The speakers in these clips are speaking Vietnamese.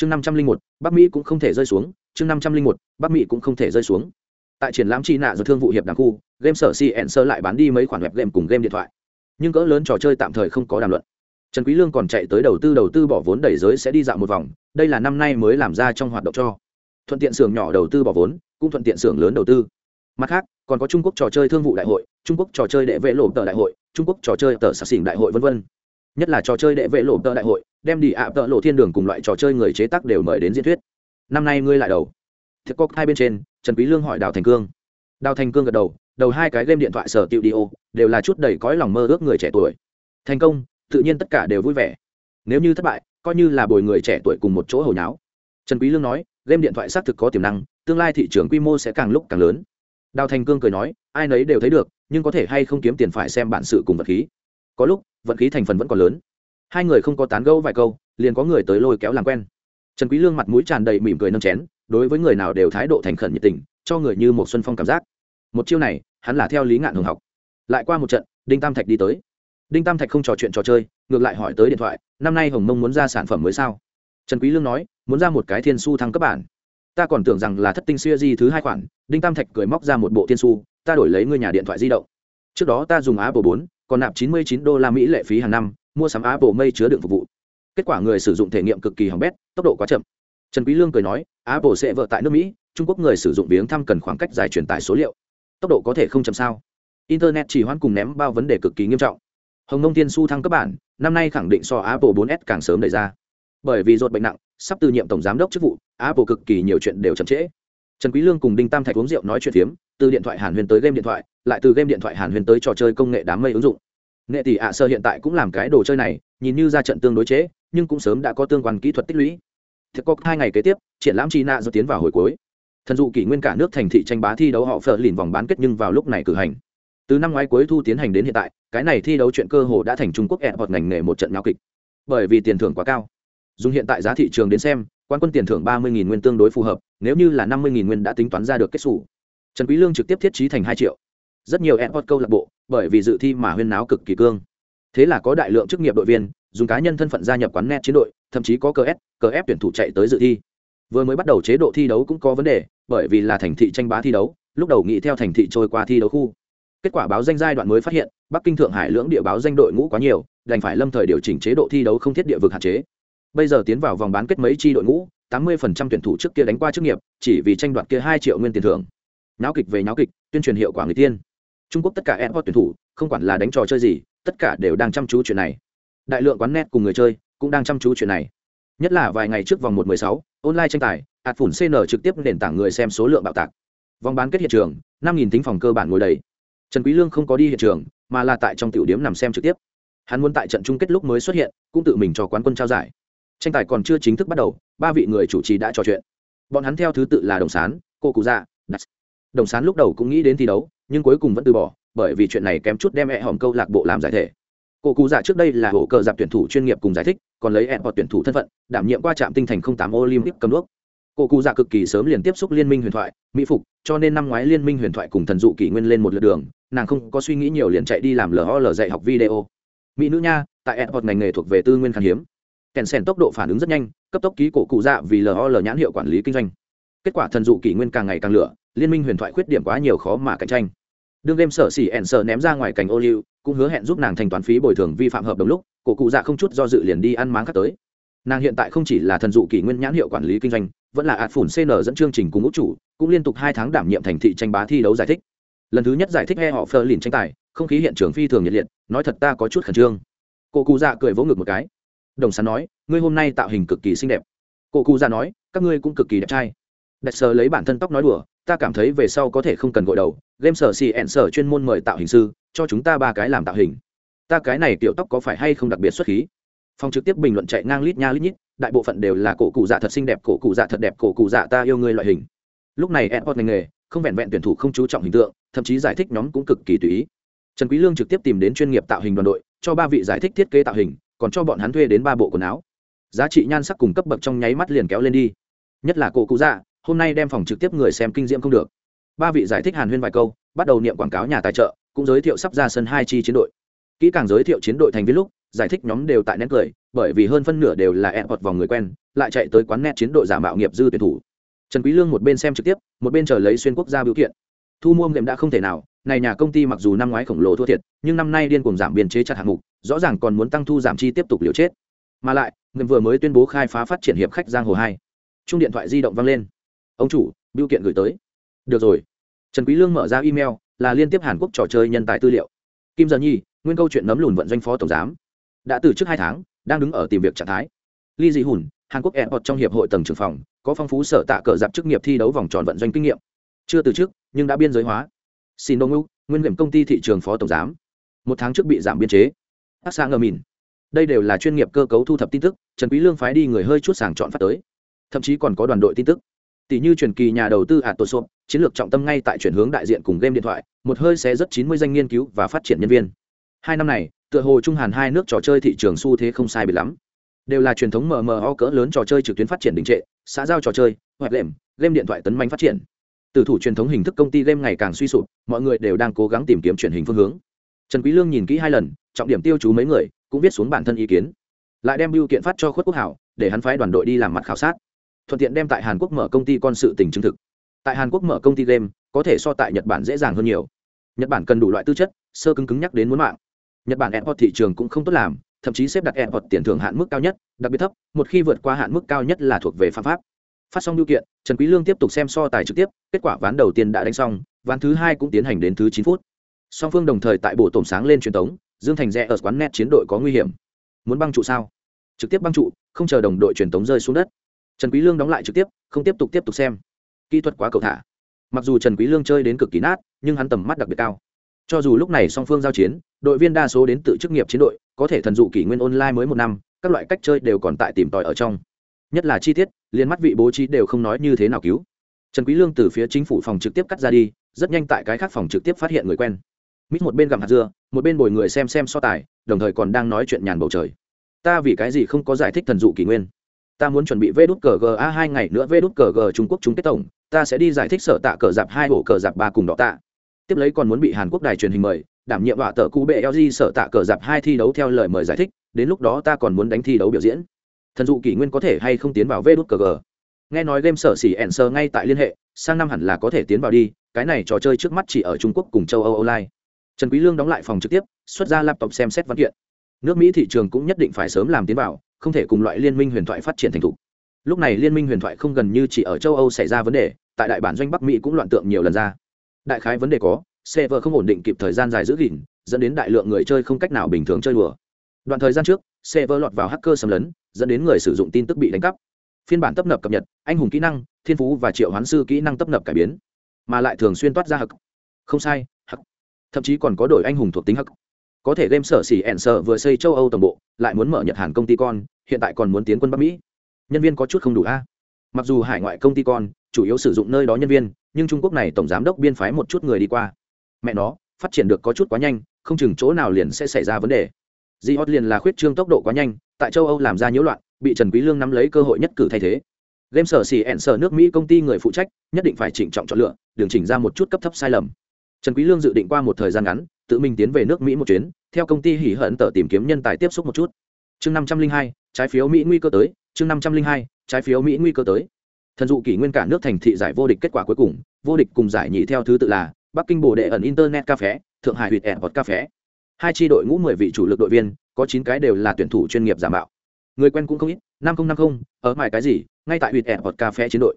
chương năm trăm linh một, bắc mỹ cũng không thể rơi xuống, chương năm trăm linh một, bắc mỹ cũng không thể rơi xuống. tại triển lãm chi nạ do thương vụ hiệp đảng khu, game sở cn sơ lại bán đi mấy khoản web game cùng game điện thoại. nhưng cỡ lớn trò chơi tạm thời không có đàm luận. trần quý lương còn chạy tới đầu tư đầu tư bỏ vốn đẩy giới sẽ đi dạo một vòng, đây là năm nay mới làm ra trong hoạt động cho. thuận tiện xưởng nhỏ đầu tư bỏ vốn, cũng thuận tiện xưởng lớn đầu tư. mặt khác, còn có trung quốc trò chơi thương vụ đại hội, trung quốc trò chơi đệ vệ lộ tờ đại hội, trung quốc trò chơi tờ sạc xỉn đại hội vân vân. nhất là trò chơi đệ vệ lộ tờ đại hội đem đi ạ, tợ lộ thiên đường cùng loại trò chơi người chế tác đều mời đến diễn thuyết. Năm nay ngươi lại đầu. Thiệt cóc hai bên trên, trần quý lương hỏi đào thành cương. Đào thành cương gật đầu đầu hai cái game điện thoại sở tiệu diêu đều là chút đầy cõi lòng mơ ước người trẻ tuổi. Thành công, tự nhiên tất cả đều vui vẻ. Nếu như thất bại, coi như là bồi người trẻ tuổi cùng một chỗ hồi nháo. Trần quý lương nói, game điện thoại xác thực có tiềm năng, tương lai thị trường quy mô sẽ càng lúc càng lớn. Đào thành cương cười nói, ai nấy đều thấy được, nhưng có thể hay không kiếm tiền phải xem bản sự cùng vật khí. Có lúc, vận khí thành phần vẫn còn lớn hai người không có tán gẫu vài câu, liền có người tới lôi kéo làm quen. Trần quý lương mặt mũi tràn đầy mỉm cười nâng chén, đối với người nào đều thái độ thành khẩn nhiệt tình, cho người như một xuân phong cảm giác. Một chiêu này, hắn là theo lý ngạn hưởng học. Lại qua một trận, đinh tam thạch đi tới. Đinh tam thạch không trò chuyện trò chơi, ngược lại hỏi tới điện thoại, năm nay hồng mông muốn ra sản phẩm mới sao? Trần quý lương nói, muốn ra một cái thiên su thăng cấp bản. Ta còn tưởng rằng là thất tinh xuya di thứ hai khoản. Đinh tam thạch cười móc ra một bộ thiên su, ta đổi lấy người nhà điện thoại di động. Trước đó ta dùng apple bốn, còn nạp chín mươi chín đô la mỹ lệ phí hàng năm mua sắm apple mây chứa đựng phục vụ. Kết quả người sử dụng thể nghiệm cực kỳ hỏng bét, tốc độ quá chậm. Trần quý lương cười nói, apple sẽ vợ tại nước mỹ, trung quốc người sử dụng viếng thăm cần khoảng cách dài truyền tải số liệu. Tốc độ có thể không chậm sao? Internet chỉ hoãn cùng ném bao vấn đề cực kỳ nghiêm trọng. Hồng nông tiên su thăng cấp bản, năm nay khẳng định so apple 4s càng sớm đẩy ra. Bởi vì rột bệnh nặng, sắp từ nhiệm tổng giám đốc chức vụ, apple cực kỳ nhiều chuyện đều chậm trễ. Trần quý lương cùng đinh tam thạch uống rượu nói chuyện phiếm, từ điện thoại hàn huyền tới game điện thoại, lại từ game điện thoại hàn huyền tới trò chơi công nghệ đám mây ứng dụng nghệ tỷ ạ sơ hiện tại cũng làm cái đồ chơi này, nhìn như ra trận tương đối chế, nhưng cũng sớm đã có tương quan kỹ thuật tích lũy. Thực có hai ngày kế tiếp, triển lãm chi nạ do tiến vào hồi cuối. Thần dụ kỷ nguyên cả nước thành thị tranh bá thi đấu họ phờ lìn vòng bán kết nhưng vào lúc này cử hành. Từ năm ngoái cuối thu tiến hành đến hiện tại, cái này thi đấu chuyện cơ hồ đã thành trung quốc ẹ hoặc ngành nghề một trận nhau kịch. Bởi vì tiền thưởng quá cao. Dùng hiện tại giá thị trường đến xem quan quân tiền thưởng ba mươi nguyên tương đối phù hợp, nếu như là năm mươi nguyên đã tính toán ra được kết xù. Trần quý lương trực tiếp thiết trí thành hai triệu. Rất nhiều ẹ câu lạc bộ bởi vì dự thi mà huyên náo cực kỳ cương. Thế là có đại lượng chức nghiệp đội viên, dùng cá nhân thân phận gia nhập quán net chiến đội, thậm chí có cờ s cờ ép tuyển thủ chạy tới dự thi. Vừa mới bắt đầu chế độ thi đấu cũng có vấn đề, bởi vì là thành thị tranh bá thi đấu, lúc đầu nghĩ theo thành thị trôi qua thi đấu khu. Kết quả báo danh giai đoạn mới phát hiện, bắc kinh thượng hải lưỡng địa báo danh đội ngũ quá nhiều, đành phải lâm thời điều chỉnh chế độ thi đấu không thiết địa vực hạn chế. Bây giờ tiến vào vòng bán kết mấy chi đội ngũ, tám mươi tuyển thủ trước kia đánh qua chức nghiệp, chỉ vì tranh đoạt kia hai triệu nguyên tiền thưởng. Náo kịch về náo kịch, tuyên truyền hiệu quả người tiên trung quốc tất cả e tuyển thủ, không quản là đánh trò chơi gì, tất cả đều đang chăm chú chuyện này. Đại lượng quán net cùng người chơi cũng đang chăm chú chuyện này. Nhất là vài ngày trước vòng một mười sáu, online tranh tài ạt phủn cn trực tiếp nền tảng người xem số lượng bạo tạc. Vòng bán kết hiện trường, năm nghìn tính phòng cơ bản ngồi đầy. Trần quý lương không có đi hiện trường, mà là tại trong tiểu điểm nằm xem trực tiếp. Hắn muốn tại trận chung kết lúc mới xuất hiện, cũng tự mình cho quán quân trao giải. Tranh tài còn chưa chính thức bắt đầu, ba vị người chủ trì đã trò chuyện. Bọn hắn theo thứ tự là đồng sán, cô cụ dạ đặt đồng sán lúc đầu cũng nghĩ đến thi đấu nhưng cuối cùng vẫn từ bỏ, bởi vì chuyện này kém chút đem e hòm câu lạc bộ làm giải thể. Cô cụ dạ trước đây là hổ cờ dạp tuyển thủ chuyên nghiệp cùng giải thích, còn lấy e tuyển thủ thân phận, đảm nhiệm qua trạm tinh thành tám olympic cầm đuốc. Cô cụ dạ cực kỳ sớm liền tiếp xúc liên minh huyền thoại, mỹ phục, cho nên năm ngoái liên minh huyền thoại cùng thần dụ kỷ nguyên lên một lượt đường, nàng không có suy nghĩ nhiều liền chạy đi làm lol dạy học video. Mỹ nữ nha, tại e ngành nghề thuộc về tư nguyên khan hiếm. Kèn sèn tốc độ phản ứng rất nhanh, cấp tốc ký cổ cụ dạ vì lol nhãn hiệu quản lý kinh doanh kết quả thần dụ kỷ nguyên càng ngày càng lửa, liên minh huyền thoại khuyết điểm quá nhiều khó mà cạnh tranh. Đương đêm sở xỉ ẹn sợ ném ra ngoài cành ô liu, cũng hứa hẹn giúp nàng thanh toán phí bồi thường vi phạm hợp đồng lúc, cổ cụ dạ không chút do dự liền đi ăn máng khác tới. Nàng hiện tại không chỉ là thần dụ kỷ nguyên nhãn hiệu quản lý kinh doanh, vẫn là ạt phủn cn dẫn chương trình cùng ngũ chủ, cũng liên tục hai tháng đảm nhiệm thành thị tranh bá thi đấu giải thích. Lần thứ nhất giải thích he họ phơ lìn tranh tài, không khí hiện trường phi thường nhiệt liệt, nói thật ta có chút khẩn trương. Cổ cụ dạ cười vỗ ngực một cái. Đồng sán nói, ngươi hôm nay tạo hình cực kỳ xinh đẹp. Cổ cụ dạ nói, các ngươi cũng cực kỳ đẹp trai đẹp sờ lấy bản thân tóc nói đùa, ta cảm thấy về sau có thể không cần gội đầu, game sở xì ẹn sở chuyên môn mời tạo hình sư, cho chúng ta ba cái làm tạo hình. Ta cái này tiểu tóc có phải hay không đặc biệt xuất khí? Phòng trực tiếp bình luận chạy ngang lít nha lít nhít, đại bộ phận đều là cổ cụ dạ thật xinh đẹp, cổ cụ dạ thật đẹp, cổ cụ dạ ta yêu ngươi loại hình. Lúc này airport ngành nghề, không vẹn vẹn tuyển thủ không chú trọng hình tượng, thậm chí giải thích nhóm cũng cực kỳ tùy ý. Trần quý lương trực tiếp tìm đến chuyên nghiệp tạo hình đoàn đội, cho ba vị giải thích thiết kế tạo hình, còn cho bọn hắn thuê đến ba bộ quần áo. Giá trị nhan sắc cùng cấp bậc trong nháy mắt liền kéo lên đi. Nhất là cổ cụ dạ hôm nay đem phòng trực tiếp người xem kinh diễm không được. Ba vị giải thích hàn huyên vài câu, bắt đầu niệm quảng cáo nhà tài trợ, cũng giới thiệu sắp ra sân hai chi chiến đội. Kỹ càng giới thiệu chiến đội thành viên lúc, giải thích nhóm đều tại nét cười, bởi vì hơn phân nửa đều là e hoặc vòng người quen, lại chạy tới quán net chiến đội giả mạo nghiệp dư tuyển thủ. Trần quý lương một bên xem trực tiếp, một bên chờ lấy xuyên quốc gia biểu kiện. Thu mua nghiệm đã không thể nào, này nhà công ty mặc dù năm ngoái khổng lồ thua thiệt, nhưng năm nay điên cuồng giảm biên chế chặt hạng mục, rõ ràng còn muốn tăng thu giảm chi tiếp tục liều chết. Mà lại nghiệm vừa mới tuyên bố khai phá phát triển hiệp khách giang hồ hai. Chung điện thoại di động vang lên ông chủ, biêu kiện gửi tới. Được rồi. Trần quý lương mở ra email, là liên tiếp hàn quốc trò chơi nhân tài tư liệu. Kim giờ nhi, nguyên câu chuyện nấm lùn vận doanh phó tổng giám. Đã từ trước hai tháng, đang đứng ở tìm việc trạng thái. Ly dị hùn hàn quốc airport trong hiệp hội tầng trưởng phòng, có phong phú sở tạ cờ dạp chức nghiệp thi đấu vòng tròn vận doanh kinh nghiệm. Chưa từ trước, nhưng đã biên giới hóa. Xin đông ngũ nguyên nhiệm công ty thị trường phó tổng giám. Một tháng trước bị giảm biên chế. Hát sang ngờ mìn. Đây đều là chuyên nghiệp cơ cấu thu thập tin tức, trần quý lương phái đi người hơi chút sàng chọn phát tới. Thậm chí còn có đoàn đội tin tức tỷ như truyền kỳ nhà đầu tư Atoso, chiến lược trọng tâm ngay tại chuyển hướng đại diện cùng game điện thoại, một hơi sẽ rất 90 danh nghiên cứu và phát triển nhân viên. Hai năm này, tựa hồ Trung Hàn hai nước trò chơi thị trường xu thế không sai biệt lắm. Đều là truyền thống MMO cỡ lớn trò chơi trực tuyến phát triển đình trệ, xã giao trò chơi, hoạt lệm, game điện thoại tấn manh phát triển. Từ thủ truyền thống hình thức công ty game ngày càng suy sụp, mọi người đều đang cố gắng tìm kiếm chuyển hình phương hướng. Trần Quý Lương nhìn kỹ hai lần, trọng điểm tiêu chú mấy người, cũng viết xuống bản thân ý kiến. Lại đem bưu kiện phát cho Khuất Quốc Hảo, để hắn phái đoàn đội đi làm mặt khảo sát thuận tiện đem tại hàn quốc mở công ty con sự tình chứng thực. Tại hàn quốc mở công ty game, có thể so tại nhật bản dễ dàng hơn nhiều. Nhật bản cần đủ loại tư chất, sơ cứng cứng nhắc đến muốn mạng. Nhật bản airport thị trường cũng không tốt làm, thậm chí xếp đặt airport tiền thưởng hạn mức cao nhất, đặc biệt thấp, một khi vượt qua hạn mức cao nhất là thuộc về phạm pháp. Phát xong điều kiện, trần quý lương tiếp tục xem so tài trực tiếp, kết quả ván đầu tiên đã đánh xong, ván thứ hai cũng tiến hành đến thứ chín phút. Song phương đồng thời tại bộ tổng sáng lên truyền tống dương thành rẽ ở quán net chiến đội có nguy hiểm. Muốn băng trụ sao? Trực tiếp băng trụ, không chờ đồng đội truyền tống rơi xuống đất trần quý lương đóng lại trực tiếp, không tiếp tục tiếp tục xem. Kỹ thuật quá cầu thả. Mặc dù trần quý lương chơi đến cực kỳ nát, nhưng hắn tầm mắt đặc biệt cao. Cho dù lúc này song phương giao chiến, đội viên đa số đến tự chức nghiệp chiến đội, có thể thần dụ kỷ nguyên online mới một năm, các loại cách chơi đều còn tại tìm tòi ở trong. Nhất là chi tiết liên mắt vị bố trí đều không nói như thế nào cứu. Trần quý lương từ phía chính phủ phòng trực tiếp cắt ra đi, rất nhanh tại cái khác phòng trực tiếp phát hiện người quen. Mít một bên gặm hạt dưa, một bên bồi người xem xem so tài, đồng thời còn đang nói chuyện nhàn bầu trời. Ta vì cái gì không có giải thích thần dụ kỷ nguyên? Ta muốn chuẩn bị vê đút cờ ga hai ngày nữa, vê đút cờ g trung quốc chung kết tổng. Ta sẽ đi giải thích sở tạ cờ dạp hai bộ cờ dạp ba cùng đỏ tạ. Tiếp lấy còn muốn bị hàn quốc đài truyền hình mời, đảm nhiệm họa tờ cú bệ lg sở tạ cờ dạp hai thi đấu theo lời mời giải thích, đến lúc đó ta còn muốn đánh thi đấu biểu diễn. Thần dụ kỷ nguyên có thể hay không tiến vào vê đút cờ g nghe nói game sở xỉ ẩn sơ ngay tại liên hệ, sang năm hẳn là có thể tiến vào đi, cái này trò chơi trước mắt chỉ ở trung quốc cùng châu âu online. Trần quý lương đóng lại phòng trực tiếp, xuất ra laptop xem xét văn kiện. Nước mỹ thị trường cũng nhất định phải sớm làm tiến vào không thể cùng loại liên minh huyền thoại phát triển thành thục. Lúc này liên minh huyền thoại không gần như chỉ ở châu âu xảy ra vấn đề, tại đại bản doanh bắc mỹ cũng loạn tượng nhiều lần ra. Đại khái vấn đề có, server không ổn định kịp thời gian dài giữ gìn, dẫn đến đại lượng người chơi không cách nào bình thường chơi đùa. Đoạn thời gian trước, server lọt vào hacker xâm lấn, dẫn đến người sử dụng tin tức bị đánh cắp. Phiên bản tấp nập cập nhật, anh hùng kỹ năng, thiên phú và triệu hoán sư kỹ năng tấp nập cải biến, mà lại thường xuyên toát ra hặc không sai hặc thậm chí còn có đổi anh hùng thuộc tính hặc có thể game sở xỉ ẻn sở vừa xây châu âu tổng bộ, lại muốn mở nhật hàn công ty con, hiện tại còn muốn tiến quân bắc mỹ. Nhân viên có chút không đủ a. Mặc dù hải ngoại công ty con, chủ yếu sử dụng nơi đó nhân viên, nhưng trung quốc này tổng giám đốc biên phái một chút người đi qua. Mẹ nó, phát triển được có chút quá nhanh, không chừng chỗ nào liền sẽ xảy ra vấn đề. Di hot liền là khuyết trương tốc độ quá nhanh, tại châu âu làm ra nhiễu loạn, bị trần quý lương nắm lấy cơ hội nhất cử thay thế. Game sở xỉ ẹn sở nước mỹ công ty người phụ trách, nhất định phải chỉnh trọng chọn lựa đường chỉnh ra một chút cấp thấp sai lầm. Trần quý lương dự định qua một thời gian ngắn tự mình tiến về nước mỹ một chuyến, theo công ty hỉ hận tờ tìm kiếm nhân tài tiếp xúc một chút. Chương năm trăm linh hai, trái phiếu mỹ nguy cơ tới, chương năm trăm linh hai, trái phiếu mỹ nguy cơ tới. Thần dụ kỷ nguyên cả nước thành thị giải vô địch kết quả cuối cùng, vô địch cùng giải nhị theo thứ tự là bắc kinh bồ đệ ẩn internet ca phé, thượng hải huyện ẻn ca phé. Hai tri đội ngũ mười vị chủ lực đội viên, có chín cái đều là tuyển thủ chuyên nghiệp giả mạo. Người quen cũng không ít, năm nghìn năm mươi ở ngoài cái gì, ngay tại huyện ẻn ca phé chiến đội.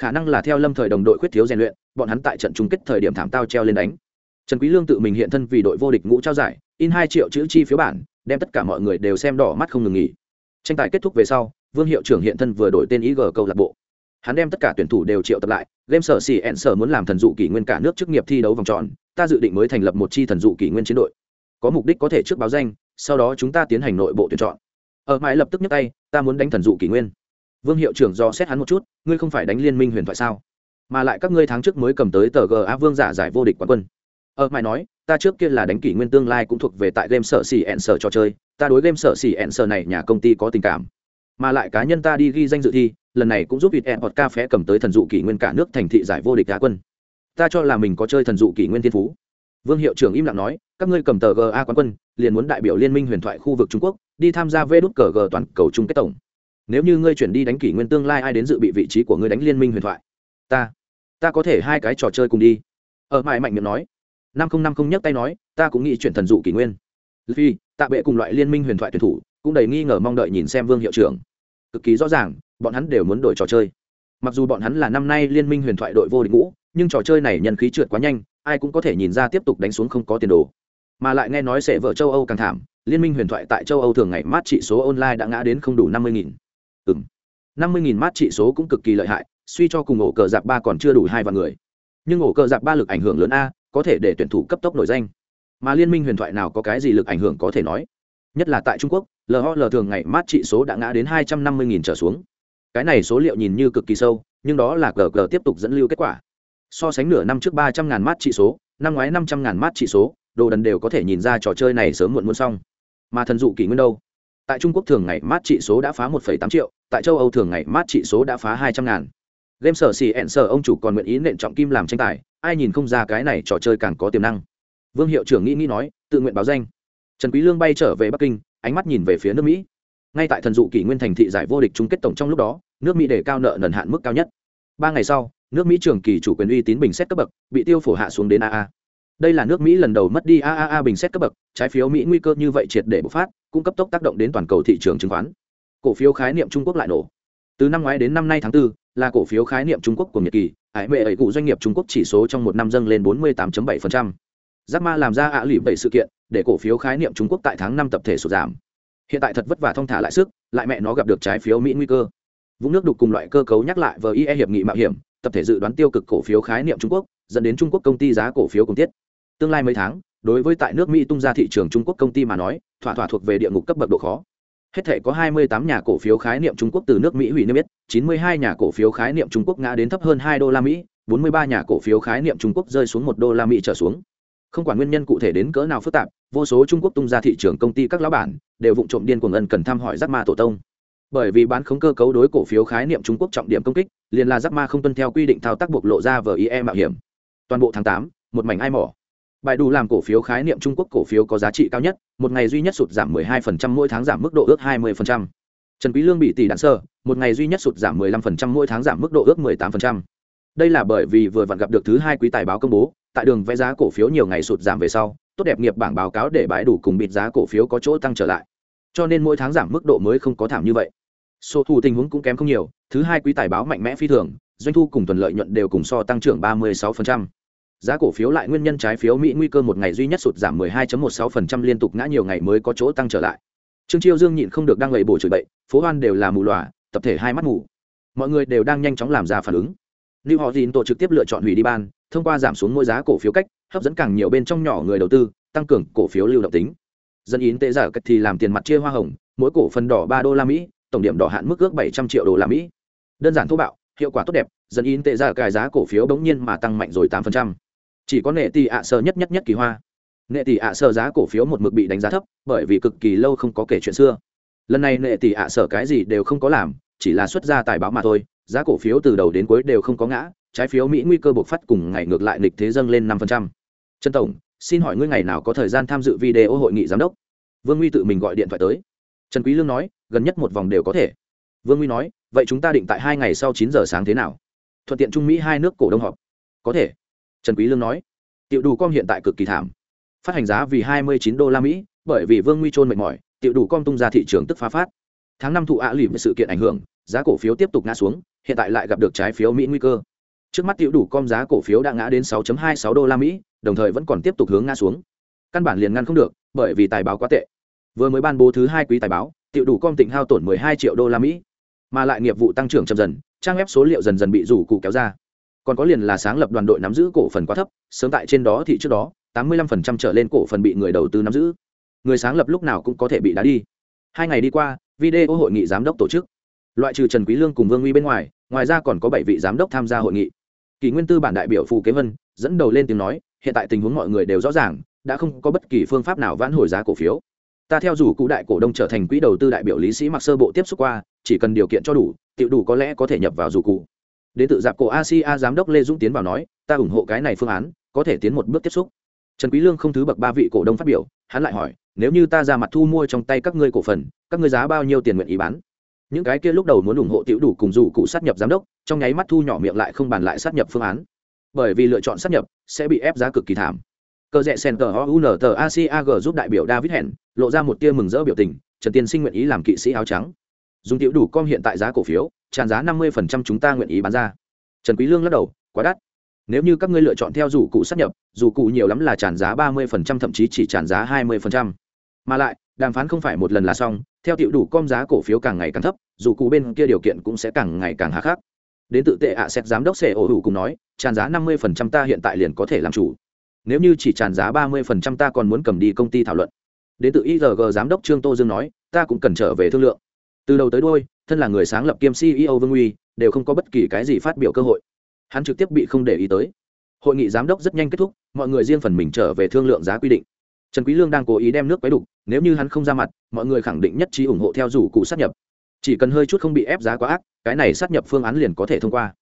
Khả năng là theo lâm thời đồng đội khuyết thiếu rèn luyện, bọn hắn tại trận chung kết thời điểm thảm tao treo lên đánh trần quý lương tự mình hiện thân vì đội vô địch ngũ trao giải, in hai triệu chữ chi phiếu bản, đem tất cả mọi người đều xem đỏ mắt không ngừng nghỉ. Tranh tài kết thúc về sau, vương hiệu trưởng hiện thân vừa đổi tên ý g câu lạc bộ. Hắn đem tất cả tuyển thủ đều triệu tập lại, game sở xì ẹn sở muốn làm thần dụ kỷ nguyên cả nước chức nghiệp thi đấu vòng tròn, ta dự định mới thành lập một chi thần dụ kỷ nguyên chiến đội. Có mục đích có thể trước báo danh, sau đó chúng ta tiến hành nội bộ tuyển chọn. Ở mãi lập tức nhấc tay, ta muốn đánh thần dụ kỷ nguyên. Vương hiệu trưởng do xét hắn một chút, ngươi không phải đánh liên minh huyền thoại sao? Mà lại các ngươi tháng trước mới cầm tới tờ ga vương giả giải vô địch quán quân. Ờ, ở mãi nói, ta trước kia là đánh kỷ nguyên tương lai cũng thuộc về tại game sở xỉ ẹn sở trò chơi, ta đối game sở xỉ ẹn sở này nhà công ty có tình cảm. Mà lại cá nhân ta đi ghi danh dự thi, lần này cũng giúp vịt ẹn hoặc ca phé cầm tới thần dụ kỷ nguyên cả nước thành thị giải vô địch đá quân. Ta cho là mình có chơi thần dụ kỷ nguyên thiên phú. Vương hiệu trưởng im lặng nói, các ngươi cầm tờ ga quán quân, liền muốn đại biểu liên minh huyền thoại khu vực trung quốc, đi tham gia vê đút cờ g toàn cầu chung kết tổng. Nếu như ngươi chuyển đi đánh kỷ nguyên tương lai ai đến dự bị vị trí của ngươi đánh liên minh huyền thoại? Ta. Ta có thể hai cái trò chơi cùng đi. Ờ, ở mãi mạnh miệng nói năm không năm không nhấc tay nói, ta cũng nghĩ chuyển thần dụ kỷ nguyên. Phi, tạ bệ cùng loại liên minh huyền thoại tuyển thủ cũng đầy nghi ngờ mong đợi nhìn xem vương hiệu trưởng. Cực kỳ rõ ràng, bọn hắn đều muốn đổi trò chơi. Mặc dù bọn hắn là năm nay liên minh huyền thoại đội vô địch ngũ, nhưng trò chơi này nhân khí trượt quá nhanh, ai cũng có thể nhìn ra tiếp tục đánh xuống không có tiền đồ. Mà lại nghe nói sẽ vợ châu âu càng thảm, liên minh huyền thoại tại châu âu thường ngày mát trị số online đã ngã đến không đủ năm mươi nghìn. Ừng năm mươi nghìn mát trị số cũng cực kỳ lợi hại, suy cho cùng ổ cờ giặc ba còn chưa đủ hai vạn người. Nhưng ổ cờ giặc ba lực ảnh hưởng lớn a có thể để tuyển thủ cấp tốc nổi danh. Mà liên minh huyền thoại nào có cái gì lực ảnh hưởng có thể nói. Nhất là tại trung quốc lhl thường ngày mát trị số đã ngã đến hai trăm năm mươi nghìn trở xuống. Cái này số liệu nhìn như cực kỳ sâu, nhưng đó là gg tiếp tục dẫn lưu kết quả. So sánh nửa năm trước ba trăm ngàn mát trị số, năm ngoái năm trăm ngàn mát trị số, đồ đần đều có thể nhìn ra trò chơi này sớm muộn muốn xong. Mà thần dụ kỷ nguyên đâu? Tại trung quốc thường ngày mát trị số đã phá 1 tám triệu, tại châu âu thường ngày mát trị số đã phá hai trăm ngàn. Game sở xì ẹn sở ông chủ còn nguyện ý nện trọng kim làm tranh tài ai nhìn không ra cái này trò chơi càng có tiềm năng. Vương hiệu trưởng nghĩ nghĩ nói tự nguyện báo danh. Trần quý lương bay trở về bắc kinh ánh mắt nhìn về phía nước mỹ. Ngay tại thần dụ kỷ nguyên thành thị giải vô địch chung kết tổng trong lúc đó nước mỹ để cao nợ nần hạn mức cao nhất. Ba ngày sau nước mỹ trường kỳ chủ quyền uy tín bình xét cấp bậc bị tiêu phổ hạ xuống đến aa đây là nước mỹ lần đầu mất đi aaa bình xét cấp bậc trái phiếu mỹ nguy cơ như vậy triệt để bộc phát cũng cấp tốc tác động đến toàn cầu thị trường chứng khoán. Cổ phiếu khái niệm trung quốc lại nổ. Từ năm ngoái đến năm nay tháng 4, là cổ phiếu khái niệm trung quốc của nhật kỳ hải mệ ấy cụ doanh nghiệp trung quốc chỉ số trong một năm dâng lên 48.7%. giáp ma làm ra ạ lụy bảy sự kiện, để cổ phiếu khái niệm trung quốc tại tháng năm tập thể sụt giảm. Hiện tại thật vất vả thong thả lại sức, lại mẹ nó gặp được trái phiếu mỹ nguy cơ. Vũng nước đục cùng loại cơ cấu nhắc lại với ie hiệp nghị mạo hiểm, tập thể dự đoán tiêu cực cổ phiếu khái niệm trung quốc, dẫn đến trung quốc công ty giá cổ phiếu cùng tiết. Tương lai mấy tháng, đối với tại nước mỹ tung ra thị trường trung quốc công ty mà nói, thỏa thỏa thuộc về địa ngục cấp bậc độ khó hết thể có 28 nhà cổ phiếu khái niệm trung quốc từ nước mỹ hủy niêm yết 92 nhà cổ phiếu khái niệm trung quốc ngã đến thấp hơn 2 đô la mỹ 43 nhà cổ phiếu khái niệm trung quốc rơi xuống 1 đô la mỹ trở xuống. Không quản nguyên nhân cụ thể đến cỡ nào phức tạp vô số trung quốc tung ra thị trường công ty các lão bản đều vụng trộm điên cuồng ân cần thăm hỏi giáp ma tổ tông. Bởi vì bán khống cơ cấu đối cổ phiếu khái niệm trung quốc trọng điểm công kích liền là giáp ma không tuân theo quy định thao tác buộc lộ ra vở ie mạo hiểm. Toàn bộ tháng 8, một mảnh ai mỏ bài đủ làm cổ phiếu khái niệm trung quốc cổ phiếu có giá trị cao nhất, một ngày duy nhất sụt giảm 12% mỗi tháng giảm mức độ ước 20%. trần quý lương bị tỷ đạn sơ, một ngày duy nhất sụt giảm 15% mỗi tháng giảm mức độ ước 18%. đây là bởi vì vừa vặn gặp được thứ hai quý tài báo công bố, tại đường vẽ giá cổ phiếu nhiều ngày sụt giảm về sau, tốt đẹp nghiệp bảng báo cáo để bãi đủ cùng bịt giá cổ phiếu có chỗ tăng trở lại cho nên mỗi tháng giảm mức độ mới không có thảm như vậy số thu tình huống cũng kém không nhiều, thứ hai quý tài báo mạnh mẽ phi thường, doanh thu cùng tuần lợi nhuận đều cùng so tăng trưởng 36% giá cổ phiếu lại nguyên nhân trái phiếu mỹ nguy cơ một ngày duy nhất sụt giảm 12.16% liên tục ngã nhiều ngày mới có chỗ tăng trở lại trương chiêu dương nhịn không được đang lầy bổ chửi bậy phố hoan đều là mù lòa tập thể hai mắt mù mọi người đều đang nhanh chóng làm ra phản ứng Lưu họ dìn tổ trực tiếp lựa chọn hủy đi ban, thông qua giảm xuống mỗi giá cổ phiếu cách, hấp dẫn càng nhiều bên trong nhỏ người đầu tư, tăng cường cổ phiếu lưu động tính. Dân yến tệ giả cách thì làm tiền mặt chia hoa hồng, mỗi cổ phần đỏ ba đô la Mỹ, tổng điểm đỏ hạn mức ước bảy trăm triệu đô la Mỹ. Đơn giản thô bạo, hiệu quả tốt đẹp, dân yến tệ giả cài giá cổ phiếu bỗng nhiên mà tăng mạnh rồi 8%. Chỉ có nệ tỷ ạ sơ nhất nhất nhất kỳ hoa. Nệ tỷ ạ sơ giá cổ phiếu một mực bị đánh giá thấp, bởi vì cực kỳ lâu không có kể chuyện xưa. Lần này nệ tỷ ạ sở cái gì đều không có làm, chỉ là xuất ra tài báo mà thôi, giá cổ phiếu từ đầu đến cuối đều không có ngã trái phiếu mỹ nguy cơ bộc phát cùng ngày ngược lại nịch thế dâng lên năm trần tổng xin hỏi ngươi ngày nào có thời gian tham dự video hội nghị giám đốc? Vương huy tự mình gọi điện thoại tới. Trần quý lương nói gần nhất một vòng đều có thể. Vương huy nói vậy chúng ta định tại hai ngày sau chín giờ sáng thế nào? Thuận tiện trung mỹ hai nước cổ đông họp. Có thể trần quý lương nói. Tiểu đủ com hiện tại cực kỳ thảm. Phát hành giá vì hai mươi chín đô la mỹ, bởi vì vương nguy trôn mệt mỏi, tiểu đủ com tung ra thị trường tức phá phát. Tháng năm thụ ạ lụy sự kiện ảnh hưởng, giá cổ phiếu tiếp tục ngã xuống, hiện tại lại gặp được trái phiếu mỹ nguy cơ. Trước mắt tiểu đủ com giá cổ phiếu đã ngã đến 6.26 đô la mỹ, đồng thời vẫn còn tiếp tục hướng ngã xuống. Căn bản liền ngăn không được, bởi vì tài báo quá tệ. Vừa mới ban bố thứ hai quý tài báo, tiểu đủ com tỉnh hao tổn 12 triệu đô la mỹ, mà lại nghiệp vụ tăng trưởng chậm dần, trang web số liệu dần dần bị rủ cụ kéo ra còn có liền là sáng lập đoàn đội nắm giữ cổ phần quá thấp, sớm tại trên đó thì trước đó 85% trở lên cổ phần bị người đầu tư nắm giữ. Người sáng lập lúc nào cũng có thể bị đá đi. Hai ngày đi qua, video hội nghị giám đốc tổ chức. Loại trừ trần quý lương cùng vương uy bên ngoài ngoài ra còn có bảy vị giám đốc tham gia hội nghị. Kỷ nguyên tư bản đại biểu phù kế vân, dẫn đầu lên tiếng nói, hiện tại tình huống mọi người đều rõ ràng, đã không có bất kỳ phương pháp nào vãn hồi giá cổ phiếu. Ta theo dù cụ đại cổ đông trở thành quỹ đầu tư đại biểu lý sĩ mặc sơ bộ tiếp xúc qua, chỉ cần điều kiện cho đủ, tiểu đủ có lẽ có thể nhập vào dù cụ đến tự dạp cổ asia giám đốc lê dũng tiến vào nói, ta ủng hộ cái này phương án, có thể tiến một bước tiếp xúc. Trần quý lương không thứ bậc ba vị cổ đông phát biểu, hắn lại hỏi, nếu như ta ra mặt thu mua trong tay các ngươi cổ phần, các ngươi giá bao nhiêu tiền nguyện ý bán? Những cái kia lúc đầu muốn ủng hộ tiểu đủ cùng dù cụ sát nhập giám đốc, trong nháy mắt thu nhỏ miệng lại không bàn lại sát nhập phương án. Bởi vì lựa chọn sát nhập sẽ bị ép giá cực kỳ thảm. Cơ rẽ sen tờ o Asia g giúp đại biểu david hẹn, lộ ra một tia mừng rỡ biểu tình, trần tiên sinh nguyện ý làm kỵ sĩ áo trắng dùng tiểu đủ com hiện tại giá cổ phiếu, tràn giá năm mươi chúng ta nguyện ý bán ra. Trần quý lương lắc đầu, quá đắt. Nếu như các ngươi lựa chọn theo dù cụ sát nhập, dù cụ nhiều lắm là tràn giá ba mươi thậm chí chỉ tràn giá hai mươi mà lại, đàm phán không phải một lần là xong, theo tiểu đủ com giá cổ phiếu càng ngày càng thấp, dù cụ bên kia điều kiện cũng sẽ càng ngày càng hạ khắc. Đến tự tệ ạ à xét giám đốc xe ổ hủ cùng nói, tràn giá năm mươi ta hiện tại liền có thể làm chủ. Nếu như chỉ tràn giá ba mươi ta còn muốn cầm đi công ty thảo luận. Đến tự igg giám đốc trương tô dương nói, ta cũng cần trở về thương lượng từ đầu tới đôi thân là người sáng lập kiêm ceo vương uy, đều không có bất kỳ cái gì phát biểu cơ hội. Hắn trực tiếp bị không để ý tới. Hội nghị giám đốc rất nhanh kết thúc, mọi người riêng phần mình trở về thương lượng giá quy định. Trần quý lương đang cố ý đem nước quấy đục, nếu như hắn không ra mặt, mọi người khẳng định nhất trí ủng hộ theo rủ cụ sát nhập. Chỉ cần hơi chút không bị ép giá quá ác, cái này sát nhập phương án liền có thể thông qua.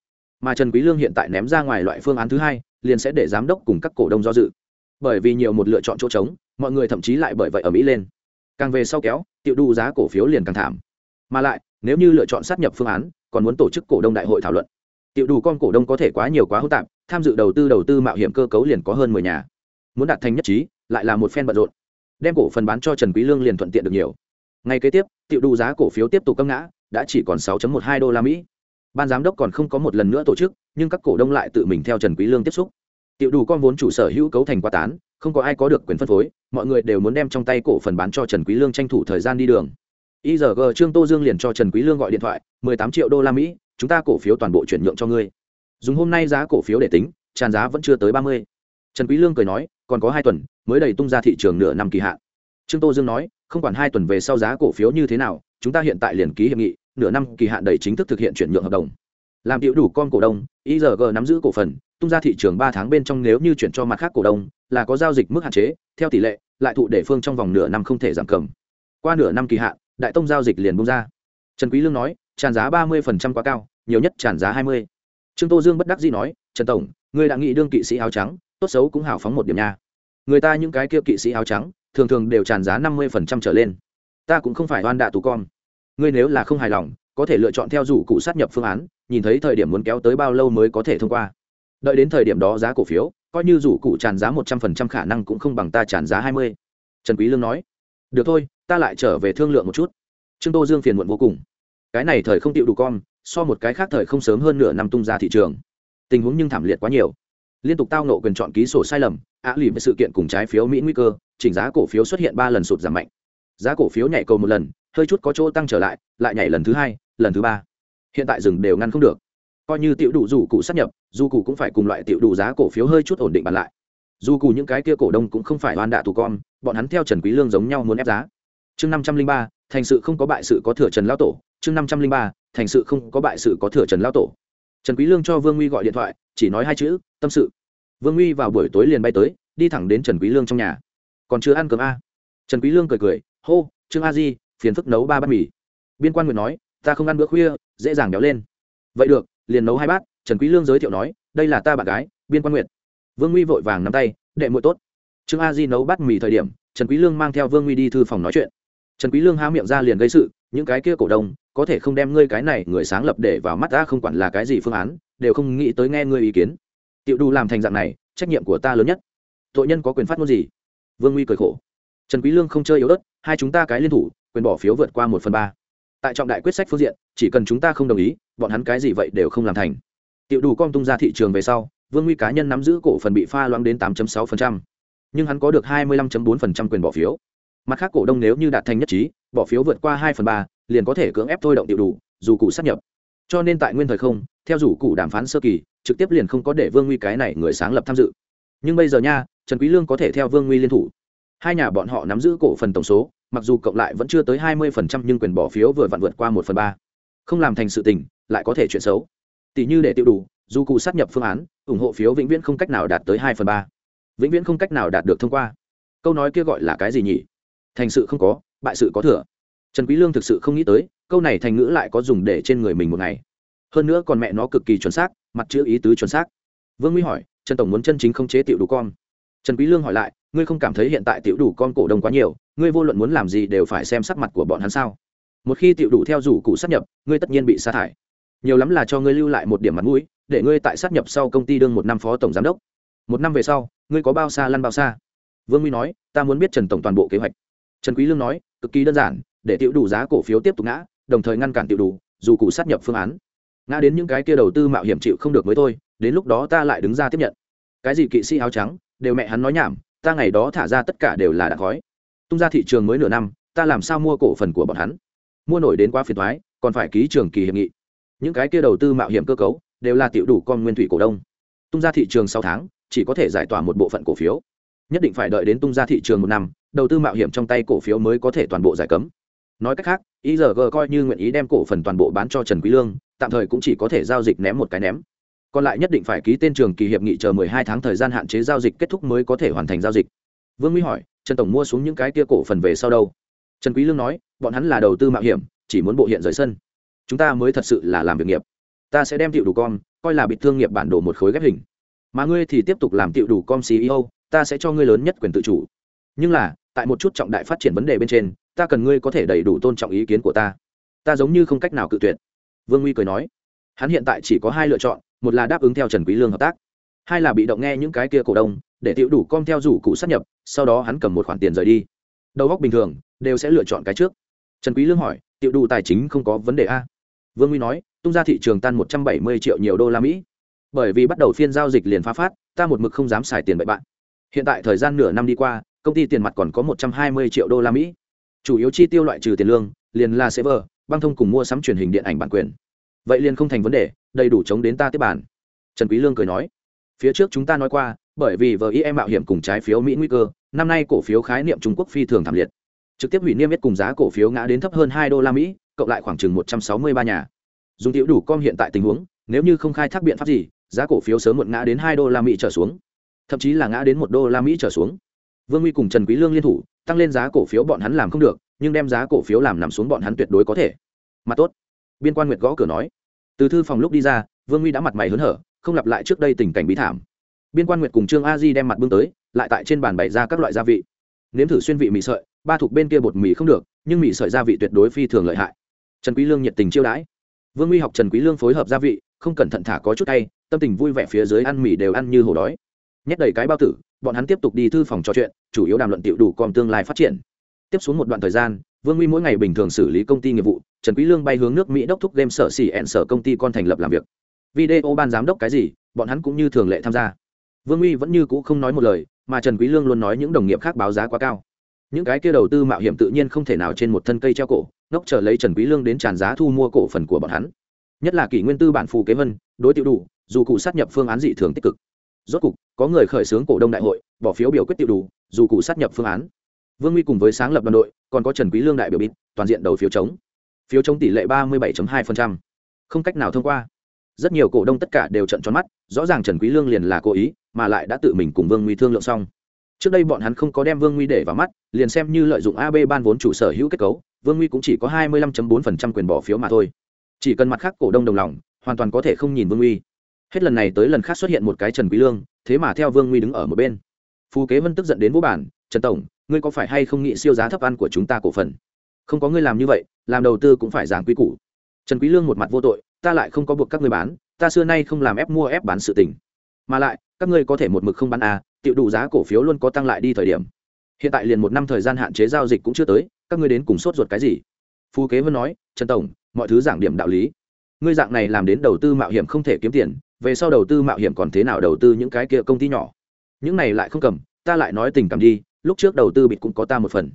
Mà trần quý lương hiện tại ném ra ngoài loại phương án thứ hai, liền sẽ để giám đốc cùng các cổ đông do dự. Bởi vì nhiều một lựa chọn chỗ trống, mọi người thậm chí lại bởi vậy ở mỹ lên. Càng về sau kéo tiêu đu giá cổ phiếu liền càng thảm mà lại, nếu như lựa chọn sát nhập phương án, còn muốn tổ chức cổ đông đại hội thảo luận. Tiểu đủ con cổ đông có thể quá nhiều quá hỗn tạp, tham dự đầu tư đầu tư mạo hiểm cơ cấu liền có hơn mười nhà. Muốn đạt thành nhất trí, lại là một phen bận rộn. Đem cổ phần bán cho trần quý lương liền thuận tiện được nhiều. Ngay kế tiếp, tiểu đủ giá cổ phiếu tiếp tục căng ngã, đã chỉ còn 6.12 đô la mỹ. Ban giám đốc còn không có một lần nữa tổ chức, nhưng các cổ đông lại tự mình theo trần quý lương tiếp xúc. Tiểu đủ con vốn chủ sở hữu cấu thành quá tán, không có ai có được quyền phân phối, mọi người đều muốn đem trong tay cổ phần bán cho trần quý lương tranh thủ thời gian đi đường igg trương tô dương liền cho trần quý lương gọi điện thoại 18 triệu đô la mỹ, chúng ta cổ phiếu toàn bộ chuyển nhượng cho ngươi. Dùng hôm nay giá cổ phiếu để tính, tràn giá vẫn chưa tới 30. trần quý lương cười nói, còn có hai tuần, mới đầy tung ra thị trường nửa năm kỳ hạn. Trương tô dương nói, không quản hai tuần về sau giá cổ phiếu như thế nào, chúng ta hiện tại liền ký hiệp nghị, nửa năm kỳ hạn đầy chính thức thực hiện chuyển nhượng hợp đồng. Làm tiểu đủ con cổ đông igg nắm giữ cổ phần, tung ra thị trường ba tháng bên trong nếu như chuyển cho mặt khác cổ đông, là có giao dịch mức hạn chế, theo tỷ lệ, lại thụ để phương trong vòng nửa năm không thể giảm cầm. Qua nửa năm kỳ hạn đại tông giao dịch liền bung ra. Trần quý lương nói, tràn giá ba mươi quá cao, nhiều nhất tràn giá hai mươi. Trương tô dương bất đắc dĩ nói, trần tổng, ngươi đã nghĩ đương kỵ sĩ áo trắng, tốt xấu cũng hào phóng một điểm nha. Người ta những cái kia kỵ sĩ áo trắng, thường thường đều tràn giá năm mươi trở lên. Ta cũng không phải oan đạ tù con. Ngươi nếu là không hài lòng, có thể lựa chọn theo rủ cụ sát nhập phương án, nhìn thấy thời điểm muốn kéo tới bao lâu mới có thể thông qua. Đợi đến thời điểm đó giá cổ phiếu, coi như rủ cụ tràn giá một trăm phần trăm khả năng cũng không bằng ta tràn giá hai mươi. Trần quý lương nói được thôi, ta lại trở về thương lượng một chút. Trương tô dương phiền muộn vô cùng. Cái này thời không tiệu đủ con, so một cái khác thời không sớm hơn nửa năm tung ra thị trường. Tình huống nhưng thảm liệt quá nhiều. Liên tục tao nộ quyền chọn ký sổ sai lầm á lì với sự kiện cùng trái phiếu mỹ nguy cơ, chỉnh giá cổ phiếu xuất hiện ba lần sụt giảm mạnh. Giá cổ phiếu nhảy cầu một lần, hơi chút có chỗ tăng trở lại lại nhảy lần thứ hai, lần thứ ba. Hiện tại dừng đều ngăn không được. Coi như tiểu đủ dù cụ sát nhập, dù cụ cũng phải cùng loại tiểu đủ giá cổ phiếu hơi chút ổn định bàn lại. Dù cụ những cái kia cổ đông cũng không phải oan đạ tù con bọn hắn theo trần quý lương giống nhau muốn ép giá. Chương năm trăm linh ba, thành sự không có bại sự có thừa trần lao tổ. Chương năm trăm linh ba, thành sự không có bại sự có thừa trần lao tổ. Trần quý lương cho vương nguy gọi điện thoại, chỉ nói hai chữ, tâm sự. Vương nguy vào buổi tối liền bay tới, đi thẳng đến trần quý lương trong nhà. Còn chưa ăn cơm a trần quý lương cười cười, hô, trương a di, phiền phức nấu ba bát mì. Biên quan nguyệt nói, ta không ăn bữa khuya, dễ dàng béo lên. Vậy được, liền nấu hai bát. Trần quý lương giới thiệu nói, đây là ta bạn gái, biên quan nguyệt vương nguy vội vàng nắm tay, đệ muội tốt trương a di nấu bát mì thời điểm trần quý lương mang theo vương Uy đi thư phòng nói chuyện. Trần quý lương há miệng ra liền gây sự những cái kia cổ đông có thể không đem ngươi cái này người sáng lập để vào mắt ta không quản là cái gì phương án đều không nghĩ tới nghe ngươi ý kiến. Tiểu đủ làm thành dạng này trách nhiệm của ta lớn nhất. Tội nhân có quyền phát ngôn gì? Vương Uy cười khổ. Trần quý lương không chơi yếu đất hai chúng ta cái liên thủ quyền bỏ phiếu vượt qua một phần ba. Tại trọng đại quyết sách phương diện chỉ cần chúng ta không đồng ý bọn hắn cái gì vậy đều không làm thành. Tiểu đủ con tung ra thị trường về sau vương Uy cá nhân nắm giữ cổ phần bị pha loãng đến 8.6%, nhưng hắn có được 25.4% quyền bỏ phiếu. Mặt khác cổ đông nếu như đạt thành nhất trí, bỏ phiếu vượt qua hai phần ba, liền có thể cưỡng ép thôi động điều đủ, dù cụ sát nhập. Cho nên tại nguyên thời không, theo dù cụ đàm phán sơ kỳ, trực tiếp liền không có để vương nguy cái này người sáng lập tham dự. Nhưng bây giờ nha, trần quý lương có thể theo vương nguy liên thủ. Hai nhà bọn họ nắm giữ cổ phần tổng số, mặc dù cộng lại vẫn chưa tới 20% nhưng quyền bỏ phiếu vừa vặn vượt qua một phần ba. Không làm thành sự tình, lại có thể chuyện xấu. Tỷ như để tiêu đủ, dù cụ sát nhập phương án, ủng hộ phiếu vĩnh viễn không cách nào đạt tới hai phần ba vĩnh viễn không cách nào đạt được thông qua. Câu nói kia gọi là cái gì nhỉ? Thành sự không có, bại sự có thừa. Trần quý lương thực sự không nghĩ tới, câu này thành ngữ lại có dùng để trên người mình một ngày. Hơn nữa còn mẹ nó cực kỳ chuẩn xác, mặt chữ ý tứ chuẩn xác. Vương nguy hỏi, trần tổng muốn chân chính không chế tiểu đủ con? Trần quý lương hỏi lại, ngươi không cảm thấy hiện tại tiểu đủ con cổ đông quá nhiều, ngươi vô luận muốn làm gì đều phải xem sắc mặt của bọn hắn sao? Một khi tiểu đủ theo rủ cụ sát nhập, ngươi tất nhiên bị sa thải. Nhiều lắm là cho ngươi lưu lại một điểm mặt mũi, để ngươi tại sát nhập sau công ty đương một năm phó tổng giám đốc một năm về sau, ngươi có bao xa lăn bao xa? Vương huy nói, ta muốn biết trần tổng toàn bộ kế hoạch. Trần quý lương nói, cực kỳ đơn giản, để tiểu đủ giá cổ phiếu tiếp tục ngã, đồng thời ngăn cản tiểu đủ, dù cụ sát nhập phương án. Ngã đến những cái kia đầu tư mạo hiểm chịu không được mới thôi, đến lúc đó ta lại đứng ra tiếp nhận. Cái gì kỵ sĩ áo trắng, đều mẹ hắn nói nhảm, ta ngày đó thả ra tất cả đều là đạn khói. Tung ra thị trường mới nửa năm, ta làm sao mua cổ phần của bọn hắn? Mua nổi đến quá phiền thoái còn phải ký trường kỳ hiệp nghị. Những cái kia đầu tư mạo hiểm cơ cấu, đều là tiểu đủ con nguyên thủy cổ đông. Tung ra thị trường sáu tháng chỉ có thể giải tỏa một bộ phận cổ phiếu. Nhất định phải đợi đến tung ra thị trường một năm, đầu tư mạo hiểm trong tay cổ phiếu mới có thể toàn bộ giải cấm. Nói cách khác igg coi như nguyện ý đem cổ phần toàn bộ bán cho trần quý lương, tạm thời cũng chỉ có thể giao dịch ném một cái ném. Còn lại nhất định phải ký tên trường kỳ hiệp nghị chờ 12 tháng thời gian hạn chế giao dịch kết thúc mới có thể hoàn thành giao dịch. Vương mỹ hỏi, trần tổng mua xuống những cái kia cổ phần về sau đâu? Trần quý lương nói, bọn hắn là đầu tư mạo hiểm, chỉ muốn bộ hiện rời sân. Chúng ta mới thật sự là làm việc nghiệp. Ta sẽ đem tiểu đủ con, coi là bị thương nghiệp bản đồ một khối ghép hình mà ngươi thì tiếp tục làm tiệu đủ com ceo ta sẽ cho ngươi lớn nhất quyền tự chủ. Nhưng là, tại một chút trọng đại phát triển vấn đề bên trên, ta cần ngươi có thể đầy đủ tôn trọng ý kiến của ta. Ta giống như không cách nào cự tuyệt. Vương nguy cười nói. Hắn hiện tại chỉ có hai lựa chọn, một là đáp ứng theo trần quý lương hợp tác, hai là bị động nghe những cái kia cổ đông, để tiểu đủ com theo rủ cụ sát nhập, sau đó hắn cầm một khoản tiền rời đi. Đầu góc bình thường, đều sẽ lựa chọn cái trước. Trần quý lương hỏi, tiểu đủ tài chính không có vấn đề a? Vương nguy nói, tung ra thị trường tan một trăm bảy mươi triệu nhiều đô la mỹ bởi vì bắt đầu phiên giao dịch liền phá phát, ta một mực không dám xài tiền bậy bạn. Hiện tại thời gian nửa năm đi qua, công ty tiền mặt còn có một trăm hai mươi triệu đô la mỹ. Chủ yếu chi tiêu loại trừ tiền lương, liền là server, băng thông cùng mua sắm truyền hình điện ảnh bản quyền. Vậy liền không thành vấn đề, đầy đủ chống đến ta tiếp bản trần quý lương cười nói. Phía trước chúng ta nói qua, bởi vì vờ em mạo hiểm cùng trái phiếu mỹ nguy cơ, năm nay cổ phiếu khái niệm trung quốc phi thường thảm liệt. Trực tiếp hủy niêm yết cùng giá cổ phiếu ngã đến thấp hơn hai đô la mỹ, cộng lại khoảng chừng một trăm sáu mươi ba nhà. Dùng tiểu đủ com hiện tại tình huống, nếu như không khai thác biện pháp gì giá cổ phiếu sớm muộn ngã đến hai đô la mỹ trở xuống. Thậm chí là ngã đến một đô la mỹ trở xuống. Vương huy cùng trần quý lương liên thủ, tăng lên giá cổ phiếu bọn hắn làm không được, nhưng đem giá cổ phiếu làm nằm xuống bọn hắn tuyệt đối có thể. Mà tốt, biên quan nguyệt gõ cửa nói. Từ thư phòng lúc đi ra, vương huy đã mặt mày hớn hở, không lặp lại trước đây tình cảnh bí thảm. Biên quan nguyệt cùng trương a di đem mặt bưng tới, lại tại trên bàn bày ra các loại gia vị. Nếm thử xuyên vị mì sợi, ba thuộc bên kia bột mì không được, nhưng mì sợi gia vị tuyệt đối phi thường lợi hại. Trần quý lương nhiệt tình chiêu đãi. Vương huy học trần quý lương phối hợp gia vị, không cẩn thận thả có chút tay tâm tình vui vẻ phía dưới ăn mì đều ăn như hổ đói. Nhét đầy cái bao tử, bọn hắn tiếp tục đi thư phòng trò chuyện, chủ yếu đàm luận tiểu đủ còn tương lai phát triển. Tiếp xuống một đoạn thời gian, vương nguy mỗi ngày bình thường xử lý công ty nghiệp vụ, trần quý lương bay hướng nước mỹ đốc thúc game sở xỉ ẹn sở công ty con thành lập làm việc. Video ban giám đốc cái gì, bọn hắn cũng như thường lệ tham gia. Vương nguy vẫn như cũ không nói một lời, mà trần quý lương luôn nói những đồng nghiệp khác báo giá quá cao. Những cái kia đầu tư mạo hiểm tự nhiên không thể nào trên một thân cây treo cổ, ngốc chờ lấy trần quý lương đến tràn giá thu mua cổ phần của bọn hắn. Nhất là kỷ nguyên tư bản phù kế vân, đối tiêu đủ dù cụ sát nhập phương án dị thường tích cực. Rốt cục, có người khởi xướng cổ đông đại hội, bỏ phiếu biểu quyết tiêu đủ, dù cụ sát nhập phương án. Vương huy cùng với sáng lập đoàn đội, còn có trần quý lương đại biểu bịt, toàn diện đầu phiếu chống. Phiếu chống tỷ lệ ba mươi 37.2%. không cách nào thông qua. Rất nhiều cổ đông tất cả đều trận tròn mắt, rõ ràng trần quý lương liền là cố ý, mà lại đã tự mình cùng vương huy thương lượng xong. Trước đây bọn hắn không có đem vương huy để vào mắt, liền xem như lợi dụng ab ban vốn chủ sở hữu kết cấu, vương huy cũng chỉ có hai mươi 25.4% quyền bỏ phiếu mà thôi. Chỉ cần mặt khác cổ đông đồng lòng, hoàn toàn có thể không nhìn vương huy hết lần này tới lần khác xuất hiện một cái trần quý lương, thế mà theo vương nguy đứng ở một bên. Phù kế vân tức giận đến vũ bản, trần tổng, ngươi có phải hay không nghĩ siêu giá thấp ăn của chúng ta cổ phần? Không có ngươi làm như vậy, làm đầu tư cũng phải giảm quy củ. Trần quý lương một mặt vô tội, ta lại không có buộc các ngươi bán, ta xưa nay không làm ép mua ép bán sự tình. Mà lại, các ngươi có thể một mực không bán à tiêu đủ giá cổ phiếu luôn có tăng lại đi thời điểm. Hiện tại liền một năm thời gian hạn chế giao dịch cũng chưa tới, các ngươi đến cùng sốt ruột cái gì? Phù kế vân nói, trần tổng, mọi thứ giảng điểm đạo lý. Ngươi dạng này làm đến đầu tư mạo hiểm không thể kiếm tiền về sau đầu tư mạo hiểm còn thế nào đầu tư những cái kia công ty nhỏ? Những này lại không cầm, ta lại nói tình cảm đi, lúc trước đầu tư bịt cũng có ta một phần.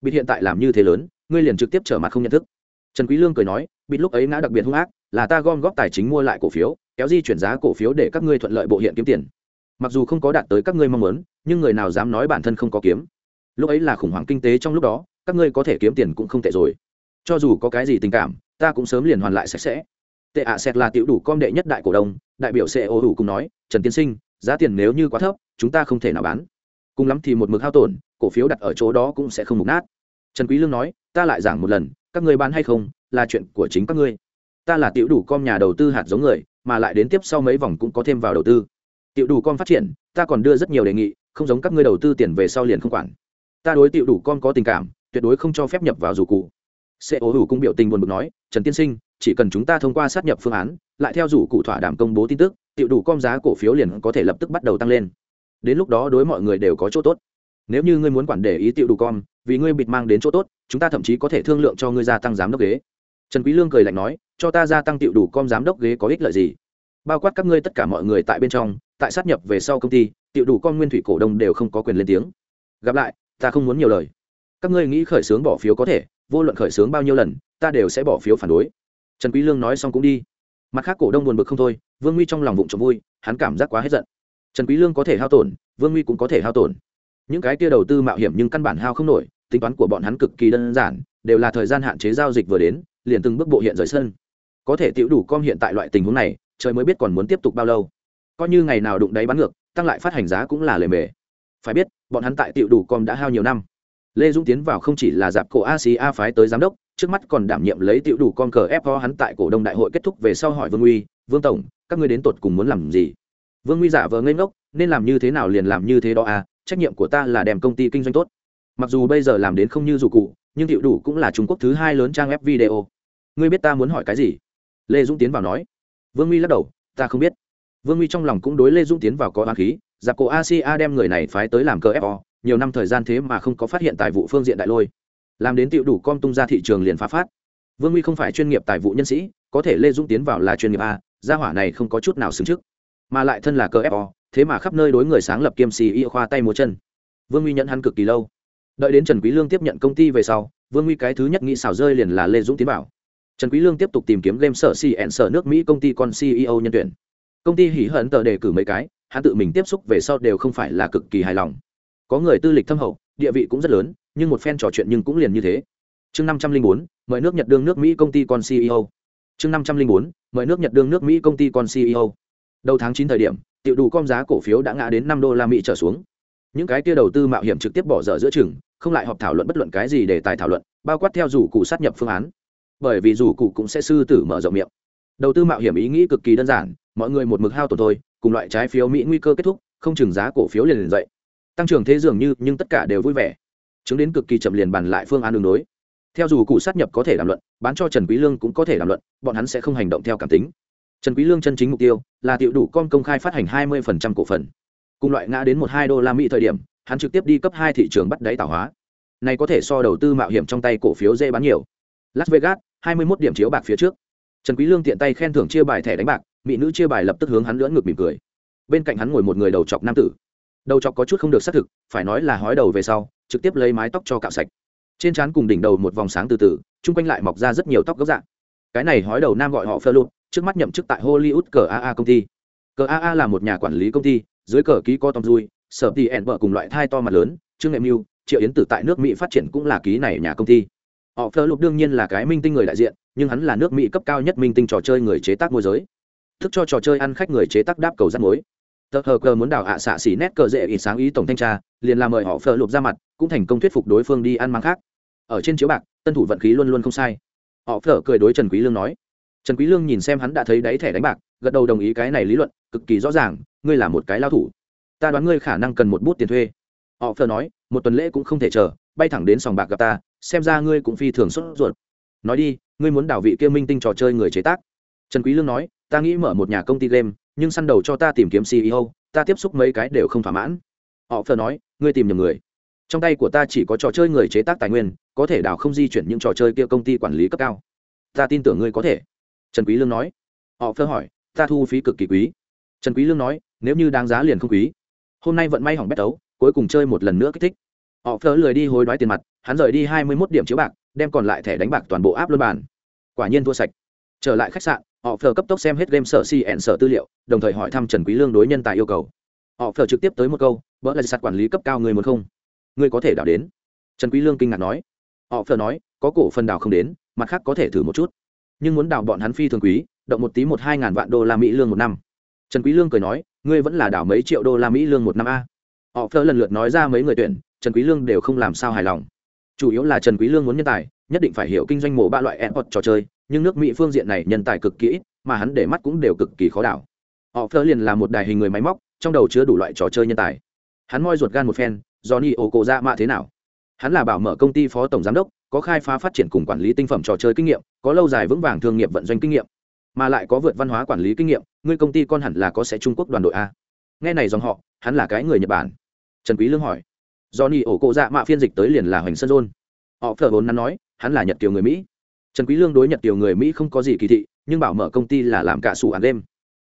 Bịt hiện tại làm như thế lớn, ngươi liền trực tiếp trở mặt không nhận thức. Trần quý lương cười nói, bịt lúc ấy ngã đặc biệt hung ác, là ta gom góp tài chính mua lại cổ phiếu, kéo di chuyển giá cổ phiếu để các ngươi thuận lợi bộ hiện kiếm tiền. Mặc dù không có đạt tới các ngươi mong muốn, nhưng người nào dám nói bản thân không có kiếm. Lúc ấy là khủng hoảng kinh tế trong lúc đó, các ngươi có thể kiếm tiền cũng không tệ rồi. Cho dù có cái gì tình cảm, ta cũng sớm liền hoàn lại sạch sẽ tệ ạ à sẹt là tiểu đủ com đệ nhất đại cổ đông, đại biểu xe ô đủ cùng nói, trần tiên sinh, giá tiền nếu như quá thấp, chúng ta không thể nào bán. Cùng lắm thì một mực hao tổn, cổ phiếu đặt ở chỗ đó cũng sẽ không mục nát. Trần quý lương nói, ta lại giảng một lần, các ngươi bán hay không, là chuyện của chính các ngươi. Ta là tiểu đủ com nhà đầu tư hạt giống người, mà lại đến tiếp sau mấy vòng cũng có thêm vào đầu tư. Tiểu đủ com phát triển, ta còn đưa rất nhiều đề nghị, không giống các ngươi đầu tư tiền về sau liền không quản. Ta đối tiểu đủ com có tình cảm, tuyệt đối không cho phép nhập vào dù cụ sẽ ố hữu cũng biểu tình buồn bực nói, trần tiên sinh, chỉ cần chúng ta thông qua sát nhập phương án, lại theo rủ cụ thỏa đảm công bố tin tức, tiểu đủ com giá cổ phiếu liền có thể lập tức bắt đầu tăng lên. Đến lúc đó đối mọi người đều có chỗ tốt. Nếu như ngươi muốn quản để ý tiểu đủ com, vì ngươi bịt mang đến chỗ tốt, chúng ta thậm chí có thể thương lượng cho ngươi gia tăng giám đốc ghế. Trần quý lương cười lạnh nói, cho ta gia tăng tiểu đủ com giám đốc ghế có ích lợi gì? Bao quát các ngươi tất cả mọi người tại bên trong, tại sát nhập về sau công ty, tiểu đủ con nguyên thủy cổ đông đều không có quyền lên tiếng. Gặp lại, ta không muốn nhiều lời. Các ngươi nghĩ khởi xướng bỏ phiếu có thể vô luận khởi xướng bao nhiêu lần, ta đều sẽ bỏ phiếu phản đối. Trần quý lương nói xong cũng đi. Mặt khác cổ đông buồn bực không thôi, vương nguy trong lòng vụng trộm vui, hắn cảm giác quá hết giận. Trần quý lương có thể hao tổn, vương nguy cũng có thể hao tổn. Những cái kia đầu tư mạo hiểm nhưng căn bản hao không nổi, tính toán của bọn hắn cực kỳ đơn giản, đều là thời gian hạn chế giao dịch vừa đến, liền từng bước bộ hiện rời sân. Có thể tiểu đủ com hiện tại loại tình huống này, trời mới biết còn muốn tiếp tục bao lâu. Coi như ngày nào đụng đáy bán ngược, tăng lại phát hành giá cũng là lề mề. Phải biết, bọn hắn tại tiểu đủ com đã hao nhiều năm lê dũng tiến vào không chỉ là dạp cổ asia phái tới giám đốc, trước mắt còn đảm nhiệm lấy tiểu đủ con cờ fo hắn tại cổ đông đại hội kết thúc về sau hỏi vương uy, vương tổng, các ngươi đến tột cùng muốn làm gì? Vương uy giả vờ ngây ngốc, nên làm như thế nào liền làm như thế đó à trách nhiệm của ta là đem công ty kinh doanh tốt. Mặc dù bây giờ làm đến không như dù cụ, nhưng tiểu đủ cũng là trung quốc thứ hai lớn trang web video. Ngươi biết ta muốn hỏi cái gì? Lê dũng tiến vào nói. Vương uy lắc đầu, ta không biết. Vương uy trong lòng cũng đối lê dũng tiến vào có oán khí giặc cổ asia đem người này phái tới làm cờ fo nhiều năm thời gian thế mà không có phát hiện tài vụ phương diện đại lôi. Làm đến tiểu đủ com tung ra thị trường liền phá phát. Vương huy không phải chuyên nghiệp tài vụ nhân sĩ, có thể lê dũng tiến vào là chuyên nghiệp a, gia hỏa này không có chút nào xứng trước. Mà lại thân là cờ fo thế mà khắp nơi đối người sáng lập kiêm xì y khoa tay múa chân. Vương huy nhận hắn cực kỳ lâu. Đợi đến trần quý lương tiếp nhận công ty về sau, vương huy cái thứ nhất nghĩ xảo rơi liền là lê dũng tiến bảo. trần quý lương tiếp tục tìm kiếm game sở cn sở nước mỹ công ty con ceo nhân tuyển. Công ty hỉ hận tờ đề cử mấy cái, hắn tự mình tiếp xúc về sau đều không phải là cực kỳ hài lòng có người tư lịch thâm hậu, địa vị cũng rất lớn, nhưng một phen trò chuyện nhưng cũng liền như thế. Chương năm trăm linh bốn, mời nước nhật đương nước mỹ công ty con ceo chương năm trăm linh bốn, mời nước nhật đương nước mỹ công ty con ceo đầu tháng chín thời điểm, tiểu đủ com giá cổ phiếu đã ngã đến năm đô la mỹ trở xuống. Những cái kia đầu tư mạo hiểm trực tiếp bỏ dở giữa chừng, không lại họp thảo luận bất luận cái gì để tài thảo luận, bao quát theo rủ cụ sát nhập phương án. Bởi vì rủ cụ cũng sẽ sư tử mở rộng miệng. Đầu tư mạo hiểm ý nghĩ cực kỳ đơn giản, mọi người một mực hao tổn thôi, cùng loại trái phiếu mỹ nguy cơ kết thúc, không chừng giá cổ phiếu liền liền dậy tăng trưởng thế dường như, nhưng tất cả đều vui vẻ. Chứng đến cực kỳ chậm liền bàn lại phương án đường đối. Theo dù cụ sát nhập có thể đàm luận, bán cho trần quý lương cũng có thể đàm luận, bọn hắn sẽ không hành động theo cảm tính. Trần quý lương chân chính mục tiêu là tiểu đủ con công khai phát hành 20% cổ phần. Cùng loại ngã đến một hai đô la mỹ thời điểm, hắn trực tiếp đi cấp hai thị trường bắt đáy tạo hóa. Này có thể so đầu tư mạo hiểm trong tay cổ phiếu dễ bán nhiều. Las vegas 21 điểm chiếu bạc phía trước. Trần quý lương tiện tay khen thưởng chia bài thẻ đánh bạc, mỹ nữ chia bài lập tức hướng hắn lưỡn ngược mỉm cười. Bên cạnh hắn ngồi một người đầu chọc nam tử đầu chọc có chút không được xác thực, phải nói là hói đầu về sau, trực tiếp lấy mái tóc cho cạo sạch. Trên trán cùng đỉnh đầu một vòng sáng từ từ, chung quanh lại mọc ra rất nhiều tóc gốc dạng cái này hói đầu nam gọi họ phơ lụt, trước mắt nhậm chức tại hollywood cờ aa công ty. Cờ aa là một nhà quản lý công ty, dưới cờ ký co tom dui, sở tì ẹn vợ cùng loại thai to mặt lớn, trương nghệ mưu, triệu yến tử tại nước mỹ phát triển cũng là ký này nhà công ty. Họ phơ lụt đương nhiên là cái minh tinh người đại diện, nhưng hắn là nước mỹ cấp cao nhất minh tinh trò chơi người chế tác môi giới. Thức cho trò chơi ăn khách người chế tác đáp cầu rắt mối tờ hờ cờ muốn đảo ạ xạ xỉ nét cờ dễ ít sáng ý tổng thanh tra, liền làm mời họ phờ lụp ra mặt, cũng thành công thuyết phục đối phương đi ăn mắng khác. Ở trên chiếu bạc, tân thủ vận khí luôn luôn không sai. Họ phờ cười đối trần quý lương nói. Trần quý lương nhìn xem hắn đã thấy đáy thẻ đánh bạc, gật đầu đồng ý cái này lý luận, cực kỳ rõ ràng, ngươi là một cái lao thủ. Ta đoán ngươi khả năng cần một bút tiền thuê. Họ phờ nói, một tuần lễ cũng không thể chờ, bay thẳng đến sòng bạc gặp ta, xem ra ngươi cũng phi thường xuất ruột. Nói đi, ngươi muốn đảo vị kia minh tinh trò chơi người chế tác. Trần quý lương nói ta nghĩ mở một nhà công ty game, nhưng săn đầu cho ta tìm kiếm ceo ta tiếp xúc mấy cái đều không thỏa mãn. Họ phờ nói, ngươi tìm nhầm người. Trong tay của ta chỉ có trò chơi người chế tác tài nguyên, có thể đào không di chuyển những trò chơi kia công ty quản lý cấp cao. Ta tin tưởng ngươi có thể. Trần quý lương nói. Họ phơ hỏi, ta thu phí cực kỳ quý. Trần quý lương nói, nếu như đáng giá liền không quý. Hôm nay vận may hỏng bét đấu cuối cùng chơi một lần nữa kích thích. Họ phơ lười đi hối đoái tiền mặt, hắn rời đi hai mươi 21 điểm chiếu bạc, đem còn lại thẻ đánh bạc toàn bộ áp luôn bàn. Quả nhiên thua sạch. Trở lại khách sạn họ phờ cấp tốc xem hết game sở cn sở tư liệu, đồng thời hỏi thăm trần quý lương đối nhân tài yêu cầu. Họ phờ trực tiếp tới một câu vỡ là sạt quản lý cấp cao người muốn không? Người có thể đảo đến? Trần quý lương kinh ngạc nói. Họ phờ nói, có cổ phần đảo không đến, mặt khác có thể thử một chút. Nhưng muốn đảo bọn hắn phi thường quý, động một tí một hai ngàn vạn đô la mỹ lương một năm. Trần quý lương cười nói, ngươi vẫn là đảo mấy triệu đô la mỹ lương một năm a? Họ phờ lần lượt nói ra mấy người tuyển, trần quý lương đều không làm sao hài lòng. Chủ yếu là trần quý lương muốn nhân tài, nhất định phải hiểu kinh doanh mổ ba loại airport trò chơi nhưng nước mỹ phương diện này nhân tài cực kỹ mà hắn để mắt cũng đều cực kỳ khó đảo. Họ phơ liền là một đài hình người máy móc, trong đầu chứa đủ loại trò chơi nhân tài. Hắn moi ruột gan một phen do ni ổ cổ dạ mạ thế nào? Hắn là bảo mở công ty phó tổng giám đốc, có khai phá phát triển cùng quản lý tinh phẩm trò chơi kinh nghiệm, có lâu dài vững vàng thương nghiệp vận doanh kinh nghiệm, mà lại có vượt văn hóa quản lý kinh nghiệm, ngươi công ty con hẳn là có sẽ trung quốc đoàn đội a. Nghe này dòng họ, hắn là cái người nhật bản. Trần quý lương hỏi. Do ni ổ cổ dạ mạ phiên dịch tới liền là hoành sơn rôn họ phở vốn nắn nói, hắn là nhật kiều người mỹ trần quý lương đối nhật tiểu người mỹ không có gì kỳ thị, nhưng bảo mở công ty là làm cả sủ ăn đêm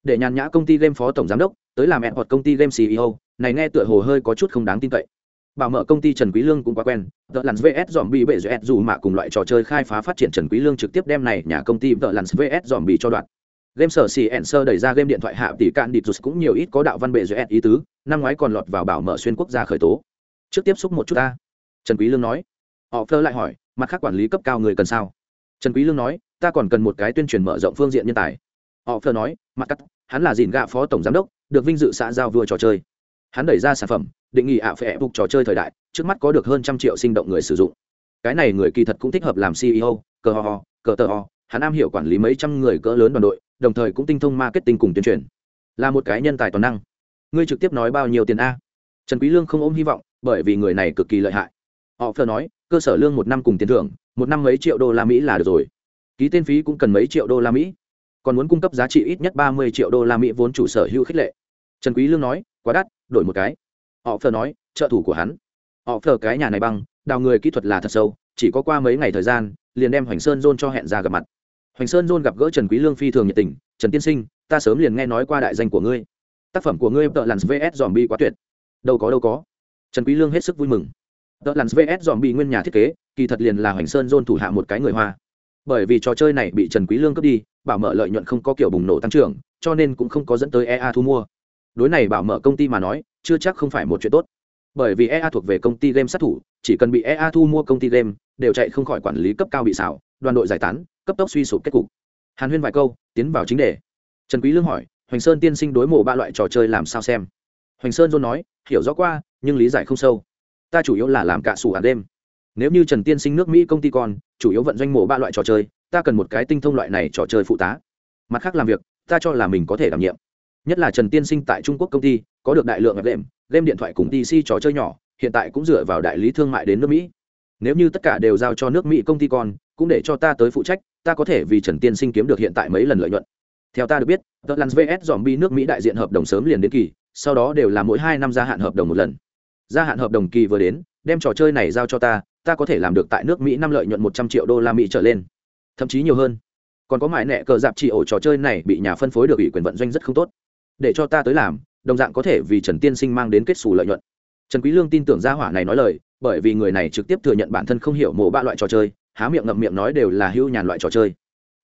để nhàn nhã công ty game phó tổng giám đốc, tới làm hẹn hoặc công ty game ceo này nghe tựa hồ hơi có chút không đáng tin cậy. Bảo mở công ty trần quý lương cũng quá quen tờ lặn vs dòm bị bệ duyệt dù mà cùng loại trò chơi khai phá phát triển trần quý lương trực tiếp đem này nhà công ty tờ lặn vs dòm bị cho đoạn. Game sở xì ẹn sơ đẩy ra game điện thoại hạ tỷ cạn địch cũng nhiều ít có đạo văn bệ duyệt ý tứ, năm ngoái còn lọt vào bảo mở xuyên quốc gia khởi tố. Trước tiếp xúc một chút ta. Trần quý lương nói. Họ phơ lại hỏi, mặt khác quản lý cấp cao người cần sao? Trần quý lương nói, ta còn cần một cái tuyên truyền mở rộng phương diện nhân tài. Họ phờ nói mặt cắt, hắn là dìn gạ phó tổng giám đốc, được vinh dự xã giao vua trò chơi. Hắn đẩy ra sản phẩm, định nghĩa ạ phệ phục trò chơi thời đại, trước mắt có được hơn trăm triệu sinh động người sử dụng. Cái này người kỳ thật cũng thích hợp làm ceo cờ ho, cờ tờ ho. Hắn am hiểu quản lý mấy trăm người cỡ lớn đoàn đội, đồng thời cũng tinh thông marketing cùng tuyên truyền. Là một cái nhân tài toàn năng. Ngươi trực tiếp nói bao nhiêu tiền a? Trần quý lương không ôm hy vọng, bởi vì người này cực kỳ lợi hại. Họ phờ nói, cơ sở lương một năm cùng tiền thưởng một năm mấy triệu đô la mỹ là được rồi. Ký tên phí cũng cần mấy triệu đô la mỹ. Còn muốn cung cấp giá trị ít nhất ba mươi triệu đô la mỹ vốn chủ sở hữu khích lệ. Trần quý lương nói, quá đắt, đổi một cái. Họ phờ nói, trợ thủ của hắn. Họ phờ cái nhà này băng, đào người kỹ thuật là thật sâu, chỉ có qua mấy ngày thời gian, liền đem hoành sơn dôn cho hẹn ra gặp mặt. Hoành sơn dôn gặp gỡ trần quý lương phi thường nhiệt tình, trần tiên sinh, ta sớm liền nghe nói qua đại danh của ngươi. Tác phẩm của ngươi tợ lặn vs dòm bi quá tuyệt. Đâu có đâu có. Trần quý lương hết sức vui mừng. Tợ lặn vs dòm bi nguyên nhà thiết kế kỳ thật liền là hoành sơn dôn thủ hạ một cái người hoa. Bởi vì trò chơi này bị trần quý lương cướp đi, bảo mở lợi nhuận không có kiểu bùng nổ tăng trưởng, cho nên cũng không có dẫn tới ea thu mua. Đối này bảo mở công ty mà nói, chưa chắc không phải một chuyện tốt. Bởi vì ea thuộc về công ty game sát thủ, chỉ cần bị ea thu mua công ty game, đều chạy không khỏi quản lý cấp cao bị xảo, đoàn đội giải tán, cấp tốc suy sụp kết cục. Hàn huyên vài câu, tiến vào chính đề. Trần quý lương hỏi, hoành sơn tiên sinh đối mộ ba loại trò chơi làm sao xem? Hoành sơn dôn nói, hiểu rõ qua, nhưng lý giải không sâu. Ta chủ yếu là làm cả sủ hàn đêm nếu như trần tiên sinh nước mỹ công ty con, chủ yếu vận doanh mổ ba loại trò chơi, ta cần một cái tinh thông loại này trò chơi phụ tá. Mặt khác làm việc, ta cho là mình có thể đảm nhiệm. Nhất là trần tiên sinh tại trung quốc công ty, có được đại lượng web game game điện thoại cùng pc trò chơi nhỏ, hiện tại cũng dựa vào đại lý thương mại đến nước mỹ. Nếu như tất cả đều giao cho nước mỹ công ty con, cũng để cho ta tới phụ trách, ta có thể vì trần tiên sinh kiếm được hiện tại mấy lần lợi nhuận. Theo ta được biết tờ lans vs dòm bi nước mỹ đại diện hợp đồng sớm liền đến kỳ, sau đó đều là mỗi hai năm gia hạn hợp đồng một lần. Gia hạn hợp đồng kỳ vừa đến, đem trò chơi này giao cho ta ta có thể làm được tại nước mỹ năm lợi nhuận một trăm triệu đô la mỹ trở lên, thậm chí nhiều hơn. Còn có mãi nẹ cờ dạp chỉ ổ trò chơi này bị nhà phân phối được ủy quyền vận doanh rất không tốt. Để cho ta tới làm, đồng dạng có thể vì trần tiên sinh mang đến kết xù lợi nhuận. Trần quý lương tin tưởng gia hỏa này nói lời, bởi vì người này trực tiếp thừa nhận bản thân không hiểu mổ ba loại trò chơi, há miệng ngậm miệng nói đều là hưu nhàn loại trò chơi.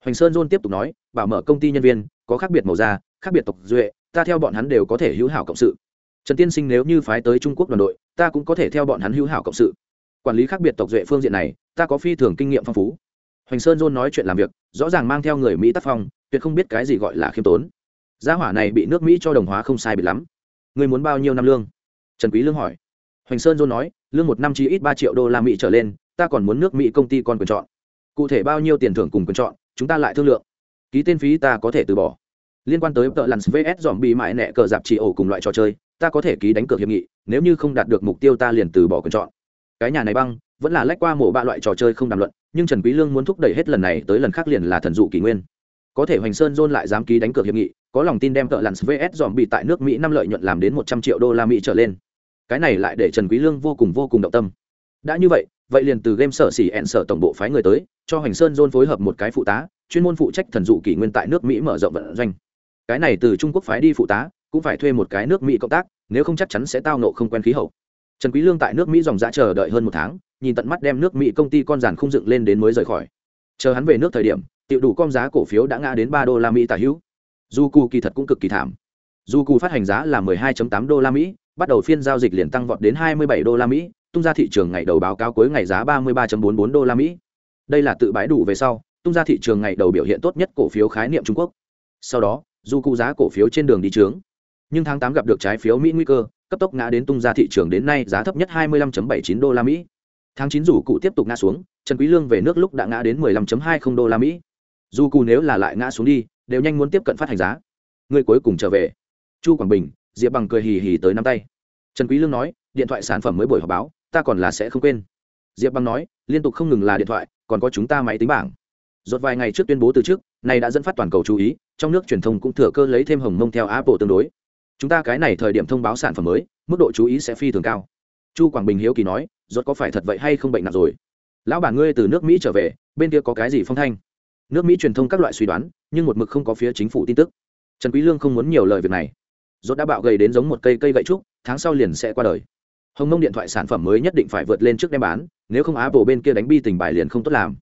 Hoành sơn john tiếp tục nói, bảo mở công ty nhân viên, có khác biệt màu da, khác biệt tộc duệ, ta theo bọn hắn đều có thể hữu hảo cộng sự. Trần tiên sinh nếu như phái tới trung quốc đoàn đội, ta cũng có thể theo bọn hắn hữu hảo cộng sự quản lý khác biệt tộc duệ phương diện này, ta có phi thường kinh nghiệm phong phú. Hoành sơn Dôn nói chuyện làm việc, rõ ràng mang theo người mỹ tác phong, tuyệt không biết cái gì gọi là khiêm tốn. Gia hỏa này bị nước mỹ cho đồng hóa không sai biệt lắm. Người muốn bao nhiêu năm lương? Trần quý lương hỏi. Hoành sơn Dôn nói, lương một năm chi ít ba triệu đô la mỹ trở lên, ta còn muốn nước mỹ công ty còn quyền chọn. Cụ thể bao nhiêu tiền thưởng cùng quyền chọn, chúng ta lại thương lượng. Ký tên phí ta có thể từ bỏ. Liên quan tới tợ lặn vs dòm bị mại nẹ cờ dạp chỉ ổ cùng loại trò chơi, ta có thể ký đánh cược hiệp nghị, nếu như không đạt được mục tiêu ta liền từ bỏ quyền chọn cái nhà này băng, vẫn là lách qua mổ ba loại trò chơi không đàm luận, nhưng trần quý lương muốn thúc đẩy hết lần này tới lần khác liền là thần dụ kỷ nguyên. Có thể hoành sơn john lại dám ký đánh cược hiệp nghị, có lòng tin đem cỡ lặn vs dòm bị tại nước mỹ năm lợi nhuận làm đến một trăm triệu đô la mỹ trở lên. Cái này lại để trần quý lương vô cùng vô cùng động tâm. Đã như vậy vậy liền từ game sở xỉ ẹn sở tổng bộ phái người tới, cho hoành sơn john phối hợp một cái phụ tá, chuyên môn phụ trách thần dụ kỷ nguyên tại nước mỹ mở rộng vận doanh. Cái này từ trung quốc phái đi phụ tá, cũng phải thuê một cái nước mỹ cộng tác, nếu không chắc chắn sẽ tao nộ không quen khí hậu trần quý lương tại nước mỹ dòng dã chờ đợi hơn một tháng, nhìn tận mắt đem nước mỹ công ty con giàn không dựng lên đến mới rời khỏi. Chờ hắn về nước thời điểm, tiểu đủ con giá cổ phiếu đã ngã đến ba đô la mỹ tả hữu. Du cù kỳ thật cũng cực kỳ thảm. Du cù phát hành giá là 12.8 đô la mỹ, bắt đầu phiên giao dịch liền tăng vọt đến 27 đô la mỹ, tung ra thị trường ngày đầu báo cáo cuối ngày giá 33.44 đô la mỹ. Đây là tự bãi đủ về sau, tung ra thị trường ngày đầu biểu hiện tốt nhất cổ phiếu khái niệm trung quốc. Sau đó du cù giá cổ phiếu trên đường đi trướng nhưng tháng tám gặp được trái phiếu mỹ nguy cơ, cấp tốc ngã đến tung ra thị trường đến nay giá thấp nhất 25.79 đô la mỹ. Tháng chín dù cụ tiếp tục ngã xuống, trần quý lương về nước lúc đã ngã đến 15.20 đô la mỹ. Dù cụ nếu là lại ngã xuống đi, đều nhanh muốn tiếp cận phát hành giá. Người cuối cùng trở về. Chu quảng bình, diệp bằng cười hì hì tới nắm tay. Trần quý lương nói, điện thoại sản phẩm mới buổi họp báo, ta còn là sẽ không quên. Diệp bằng nói, liên tục không ngừng là điện thoại, còn có chúng ta máy tính bảng. Rốt vài ngày trước tuyên bố từ trước này đã dẫn phát toàn cầu chú ý, trong nước truyền thông cũng thừa cơ lấy thêm hồng mông theo apple tương đối chúng ta cái này thời điểm thông báo sản phẩm mới, mức độ chú ý sẽ phi thường cao. Chu quảng bình hiếu kỳ nói, rốt có phải thật vậy hay không bệnh nặng rồi? Lão bản ngươi từ nước mỹ trở về, bên kia có cái gì phong thanh? Nước mỹ truyền thông các loại suy đoán, nhưng một mực không có phía chính phủ tin tức. Trần quý lương không muốn nhiều lời việc này. Rốt đã bạo gầy đến giống một cây cây gậy trúc, tháng sau liền sẽ qua đời. Hồng mông điện thoại sản phẩm mới nhất định phải vượt lên trước đem bán, nếu không apple bên kia đánh bi tình bài liền không tốt làm.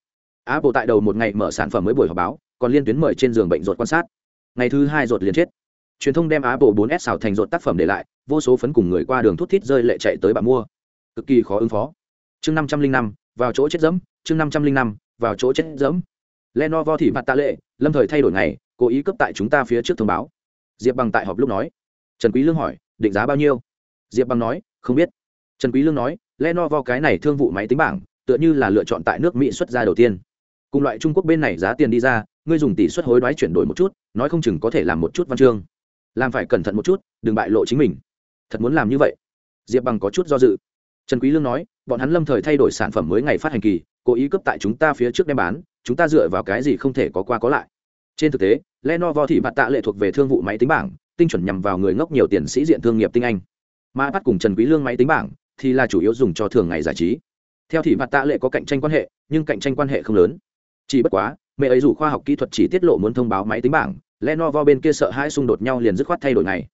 Apple tại đầu một ngày mở sản phẩm mới buổi họp báo, còn liên tuyến mời trên giường bệnh rột quan sát. Ngày thứ hai rột liền chết truyền thông đem apple 4s xào thành rột tác phẩm để lại, vô số phấn cùng người qua đường thút thít rơi lệ chạy tới bà mua. Cực kỳ khó ứng phó. Chương năm trăm linh năm, vào chỗ chết dẫm, chương năm trăm linh năm, vào chỗ chết dẫm. Lenovo thì mặt tạ lệ, lâm thời thay đổi ngày, cố ý cấp tại chúng ta phía trước thông báo. Diệp bằng tại họp lúc nói. Trần quý lương hỏi, định giá bao nhiêu? Diệp bằng nói, không biết. Trần quý lương nói, lenovo cái này thương vụ máy tính bảng, tựa như là lựa chọn tại nước mỹ xuất ra đầu tiên. Cùng loại trung quốc bên này giá tiền đi ra, ngươi dùng tỷ suất hối đoái chuyển đổi một chút, nói không chừng có thể làm một chút văn chương làm phải cẩn thận một chút, đừng bại lộ chính mình. Thật muốn làm như vậy? Diệp bằng có chút do dự. Trần quý lương nói, bọn hắn lâm thời thay đổi sản phẩm mới ngày phát hành kỳ, cố ý cấp tại chúng ta phía trước đem bán, chúng ta dựa vào cái gì không thể có qua có lại. Trên thực tế, lenovo thì mặt tạ lệ thuộc về thương vụ máy tính bảng, tinh chuẩn nhằm vào người ngốc nhiều tiền sĩ diện thương nghiệp tinh anh. Mà bắt cùng trần quý lương máy tính bảng thì là chủ yếu dùng cho thường ngày giải trí. Theo thị mặt tạ lệ có cạnh tranh quan hệ, nhưng cạnh tranh quan hệ không lớn. Chỉ bất quá, mẹ ấy dù khoa học kỹ thuật chỉ tiết lộ muốn thông báo máy tính bảng lenovo bên kia sợ hai xung đột nhau liền dứt khoát thay đổi này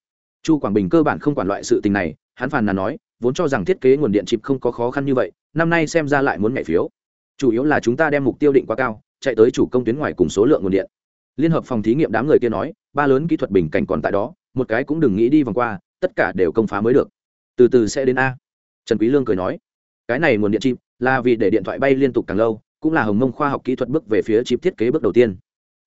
chu quảng bình cơ bản không quản loại sự tình này, hắn phàn nàn nói, vốn cho rằng thiết kế nguồn điện chip không có khó khăn như vậy, năm nay xem ra lại muốn nhảy phiếu. Chủ yếu là chúng ta đem mục tiêu định quá cao, chạy tới chủ công tuyến ngoài cùng số lượng nguồn điện. Liên hợp phòng thí nghiệm đám người kia nói, ba lớn kỹ thuật bình cảnh còn tại đó, một cái cũng đừng nghĩ đi vòng qua, tất cả đều công phá mới được. Từ từ sẽ đến a. Trần quý lương cười nói, cái này nguồn điện chip là vì để điện thoại bay liên tục càng lâu, cũng là hồng mông khoa học kỹ thuật bước về phía chip thiết kế bước đầu tiên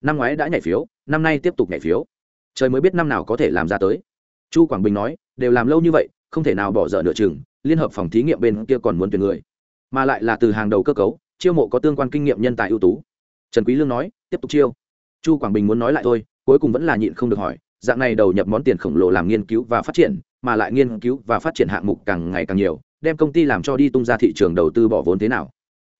năm ngoái đã nhảy phiếu, năm nay tiếp tục nhảy phiếu. Trời mới biết năm nào có thể làm ra tới. Chu quảng bình nói, đều làm lâu như vậy, không thể nào bỏ dở nửa chừng, liên hợp phòng thí nghiệm bên kia còn muốn tuyển người. Mà lại là từ hàng đầu cơ cấu, chiêu mộ có tương quan kinh nghiệm nhân tài ưu tú. Trần quý lương nói, tiếp tục chiêu. Chu quảng bình muốn nói lại thôi, cuối cùng vẫn là nhịn không được hỏi, dạng này đầu nhập món tiền khổng lồ làm nghiên cứu và phát triển, mà lại nghiên cứu và phát triển hạng mục càng ngày càng nhiều, đem công ty làm cho đi tung ra thị trường đầu tư bỏ vốn thế nào?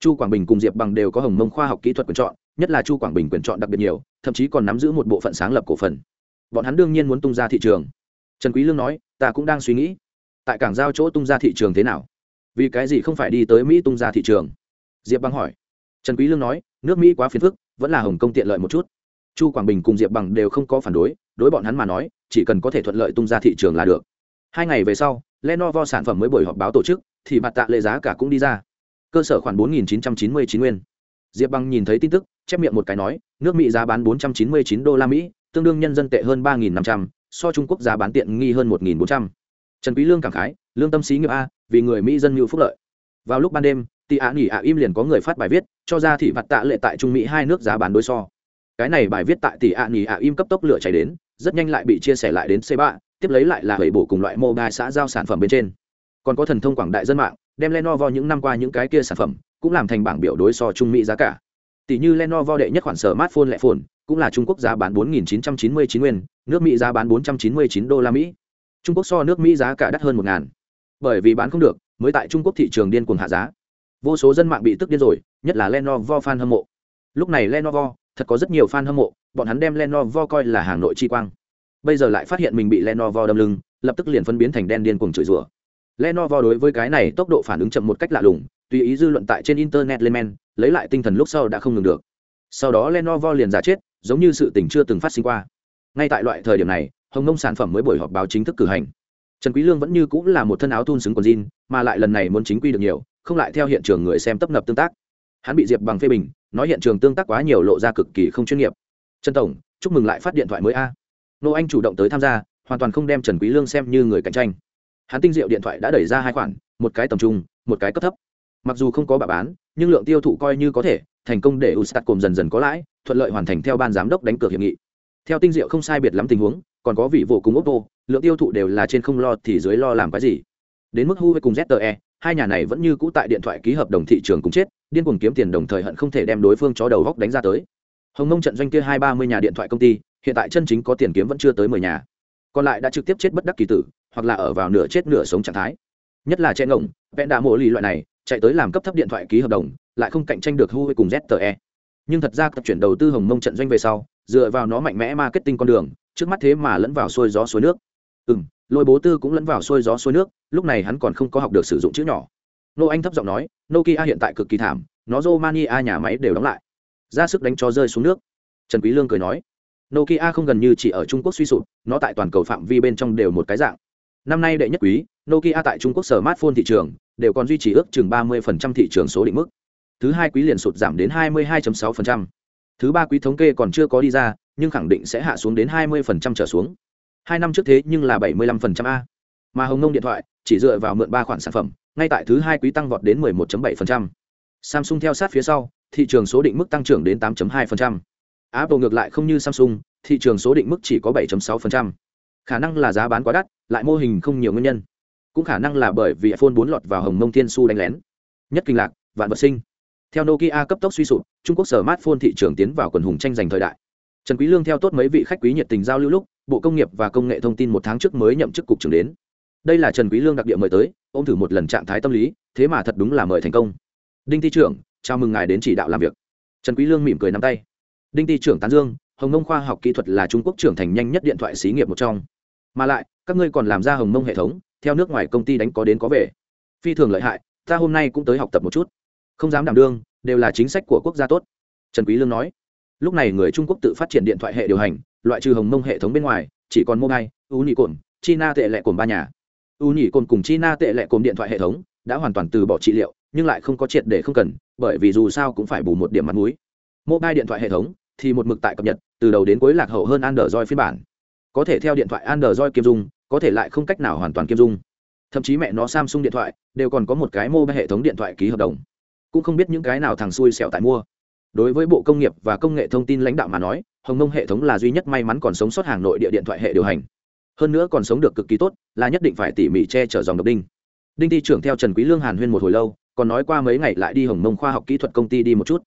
Chu quảng bình cùng diệp bằng đều có hồng mông khoa học kỹ thuật quyền chọn nhất là chu quảng bình quyền chọn đặc biệt nhiều, thậm chí còn nắm giữ một bộ phận sáng lập cổ phần. Bọn hắn đương nhiên muốn tung ra thị trường. Trần quý lương nói, ta cũng đang suy nghĩ, tại cảng giao chỗ tung ra thị trường thế nào? Vì cái gì không phải đi tới mỹ tung ra thị trường? Diệp băng hỏi. Trần quý lương nói, nước mỹ quá phiền phức, vẫn là hồng công tiện lợi một chút. Chu quảng bình cùng diệp bằng đều không có phản đối đối bọn hắn mà nói, chỉ cần có thể thuận lợi tung ra thị trường là được. Hai ngày về sau, lenovo sản phẩm mới buổi họp báo tổ chức, thì mặt tạ lệ giá cả cũng đi ra. Cơ sở khoản 4.999 nguyên diệp bằng nhìn thấy tin tức chép miệng một cái nói nước mỹ giá bán 499 đô la mỹ tương đương nhân dân tệ hơn 3.500, so trung quốc giá bán tiện nghi hơn 1.400. trần quý lương cảm khái lương tâm sĩ nghiệp a vì người mỹ dân nhiều phúc lợi. Vào lúc ban đêm tị ạ nghỉ ạ im liền có người phát bài viết cho ra thị mặt tạ lệ tại trung mỹ hai nước giá bán đối so. Cái này bài viết tại tỷ ạ nghỉ ạ im cấp tốc lửa cháy đến rất nhanh lại bị chia sẻ lại đến c 3 tiếp lấy lại là hủy bổ cùng loại mobile xã giao sản phẩm bên trên. Còn có thần thông quảng đại dân mạng đem lenovo những năm qua những cái kia sản phẩm cũng làm thành bảng biểu đối so trung mỹ giá cả. Tỷ như lenovo đệ nhất khoản sở smartphone lệ phồn, cũng là trung quốc giá bán 4.999 nguyên, nước mỹ giá bán 499 đô la mỹ. Trung quốc so nước mỹ giá cả đắt hơn 1.000. bởi vì bán không được, mới tại trung quốc thị trường điên cuồng hạ giá. Vô số dân mạng bị tức điên rồi, nhất là lenovo fan hâm mộ. Lúc này lenovo, thật có rất nhiều fan hâm mộ, bọn hắn đem lenovo coi là hàng nội chi quang. Bây giờ lại phát hiện mình bị lenovo đâm lưng, lập tức liền phân biến thành đen điên cuồng chửi rủa. Lenovo đối với cái này tốc độ phản ứng chậm một cách lạ lùng tùy ý dư luận tại trên internet lên men, lấy lại tinh thần lúc sau đã không ngừng được. Sau đó lenovo liền giả chết, giống như sự tình chưa từng phát sinh qua. Ngay tại loại thời điểm này, hồng nông sản phẩm mới buổi họp báo chính thức cử hành. Trần quý lương vẫn như cũng là một thân áo thun xứng quần jean, mà lại lần này muốn chính quy được nhiều, không lại theo hiện trường người xem tấp nập tương tác. Hắn bị diệp bằng phê bình, nói hiện trường tương tác quá nhiều lộ ra cực kỳ không chuyên nghiệp. Trần tổng, chúc mừng lại phát điện thoại mới a. Nô anh chủ động tới tham gia, hoàn toàn không đem trần quý lương xem như người cạnh tranh. Hắn tinh diệu điện thoại đã đẩy ra hai khoản, một cái tầm trung, một cái cấp thấp mặc dù không có bà bán, nhưng lượng tiêu thụ coi như có thể, thành công để Ustacom dần dần có lãi, thuận lợi hoàn thành theo ban giám đốc đánh cược hiệp nghị. Theo tinh diệu không sai biệt lắm tình huống, còn có vị vụ cùng oppo lượng tiêu thụ đều là trên không lo thì dưới lo làm cái gì? Đến mức huawei cùng zte hai nhà này vẫn như cũ tại điện thoại ký hợp đồng thị trường cùng chết, điên cuồng kiếm tiền đồng thời hận không thể đem đối phương chó đầu góc đánh ra tới. Hồng nông trận doanh kia hai ba mươi nhà điện thoại công ty, hiện tại chân chính có tiền kiếm vẫn chưa tới mười nhà. Còn lại đã trực tiếp chết bất đắc kỳ tử, hoặc là ở vào nửa chết nửa sống trạng thái. Nhất là che ngộng vẹn đạ mộ lì loại này chạy tới làm cấp thấp điện thoại ký hợp đồng, lại không cạnh tranh được huawei cùng zte nhưng thật ra tập chuyển đầu tư hồng mông trận doanh về sau, dựa vào nó mạnh mẽ marketing con đường, trước mắt thế mà lẫn vào xuôi gió suối nước. Ừ m lôi bố tư cũng lẫn vào xuôi gió suối nước, lúc này hắn còn không có học được sử dụng chữ nhỏ. Nô anh thấp giọng nói, nokia hiện tại cực kỳ thảm, nó romania nhà máy đều đóng lại. Ra sức đánh cho rơi xuống nước. Trần quý lương cười nói, nokia không gần như chỉ ở trung quốc suy sụp, nó tại toàn cầu phạm vi bên trong đều một cái dạng. Năm nay đệ nhất quý, nokia tại trung quốc sở smartphone thị trường đều còn duy trì ước chừng 30% thị trường số định mức thứ hai quý liền sụt giảm đến 22.6%. thứ ba quý thống kê còn chưa có đi ra, nhưng khẳng định sẽ hạ xuống đến 20% trở xuống hai năm trước thế nhưng là 75% a mà hồng nông điện thoại chỉ dựa vào mượn ba khoản sản phẩm, ngay tại thứ hai quý tăng vọt đến 11.7%. samsung theo sát phía sau, thị trường số định mức tăng trưởng đến 8.2%. apple ngược lại không như samsung, thị trường số định mức chỉ có 7.6%. khả năng là giá bán quá đắt, lại mô hình không nhiều nguyên nhân cũng khả năng là bởi vì iphone 4 lọt vào hồng mông thiên su đánh lén. Nhất kinh lạc, vạn vật sinh. Theo nokia cấp tốc suy sụp, trung quốc sở smartphone thị trường tiến vào quần hùng tranh giành thời đại. Trần quý lương theo tốt mấy vị khách quý nhiệt tình giao lưu lúc, bộ công nghiệp và công nghệ thông tin một tháng trước mới nhậm chức cục trưởng đến. Đây là trần quý lương đặc địa mời tới, ôm thử một lần trạng thái tâm lý, thế mà thật đúng là mời thành công. Đinh ty trưởng, chào mừng ngài đến chỉ đạo làm việc. Trần quý lương mỉm cười nắm tay. Đinh ty trưởng tán dương, hồng nông khoa học kỹ thuật là trung quốc trưởng thành nhanh nhất điện thoại xí nghiệp một trong mà lại, các ngươi còn làm ra hồng mông hệ thống, theo nước ngoài công ty đánh có đến có về. Phi thường lợi hại, ta hôm nay cũng tới học tập một chút. Không dám đảm đương, đều là chính sách của quốc gia tốt. Trần quý lương nói. Lúc này người trung quốc tự phát triển điện thoại hệ điều hành, loại trừ hồng mông hệ thống bên ngoài, chỉ còn mobile u nhị cồn china tệ lệ cồn ba nhà. U nhị cồn cùng china tệ lệ cồn điện thoại hệ thống đã hoàn toàn từ bỏ trị liệu, nhưng lại không có triệt để không cần, bởi vì dù sao cũng phải bù một điểm mặt mũi. Mobile điện thoại hệ thống thì một mực tại cập nhật, từ đầu đến cuối lạc hậu hơn android phiên bản có thể theo điện thoại android kiêm dung, có thể lại không cách nào hoàn toàn kiêm dung. Thậm chí mẹ nó samsung điện thoại đều còn có một cái mô hệ thống điện thoại ký hợp đồng. Cũng không biết những cái nào thằng xui xẻo tại mua. Đối với bộ công nghiệp và công nghệ thông tin lãnh đạo mà nói, hồng nông hệ thống là duy nhất may mắn còn sống sót hàng nội địa điện thoại hệ điều hành. Hơn nữa còn sống được cực kỳ tốt, là nhất định phải tỉ mỉ che chở dòng độc đinh. Đinh ty trưởng theo trần quý lương hàn huyên một hồi lâu, còn nói qua mấy ngày lại đi hồng nông khoa học kỹ thuật công ty đi một chút.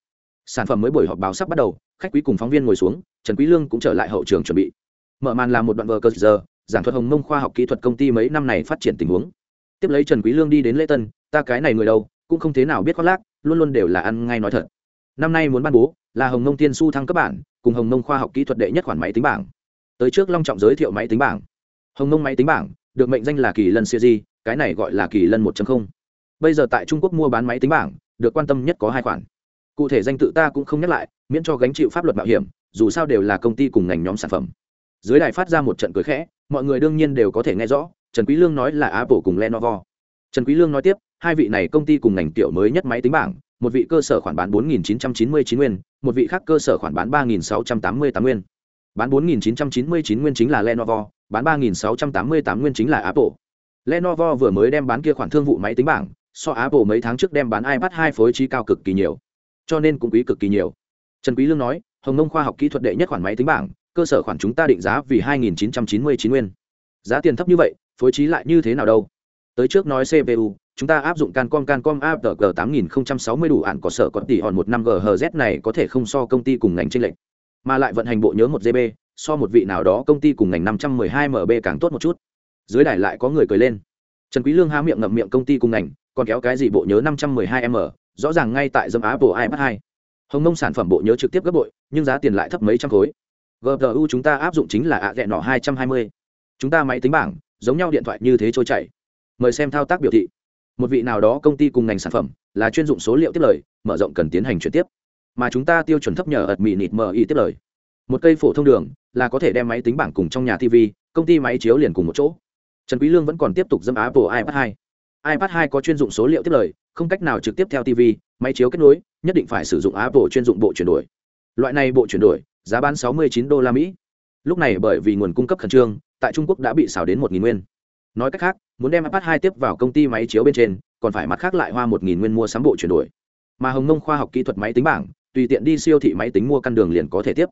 Sản phẩm mới buổi họp báo sắp bắt đầu, khách quý cùng phóng viên ngồi xuống, trần quý lương cũng trở lại hậu trường chuẩn bị mở màn là một đoạn vờ cơ giờ, giảng thuật hồng nông khoa học kỹ thuật công ty mấy năm này phát triển tình huống. Tiếp lấy trần quý lương đi đến lễ tân, ta cái này người đâu, cũng không thế nào biết khoác lác, luôn luôn đều là ăn ngay nói thật. Năm nay muốn ban bố, là hồng nông tiên su thăng cấp bản cùng hồng nông khoa học kỹ thuật đệ nhất khoản máy tính bảng. Tới trước long trọng giới thiệu máy tính bảng. Hồng nông máy tính bảng, được mệnh danh là kỳ lân siêu di cái này gọi là kỳ lân 1.0. bây giờ tại trung quốc mua bán máy tính bảng, được quan tâm nhất có hai khoản. Cụ thể danh tự ta cũng không nhắc lại, miễn cho gánh chịu pháp luật mạo hiểm, dù sao đều là công ty cùng ngành nhóm sản phẩm dưới đài phát ra một trận cười khẽ, mọi người đương nhiên đều có thể nghe rõ, trần quý lương nói là apple cùng lenovo. Trần quý lương nói tiếp, hai vị này công ty cùng ngành tiểu mới nhất máy tính bảng, một vị cơ sở khoản bán 4.999 nguyên, một vị khác cơ sở khoản bán 3.688 nguyên. Bán 4.999 nguyên chính là lenovo, bán 3.688 nguyên chính là apple. Lenovo vừa mới đem bán kia khoản thương vụ máy tính bảng, so apple mấy tháng trước đem bán ipad 2 phối trí cao cực kỳ nhiều. Cho nên cũng quý cực kỳ nhiều. Trần quý lương nói, hồng nông khoa học kỹ thuật đệ nhất khoản máy tính bảng cơ sở khoản chúng ta định giá vì 2.999 nguyên. Giá tiền thấp như vậy, phối trí lại như thế nào đâu? Tới trước nói cpu chúng ta áp dụng cancom cancom apg 8060 đủ ạn có sở có tỷ hòn một năm ghz này có thể không so công ty cùng ngành tranh lệch, mà lại vận hành bộ nhớ một gb so một vị nào đó công ty cùng ngành 512 mb càng tốt một chút. Dưới đài lại có người cười lên. Trần quý lương há miệng ngậm miệng công ty cùng ngành, còn kéo cái gì bộ nhớ 512 m, rõ ràng ngay tại dâm apple ipad 2 hồng nông sản phẩm bộ nhớ trực tiếp gấp bội, nhưng giá tiền lại thấp mấy trăm khối gpu chúng ta áp dụng chính là ạ ghẹ nọ 220 chúng ta máy tính bảng, giống nhau điện thoại như thế trôi chảy. Mời xem thao tác biểu thị. Một vị nào đó công ty cùng ngành sản phẩm, là chuyên dụng số liệu tiếp lời, mở rộng cần tiến hành chuyển tiếp. Mà chúng ta tiêu chuẩn thấp nhờ ật mị nịt mờ y tiếp lời. Một cây phổ thông đường, là có thể đem máy tính bảng cùng trong nhà tv công ty máy chiếu liền cùng một chỗ. Trần quý lương vẫn còn tiếp tục dâm apple ipad 2 ipad 2 có chuyên dụng số liệu tiếp lời, không cách nào trực tiếp theo tv máy chiếu kết nối, nhất định phải sử dụng apple chuyên dụng bộ chuyển đổi. Loại này bộ chuyển đổi giá bán 69 đô la mỹ. Lúc này bởi vì nguồn cung cấp khẩn trương, tại trung quốc đã bị xào đến 1.000 nguyên. Nói cách khác, muốn đem ipad 2 tiếp vào công ty máy chiếu bên trên, còn phải mặt khác lại hoa 1.000 nguyên mua sắm bộ chuyển đổi. Mà hồng nông khoa học kỹ thuật máy tính bảng, tùy tiện đi siêu thị máy tính mua căn đường liền có thể tiếp.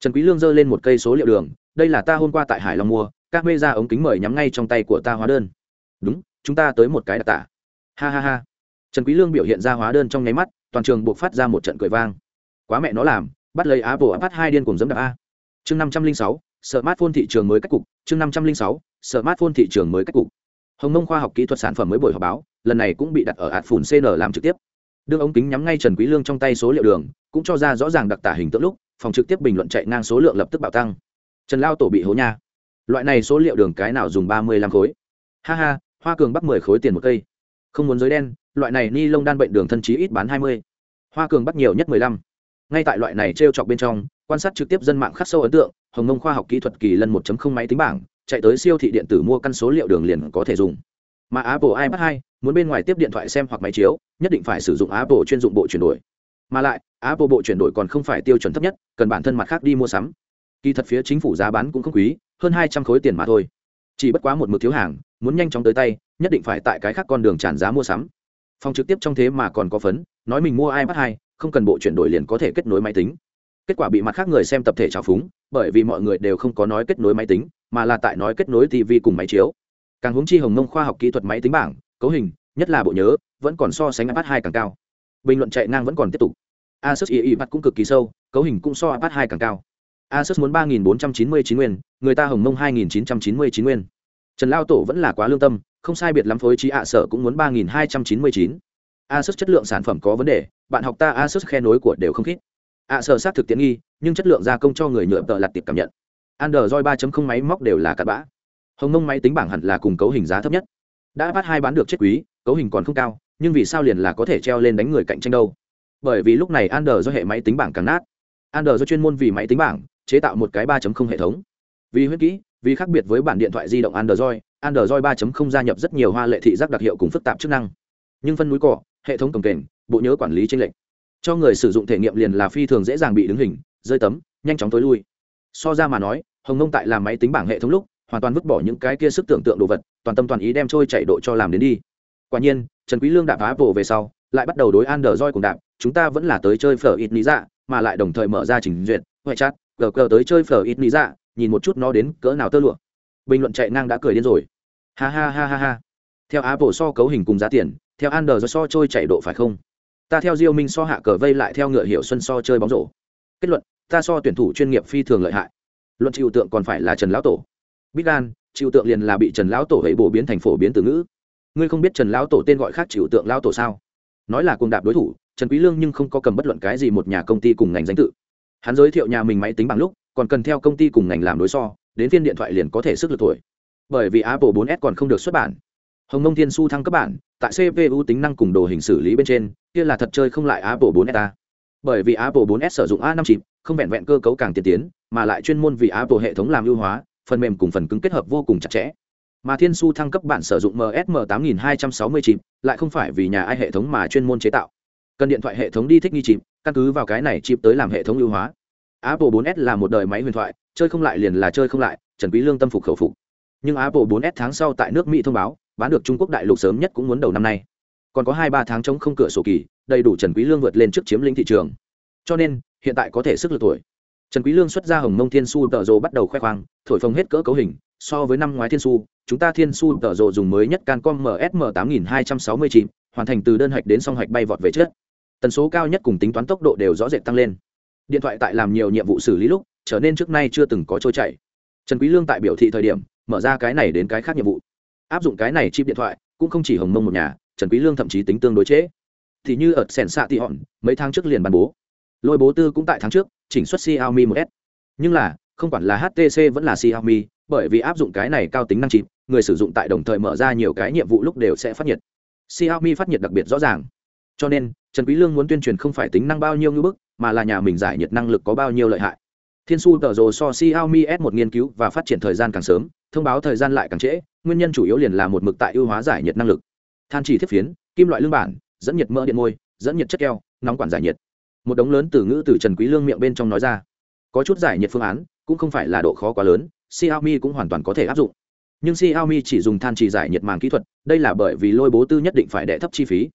Trần quý lương giơ lên một cây số liệu đường, đây là ta hôm qua tại hải long mua, các mê ra ống kính mời nhắm ngay trong tay của ta hóa đơn. Đúng, chúng ta tới một cái đặc tả. Ha ha ha. Trần quý lương biểu hiện ra hóa đơn trong nháy mắt, toàn trường buộc phát ra một trận cười vang. Quá mẹ nó làm bắt lấy apple ipad hai điên cùng dẫm đạp a. Chương năm trăm linh sáu, smartphone thị trường mới cách cục. Chương năm trăm linh sáu, smartphone thị trường mới cách cục. Hồng mông khoa học kỹ thuật sản phẩm mới buổi họp báo, lần này cũng bị đặt ở ạt phủn cn làm trực tiếp. Đường ống kính nhắm ngay trần quý lương trong tay số liệu đường, cũng cho ra rõ ràng đặc tả hình tượng lúc, phòng trực tiếp bình luận chạy ngang số lượng lập tức bạo tăng. Trần lao tổ bị hố nha. Loại này số liệu đường cái nào dùng ba mươi lăm khối? Ha ha, hoa cường bắt mười khối tiền một cây. Không muốn giới đen, loại này ni lông đan bệnh đường thân chí ít bán hai mươi. Hoa cường bắt nhiều nhất mười lăm ngay tại loại này t chọc bên trong, quan sát trực tiếp dân mạng khắc sâu ấn tượng, hồng nông khoa học kỹ thuật kỳ lân 1 không máy tính bảng, chạy tới siêu thị điện tử mua căn số liệu đường liền có thể dùng. Mà apple ipad 2 muốn bên ngoài tiếp điện thoại xem hoặc máy chiếu, nhất định phải sử dụng apple chuyên dụng bộ chuyển đổi. Mà lại, apple bộ chuyển đổi còn không phải tiêu chuẩn thấp nhất, cần bản thân mặt khác đi mua sắm. Kỳ thật phía chính phủ giá bán cũng không quý, hơn hai trăm khối tiền mà thôi. Chỉ bất quá một mực thiếu hàng, muốn nhanh chóng tới tay, nhất định phải tại cái khác con đường tràn giá mua sắm. Phòng trực tiếp trong thế mà còn có phấn, nói mình mua ipad 2 không cần bộ chuyển đổi liền có thể kết nối máy tính. Kết quả bị mặt khác người xem tập thể trào phúng, bởi vì mọi người đều không có nói kết nối máy tính, mà là tại nói kết nối tv cùng máy chiếu. Càng hướng chi hồng nông khoa học kỹ thuật máy tính bảng, cấu hình, nhất là bộ nhớ, vẫn còn so sánh ipad 2 càng cao. Bình luận chạy ngang vẫn còn tiếp tục. Asus ie mặt cũng cực kỳ sâu, cấu hình cũng so ipad 2 càng cao. Asus muốn ba nghìn bốn trăm chín mươi chín nguyên, người ta hồng mông hai nghìn chín trăm chín mươi chín nguyên. Trần lao tổ vẫn là quá lương tâm, không sai biệt lắm phối trí ạ sở cũng muốn ba nghìn hai trăm chín mươi chín asus chất lượng sản phẩm có vấn đề, bạn học ta asus khe nối của đều không khít. Ạ sở xác thực tiện nghi, nhưng chất lượng gia công cho người nhựa tợ lặt tiệp cảm nhận. Android ba máy móc đều là cặn bã. Hồng mông máy tính bảng hẳn là cùng cấu hình giá thấp nhất. Đã bắt hai bán được chết quý, cấu hình còn không cao, nhưng vì sao liền là có thể treo lên đánh người cạnh tranh đâu? Bởi vì lúc này android do hệ máy tính bảng càng nát. Android do chuyên môn vì máy tính bảng, chế tạo một cái 3.0 hệ thống. Vì huyết kỹ, vì khác biệt với bản điện thoại di động android android 3.0 gia nhập rất nhiều hoa lệ thị giác đặc hiệu cùng phức tạp chức năng. Nhưng phân núi cỏ hệ thống cồng kềnh, bộ nhớ quản lý tranh lệch. Cho người sử dụng thể nghiệm liền là phi thường dễ dàng bị đứng hình, rơi tấm, nhanh chóng tối lui. So ra mà nói, hồng nông tại làm máy tính bảng hệ thống lúc, hoàn toàn vứt bỏ những cái kia sức tưởng tượng đồ vật, toàn tâm toàn ý đem trôi chạy độ cho làm đến đi. Quả nhiên, trần quý lương đạp apple về sau, lại bắt đầu đối an đờ roi cùng đạp, chúng ta vẫn là tới chơi phở ít lý dạ mà lại đồng thời mở ra trình duyệt huệ chat, gờ gờ tới chơi phở ít lý dạ nhìn một chút nó đến cỡ nào tơ lụa. Bình luận chạy ngang đã cười điên rồi. Ha ha ha ha ha. Theo apple so cấu hình cùng giá tiền theo android so trôi chạy độ phải không? Ta theo diêu minh so hạ cờ vây lại theo ngựa hiệu xuân so chơi bóng rổ. Kết luận ta so tuyển thủ chuyên nghiệp phi thường lợi hại. Luận chịu tượng còn phải là trần lão tổ. Bít an, chịu tượng liền là bị trần lão tổ hệ bổ biến thành phổ biến từ ngữ. Ngươi không biết trần lão tổ tên gọi khác chịu tượng lão tổ sao? Nói là cuồng đạp đối thủ trần quý lương nhưng không có cầm bất luận cái gì một nhà công ty cùng ngành danh tự. Hắn giới thiệu nhà mình máy tính bằng lúc còn cần theo công ty cùng ngành làm đối so đến phiên điện thoại liền có thể sức lực tuổi. Bởi vì apple 4s còn không được xuất bản hồng nông thiên su thăng cấp bản, tại cpu tính năng cùng đồ hình xử lý bên trên, kia là thật chơi không lại apple 4s ta. Bởi vì apple 4s sử dụng a 5 chip, không vẹn vẹn cơ cấu càng tiên tiến, mà lại chuyên môn vì apple hệ thống làm ưu hóa, phần mềm cùng phần cứng kết hợp vô cùng chặt chẽ. Mà thiên su thăng cấp bản sử dụng msm 8260 chip, lại không phải vì nhà ai hệ thống mà chuyên môn chế tạo. Cần điện thoại hệ thống đi thích nghi chip, căn cứ vào cái này chip tới làm hệ thống ưu hóa. Apple 4s là một đời máy huyền thoại, chơi không lại liền là chơi không lại, trần quý lương tâm phục khẩu phục. Nhưng apple 4s tháng sau tại nước mỹ thông báo bán được trung quốc đại lục sớm nhất cũng muốn đầu năm nay. Còn có hai ba tháng chống không cửa sổ kỳ, đầy đủ trần quý lương vượt lên trước chiếm lĩnh thị trường. Cho nên, hiện tại có thể sức lực tuổi. Trần quý lương xuất ra hồng mông thiên su tờ rồ bắt đầu khoe khoang, thổi phồng hết cỡ cấu hình, so với năm ngoái thiên su, chúng ta thiên su tờ rồ dùng mới nhất cancom msm 8269 hoàn thành từ đơn hạch đến song hạch bay vọt về trước. Tần số cao nhất cùng tính toán tốc độ đều rõ rệt tăng lên. Điện thoại tại làm nhiều nhiệm vụ xử lý lúc, trở nên trước nay chưa từng có trôi chảy. Trần quý lương tại biểu thị thời điểm, mở ra cái này đến cái khác nhiệm vụ áp dụng cái này chip điện thoại, cũng không chỉ hồng mông một nhà, trần quý lương thậm chí tính tương đối chế. Thì như ở sẻn xạ tị hòn, mấy tháng trước liền ban bố. Lôi bố tư cũng tại tháng trước, chỉnh xuất xiaomi 1s nhưng là, không quản là htc vẫn là xiaomi, bởi vì áp dụng cái này cao tính năng chip, người sử dụng tại đồng thời mở ra nhiều cái nhiệm vụ lúc đều sẽ phát nhiệt. Xiaomi phát nhiệt đặc biệt rõ ràng. Cho nên, trần quý lương muốn tuyên truyền không phải tính năng bao nhiêu như bức, mà là nhà mình giải nhiệt năng lực có bao nhiêu lợi hại. Thiên su tờ rồ so xiaomi s một nghiên cứu và phát triển thời gian càng sớm thông báo thời gian lại càng trễ, nguyên nhân chủ yếu liền là một mực tại ưu hóa giải nhiệt năng lực. Than chỉ thiết phiến, kim loại lương bản, dẫn nhiệt mỡ điện môi, dẫn nhiệt chất keo, nóng quản giải nhiệt. Một đống lớn từ ngữ từ trần quý lương miệng bên trong nói ra. Có chút giải nhiệt phương án, cũng không phải là độ khó quá lớn, xiaomi cũng hoàn toàn có thể áp dụng. Nhưng xiaomi chỉ dùng than chỉ giải nhiệt màng kỹ thuật, đây là bởi vì lôi bố tư nhất định phải đẻ thấp chi phí.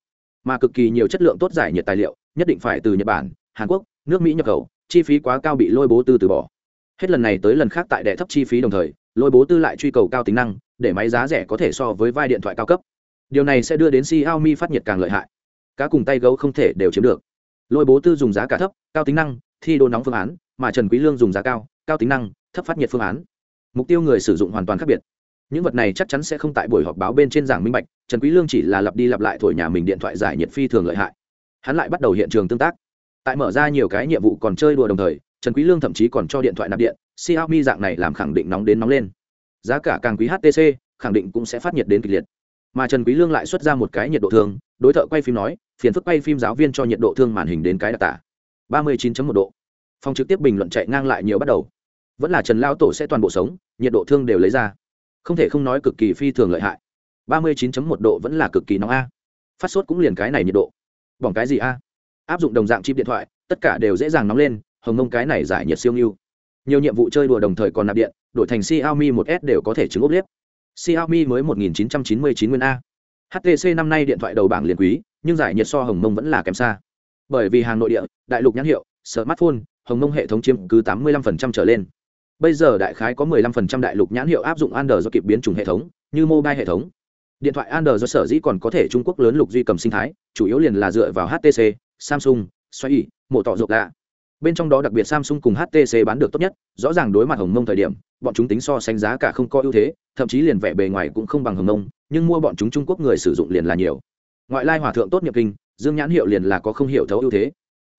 Mà cực kỳ nhiều chất lượng tốt giải nhiệt tài liệu, nhất định phải từ nhật bản, hàn quốc, nước mỹ nhập khẩu, chi phí quá cao bị lôi bố tư từ bỏ. Hết lần này tới lần khác tại đệ thấp chi phí đồng thời lôi bố tư lại truy cầu cao tính năng, để máy giá rẻ có thể so với vai điện thoại cao cấp. Điều này sẽ đưa đến xiaomi phát nhiệt càng lợi hại. Cá cùng tay gấu không thể đều chiếm được. Lôi bố tư dùng giá cả thấp, cao tính năng, thi đô nóng phương án, mà trần quý lương dùng giá cao cao tính năng, thấp phát nhiệt phương án. Mục tiêu người sử dụng hoàn toàn khác biệt. Những vật này chắc chắn sẽ không tại buổi họp báo bên trên giảng minh bạch, trần quý lương chỉ là lặp đi lặp lại thổi nhà mình điện thoại giải nhiệt phi thường lợi hại. Hắn lại bắt đầu hiện trường tương tác. Tại mở ra nhiều cái nhiệm vụ còn chơi đùa đồng thời trần quý lương thậm chí còn cho điện thoại nạp điện, xiaomi dạng này làm khẳng định nóng đến nóng lên. Giá cả càng quý htc khẳng định cũng sẽ phát nhiệt đến kịch liệt. Mà trần quý lương lại xuất ra một cái nhiệt độ thương, đối thợ quay phim nói, phiền phức quay phim giáo viên cho nhiệt độ thương màn hình đến cái đặc tả. 39.1 độ. Phòng trực tiếp bình luận chạy ngang lại nhiều bắt đầu. Vẫn là trần lao tổ sẽ toàn bộ sống, nhiệt độ thương đều lấy ra. Không thể không nói cực kỳ phi thường lợi hại. 39.1 độ vẫn là cực kỳ nóng a. Phát sốt cũng liền cái này nhiệt độ. Bỏng cái gì a? Áp dụng đồng dạng chip điện thoại, tất cả đều dễ dàng nóng lên hồng mông cái này giải nhiệt siêu nhiêu. Nhiều nhiệm vụ chơi đùa đồng thời còn nạp điện, đổi thành xiaomi một s đều có thể chứng ốp liếp. Xiaomi mới 1999 nguyên a. Htc năm nay điện thoại đầu bảng liền quý, nhưng giải nhiệt so hồng mông vẫn là kém xa. Bởi vì hàng nội địa, đại lục nhãn hiệu, smartphone, hồng mông hệ thống chiếm cứ 85% trở lên. Bây giờ đại khái có 15% đại lục nhãn hiệu áp dụng android do kịp biến chủng hệ thống, như mobile hệ thống. Điện thoại android do sở dĩ còn có thể trung quốc lớn lục duy cầm sinh thái, chủ yếu liền là dựa vào htc samsung xoay mộ tỏ rộng lạ bên trong đó đặc biệt samsung cùng htc bán được tốt nhất, rõ ràng đối mặt hồng mông thời điểm, bọn chúng tính so sánh giá cả không có ưu thế, thậm chí liền vẻ bề ngoài cũng không bằng hồng mông, nhưng mua bọn chúng trung quốc người sử dụng liền là nhiều. Ngoại lai hòa thượng tốt nghiệp kinh, dương nhãn hiệu liền là có không hiểu thấu ưu thế.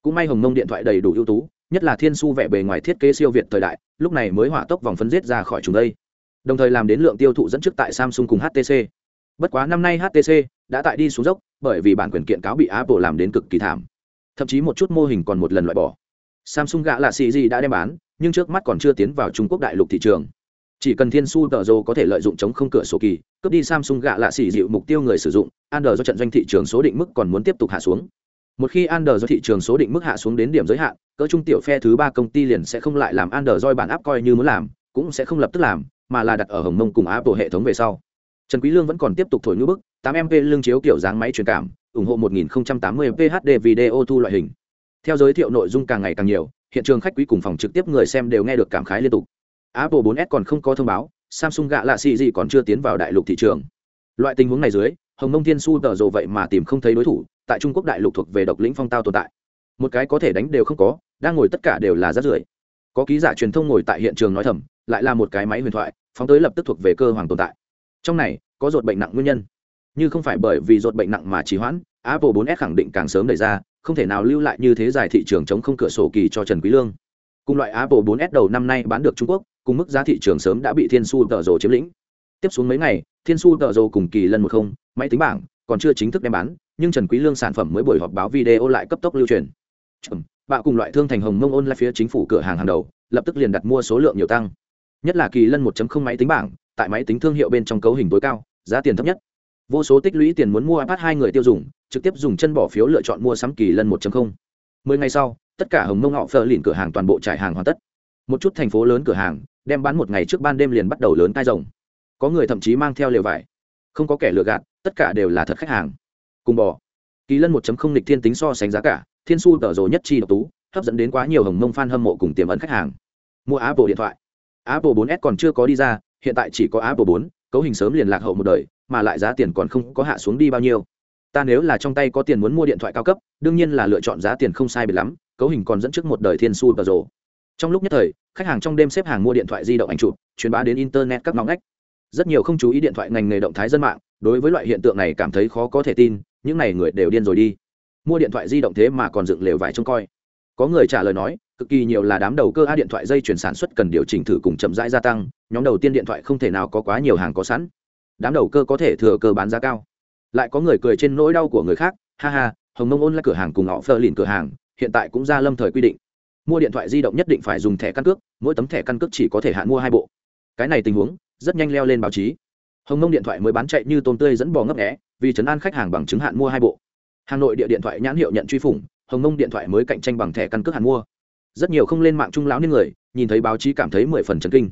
Cũng may hồng mông điện thoại đầy đủ ưu tú, nhất là thiên su vẻ bề ngoài thiết kế siêu việt thời đại, lúc này mới hỏa tốc vòng phân giết ra khỏi chúng đây. Đồng thời làm đến lượng tiêu thụ dẫn trước tại samsung cùng htc bất quá năm nay htc đã tại đi xuống dốc, bởi vì bản quyền kiện cáo bị apple làm đến cực kỳ thảm. Thậm chí một chút mô hình còn một lần loại bỏ samsung gạ là xì gì đã đem bán, nhưng trước mắt còn chưa tiến vào trung quốc đại lục thị trường. Chỉ cần thiên su tờ rô có thể lợi dụng chống không cửa sổ kỳ, cướp đi samsung gạ lạ xỉ dịu mục tiêu người sử dụng, Android do trận doanh thị trường số định mức còn muốn tiếp tục hạ xuống. Một khi Android do thị trường số định mức hạ xuống đến điểm giới hạn, cỡ trung tiểu phe thứ ba công ty liền sẽ không lại làm Android bản áp coi như muốn làm, cũng sẽ không lập tức làm, mà là đặt ở hồng mông cùng apple hệ thống về sau. Trần quý lương vẫn còn tiếp tục thổi như bức 8 mp lương chiếu kiểu dáng máy truyền cảm, ủng hộ 1080 p HD video thu loại hình theo giới thiệu nội dung càng ngày càng nhiều, hiện trường khách quý cùng phòng trực tiếp người xem đều nghe được cảm khái liên tục. Apple 4s còn không có thông báo, samsung gạ lạ xì gì còn chưa tiến vào đại lục thị trường. Loại tình huống này dưới, hồng mông thiên su tờ rồ vậy mà tìm không thấy đối thủ, tại trung quốc đại lục thuộc về độc lĩnh phong tao tồn tại. Một cái có thể đánh đều không có, đang ngồi tất cả đều là rát rưởi. Có ký giả truyền thông ngồi tại hiện trường nói thầm, lại là một cái máy huyền thoại, phóng tới lập tức thuộc về cơ hoàng tồn tại. Trong này, có ruột bệnh nặng nguyên nhân. Như không phải bởi vì ruột bệnh nặng mà trì hoãn apple 4s khẳng định càng sớm đẩy ra, không thể nào lưu lại như thế dài thị trường chống không cửa sổ kỳ cho trần quý lương. Cùng loại apple 4s đầu năm nay bán được trung quốc, cùng mức giá thị trường sớm đã bị thiên su tờ Dầu chiếm lĩnh. Tiếp xuống mấy ngày, thiên su tờ Dầu cùng kỳ lân một không, máy tính bảng còn chưa chính thức đem bán, nhưng trần quý lương sản phẩm mới buổi họp báo video lại cấp tốc lưu truyền. Bạo cùng loại thương thành hồng mông ôn phía chính phủ cửa hàng hàng đầu, lập tức liền đặt mua số lượng nhiều tăng. Nhất là kỳ lân 1.0 máy tính bảng, tại máy tính thương hiệu bên trong cấu hình tối cao, giá tiền thấp nhất. Vô số tích lũy tiền muốn mua ipad hai người tiêu dùng trực tiếp dùng chân bỏ phiếu lựa chọn mua sắm kỳ lân 1.0 mười ngày sau, tất cả hồng mông họ phờ lìn cửa hàng toàn bộ trải hàng hoàn tất. Một chút thành phố lớn cửa hàng, đem bán một ngày trước ban đêm liền bắt đầu lớn tai rồng. Có người thậm chí mang theo lều vải. Không có kẻ lừa gạt, tất cả đều là thật khách hàng. Cùng bò. Kỳ lân 1.0 lịch thiên tính so sánh giá cả, thiên su tờ rồ nhất chi độc tú, hấp dẫn đến quá nhiều hồng mông fan hâm mộ cùng tiềm ẩn khách hàng. Mua apple điện thoại. Apple 4s còn chưa có đi ra, hiện tại chỉ có apple 4 cấu hình sớm liền lạc hậu một đời, mà lại giá tiền còn không có hạ xuống đi bao nhiêu ta nếu là trong tay có tiền muốn mua điện thoại cao cấp, đương nhiên là lựa chọn giá tiền không sai biệt lắm, cấu hình còn dẫn trước một đời thiên su và rồ. Trong lúc nhất thời, khách hàng trong đêm xếp hàng mua điện thoại di động ảnh chụp, truyền bá đến internet các ngóng ngách. Rất nhiều không chú ý điện thoại ngành nghề động thái dân mạng, đối với loại hiện tượng này cảm thấy khó có thể tin, những n à y người đều điên rồi đi. Mua điện thoại di động thế mà còn dựng lều vải trông coi. Có người trả lời nói, cực kỳ nhiều là đám đầu cơ a điện thoại dây chuyển sản xuất cần điều chỉnh thử cùng chậm rãi gia tăng, nhóm đầu tiên điện thoại không thể nào có quá nhiều hàng có sẵn. Đám đầu cơ có thể thừa cơ bán giá cao lại có người cười trên nỗi đau của người khác, ha ha, hồng mông ôn là cửa hàng cùng họ phơ lìn cửa hàng, hiện tại cũng ra lâm thời quy định. Mua điện thoại di động nhất định phải dùng thẻ căn cước, mỗi tấm thẻ căn cước chỉ có thể hạn mua hai bộ. Cái này tình huống, rất nhanh leo lên báo chí. Hồng mông điện thoại mới bán chạy như tôm tươi dẫn bò ngấp nghẽ vì chấn an khách hàng bằng chứng hạn mua hai bộ. Hà nội địa điện thoại nhãn hiệu nhận truy phủng, hồng mông điện thoại mới cạnh tranh bằng thẻ căn cước hạn mua. Rất nhiều không lên mạng trung lão nên người, nhìn thấy báo chí cảm thấy mười phần chấn kinh.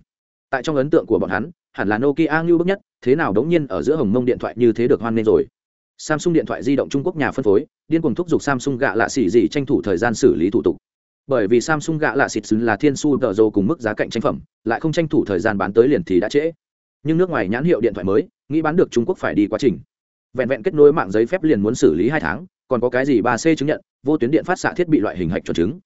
Tại trong ấn tượng của bọn hắn, hẳn là nokia ngưu bức nhất thế nào đống nhiên ở giữa hồng mông điện thoại như thế được hoan nghênh rồi? Samsung điện thoại di động trung quốc nhà phân phối, điên cuồng thúc giục samsung gạ lạ xỉ gì tranh thủ thời gian xử lý thủ tục. Bởi vì samsung gạ lạ xịt xứng là thiên su tờ rô cùng mức giá cạnh tranh phẩm, lại không tranh thủ thời gian bán tới liền thì đã trễ. Nhưng nước ngoài nhãn hiệu điện thoại mới, nghĩ bán được trung quốc phải đi quá trình. Vẹn vẹn kết nối mạng giấy phép liền muốn xử lý hai tháng, còn có cái gì ba c chứng nhận, vô tuyến điện phát xạ thiết bị loại hình hạch cho chứng.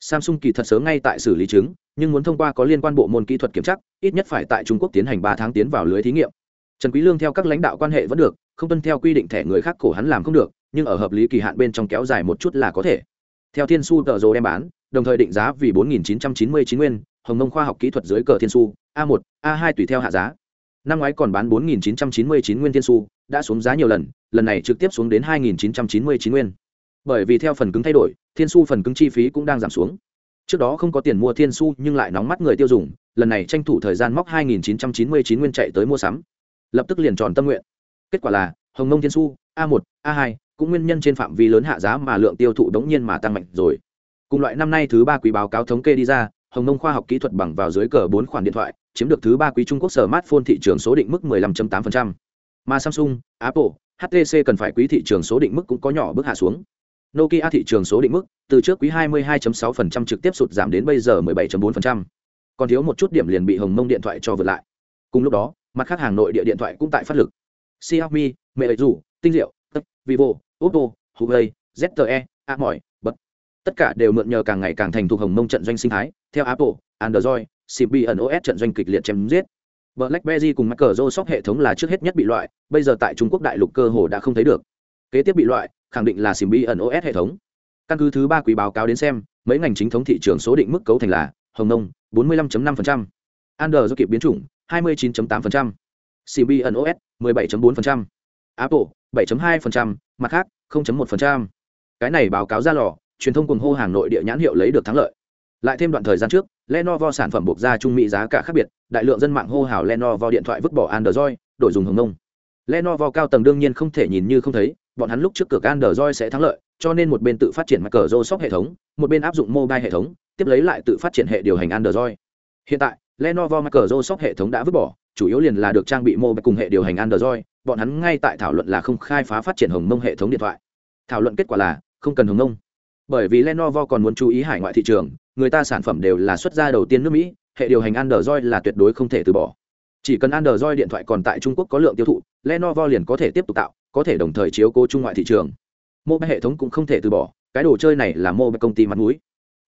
Samsung kỳ thật sớm ngay tại xử lý chứng, nhưng muốn thông qua có liên quan bộ môn kỹ thuật kiểm tra, ít nhất phải tại trung quốc tiến hành ba tháng tiến vào lưới thí nghiệm trần quý lương theo các lãnh đạo quan hệ vẫn được, không tuân theo quy định thẻ người khác cổ hắn làm không được, nhưng ở hợp lý kỳ hạn bên trong kéo dài một chút là có thể. Theo thiên su tờ rồ đem bán, đồng thời định giá vì 4.999 nguyên, hồng nông khoa học kỹ thuật dưới cờ thiên su a 1 a 2 tùy theo hạ giá. Năm ngoái còn bán 4.999 nguyên thiên su đã xuống giá nhiều lần lần này trực tiếp xuống đến 2.999 nguyên. Bởi vì theo phần cứng thay đổi, thiên su phần cứng chi phí cũng đang giảm xuống. Trước đó không có tiền mua thiên su nhưng lại nóng mắt người tiêu dùng, lần này tranh thủ thời gian móc 2.999 nguyên chạy tới mua sắm lập tức liền tròn tâm nguyện kết quả là, hồng nông thiên su, a 1 a 2 cũng nguyên nhân trên phạm vi lớn hạ giá mà lượng tiêu thụ đống nhiên mà tăng mạnh rồi cùng loại năm nay thứ ba quý báo cáo thống kê đi ra, hồng nông khoa học kỹ thuật bằng vào dưới cờ bốn khoản điện thoại, chiếm được thứ ba quý trung quốc smartphone thị trường số định mức 15.8%. mà samsung, apple htc cần phải quý thị trường số định mức cũng có nhỏ bước hạ xuống nokia thị trường số định mức, từ trước quý 22.6% trực tiếp sụt giảm đến bây giờ 17.4%. còn thiếu một chút điểm liền bị hồng mông điện thoại cho vượt lại cùng lúc đó mặt khác hàng nội địa điện thoại cũng tại phát lực. Xiaomi mẹ Dù, tinh diệu vivo oppo huawei zte a mỏi bật. Tất cả đều mượn nhờ càng ngày càng thành thuộc hồng mông trận doanh sinh thái. Theo apple android cbn os trận doanh kịch liệt chém giết. Blackberry cùng microsoft hệ thống là trước hết nhất bị loại bây giờ tại trung quốc đại lục cơ hồ đã không thấy được. Kế tiếp bị loại khẳng định là cbn os hệ thống. Căn cứ thứ ba quý báo cáo đến xem mấy ngành chính thống thị trường số định mức cấu thành là hồng nông 45.5%, android do kịp biến chủng 29.8%, cbn os 17.4%, apple 7.2%, mặt khác 0.1%. cái này báo cáo ra lò truyền thông cùng hô hàng nội địa nhãn hiệu lấy được thắng lợi. Lại thêm đoạn thời gian trước lenovo sản phẩm buộc ra trung mỹ giá cả khác biệt đại lượng dân mạng hô hào lenovo điện thoại vứt bỏ android đổi dùng hồng nông. Lenovo cao tầng đương nhiên không thể nhìn như không thấy bọn hắn lúc trước cửa android sẽ thắng lợi cho nên một bên tự phát triển microsoft hệ thống một bên áp dụng mobile hệ thống tiếp lấy lại tự phát triển hệ điều hành android. Hiện tại lenovo microsoft hệ thống đã vứt bỏ, chủ yếu liền là được trang bị mobile cùng hệ điều hành android, bọn hắn ngay tại thảo luận là không khai phá phát triển hồng mông hệ thống điện thoại. Thảo luận kết quả là, không cần hồng mông. Bởi vì lenovo còn muốn chú ý hải ngoại thị trường, người ta sản phẩm đều là xuất ra đầu tiên nước mỹ, hệ điều hành android là tuyệt đối không thể từ bỏ. Chỉ cần android điện thoại còn tại trung quốc có lượng tiêu thụ, lenovo liền có thể tiếp tục tạo, có thể đồng thời chiếu cố trung ngoại thị trường. Mobile hệ thống cũng không thể từ bỏ, cái đồ chơi này là mobile công ty mặt mũi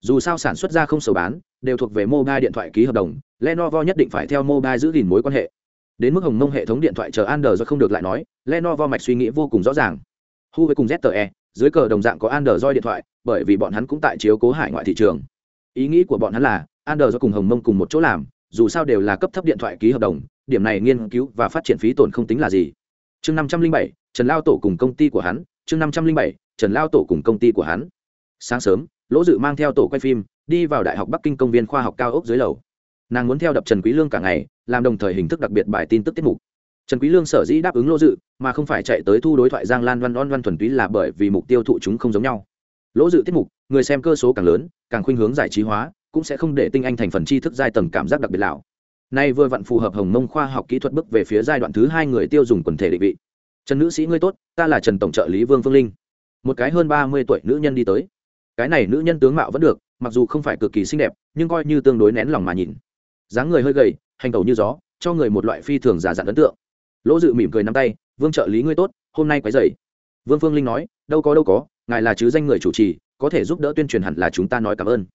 dù sao sản xuất ra không sầu bán, đều thuộc về mobile điện thoại ký hợp đồng, lenovo nhất định phải theo mobile giữ gìn mối quan hệ. Đến mức hồng mông hệ thống điện thoại chờ android không được lại nói, lenovo mạch suy nghĩ vô cùng rõ ràng. Huawei cùng zte dưới cờ đồng dạng có android điện thoại, bởi vì bọn hắn cũng tại chiếu cố hải ngoại thị trường. Ý nghĩ của bọn hắn là, android cùng hồng mông cùng một chỗ làm, dù sao đều là cấp thấp điện thoại ký hợp đồng, điểm này nghiên cứu và phát triển phí tổn không tính là gì. Chương năm trăm linh bảy, trần lao tổ cùng công ty của hắn, chương năm trăm linh bảy, trần lao tổ cùng công ty của hắn. Sáng sớm lỗ dự mang theo tổ quay phim, đi vào đại học bắc kinh công viên khoa học cao ốc dưới lầu. Nàng muốn theo đập trần quý lương cả ngày, làm đồng thời hình thức đặc biệt bài tin tức tiết mục. Trần quý lương sở dĩ đáp ứng lỗ dự, mà không phải chạy tới thu đối thoại giang lan văn on văn thuần túy là bởi vì mục tiêu thụ chúng không giống nhau. Lỗ dự tiết mục, người xem cơ số càng lớn, càng khuynh hướng giải trí hóa, cũng sẽ không để tinh anh thành phần tri thức giai tầng cảm giác đặc biệt lão. Nay vừa vặn phù hợp hồng mông khoa học kỹ thuật bước về phía giai đoạn thứ hai người tiêu dùng quần thể định vị. Trần nữ sĩ ngươi tốt, ta là trần tổng trợ lý vương phương linh. Một cái hơn ba mươi tuổi nữ nhân đi tới cái này nữ nhân tướng mạo vẫn được, mặc dù không phải cực kỳ xinh đẹp, nhưng coi như tương đối nén lòng mà nhìn. Dáng người hơi gầy, hành tẩu như gió, cho người một loại phi thường giả dặn ấn tượng. Lỗ dự mỉm cười nắm tay, vương trợ lý ngươi tốt, hôm nay quái dày vương phương linh nói, đâu có đâu có, ngài là chứ danh người chủ trì, có thể giúp đỡ tuyên truyền hẳn là chúng ta nói cảm ơn.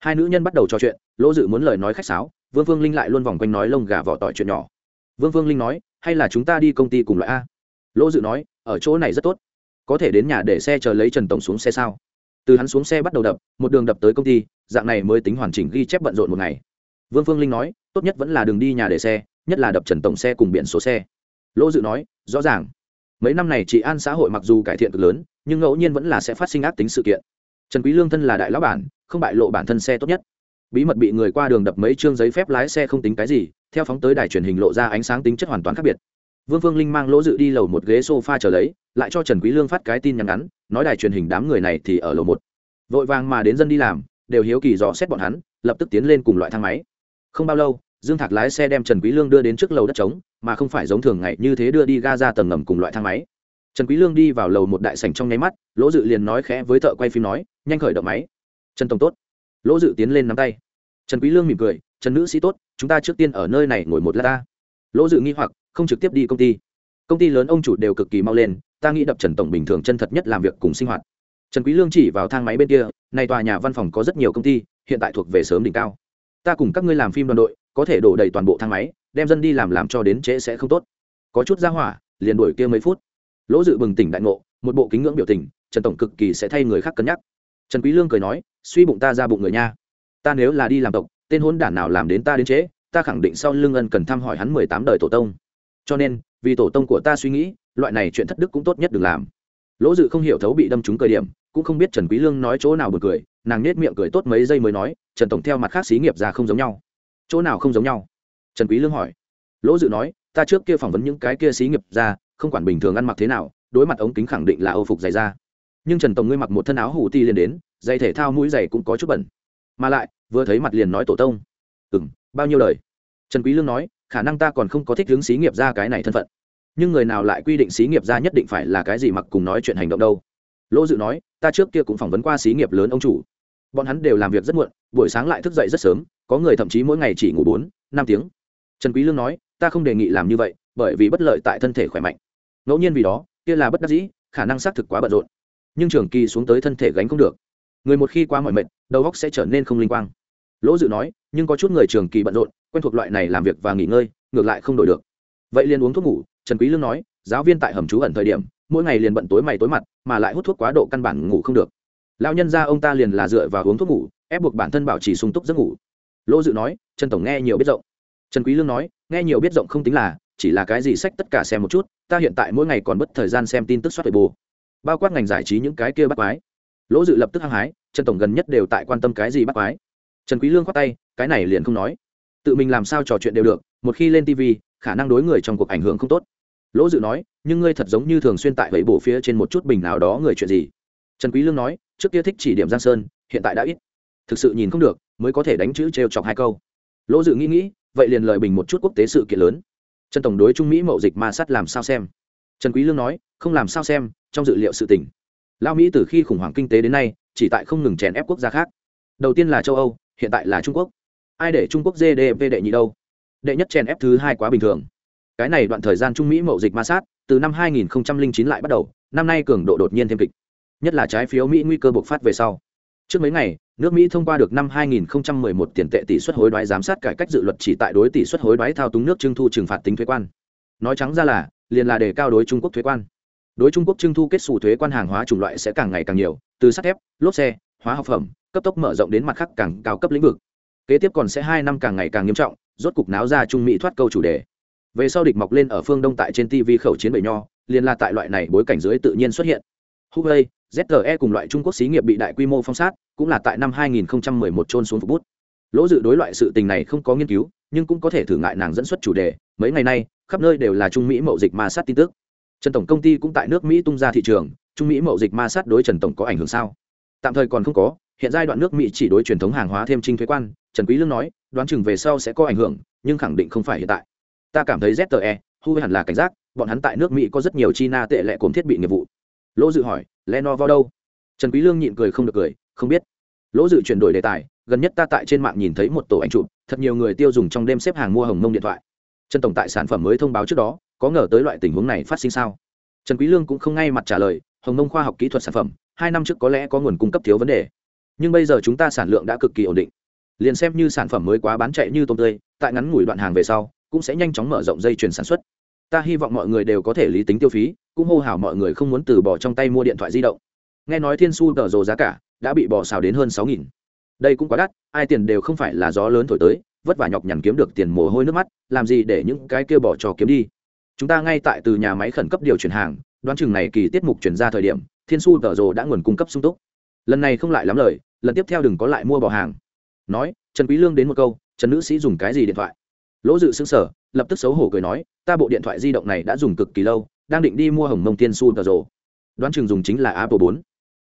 Hai nữ nhân bắt đầu trò chuyện, lỗ dự muốn lời nói khách sáo, vương phương linh lại luôn vòng quanh nói lông gà vỏ tỏi chuyện nhỏ. Vương phương linh nói, hay là chúng ta đi công ty cùng loại a? Lỗ dự nói, ở chỗ này rất tốt, có thể đến nhà để xe chờ lấy trần tổng xuống xe sao? Từ hắn xuống xe bắt đầu đập, một đường đập tới công ty, dạng này mới tính hoàn chỉnh ghi chép bận rộn một ngày. Vương phương linh nói, tốt nhất vẫn là đường đi nhà để xe, nhất là đập trần tổng xe cùng biển số xe. Lỗ dự nói, rõ ràng. Mấy năm này chị an xã hội mặc dù cải thiện cực lớn, nhưng ngẫu nhiên vẫn là sẽ phát sinh ác tính sự kiện. Trần quý lương thân là đại lão bản, không bại lộ bản thân xe tốt nhất. Bí mật bị người qua đường đập mấy chương giấy phép lái xe không tính cái gì, theo phóng tới đài truyền hình lộ ra ánh sáng tính chất hoàn toàn khác biệt vương phương linh mang lỗ dự đi lầu một ghế sofa chờ lấy, lại cho trần quý lương phát cái tin nhắn ngắn, nói đài truyền hình đám người này thì ở lầu một. Vội vàng mà đến dân đi làm, đều hiếu kỳ dò xét bọn hắn, lập tức tiến lên cùng loại thang máy. Không bao lâu, dương thạc lái xe đem trần quý lương đưa đến trước lầu đất trống, mà không phải giống thường ngày như thế đưa đi ga ra tầng ngầm cùng loại thang máy. Trần quý lương đi vào lầu một đại sảnh trong nháy mắt, lỗ dự liền nói khẽ với thợ quay phim nói, nhanh khởi động máy. Trần tổng tốt. Lỗ dự tiến lên nắm tay. Trần quý lương mỉm cười, trần nữ sĩ tốt, chúng ta trước tiên ở nơi này ngồi một lát ta. Lỗ dự nghi hoặc không trực tiếp đi công ty. Công ty lớn ông chủ đều cực kỳ mau lên, ta nghĩ đập trần tổng bình thường chân thật nhất làm việc cùng sinh hoạt. Trần quý lương chỉ vào thang máy bên kia, này tòa nhà văn phòng có rất nhiều công ty, hiện tại thuộc về sớm đỉnh cao. Ta cùng các ngươi làm phim đoàn đội, có thể đổ đầy toàn bộ thang máy, đem dân đi làm làm cho đến trễ sẽ không tốt. Có chút ra hỏa, liền đuổi kia mấy phút. Lỗ dự bừng tỉnh đại ngộ, một bộ kính ngưỡng biểu tình, trần tổng cực kỳ sẽ thay người khác cân nhắc. Trần quý lương cười nói, suy bụng ta ra bụng người nha. Ta nếu là đi làm tộc, tên hôn đản nào làm đến ta đến trễ, ta khẳng định sau lưng ân cần thăm hỏi hắn mười tám đời tổ tông cho nên, vì tổ tông của ta suy nghĩ, loại này chuyện thất đức cũng tốt nhất đừng làm. Lỗ dự không hiểu thấu bị đâm trúng cơ điểm, cũng không biết trần quý lương nói chỗ nào buồn cười, nàng nết miệng cười tốt mấy giây mới nói, trần tổng theo mặt khác xí nghiệp ra không giống nhau. Chỗ nào không giống nhau? Trần quý lương hỏi. Lỗ dự nói, ta trước kia phỏng vấn những cái kia xí nghiệp ra, không quản bình thường ăn mặc thế nào, đối mặt ống kính khẳng định là âu phục dày da. Nhưng trần tổng ngươi mặc một thân áo hủ ti liền đến giày thể thao mũi giày cũng có chút bẩn. Mà lại, vừa thấy mặt liền nói tổ tông. Ừm, bao nhiêu lời trần quý lương nói khả năng ta còn không có thích hướng xí nghiệp ra cái này thân phận. Nhưng người nào lại quy định xí nghiệp ra nhất định phải là cái gì mặc cùng nói chuyện hành động đâu. Lỗ dự nói, ta trước kia cũng phỏng vấn qua xí nghiệp lớn ông chủ. Bọn hắn đều làm việc rất muộn, buổi sáng lại thức dậy rất sớm, có người thậm chí mỗi ngày chỉ ngủ bốn, năm tiếng. Trần quý lương nói, ta không đề nghị làm như vậy, bởi vì bất lợi tại thân thể khỏe mạnh. Ngẫu nhiên vì đó, kia là bất đắc dĩ, khả năng xác thực quá bận rộn. Nhưng trường kỳ xuống tới thân thể gánh không được. Người một khi quá mỏi mệt, đầu óc sẽ trở nên không linh quang lỗ dự nói, nhưng có chút người trường kỳ bận rộn, quen thuộc loại này làm việc và nghỉ ngơi, ngược lại không đổi được. Vậy liền uống thuốc ngủ, trần quý lương nói, giáo viên tại hầm trú ẩn thời điểm, mỗi ngày liền bận tối mày tối mặt, mà lại hút thuốc quá độ căn bản ngủ không được. Lão nhân gia ông ta liền là dựa vào uống thuốc ngủ, ép buộc bản thân bảo trì sung túc giấc ngủ. Lỗ dự nói, trần tổng nghe nhiều biết rộng. Trần quý lương nói, nghe nhiều biết rộng không tính là, chỉ là cái gì sách tất cả xem một chút, ta hiện tại mỗi ngày còn bất thời gian xem tin tức soát về bù bao quát ngành giải trí những cái kia bắt quái. Lỗ dự lập tức hăng hái, trần tổng gần nhất đều tại quan tâm cái gì bắt quái trần quý lương khoát tay, cái này liền không nói. Tự mình làm sao trò chuyện đều được, một khi lên tv khả năng đối người trong cuộc ảnh hưởng không tốt. Lỗ dự nói, nhưng ngươi thật giống như thường xuyên tại vậy bổ phía trên một chút bình nào đó người chuyện gì? Trần quý lương nói, trước kia thích chỉ điểm giang sơn, hiện tại đã ít. Thực sự nhìn không được, mới có thể đánh chữ treo chọc hai câu. Lỗ dự nghĩ nghĩ, vậy liền lời bình một chút quốc tế sự kiện lớn. Trần tổng đối trung mỹ mậu dịch ma sát làm sao xem? Trần quý lương nói, không làm sao xem, trong dự liệu sự tình. Lao mỹ từ khi khủng hoảng kinh tế đến nay, chỉ tại không ngừng chèn ép quốc gia khác. Đầu tiên là châu âu hiện tại là trung quốc. Ai để trung quốc gdp đệ nhị đâu? Đệ nhất chèn ép thứ hai quá bình thường. Cái này đoạn thời gian trung mỹ mậu dịch ma sát, từ năm 2009 lại bắt đầu, năm nay cường độ đột nhiên thêm kịch. Nhất là trái phiếu mỹ nguy cơ bộc phát về sau. Trước mấy ngày, nước mỹ thông qua được năm 2011 tiền tệ tỷ suất hối đoái giám sát cải cách dự luật chỉ tại đối tỷ suất hối đoái thao túng nước trưng thu trừng phạt tính thuế quan. Nói trắng ra là, liền là đề cao đối trung quốc thuế quan. Đối trung quốc trưng thu kết xù thuế quan hàng hóa chủng loại sẽ càng ngày càng nhiều, từ sắt thép, lốp xe, hóa học phẩm cấp tốc mở rộng đến mặt khác càng cao cấp lĩnh vực. Kế tiếp còn sẽ hai năm càng ngày càng nghiêm trọng, rốt cục náo ra trung mỹ thoát câu chủ đề. Về sau địch mọc lên ở phương đông tại trên tv khẩu chiến bầy nho liên là tại loại này bối cảnh dưới tự nhiên xuất hiện. Huawei zte cùng loại trung quốc xí nghiệp bị đại quy mô phong sát, cũng là tại năm 2011 trôn xuống phục bút. Lỗ dự đối loại sự tình này không có nghiên cứu, nhưng cũng có thể thử ngại nàng dẫn xuất chủ đề, mấy ngày nay, khắp nơi đều là trung mỹ mậu dịch ma sát tin tức. Trần tổng công ty cũng tại nước mỹ tung ra thị trường, trung mỹ mậu dịch ma sát đối trần tổng có ảnh hưởng sao? Tạm thời còn không có hiện giai đoạn nước mỹ chỉ đối truyền thống hàng hóa thêm trinh thuế quan, trần quý lương nói, đoán chừng về sau sẽ có ảnh hưởng, nhưng khẳng định không phải hiện tại. Ta cảm thấy zte hu hẳn là cảnh giác, bọn hắn tại nước mỹ có rất nhiều china tệ lệ cùng thiết bị nghiệp vụ. Lỗ dự hỏi leno vào đâu? Trần quý lương nhịn cười không được cười, không biết. Lỗ dự chuyển đổi đề tài, gần nhất ta tại trên mạng nhìn thấy một tổ ảnh chụp, thật nhiều người tiêu dùng trong đêm xếp hàng mua hồng mông điện thoại. Trần tổng tại sản phẩm mới thông báo trước đó, có ngờ tới loại tình huống này phát sinh sao? Trần quý lương cũng không ngay mặt trả lời, hồng mông khoa học kỹ thuật sản phẩm, hai năm trước có lẽ có nguồn cung cấp thiếu vấn đề nhưng bây giờ chúng ta sản lượng đã cực kỳ ổn định. Liền xem như sản phẩm mới quá bán chạy như tôm tươi, tại ngắn ngủi đoạn hàng về sau, cũng sẽ nhanh chóng mở rộng dây chuyền sản xuất. Ta hy vọng mọi người đều có thể lý tính tiêu phí, cũng hô hào mọi người không muốn từ bỏ trong tay mua điện thoại di động. Nghe nói thiên su tờ rồ giá cả đã bị bỏ xào đến hơn sáu nghìn. Đây cũng quá đắt, ai tiền đều không phải là gió lớn thổi tới, vất vả nhọc nhằn kiếm được tiền mồ hôi nước mắt, làm gì để những cái kia bỏ trò kiếm đi. Chúng ta ngay tại từ nhà máy khẩn cấp điều chuyển hàng, đoán chừng này kỳ tiết mục chuyển ra thời điểm, thiên su tờ rồ đã nguồn cung cấp sung túc lần này không lại lắm lời, lần tiếp theo đừng có lại mua bỏ hàng. Nói, trần quý lương đến một câu, trần nữ sĩ dùng cái gì điện thoại? Lỗ dự sững sờ, lập tức xấu hổ cười nói, ta bộ điện thoại di động này đã dùng cực kỳ lâu, đang định đi mua hồng mông tiên su tờ rồ. Đoán chừng dùng chính là apple 4.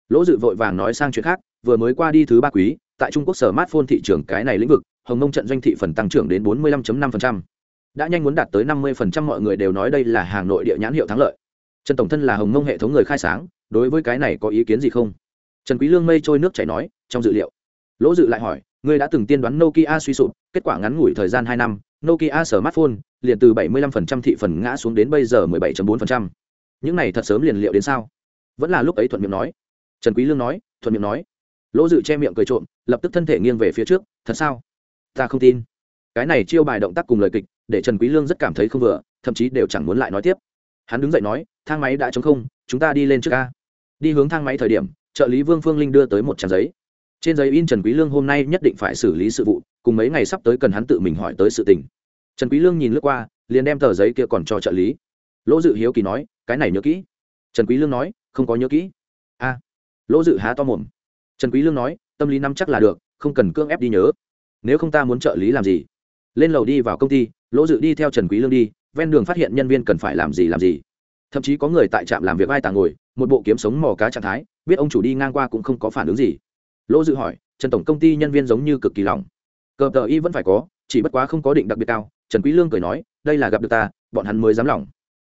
lỗ dự vội vàng nói sang chuyện khác, vừa mới qua đi thứ ba quý, tại trung quốc sở smartphone thị trường cái này lĩnh vực, hồng mông trận doanh thị phần tăng trưởng đến 45.5%. đã nhanh muốn đạt tới 50% mọi người đều nói đây là hàng nội địa nhãn hiệu thắng lợi. Trần tổng thân là hồng mông hệ thống người khai sáng, đối với cái này có ý kiến gì không? Trần quý lương mây trôi nước chảy nói trong dự liệu. Lỗ dự lại hỏi ngươi đã từng tiên đoán nokia suy sụp kết quả ngắn ngủi thời gian hai năm nokia smartphone liền từ 75% thị phần ngã xuống đến bây giờ 17.4%. những này thật sớm liền liệu đến sao? Vẫn là lúc ấy thuận miệng nói. Trần quý lương nói thuận miệng nói. Lỗ dự che miệng cười trộm lập tức thân thể nghiêng về phía trước thật sao? Ta không tin. Cái này chiêu bài động tác cùng lời kịch để trần quý lương rất cảm thấy không vừa thậm chí đều chẳng muốn lại nói tiếp. Hắn đứng dậy nói thang máy đã trống không chúng ta đi lên trước a, đi hướng thang máy thời điểm trợ lý vương phương linh đưa tới một trang giấy. Trên giấy in trần quý lương hôm nay nhất định phải xử lý sự vụ, cùng mấy ngày sắp tới cần hắn tự mình hỏi tới sự tình. Trần quý lương nhìn lướt qua, liền đem tờ giấy kia còn cho trợ lý. Lỗ dự hiếu kỳ nói, cái này nhớ kỹ. Trần quý lương nói, không có nhớ kỹ. A. Lỗ dự há to mồm. Trần quý lương nói, tâm lý nắm chắc là được, không cần cưỡng ép đi nhớ. Nếu không ta muốn trợ lý làm gì? Lên lầu đi vào công ty, lỗ dự đi theo trần quý lương đi, ven đường phát hiện nhân viên cần phải làm gì làm gì thậm chí có người tại trạm làm việc vai tàng ngồi, một bộ kiếm sống mò cá trạng thái, biết ông chủ đi ngang qua cũng không có phản ứng gì. Lỗ dự hỏi, trần tổng công ty nhân viên giống như cực kỳ lòng cờ tờ y vẫn phải có, chỉ bất quá không có định đặc biệt cao, trần quý lương cười nói, đây là gặp được ta, bọn hắn mới dám lòng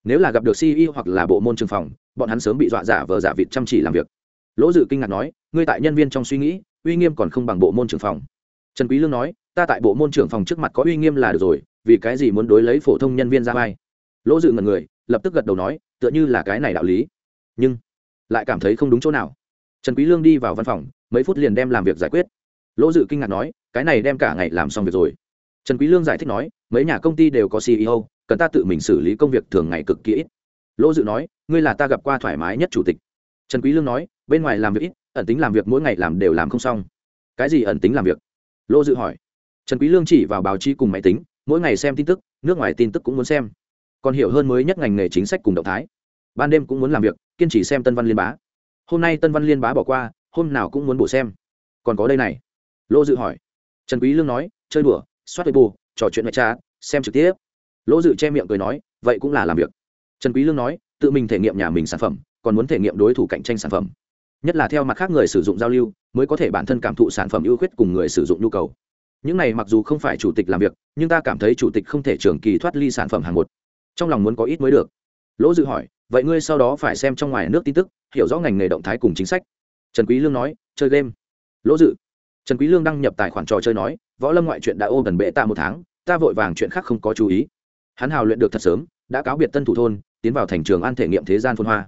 nếu là gặp được ceo hoặc là bộ môn trường phòng, bọn hắn sớm bị dọa giả vờ giả vịt chăm chỉ làm việc. Lỗ dự kinh ngạc nói, ngươi tại nhân viên trong suy nghĩ, uy nghiêm còn không bằng bộ môn trưởng phòng. Trần quý lương nói, ta tại bộ môn trưởng phòng trước mặt có uy nghiêm là được rồi, vì cái gì muốn đối lấy phổ thông nhân viên ra vai? Lỗ dự ngẩn người, lập tức gật đầu nói, tựa như là cái này đạo lý. Nhưng, lại cảm thấy không đúng chỗ nào. Trần quý lương đi vào văn phòng, mấy phút liền đem làm việc giải quyết. Lỗ dự kinh ngạc nói, cái này đem cả ngày làm xong việc rồi. Trần quý lương giải thích nói, mấy nhà công ty đều có ceo cần ta tự mình xử lý công việc thường ngày cực kỹ lỗ dự nói, ngươi là ta gặp qua thoải mái nhất chủ tịch. Trần quý lương nói, bên ngoài làm việc ít, ẩn tính làm việc mỗi ngày làm đều làm không xong. Cái gì ẩn tính làm việc? Lỗ dự hỏi. Trần quý lương chỉ vào báo chí cùng máy tính, mỗi ngày xem tin tức, nước ngoài tin tức cũng muốn xem còn hiểu hơn mới nhất ngành nghề chính sách cùng động thái. Ban đêm cũng muốn làm việc, kiên trì xem tân văn liên bá. Hôm nay tân văn liên bá bỏ qua, hôm nào cũng muốn bổ xem. Còn có đây này. Lỗ dự hỏi. Trần quý lương nói, chơi đùa, soát bù trò chuyện mẹ cha, xem trực tiếp. Lỗ dự che miệng cười nói, vậy cũng là làm việc. Trần quý lương nói, tự mình thể nghiệm nhà mình sản phẩm, còn muốn thể nghiệm đối thủ cạnh tranh sản phẩm. Nhất là theo mặt khác người sử dụng giao lưu, mới có thể bản thân cảm thụ sản phẩm ưu khuyết cùng người sử dụng nhu cầu. Những này mặc dù không phải chủ tịch làm việc, nhưng ta cảm thấy chủ tịch không thể trường kỳ thoát ly sản phẩm hàng một trong lòng muốn có ít mới được. Lỗ dự hỏi, vậy ngươi sau đó phải xem trong ngoài nước tin tức, hiểu rõ ngành nghề động thái cùng chính sách. Trần quý lương nói, chơi game. Lỗ dự, trần quý lương đăng nhập tài khoản trò chơi nói, võ lâm ngoại truyện đã ô gần bệ ta một tháng, ta vội vàng chuyện khác không có chú ý. Hắn hào luyện được thật sớm, đã cáo biệt tân thủ thôn, tiến vào thành trường an thể nghiệm thế gian phồn hoa.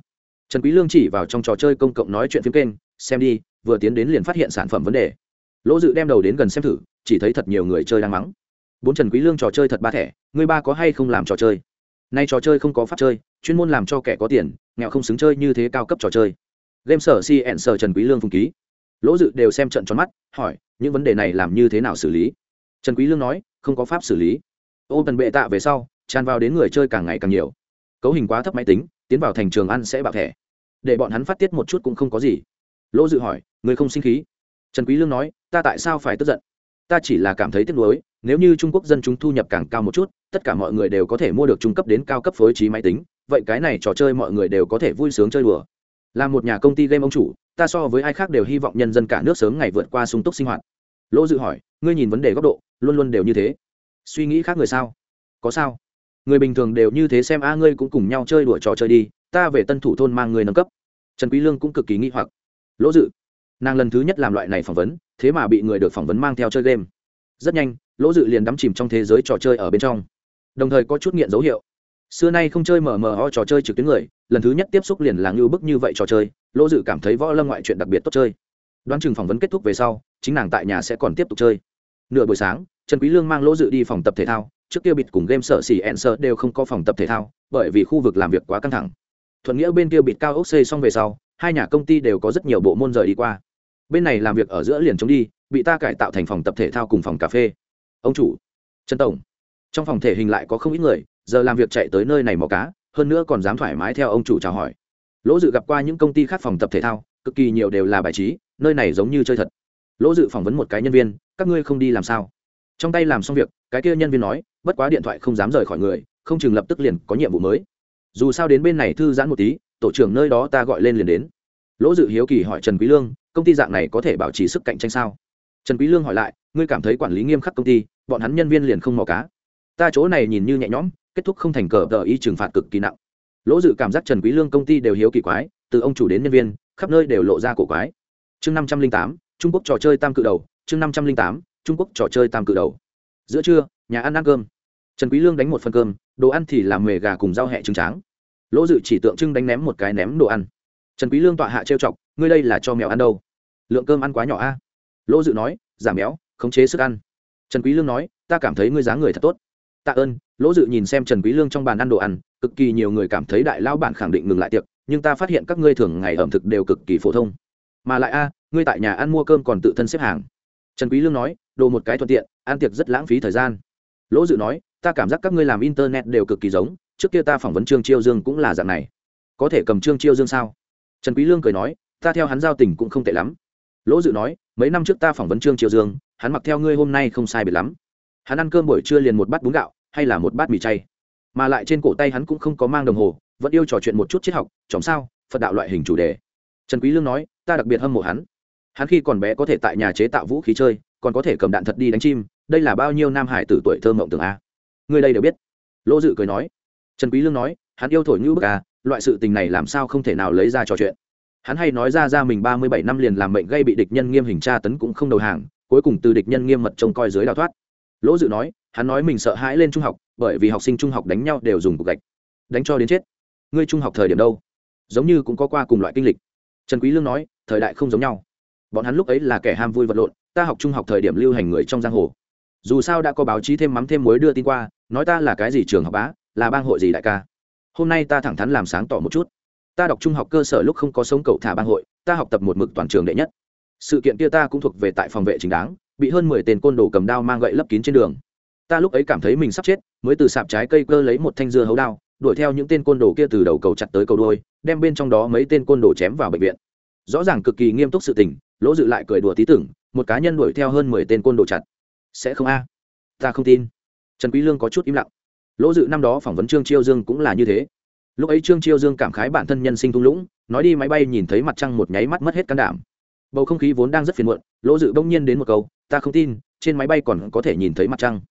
Trần quý lương chỉ vào trong trò chơi công cộng nói chuyện phim kênh, xem đi, vừa tiến đến liền phát hiện sản phẩm vấn đề. Lỗ dự đem đầu đến gần xem thử, chỉ thấy thật nhiều người chơi đang mắng. Bốn trần quý lương trò chơi thật ba thẻ người ba có hay không làm trò chơi? Nay trò chơi không có pháp chơi, chuyên môn làm cho kẻ có tiền, nghèo không xứng chơi như thế cao cấp trò chơi. Game sở si ẹn sở trần quý lương phùng ký. Lỗ dự đều xem trận tròn mắt, hỏi, những vấn đề này làm như thế nào xử lý? Trần quý lương nói, không có pháp xử lý. Ô tần bệ tạ về sau, tràn vào đến người chơi càng ngày càng nhiều. Cấu hình quá thấp máy tính, tiến vào thành trường ăn sẽ bạo thẻ. Để bọn hắn phát tiết một chút cũng không có gì. Lỗ dự hỏi, người không sinh khí? Trần quý lương nói, ta tại sao phải tức giận? Ta chỉ là cảm thấy tiếc nuối, nếu như trung quốc dân chúng thu nhập càng cao một chút, tất cả mọi người đều có thể mua được trung cấp đến cao cấp phối trí máy tính, vậy cái này trò chơi mọi người đều có thể vui sướng chơi đùa. Là một nhà công ty game ông chủ, ta so với ai khác đều hy vọng nhân dân cả nước sớm ngày vượt qua sung túc sinh hoạt. Lỗ dự hỏi, ngươi nhìn vấn đề góc độ, luôn luôn đều như thế. Suy nghĩ khác người sao? Có sao? Người bình thường đều như thế xem a, ngươi cũng cùng nhau chơi đùa trò chơi đi, ta về tân thủ thôn mang người nâng cấp. Trần quý lương cũng cực kỳ nghi hoặc. Lỗ dự, nàng lần thứ nhất làm loại này phỏng vấn thế mà bị người được phỏng vấn mang theo chơi game. Rất nhanh, lỗ dự liền đắm chìm trong thế giới trò chơi ở bên trong. Đồng thời có chút nghiện dấu hiệu. Xưa nay không chơi mờ mờ ho trò chơi trực tuyến người, lần thứ nhất tiếp xúc liền là ngưu bức như vậy trò chơi, lỗ dự cảm thấy võ lâm ngoại chuyện đặc biệt tốt chơi. Đoán chừng phỏng vấn kết thúc về sau, chính nàng tại nhà sẽ còn tiếp tục chơi. Nửa buổi sáng, trần quý lương mang lỗ dự đi phòng tập thể thao, trước kia bịt cùng game sở xỉ ẹn sợ đều không có phòng tập thể thao, bởi vì khu vực làm việc quá căng thẳng. Thuận nghĩa bên kia bịt cao ốc xây xong về sau, hai nhà công ty đều có rất nhiều bộ môn rời đi qua bên này làm việc ở giữa liền chống đi, bị ta cải tạo thành phòng tập thể thao cùng phòng cà phê. Ông chủ, trần tổng, trong phòng thể hình lại có không ít người, giờ làm việc chạy tới nơi này mò cá, hơn nữa còn dám thoải mái theo ông chủ chào hỏi. Lỗ dự gặp qua những công ty khác phòng tập thể thao, cực kỳ nhiều đều là bài trí, nơi này giống như chơi thật. Lỗ dự phỏng vấn một cái nhân viên, các ngươi không đi làm sao? Trong tay làm xong việc, cái kia nhân viên nói, bất quá điện thoại không dám rời khỏi người, không chừng lập tức liền có nhiệm vụ mới. Dù sao đến bên này thư giãn một tí, tổ trưởng nơi đó ta gọi lên liền đến. Lỗ dự hiếu kỳ hỏi trần quý lương công ty dạng này có thể bảo trì sức cạnh tranh sao? Trần quý lương hỏi lại, ngươi cảm thấy quản lý nghiêm khắc công ty, bọn hắn nhân viên liền không mò cá. Ta chỗ này nhìn như nhẹ nhõm, kết thúc không thành cờ tờ ý trừng phạt cực kỳ nặng. Lỗ dự cảm giác trần quý lương công ty đều hiếu kỳ quái, từ ông chủ đến nhân viên, khắp nơi đều lộ ra cổ quái. Chương năm trăm linh tám, trung quốc trò chơi tam cự đầu, chương năm trăm linh tám, trung quốc trò chơi tam cự đầu. Giữa trưa, nhà ăn ăn cơm. Trần quý lương đánh một phần cơm, đồ ăn thì làm mề gà cùng rau hẹ trứng tráng. Lỗ dự chỉ tượng trưng đánh ném một cái ném đồ ăn. Trần quý lương tọa hạ trêu chọc ngươi đây là cho mèo ăn đâu? Lượng cơm ăn quá nhỏ a. Lỗ dự nói, giảm béo, khống chế sức ăn. Trần quý lương nói, ta cảm thấy ngươi dáng người thật tốt. Tạ ơn lỗ dự nhìn xem trần quý lương trong bàn ăn đồ ăn, cực kỳ nhiều người cảm thấy đại lão bản khẳng định ngừng lại tiệc, nhưng ta phát hiện các ngươi thường ngày ẩm thực đều cực kỳ phổ thông. Mà lại a, ngươi tại nhà ăn mua cơm còn tự thân xếp hàng. Trần quý lương nói, đồ một cái thuận tiện, ăn tiệc rất lãng phí thời gian. Lỗ dự nói, ta cảm giác các ngươi làm internet đều cực kỳ giống, trước kia ta phỏng vấn trương chiêu dương cũng là dạng này. Có thể cầm trương chiêu dương sao? Trần quý lương cười nói ta theo hắn giao tình cũng không tệ lắm. Lỗ dự nói, mấy năm trước ta phỏng vấn trương chiêu dương, hắn mặc theo ngươi hôm nay không sai biệt lắm. Hắn ăn cơm buổi trưa liền một bát bún gạo, hay là một bát mì chay. Mà lại trên cổ tay hắn cũng không có mang đồng hồ, vẫn yêu trò chuyện một chút triết học chóng sao, phật đạo loại hình chủ đề. Trần quý lương nói, ta đặc biệt hâm mộ hắn. Hắn khi còn bé có thể tại nhà chế tạo vũ khí chơi, còn có thể cầm đạn thật đi đánh chim, đây là bao nhiêu nam hải tử tuổi thơ mộng tưởng a. Người đây đều biết. Lỗ dự cười nói. Trần quý lương nói, hắn yêu thổi như bức a, loại sự tình này làm sao không thể nào lấy ra trò chuyện hắn hay nói ra ra mình ba mươi bảy năm liền làm mệnh gây bị địch nhân nghiêm hình tra tấn cũng không đầu hàng, cuối cùng từ địch nhân nghiêm mật trông coi dưới đào thoát. Lỗ dự nói, hắn nói mình sợ hãi lên trung học, bởi vì học sinh trung học đánh nhau đều dùng cục gạch. Đánh cho đến chết. Ngươi trung học thời điểm đâu? Giống như cũng có qua cùng loại kinh lịch. Trần quý lương nói, thời đại không giống nhau. Bọn hắn lúc ấy là kẻ ham vui vật lộn, ta học trung học thời điểm lưu hành người trong giang hồ. Dù sao đã có báo chí thêm mắm thêm muối đưa tin qua, nói ta là cái gì trường học bá, là bang hội gì đại ca? Hôm nay ta thẳng thắn làm sáng tỏ một chút ta đọc trung học cơ sở lúc không có sống cậu thả bang hội, ta học tập một mực toàn trường đệ nhất. Sự kiện kia ta cũng thuộc về tại phòng vệ chính đáng, bị hơn mười tên côn đồ cầm đao mang gậy lấp kín trên đường. Ta lúc ấy cảm thấy mình sắp chết, mới từ sạp trái cây cơ lấy một thanh dưa hấu đao, đuổi theo những tên côn đồ kia từ đầu cầu chặt tới cầu đôi đem bên trong đó mấy tên côn đồ chém vào bệnh viện. Rõ ràng cực kỳ nghiêm túc sự tình, lỗ dự lại cười đùa tí tưởng, một cá nhân đuổi theo hơn mười tên côn đồ chặt. Sẽ không a? Ta không tin. Trần quý lương có chút im lặng. Lỗ dự năm đó phỏng vấn trương chiêu dương cũng là như thế lúc ấy trương chiêu dương cảm khái bản thân nhân sinh thung lũng, nói đi máy bay nhìn thấy mặt trăng một nháy mắt mất hết can đảm. Bầu không khí vốn đang rất phiền muộn, lỗ dự bỗng nhiên đến một câu, ta không tin, trên máy bay còn có thể nhìn thấy mặt trăng.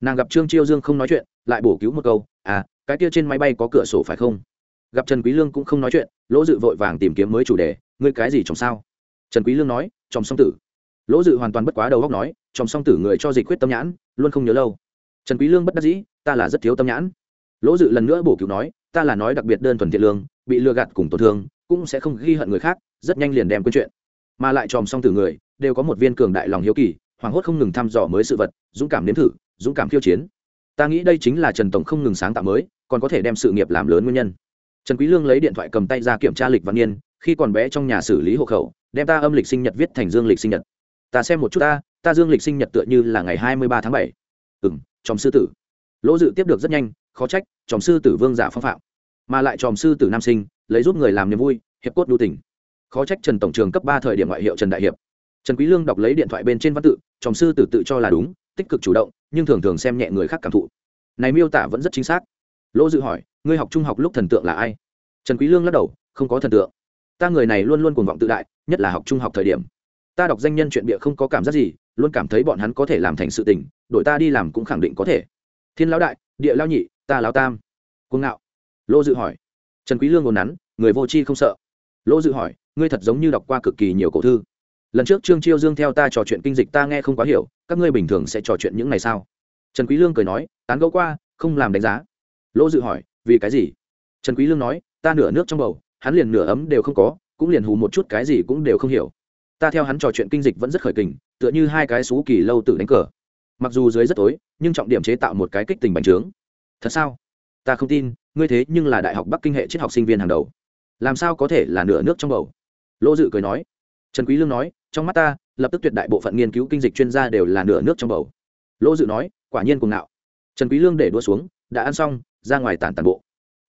Nàng gặp trương chiêu dương không nói chuyện, lại bổ cứu một câu à cái kia trên máy bay có cửa sổ phải không? Gặp trần quý lương cũng không nói chuyện, lỗ dự vội vàng tìm kiếm mới chủ đề, ngươi cái gì trong sao? Trần quý lương nói trong song tử. Lỗ dự hoàn toàn bất quá đầu óc nói trong song tử người cho dịch quyết tâm nhãn, luôn không nhớ lâu. Trần quý lương bất đắc dĩ, ta là rất thiếu tâm nhãn. Lỗ dự lần nữa bổ cứu nói ta là nói đặc biệt đơn thuần thiện lương, bị lừa gạt cùng tổn thương, cũng sẽ không ghi hận người khác, rất nhanh liền đem quên chuyện. Mà lại tròm xong tử người, đều có một viên cường đại lòng hiếu kỳ, hoảng hốt không ngừng thăm dò mới sự vật, dũng cảm nếm thử, dũng cảm khiêu chiến. Ta nghĩ đây chính là trần tổng không ngừng sáng tạo mới, còn có thể đem sự nghiệp làm lớn nguyên nhân. Trần quý lương lấy điện thoại cầm tay ra kiểm tra lịch văn niên, khi còn bé trong nhà xử lý hộ khẩu, đem ta âm lịch sinh nhật viết thành dương lịch sinh nhật. Ta xem một chút ta ta dương lịch sinh nhật tựa như là ngày hai mươi ba tháng bảy. Ừm, tròm sư tử. Lỗ dự tiếp được rất nhanh khó trách, tròm sư tử vương giả phong phạm. Mà lại tròm sư tử nam sinh, lấy giúp người làm niềm vui, hiệp cốt đu tình. Khó trách trần tổng trường cấp ba thời điểm ngoại hiệu trần đại hiệp. Trần quý lương đọc lấy điện thoại bên trên văn tự, tròm sư tử tự cho là đúng, tích cực chủ động, nhưng thường thường xem nhẹ người khác cảm thụ. Này miêu tả vẫn rất chính xác. Lỗ dự hỏi, ngươi học trung học lúc thần tượng là ai? Trần quý lương lắc đầu, không có thần tượng. Ta người này luôn luôn cuồng vọng tự đại, nhất là học trung học thời điểm. Ta đọc danh nhân chuyện bịa không có cảm giác gì, luôn cảm thấy bọn hắn có thể làm thành sự tình, đổi ta đi làm cũng khẳng định có thể. Thiên lão đại, địa lão nhị ta lao tam. Cuồng ngạo. Lỗ dự hỏi. Trần quý lương ngồn nắn, người vô tri không sợ. Lỗ dự hỏi, ngươi thật giống như đọc qua cực kỳ nhiều cổ thư. Lần trước trương chiêu dương theo ta trò chuyện kinh dịch ta nghe không quá hiểu, các ngươi bình thường sẽ trò chuyện những này sao? Trần quý lương cười nói, tán gẫu qua, không làm đánh giá. Lỗ dự hỏi, vì cái gì? Trần quý lương nói, ta nửa nước trong bầu, hắn liền nửa ấm đều không có, cũng liền hù một chút cái gì cũng đều không hiểu. Ta theo hắn trò chuyện kinh dịch vẫn rất khởi kình, tựa như hai cái xú kỳ lâu tự đánh cờ. Mặc dù dưới rất tối, nhưng trọng điểm chế tạo một cái kích tình bành trướng thật sao? Ta không tin, ngươi thế nhưng là đại học bắc kinh hệ triết học sinh viên hàng đầu. Làm sao có thể là nửa nước trong bầu? Lỗ dự cười nói. Trần quý lương nói, trong mắt ta, lập tức tuyệt đại bộ phận nghiên cứu kinh dịch chuyên gia đều là nửa nước trong bầu. Lỗ dự nói, quả nhiên cùng ngạo. Trần quý lương để đua xuống, đã ăn xong, ra ngoài tản tản bộ.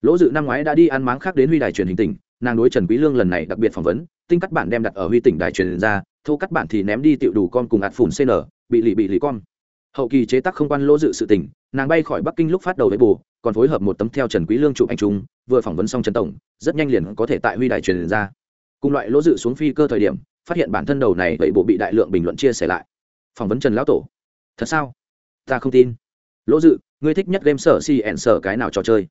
Lỗ dự năm ngoái đã đi ăn máng khác đến huy đài truyền hình tỉnh, nàng đối trần quý lương lần này đặc biệt phỏng vấn, tinh cắt bản đem đặt ở huy tỉnh đài truyền ra, thô cắt bản thì ném đi tiệu đủ con cùng ạt phủn cn bị lì bị lì con hậu kỳ chế tác không quan lỗ dự sự tỉnh nàng bay khỏi bắc kinh lúc phát đầu với bù còn phối hợp một tấm theo trần quý lương chụp anh trung vừa phỏng vấn xong trần tổng, rất nhanh liền có thể tại huy đài truyền ra. Cùng loại lỗ dự xuống phi cơ thời điểm, phát hiện bản thân đầu này vậy bộ bị đại lượng bình luận chia sẻ lại. Phỏng vấn trần lão tổ. Thật sao? Ta không tin. Lỗ dự, ngươi thích nhất game sở si ẹn sở cái nào trò chơi?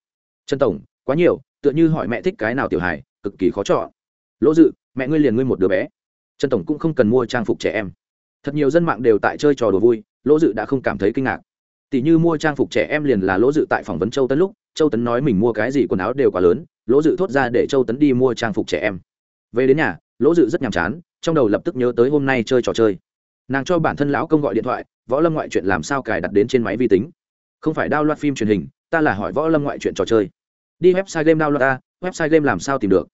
Trần tổng, quá nhiều, tựa như hỏi mẹ thích cái nào tiểu hài, cực kỳ khó chọn. Lỗ dự, mẹ ngươi liền ngươi một đứa bé. Trần tổng cũng không cần mua trang phục trẻ em. Thật nhiều dân mạng đều tại chơi trò đùa vui lỗ dự đã không cảm thấy kinh ngạc. Tỷ như mua trang phục trẻ em liền là lỗ dự tại phỏng vấn châu tấn lúc, châu tấn nói mình mua cái gì quần áo đều quá lớn, lỗ dự thốt ra để châu tấn đi mua trang phục trẻ em. Về đến nhà, lỗ dự rất nhàm chán, trong đầu lập tức nhớ tới hôm nay chơi trò chơi. Nàng cho bản thân lão công gọi điện thoại, võ lâm ngoại chuyện làm sao cài đặt đến trên máy vi tính? Không phải đao loạt phim truyền hình, ta là hỏi võ lâm ngoại chuyện trò chơi. Đi website game loạt ta, website game làm sao tìm được?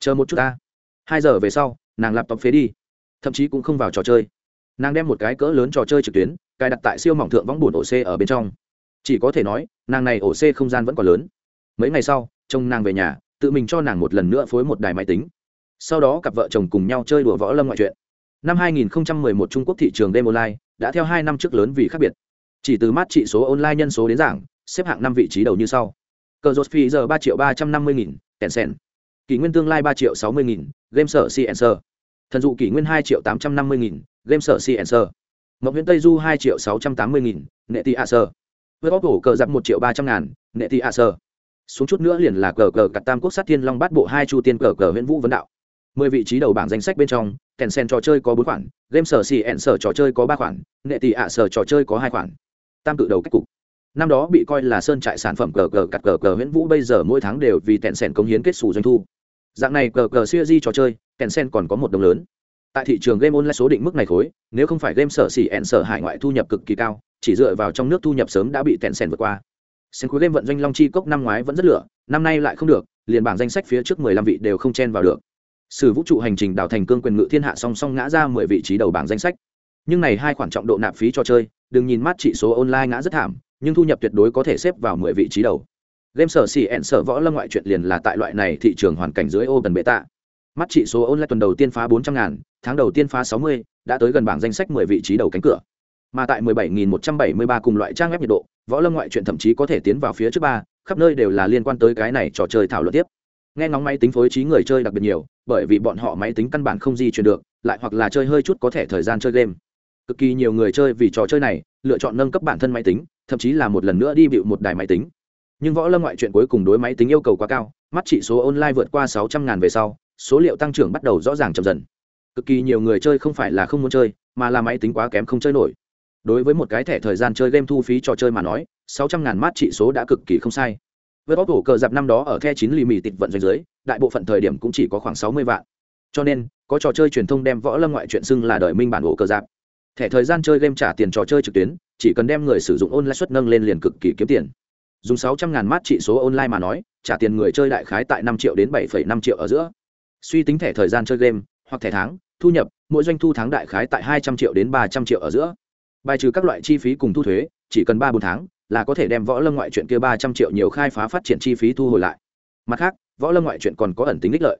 Chờ một chút ta. Hai giờ về sau, nàng laptop phế đi, thậm chí cũng không vào trò chơi. Nàng đem một cái cỡ lớn trò chơi trực tuyến cài đặt tại siêu mỏng thượng võng bùn ổ c ở bên trong. Chỉ có thể nói, nàng này ổ c không gian vẫn còn lớn. Mấy ngày sau, chồng nàng về nhà, tự mình cho nàng một lần nữa phối một đài máy tính. Sau đó cặp vợ chồng cùng nhau chơi đùa võ lâm ngoại truyện. Năm 2011 trung quốc thị trường game online đã theo hai năm trước lớn vì khác biệt. Chỉ từ mát trị số online nhân số đến giảng, xếp hạng năm vị trí đầu như sau. Cờ rốt phi giờ ba triệu ba trăm năm mươi nghìn, kèn sen kỷ nguyên tương lai ba triệu sáu mươi nghìn, game sở cnc thần dụ kỷ nguyên hai triệu tám trăm năm mươi nghìn, game sở cnc mộng Huyễn tây du hai triệu sáu trăm tám mươi nghìn, nệ Tỷ a sơ. Với bóp cổ cờ giặc một triệu ba trăm ngàn, nệ Tỷ a sơ. Xuống chút nữa liền là cờ cờ cặt tam quốc sát thiên long bát bộ hai chu tiên cờ cờ huyện vũ vấn đạo. Mười vị trí đầu bảng danh sách bên trong, kèn sen trò chơi có bốn khoản, game sở xì ẹn sở trò chơi có ba khoản, nệ Tỷ ạ sở trò chơi có hai khoản. Tam cự đầu cách cục. Năm đó bị coi là sơn trại sản phẩm cờ cờ cặt cờ cờ huyễn vũ, bây giờ mỗi tháng đều vì tẹn sen công hiến kết xù doanh thu. Dạng này cờ cờ siêu di trò chơi tẹn sen còn có một đồng lớn tại thị trường game online số định mức này khối, nếu không phải game sở xỉ ẹn sở hải ngoại thu nhập cực kỳ cao, chỉ dựa vào trong nước thu nhập sớm đã bị tẹn sèn vượt qua. Sèn cuối game vận doanh long chi cốc năm ngoái vẫn rất lửa, năm nay lại không được, liền bảng danh sách phía trước mười lăm vị đều không chen vào được. Sử vũ trụ hành trình đào thành cương quyền ngự thiên hạ song song ngã ra mười vị trí đầu bảng danh sách. Nhưng này hai khoản trọng độ nạp phí cho chơi, đừng nhìn mắt trị số online ngã rất thảm, nhưng thu nhập tuyệt đối có thể xếp vào mười vị trí đầu. Game sở xỉ ẹn sở võ lâm ngoại chuyện liền là tại loại này thị trường hoàn cảnh dưới ô tần bệ tạ mắt trị số online tuần đầu tiên phá bốn trăm ngàn, tháng đầu tiên phá sáu mươi, đã tới gần bảng danh sách mười vị trí đầu cánh cửa. Mà tại mười bảy nghìn một trăm bảy mươi ba cùng loại trang web nhiệt độ, võ lâm ngoại truyện thậm chí có thể tiến vào phía trước ba, khắp nơi đều là liên quan tới cái này trò chơi thảo luận tiếp. Nghe ngóng máy tính phối trí người chơi đặc biệt nhiều, bởi vì bọn họ máy tính căn bản không di chuyển được, lại hoặc là chơi hơi chút có thể thời gian chơi game. Cực kỳ nhiều người chơi vì trò chơi này, lựa chọn nâng cấp bản thân máy tính, thậm chí là một lần nữa đi bịu một đài máy tính. Nhưng võ lâm ngoại truyện cuối cùng đối máy tính yêu cầu quá cao, mắt chỉ số online vượt qua sáu trăm ngàn về sau số liệu tăng trưởng bắt đầu rõ ràng chậm dần. Cực kỳ nhiều người chơi không phải là không muốn chơi, mà là máy tính quá kém không chơi nổi. Đối với một cái thẻ thời gian chơi game thu phí trò chơi mà nói, sáu trăm ngàn mát trị số đã cực kỳ không sai. Với bóc cổ cờ dạp năm đó ở the chín lì mì tịt vận doanh dưới, đại bộ phận thời điểm cũng chỉ có khoảng sáu mươi vạn. Cho nên, có trò chơi truyền thông đem võ lâm ngoại chuyện xưng là đời minh bản ổ cờ dạp thẻ thời gian chơi game trả tiền trò chơi trực tuyến, chỉ cần đem người sử dụng online suất nâng lên liền cực kỳ kiếm tiền. Dùng sáu trăm ngàn mát trị số online mà nói, trả tiền người chơi đại khái tại năm triệu đến bảy năm triệu ở giữa suy tính thẻ thời gian chơi game, hoặc thẻ tháng, thu nhập, mỗi doanh thu tháng đại khái tại hai trăm triệu đến ba trăm triệu ở giữa. Bài trừ các loại chi phí cùng thu thuế, chỉ cần ba bốn tháng là có thể đem võ lâm ngoại chuyện kia ba trăm triệu nhiều khai phá phát triển chi phí thu hồi lại. Mặt khác, võ lâm ngoại chuyện còn có ẩn tính ích lợi.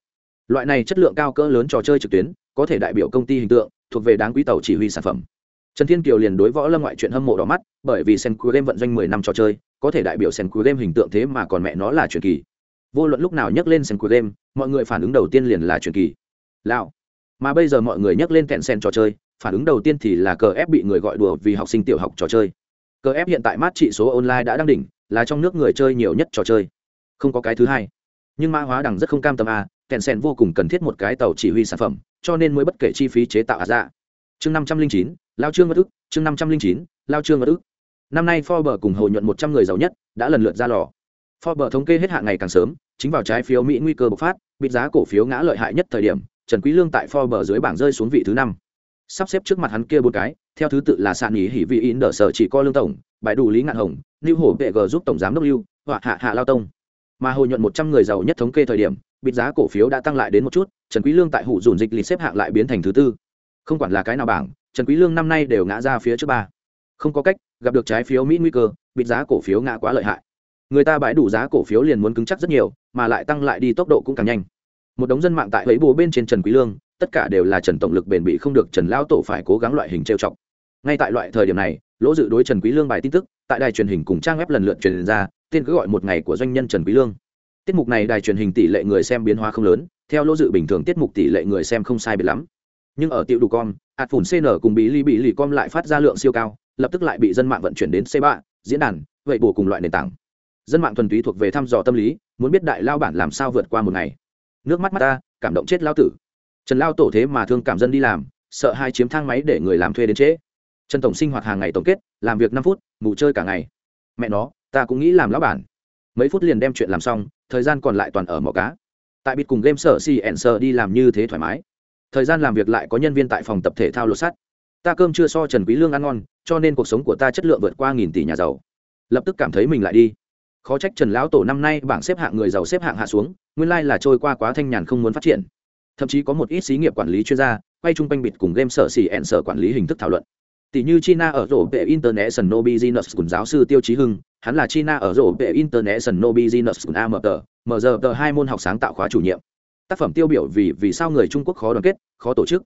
Loại này chất lượng cao cỡ lớn trò chơi trực tuyến, có thể đại biểu công ty hình tượng, thuộc về đáng quý tàu chỉ huy sản phẩm. Trần thiên kiều liền đối võ lâm ngoại chuyện hâm mộ đỏ mắt, bởi vì sen game vận doanh mười năm trò chơi, có thể đại biểu sen game hình tượng thế mà còn mẹ nó là truyền kỳ vô luận lúc nào nhắc lên sen game, mọi người phản ứng đầu tiên liền là truyền kỳ. Lão mà bây giờ mọi người nhắc lên kẹn sen trò chơi, phản ứng đầu tiên thì là cờ ép bị người gọi đùa vì học sinh tiểu học trò chơi. Cờ ép hiện tại mát trị số online đã đăng đỉnh, là trong nước người chơi nhiều nhất trò chơi. Không có cái thứ hai. Nhưng mã hóa đằng rất không cam tâm a kẹn sen vô cùng cần thiết một cái tàu chỉ huy sản phẩm, cho nên mới bất kể chi phí chế tạo ả ra chương năm trăm linh chín, lao trương ngất ức, chương năm trăm linh chín, lao trương ngất ức. Năm nay forbes cùng hồi nhuận một trăm người giàu nhất, đã lần lượt ra lò forbes thống kê hết hạn ngày càng sớm, chính vào trái phiếu mỹ nguy cơ bộc phát bị giá cổ phiếu ngã lợi hại nhất thời điểm, trần quý lương tại forbes dưới bảng rơi xuống vị thứ năm. Sắp xếp trước mặt hắn kia bốn cái, theo thứ tự là sàn nhí hỉ vị in đỡ sở chỉ co lương tổng bài đủ lý ngạn hồng, lưu hổ vệ g giúp tổng giám đốc lưu, họa hạ hạ lao tông. Mà hồi nhuận một trăm người giàu nhất thống kê thời điểm bị giá cổ phiếu đã tăng lại đến một chút, trần quý lương tại hụ dùn dịch lịch xếp hạng lại biến thành thứ tư. Không quản là cái nào bảng, trần quý lương năm nay đều ngã ra phía trước ba. Không có cách, gặp được trái phiếu mỹ nguy cơ bị giá cổ phiếu ngã quá lợi hại người ta bãi đủ giá cổ phiếu liền muốn cứng chắc rất nhiều, mà lại tăng lại đi tốc độ cũng càng nhanh. Một đống dân mạng tại lấy bù bên trên trần quý lương, tất cả đều là trần tổng lực bền bỉ không được trần lão tổ phải cố gắng loại hình trêu chọc. Ngay tại loại thời điểm này, lỗ dự đối trần quý lương bài tin tức, tại đài truyền hình cùng trang web lần lượt truyền ra, tên cứ gọi một ngày của doanh nhân trần quý lương. Tiết mục này đài truyền hình tỷ lệ người xem biến hóa không lớn, theo lỗ dự bình thường tiết mục tỷ lệ người xem không sai biệt lắm. Nhưng ở tiểu đủ com, ạt phủn cn cùng bí ly bị lì com lại phát ra lượng siêu cao, lập tức lại bị dân mạng vận chuyển đến c 3 diễn đàn vậy bù cùng loại nền tảng dân mạng thuần túy thuộc về thăm dò tâm lý, muốn biết đại lao bản làm sao vượt qua một ngày. Nước mắt mắt ta, cảm động chết lao tử. Trần lao tổ thế mà thương cảm dân đi làm, sợ hai chiếm thang máy để người làm thuê đến trễ. Trần tổng sinh hoạt hàng ngày tổng kết, làm việc năm phút, ngủ chơi cả ngày. Mẹ nó, ta cũng nghĩ làm lão bản. Mấy phút liền đem chuyện làm xong, thời gian còn lại toàn ở mỏ cá. Tại bịt cùng game sở si ẩn sở đi làm như thế thoải mái. Thời gian làm việc lại có nhân viên tại phòng tập thể thao lột sắt. Ta cơm chưa so trần quý lương ăn ngon, cho nên cuộc sống của ta chất lượng vượt qua nghìn tỷ nhà giàu. Lập tức cảm thấy mình lại đi khó trách trần lão tổ năm nay bảng xếp hạng người giàu xếp hạng hạ xuống, nguyên lai là trôi qua quá thanh nhàn không muốn phát triển. Thậm chí có một ít xí nghiệp quản lý chuyên gia, quay chung quanh bịt cùng game sở xỉ ẹn sở quản lý hình thức thảo luận. Tỷ như china ở rổ vệ international business cùng giáo sư tiêu chí hưng, hắn là china ở rổ vệ international business cùng amt mr tờ hai môn học sáng tạo khóa chủ nhiệm. Tác phẩm tiêu biểu vì vì sao người trung quốc khó đoàn kết, khó tổ chức.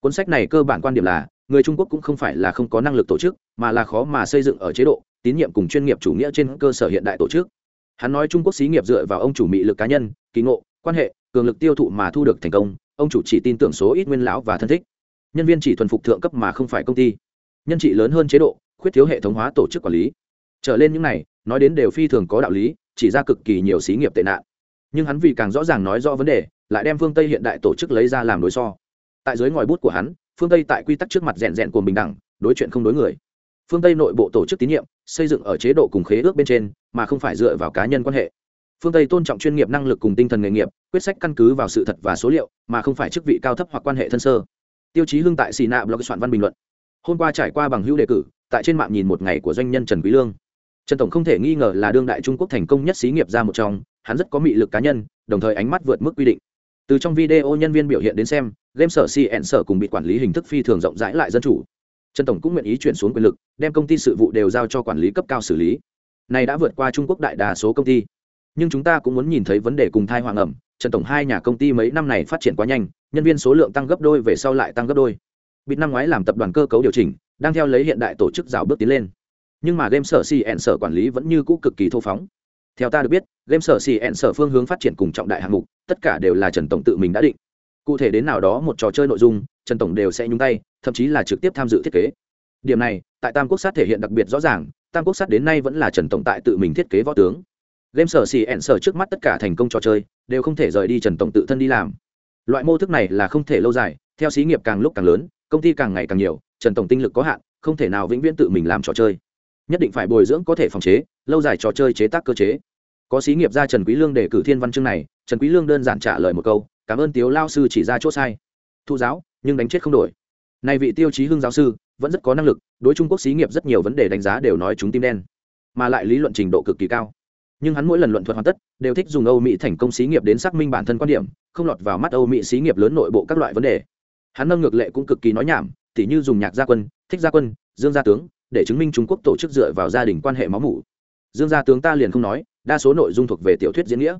Cuốn sách này cơ bản quan điểm là, người trung quốc cũng không phải là không có năng lực tổ chức, mà là khó mà xây dựng ở chế độ tín nhiệm cùng chuyên nghiệp chủ nghĩa trên cơ sở hiện đại tổ chức. Hắn nói trung quốc xí nghiệp dựa vào ông chủ mị lực cá nhân, kỳ ngộ, quan hệ, cường lực tiêu thụ mà thu được thành công, ông chủ chỉ tin tưởng số ít nguyên lão và thân thích. Nhân viên chỉ thuần phục thượng cấp mà không phải công ty. Nhân trị lớn hơn chế độ, khuyết thiếu hệ thống hóa tổ chức quản lý. Trở lên những này, nói đến đều phi thường có đạo lý, chỉ ra cực kỳ nhiều xí nghiệp tệ nạn. Nhưng hắn vì càng rõ ràng nói rõ vấn đề, lại đem phương tây hiện đại tổ chức lấy ra làm đối so. Tại dưới ngòi bút của hắn, phương tây tại quy tắc trước mặt rèn rèn của bình đẳng, đối chuyện không đối người phương tây nội bộ tổ chức tín nhiệm, xây dựng ở chế độ cùng khế ước bên trên, mà không phải dựa vào cá nhân quan hệ. Phương tây tôn trọng chuyên nghiệp năng lực cùng tinh thần nghề nghiệp, quyết sách căn cứ vào sự thật và số liệu, mà không phải chức vị cao thấp hoặc quan hệ thân sơ. Tiêu chí hưng tại xì nạ blog soạn văn bình luận. Hôm qua trải qua bằng hữu đề cử, tại trên mạng nhìn một ngày của doanh nhân trần quý lương. Trần tổng không thể nghi ngờ là đương đại trung quốc thành công nhất xí nghiệp ra một trong, hắn rất có mị lực cá nhân, đồng thời ánh mắt vượt mức quy định. Từ trong video nhân viên biểu hiện đến xem, game sở cn sở cùng bị quản lý hình thức phi thường rộng rãi lại dân chủ trần tổng cũng nguyện ý chuyển xuống quyền lực, đem công ty sự vụ đều giao cho quản lý cấp cao xử lý. Này đã vượt qua trung quốc đại đa số công ty. Nhưng chúng ta cũng muốn nhìn thấy vấn đề cùng thai hoàng ẩm. Trần tổng hai nhà công ty mấy năm này phát triển quá nhanh, nhân viên số lượng tăng gấp đôi về sau lại tăng gấp đôi. Bịt năm ngoái làm tập đoàn cơ cấu điều chỉnh, đang theo lấy hiện đại tổ chức rào bước tiến lên. Nhưng mà game sở cn sở quản lý vẫn như cũ cực kỳ thô phóng. Theo ta được biết, game sở cn sở phương hướng phát triển cùng trọng đại hạng mục, tất cả đều là trần tổng tự mình đã định. Cụ thể đến nào đó một trò chơi nội dung, trần tổng đều sẽ nhúng tay thậm chí là trực tiếp tham dự thiết kế. Điểm này, tại tam quốc sát thể hiện đặc biệt rõ ràng, tam quốc sát đến nay vẫn là trần tổng tại tự mình thiết kế võ tướng. Game sở xì ẹn sở trước mắt tất cả thành công trò chơi, đều không thể rời đi trần tổng tự thân đi làm. Loại mô thức này là không thể lâu dài, theo xí nghiệp càng lúc càng lớn, công ty càng ngày càng nhiều, trần tổng tinh lực có hạn, không thể nào vĩnh viễn tự mình làm trò chơi. Nhất định phải bồi dưỡng có thể phòng chế, lâu dài trò chơi chế tác cơ chế. Có xí nghiệp ra trần quý lương để cử thiên văn chương này, trần quý lương đơn giản trả lời một câu, cảm ơn tiếu lao sư chỉ ra chỗ sai. Thu giáo, nhưng đánh chết không đổi này vị tiêu chí hưng giáo sư vẫn rất có năng lực, đối trung quốc xí nghiệp rất nhiều vấn đề đánh giá đều nói chúng tim đen, mà lại lý luận trình độ cực kỳ cao. Nhưng hắn mỗi lần luận thuật hoàn tất, đều thích dùng âu mỹ thành công xí nghiệp đến xác minh bản thân quan điểm, không lọt vào mắt âu mỹ xí nghiệp lớn nội bộ các loại vấn đề. Hắn nâng ngược lệ cũng cực kỳ nói nhảm, tỉ như dùng nhạc gia quân, thích gia quân, dương gia tướng, để chứng minh trung quốc tổ chức dựa vào gia đình quan hệ máu mủ. Dương gia tướng ta liền không nói, đa số nội dung thuộc về tiểu thuyết diễn nghĩa.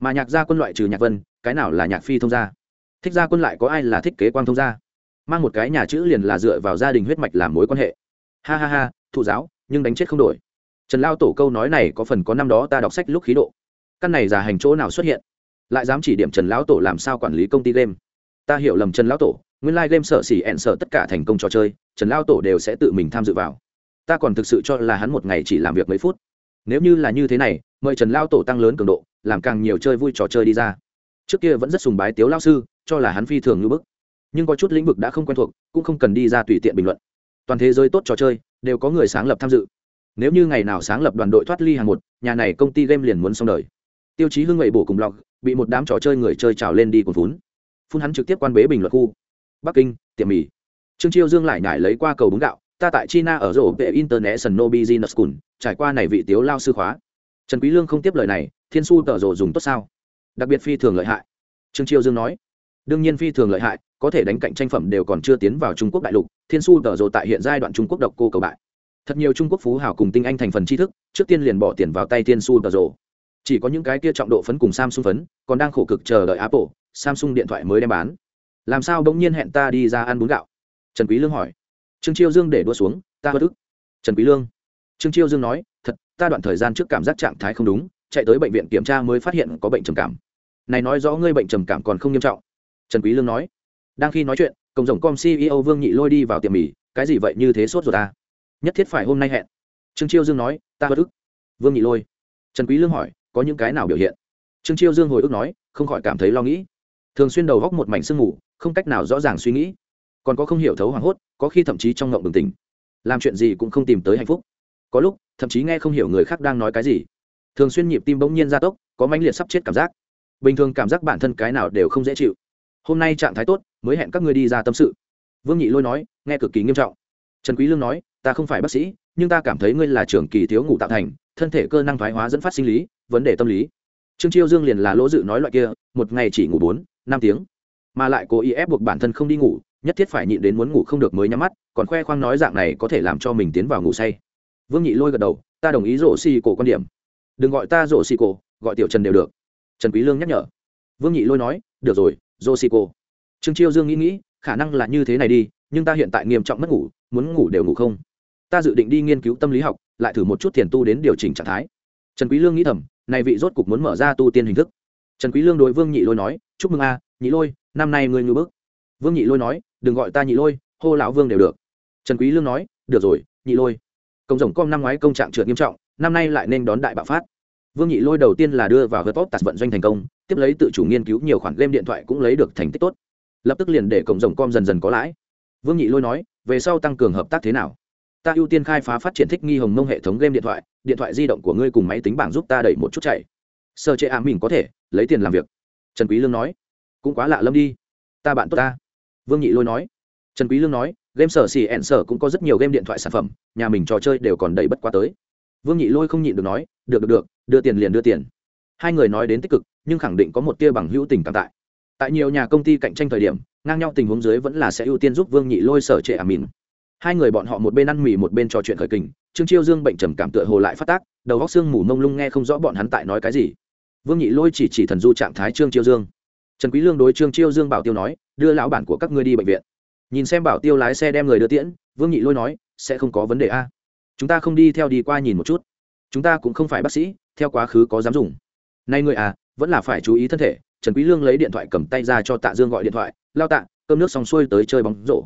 Mà nhạc gia quân loại trừ nhạc vân, cái nào là nhạc phi thông gia? Thích gia quân lại có ai là thích kế quan thông gia? Mang một cái nhà chữ liền là dựa vào gia đình huyết mạch làm mối quan hệ. Ha ha ha, thụ giáo, nhưng đánh chết không đổi. Trần lao tổ câu nói này có phần có năm đó ta đọc sách lúc khí độ. Căn này già hành chỗ nào xuất hiện? Lại dám chỉ điểm trần lão tổ làm sao quản lý công ty game? Ta hiểu lầm trần lão tổ, nguyên lai、like、game sợ xỉ ẹn sợ tất cả thành công trò chơi, trần lao tổ đều sẽ tự mình tham dự vào. Ta còn thực sự cho là hắn một ngày chỉ làm việc mấy phút. Nếu như là như thế này, mời trần lao tổ tăng lớn cường độ, làm càng nhiều chơi vui trò chơi đi ra. Trước kia vẫn rất sùng bái tiếu lao sư, cho là hắn phi thường như bức nhưng có chút lĩnh vực đã không quen thuộc, cũng không cần đi ra tùy tiện bình luận. Toàn thế giới tốt trò chơi, đều có người sáng lập tham dự. Nếu như ngày nào sáng lập đoàn đội thoát ly hàng một, nhà này công ty game liền muốn xong đời. Tiêu chí hưng ngậy bổ cùng lọc, bị một đám trò chơi người chơi trào lên đi cuốn vốn phun hắn trực tiếp quan bế bình luận khu. Bắc kinh, tiệm mì. Trương chiêu dương lại nhải lấy qua cầu bún gạo, ta tại china ở rổ vệ international business school, trải qua này vị tiếu lao sư khóa. Trần quý lương không tiếp lời này, thiên su tờ rổ dùng tốt sao? Đặc biệt phi thường lợi hại. Trương chiêu dương nói. Đương nhiên phi thường lợi hại có thể đánh cạnh tranh phẩm đều còn chưa tiến vào trung quốc đại lục, thiên su tở rồ tại hiện giai đoạn trung quốc độc cô cầu bại. Thật nhiều trung quốc phú hào cùng tinh anh thành phần tri thức, trước tiên liền bỏ tiền vào tay thiên su tở rồ chỉ có những cái kia trọng độ phấn cùng samsung phấn, còn đang khổ cực chờ đợi apple, samsung điện thoại mới đem bán. Làm sao bỗng nhiên hẹn ta đi ra ăn bún gạo? Trần quý lương hỏi. Trương chiêu dương để đua xuống, ta bất ức. Trần quý lương. Trương chiêu dương nói, thật, ta đoạn thời gian trước cảm giác trạng thái không đúng, chạy tới bệnh viện kiểm tra mới phát hiện có bệnh trầm cảm. Này nói rõ ngươi bệnh trầm cảm còn không nghiêm trọng. Trần quý lương nói đang khi nói chuyện công rồng com ceo vương nhị lôi đi vào tiệm mì. Cái gì vậy như thế sốt rồi ta à? nhất thiết phải hôm nay hẹn. Trương chiêu dương nói, ta bất ức. Vương nhị lôi. Trần quý lương hỏi, có những cái nào biểu hiện? Trương chiêu dương hồi ức nói, không khỏi cảm thấy lo nghĩ. Thường xuyên đầu góc một mảnh sương mù, không cách nào rõ ràng suy nghĩ. Còn có không hiểu thấu hoảng hốt, có khi thậm chí trong ngộng bừng tỉnh. Làm chuyện gì cũng không tìm tới hạnh phúc. Có lúc, thậm chí nghe không hiểu người khác đang nói cái gì. Thường xuyên nhịp tim bỗng nhiên gia tốc, có mãnh liệt sắp chết cảm giác. Bình thường cảm giác bản thân cái nào đều không dễ chịu. Hôm nay trạng thái tốt mới hẹn các ngươi đi ra tâm sự. Vương nhị lôi nói, nghe cực kỳ nghiêm trọng. Trần quý lương nói, ta không phải bác sĩ, nhưng ta cảm thấy ngươi là trưởng kỳ thiếu ngủ tạo thành, thân thể cơ năng thoái hóa dẫn phát sinh lý, vấn đề tâm lý. Trương chiêu dương liền là lỗ dự nói loại kia, một ngày chỉ ngủ bốn, năm tiếng. Mà lại cố ý ép buộc bản thân không đi ngủ, nhất thiết phải nhịn đến muốn ngủ không được mới nhắm mắt, còn khoe khoang nói dạng này có thể làm cho mình tiến vào ngủ say. Vương nhị lôi gật đầu, ta đồng ý rổ xì cổ quan điểm. Đừng gọi ta rổ xì cổ, gọi tiểu trần đều được. Trần quý lương nhắc nhở. Vương nhị lôi nói, được rồi, rổ xì cổ trương chiêu dương nghĩ nghĩ, khả năng là như thế này đi, nhưng ta hiện tại nghiêm trọng mất ngủ, muốn ngủ đều ngủ không. Ta dự định đi nghiên cứu tâm lý học, lại thử một chút thiền tu đến điều chỉnh trạng thái. Trần quý lương nghĩ thầm, này vị rốt cục muốn mở ra tu tiên hình thức. Trần quý lương đối vương nhị lôi nói, chúc mừng a, nhị lôi, năm nay ngươi ngư bước vương nhị lôi nói, đừng gọi ta nhị lôi, hô lão vương đều được. Trần quý lương nói, được rồi, nhị lôi. Công rồng com năm ngoái công trạng trượt nghiêm trọng, năm nay lại nên đón đại bạo phát. Vương nhị lôi đầu tiên là đưa vào gật tốt tạt vận doanh thành công, tiếp lấy tự chủ nghiên cứu nhiều khoản game điện thoại cũng lấy được thành tích tốt lập tức liền để cổng rồng com dần dần có lãi. Vương nhị lôi nói, về sau tăng cường hợp tác thế nào? Ta ưu tiên khai phá phát triển thích nghi hồng mông hệ thống game điện thoại điện thoại di động của ngươi cùng máy tính bảng giúp ta đẩy một chút chạy. Sơ chế ám mình có thể, lấy tiền làm việc. Trần quý lương nói, cũng quá lạ lâm đi. Ta bạn tốt ta. Vương nhị lôi nói, trần quý lương nói, game sở xì ẹn sở cũng có rất nhiều game điện thoại sản phẩm, nhà mình trò chơi đều còn đầy bất quá tới. Vương nhị lôi không nhịn được nói, được được được, đưa tiền liền đưa tiền. Hai người nói đến tích cực, nhưng khẳng định có một tia bằng hữu tình cảm tại tại nhiều nhà công ty cạnh tranh thời điểm, ngang nhau tình huống dưới vẫn là sẽ ưu tiên giúp vương nhị lôi sở trệ ả mìn hai người bọn họ một bên ăn mì một bên trò chuyện khởi kình, trương chiêu dương bệnh trầm cảm tựa hồ lại phát tác, đầu góc xương mù mông lung nghe không rõ bọn hắn tại nói cái gì. Vương nhị lôi chỉ chỉ thần du trạng thái trương chiêu dương. Trần quý lương đối trương chiêu dương bảo tiêu nói, đưa lão bản của các ngươi đi bệnh viện. Nhìn xem bảo tiêu lái xe đem người đưa tiễn, vương nhị lôi nói, sẽ không có vấn đề a. Chúng ta không đi theo đi qua nhìn một chút. Chúng ta cũng không phải bác sĩ, theo quá khứ có dám dùng. Nay người à vẫn là phải chú ý thân thể trần quý lương lấy điện thoại cầm tay ra cho tạ dương gọi điện thoại, lao tạ, cơm nước xong xuôi tới chơi bóng rổ.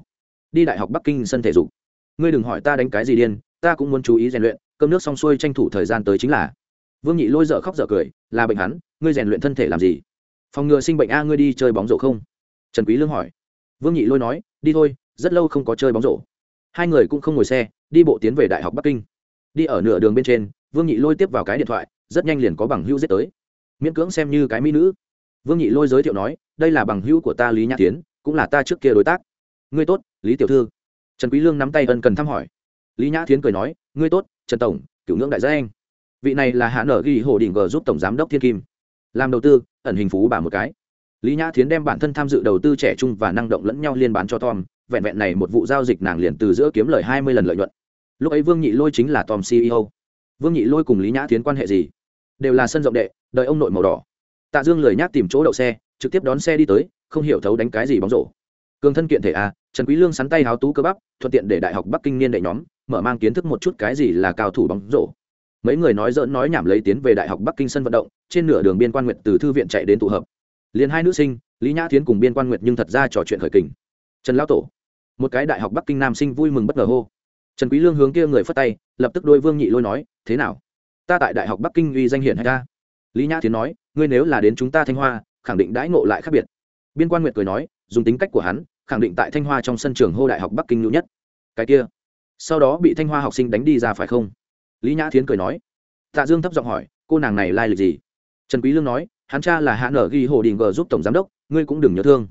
Đi đại học bắc kinh sân thể dục. Ngươi đừng hỏi ta đánh cái gì điên, ta cũng muốn chú ý rèn luyện, cơm nước xong xuôi tranh thủ thời gian tới chính là. Vương nhị lôi dở khóc dở cười, là bệnh hắn, ngươi rèn luyện thân thể làm gì? Phòng ngừa sinh bệnh a ngươi đi chơi bóng rổ không? Trần quý lương hỏi. Vương nhị lôi nói, đi thôi, rất lâu không có chơi bóng rổ. Hai người cũng không ngồi xe, đi bộ tiến về đại học bắc kinh. Đi ở nửa đường bên trên, vương nhị lôi tiếp vào cái điện thoại, rất nhanh liền có bằng hữu giết tới. Miễn cưỡng xem như cái mỹ nữ vương nhị lôi giới thiệu nói, đây là bằng hữu của ta lý nhã tiến cũng là ta trước kia đối tác. Ngươi tốt, lý tiểu thư. Trần quý lương nắm tay ân cần thăm hỏi. Lý nhã tiến cười nói, ngươi tốt, trần tổng cửu ngưỡng đại gia anh. Vị này là hạ nở ghi hồ đỉnh g giúp tổng giám đốc thiên kim. Làm đầu tư, ẩn hình phú bà một cái. Lý nhã tiến đem bản thân tham dự đầu tư trẻ trung và năng động lẫn nhau liên bán cho tom, vẹn vẹn này một vụ giao dịch nàng liền từ giữa kiếm lời hai mươi lần lợi nhuận. Lúc ấy vương nhị lôi chính là tom ceo vương nhị lôi cùng lý nhã tiến quan hệ gì? Đều là sân rộng đệ đợi ông nội màu đỏ tạ dương lười nhác tìm chỗ đậu xe, trực tiếp đón xe đi tới, không hiểu thấu đánh cái gì bóng rổ. Cường thân kiện thể a, trần quý lương sắn tay háo tú cơ bắp, thuận tiện để đại học bắc kinh niên đệ nhóm, mở mang kiến thức một chút cái gì là cao thủ bóng rổ. Mấy người nói dỡn nói nhảm lấy tiến về đại học bắc kinh sân vận động, trên nửa đường biên quan nguyệt từ thư viện chạy đến tụ hợp. Liền hai nữ sinh, lý nhã thiến cùng biên quan nguyệt nhưng thật ra trò chuyện khởi kình. Trần lão tổ, một cái đại học bắc kinh nam sinh vui mừng bất ngờ hô. Trần quý lương hướng kia người phất tay, lập tức đôi vương nhị lôi nói, thế nào? Ta tại đại học bắc kinh uy danh hiển hay ta lý nhã thiến nói, ngươi nếu là đến chúng ta thanh hoa, khẳng định đãi ngộ lại khác biệt. Biên quan nguyệt cười nói, dùng tính cách của hắn, khẳng định tại thanh hoa trong sân trường hô đại học bắc kinh nhu nhất. Cái kia, sau đó bị thanh hoa học sinh đánh đi ra phải không? Lý nhã thiến cười nói. Tạ dương thấp giọng hỏi, cô nàng này lai lịch gì? Trần quý lương nói, hắn cha là hạ nở ghi hồ đình gờ giúp tổng giám đốc, ngươi cũng đừng nhớ thương.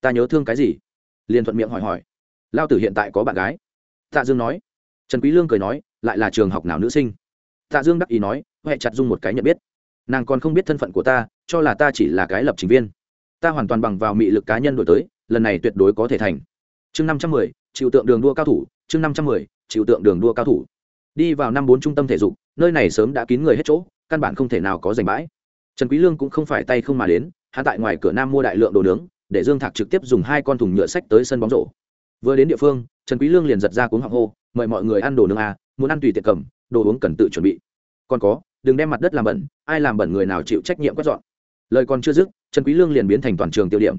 Ta nhớ thương cái gì? Liền thuận miệng hỏi hỏi. Lao tử hiện tại có bạn gái. Tạ dương nói. Trần quý lương cười nói, lại là trường học nào nữ sinh? Tạ dương đắc ý nói huệ chặt dung một cái nhận biết nàng còn không biết thân phận của ta, cho là ta chỉ là cái lập trình viên. Ta hoàn toàn bằng vào mị lực cá nhân đổi tới, lần này tuyệt đối có thể thành. Chương năm trăm mười, chịu tượng đường đua cao thủ, chương năm trăm mười, chịu tượng đường đua cao thủ. Đi vào năm bốn trung tâm thể dục, nơi này sớm đã kín người hết chỗ, căn bản không thể nào có giành bãi. Trần quý lương cũng không phải tay không mà đến, hắn tại ngoài cửa nam mua đại lượng đồ nướng, để dương thạc trực tiếp dùng hai con thùng nhựa sách tới sân bóng rổ. Vừa đến địa phương, trần quý lương liền giật ra cuống họng hô, mời mọi người ăn đồ nướng à muốn ăn tùy tiện cầm, đồ uống cần tự chuẩn bị. Còn có đừng đem mặt đất làm bẩn, ai làm bẩn người nào chịu trách nhiệm quét dọn. Lời còn chưa dứt, trần quý lương liền biến thành toàn trường tiêu điểm.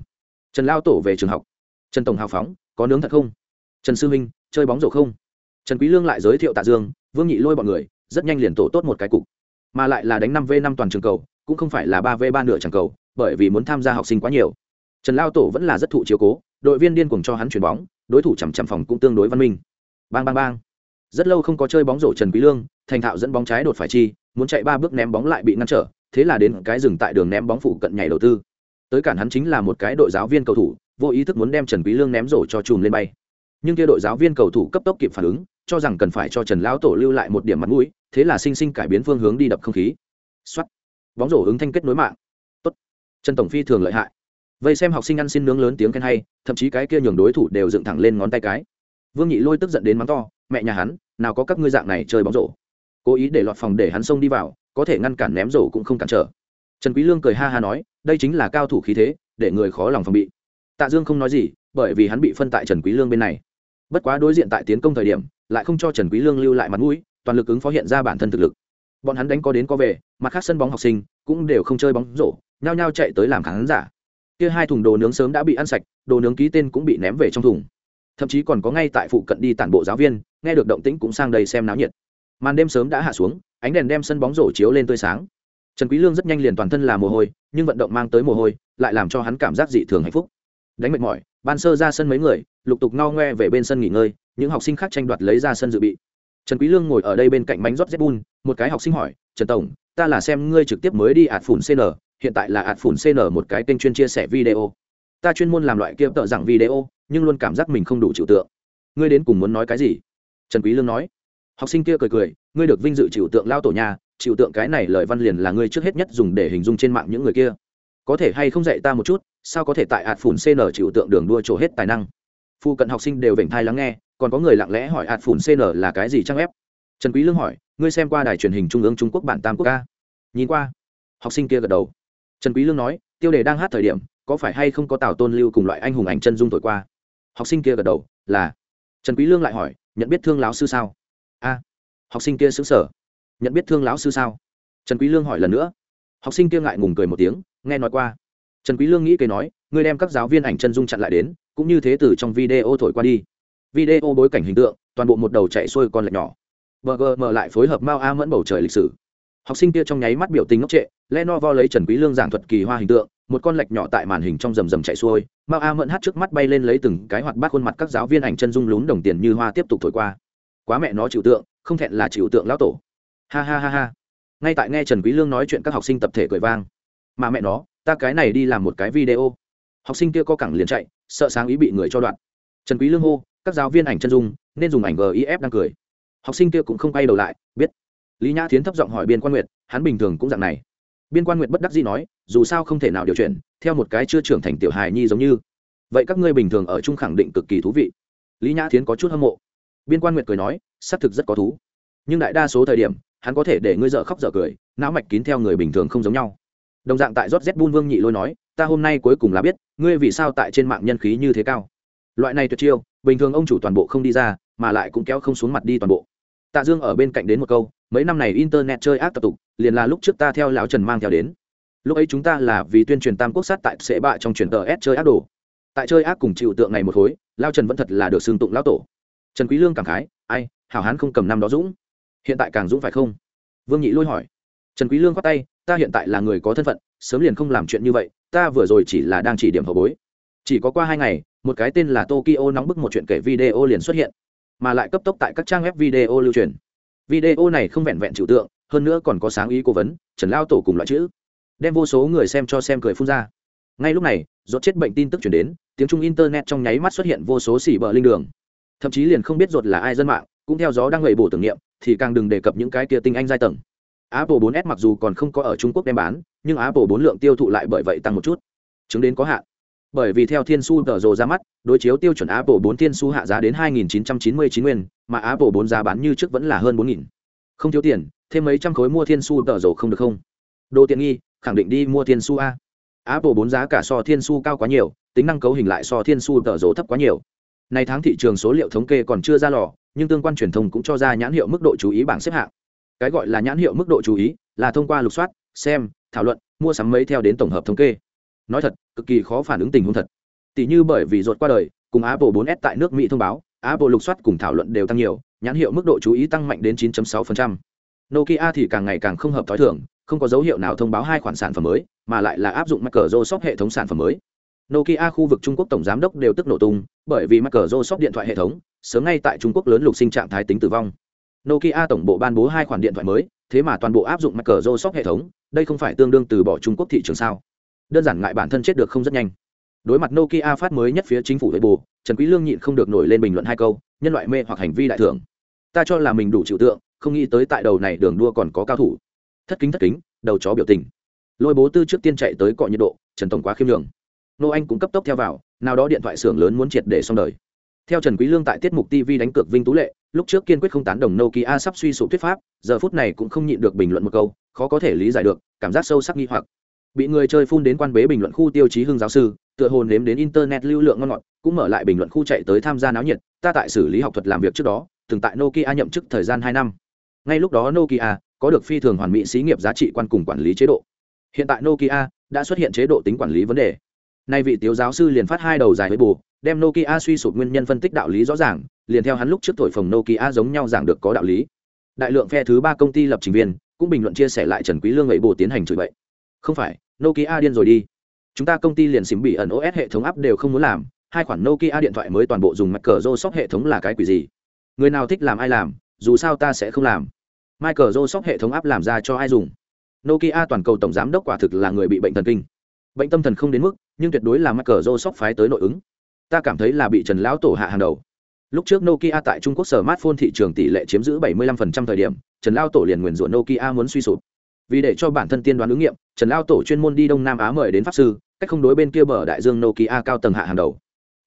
Trần lao tổ về trường học. Trần tổng hào phóng, có nướng thật không? Trần sư minh, chơi bóng rổ không? Trần quý lương lại giới thiệu tạ dương, vương nhị lôi bọn người, rất nhanh liền tổ tốt một cái cục. Mà lại là đánh năm v năm toàn trường cầu, cũng không phải là ba v ba nửa chẳng cầu, bởi vì muốn tham gia học sinh quá nhiều. Trần lao tổ vẫn là rất thụ chiếu cố, đội viên điên cuồng cho hắn chuyền bóng, đối thủ chằm chằm phòng cũng tương đối văn minh. Bang bang bang. Rất lâu không có chơi bóng rổ trần quý lương, thành thạo dẫn bóng trái đột phải chi muốn chạy ba bước ném bóng lại bị ngăn trở, thế là đến cái dừng tại đường ném bóng phụ cận nhảy đầu tư. Tới cản hắn chính là một cái đội giáo viên cầu thủ, vô ý thức muốn đem trần quý lương ném rổ cho chùm lên bay. Nhưng kia đội giáo viên cầu thủ cấp tốc kịp phản ứng, cho rằng cần phải cho trần lão tổ lưu lại một điểm mặt mũi, thế là sinh sinh cải biến phương hướng đi đập không khí. Xoát. Bóng rổ ứng thanh kết nối mạng. Tốt. Trần tổng phi thường lợi hại. Vây xem học sinh ăn xin nướng lớn tiếng khen hay, thậm chí cái kia nhường đối thủ đều dựng thẳng lên ngón tay cái. Vương nhị lôi tức giận đến mắng to, mẹ nhà hắn, nào có các ngươi dạng này chơi bóng rổ cố ý để lọt phòng để hắn xông đi vào, có thể ngăn cản ném rổ cũng không cản trở. Trần quý lương cười ha ha nói, đây chính là cao thủ khí thế, để người khó lòng phòng bị. Tạ dương không nói gì, bởi vì hắn bị phân tại trần quý lương bên này. Bất quá đối diện tại tiến công thời điểm, lại không cho trần quý lương lưu lại mặt mũi, toàn lực ứng phó hiện ra bản thân thực lực. Bọn hắn đánh có đến có về, mặt khác sân bóng học sinh cũng đều không chơi bóng rổ, nhao nhao chạy tới làm khán giả. Kia hai thùng đồ nướng sớm đã bị ăn sạch, đồ nướng ký tên cũng bị ném về trong thùng. Thậm chí còn có ngay tại phụ cận đi tản bộ giáo viên, nghe được động tĩnh cũng sang đây xem náo nhiệt màn đêm sớm đã hạ xuống, ánh đèn đem sân bóng rổ chiếu lên tươi sáng. Trần quý lương rất nhanh liền toàn thân là mồ hôi, nhưng vận động mang tới mồ hôi, lại làm cho hắn cảm giác dị thường hạnh phúc. Đánh mệt mỏi, ban sơ ra sân mấy người, lục tục ngao ngoe về bên sân nghỉ ngơi, những học sinh khác tranh đoạt lấy ra sân dự bị. Trần quý lương ngồi ở đây bên cạnh bánh rót zbun một cái học sinh hỏi, trần tổng, ta là xem ngươi trực tiếp mới đi ạt phủn cn hiện tại là ạt phủn cn một cái kênh chuyên chia sẻ video. Ta chuyên môn làm loại kia tợ rằng video, nhưng luôn cảm giác mình không đủ chịu tượng. Ngươi đến cùng muốn nói cái gì? Trần quý lương nói học sinh kia cười cười, ngươi được vinh dự chịu tượng lao tổ nhà, chịu tượng cái này lời văn liền là ngươi trước hết nhất dùng để hình dung trên mạng những người kia. Có thể hay không dạy ta một chút, sao có thể tại ạt phủn cn chịu tượng đường đua trổ hết tài năng? Phu cận học sinh đều vểnh thai lắng nghe, còn có người lặng lẽ hỏi ạt phủn cn là cái gì trang ép trần quý lương hỏi, ngươi xem qua đài truyền hình trung ương trung quốc bản tam quốc ca nhìn qua, học sinh kia gật đầu. Trần quý lương nói, tiêu đề đang hát thời điểm, có phải hay không có tào tôn lưu cùng loại anh hùng ảnh chân dung thổi qua? Học sinh kia gật đầu, là. Trần quý lương lại hỏi, nhận biết thương lão sư sao? A, học sinh kia sững sờ. Nhận biết thương lão sư sao? Trần quý lương hỏi lần nữa. Học sinh kia ngại ngùng cười một tiếng, nghe nói qua. Trần quý lương nghĩ cây nói, ngươi đem các giáo viên ảnh chân dung chặn lại đến, cũng như thế từ trong video thổi qua đi. Video bối cảnh hình tượng, toàn bộ một đầu chạy xuôi con lạch nhỏ. Bgm lại phối hợp mao a mẫn bầu trời lịch sử. Học sinh kia trong nháy mắt biểu tình ngốc trệ, lenovo lấy trần quý lương giảng thuật kỳ hoa hình tượng, một con lạch nhỏ tại màn hình trong rầm rầm chạy xuôi. Mao a mẫn hát trước mắt bay lên lấy từng cái hoạt bát khuôn mặt các giáo viên ảnh chân dung lún đồng tiền như hoa tiếp tục thổi qua quá mẹ nó chịu tượng, không thẹn là chịu tượng lão tổ. Ha ha ha ha. Ngay tại nghe trần quý lương nói chuyện các học sinh tập thể cười vang. Mà mẹ nó, ta cái này đi làm một cái video. Học sinh kia có cẳng liền chạy, sợ sáng ý bị người cho đoạn. Trần quý lương hô, các giáo viên ảnh chân dung, nên dùng ảnh gif đang cười. Học sinh kia cũng không quay đầu lại, biết. Lý nhã thiến thấp giọng hỏi biên quan nguyệt, hắn bình thường cũng dạng này. Biên quan nguyệt bất đắc dĩ nói, dù sao không thể nào điều chuyển, theo một cái chưa trưởng thành tiểu hài nhi giống như. Vậy các ngươi bình thường ở chung khẳng định cực kỳ thú vị. Lý nhã thiến có chút hâm mộ biên quan nguyệt cười nói, xác thực rất có thú. Nhưng đại đa số thời điểm, hắn có thể để ngươi dở khóc dở cười, não mạch kín theo người bình thường không giống nhau. Đồng dạng tại rót z bun vương nhị lôi nói, ta hôm nay cuối cùng là biết, ngươi vì sao tại trên mạng nhân khí như thế cao. Loại này tuyệt chiêu, bình thường ông chủ toàn bộ không đi ra, mà lại cũng kéo không xuống mặt đi toàn bộ. Tạ dương ở bên cạnh đến một câu, mấy năm này internet chơi ác tập tục, liền là lúc trước ta theo lão trần mang theo đến. Lúc ấy chúng ta là vì tuyên truyền tam quốc sát tại sệ bạ trong truyền tờ s chơi ác đồ. Tại chơi ác cùng chịu tượng này một khối lao trần vẫn thật là được xương tụng lão tổ trần quý lương cảm khái, ai, hảo hán không cầm năm đó dũng. Hiện tại càng dũng phải không? Vương nhị lôi hỏi. Trần quý lương quát tay, ta hiện tại là người có thân phận, sớm liền không làm chuyện như vậy, ta vừa rồi chỉ là đang chỉ điểm hậu bối. Chỉ có qua hai ngày, một cái tên là tokyo nóng bức một chuyện kể video liền xuất hiện, mà lại cấp tốc tại các trang web video lưu truyền. Video này không vẹn vẹn trừu tượng, hơn nữa còn có sáng ý cố vấn, trần lao tổ cùng loại chữ. Đem vô số người xem cho xem cười phun ra. Ngay lúc này, rốt chết bệnh tin tức chuyển đến, tiếng trung internet trong nháy mắt xuất hiện vô số xỉ bờ linh đường thậm chí liền không biết ruột là ai dân mạng, cũng theo gió đang lầy bổ tưởng niệm, thì càng đừng đề cập những cái kia tinh anh giai tầng. Apple 4s mặc dù còn không có ở trung quốc đem bán, nhưng apple 4 lượng tiêu thụ lại bởi vậy tăng một chút. Chứng đến có hạn. Bởi vì theo thiên su tờ rồ ra mắt, đối chiếu tiêu chuẩn apple 4 thiên su hạ giá đến 2.999 nguyên, mà apple 4 giá bán như trước vẫn là hơn 4.000 không thiếu tiền, thêm mấy trăm khối mua thiên su tờ rồ không được không? Đồ tiện nghi, khẳng định đi mua thiên su a. Apple 4 giá cả so thiên su cao quá nhiều, tính năng cấu hình lại so thiên su tờ rồ thấp quá nhiều này tháng thị trường số liệu thống kê còn chưa ra lò nhưng tương quan truyền thông cũng cho ra nhãn hiệu mức độ chú ý bảng xếp hạng. Cái gọi là nhãn hiệu mức độ chú ý là thông qua lục soát xem thảo luận mua sắm mấy theo đến tổng hợp thống kê. Nói thật cực kỳ khó phản ứng tình huống thật. Tỷ như bởi vì ruột qua đời cùng apple 4s tại nước mỹ thông báo apple lục soát cùng thảo luận đều tăng nhiều nhãn hiệu mức độ chú ý tăng mạnh đến 9.6%. nokia thì càng ngày càng không hợp thói thường, không có dấu hiệu nào thông báo hai khoản sản phẩm mới mà lại là áp dụng microsoft hệ thống sản phẩm mới nokia khu vực trung quốc tổng giám đốc đều tức nổ tung bởi vì microsoft điện thoại hệ thống sớm ngay tại trung quốc lớn lục sinh trạng thái tính tử vong. Nokia tổng bộ ban bố hai khoản điện thoại mới thế mà toàn bộ áp dụng microsoft hệ thống đây không phải tương đương từ bỏ trung quốc thị trường sao? Đơn giản ngại bản thân chết được không rất nhanh. Đối mặt nokia phát mới nhất phía chính phủ Weibo, bù trần quý lương nhịn không được nổi lên bình luận hai câu nhân loại mê hoặc hành vi đại thưởng. Ta cho là mình đủ chịu tượng không nghĩ tới tại đầu này đường đua còn có cao thủ. Thất kính thất kính đầu chó biểu tình. Lôi bố tư trước tiên chạy tới cọ nhiệt độ trần tổng quá khiêm nhường nô anh cũng cấp tốc theo vào, nào đó điện thoại xưởng lớn muốn triệt để xong đời. Theo trần quý lương tại tiết mục tv đánh cược vinh tú lệ, lúc trước kiên quyết không tán đồng nokia sắp suy sụp thuyết pháp, giờ phút này cũng không nhịn được bình luận một câu, khó có thể lý giải được, cảm giác sâu sắc nghi hoặc. Bị người chơi phun đến quan bế bình luận khu tiêu chí hưng giáo sư, tựa hồ nếm đến internet lưu lượng ngon ngọt, cũng mở lại bình luận khu chạy tới tham gia náo nhiệt, ta tại xử lý học thuật làm việc trước đó, từng tại nokia nhậm chức thời gian hai năm. Ngay lúc đó nokia có được phi thường hoàn mỹ xí nghiệp giá trị quan cùng quản lý chế độ. Hiện tại nokia đã xuất hiện chế độ tính quản lý vấn đề nay vị tiếu giáo sư liền phát hai đầu dài với bù, đem nokia suy sụp nguyên nhân phân tích đạo lý rõ ràng, liền theo hắn lúc trước thổi phồng nokia giống nhau giảng được có đạo lý. Đại lượng phe thứ ba công ty lập trình viên cũng bình luận chia sẻ lại trần quý lương ấy bù tiến hành chửi bậy. Không phải, nokia điên rồi đi. Chúng ta công ty liền xím bị ẩn os hệ thống áp đều không muốn làm, hai khoản nokia điện thoại mới toàn bộ dùng mặt cờ rô sóc hệ thống là cái quỷ gì? Người nào thích làm ai làm, dù sao ta sẽ không làm. Michael joseph hệ thống áp làm ra cho ai dùng? Nokia toàn cầu tổng giám đốc quả thực là người bị bệnh thần kinh bệnh tâm thần không đến mức, nhưng tuyệt đối là mắc cờ rô sóc phái tới nội ứng. Ta cảm thấy là bị trần lão tổ hạ hàng đầu. Lúc trước nokia tại trung quốc sở smartphone thị trường tỷ lệ chiếm giữ 75% thời điểm, trần lao tổ liền nguyền rủa nokia muốn suy sụp. Vì để cho bản thân tiên đoán ứng nghiệm, trần lao tổ chuyên môn đi đông nam á mời đến pháp sư, cách không đối bên kia bờ đại dương nokia cao tầng hạ hàng đầu.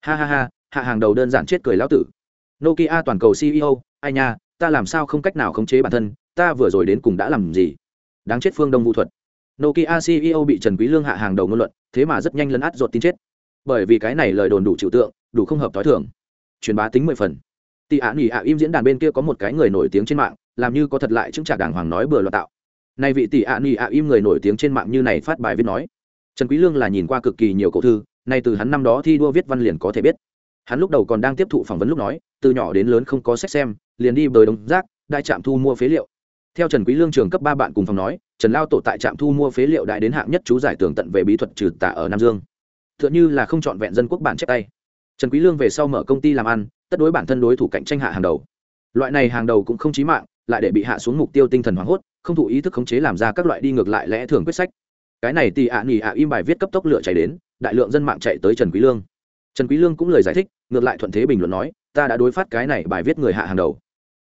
Ha ha ha, hạ hàng đầu đơn giản chết cười lão tử. Nokia toàn cầu ceo ai nha, ta làm sao không cách nào khống chế bản thân, ta vừa rồi đến cùng đã làm gì? Đáng chết phương đông vũ thuật nokia ceo bị trần quý lương hạ hàng đầu ngôn luận, thế mà rất nhanh lấn át ruột tin chết. Bởi vì cái này lời đồn đủ chịu tượng, đủ không hợp thói thường. Truyền bá tính mười phần. Tị ạ nghỉ ạ im diễn đàn bên kia có một cái người nổi tiếng trên mạng, làm như có thật lại chứng trả đàng hoàng nói bừa loạn tạo. Nay vị tỷ ạ nghỉ ạ im người nổi tiếng trên mạng như này phát bài viết nói, trần quý lương là nhìn qua cực kỳ nhiều cổ thư, nay từ hắn năm đó thi đua viết văn liền có thể biết. Hắn lúc đầu còn đang tiếp thụ phỏng vấn lúc nói, từ nhỏ đến lớn không có sách xem, liền đi bờ đồng rác, đại trạm thu mua phế liệu theo trần quý lương trường cấp ba bạn cùng phòng nói trần lao tổ tại trạm thu mua phế liệu đại đến hạng nhất chú giải tường tận về bí thuật trừ tà ở nam dương. Tựa như là không chọn vẹn dân quốc bản chép tay. Trần quý lương về sau mở công ty làm ăn tất đối bản thân đối thủ cạnh tranh hạ hàng đầu. Loại này hàng đầu cũng không chí mạng lại để bị hạ xuống mục tiêu tinh thần hoảng hốt không thụ ý thức khống chế làm ra các loại đi ngược lại lẽ thường quyết sách. Cái này thì ạ à, nghỉ ạ im bài viết cấp tốc lửa chạy đến đại lượng dân mạng chạy tới trần quý lương. Trần quý lương cũng lời giải thích ngược lại thuận thế bình luận nói ta đã đối phát cái này bài viết người hạ hàng đầu.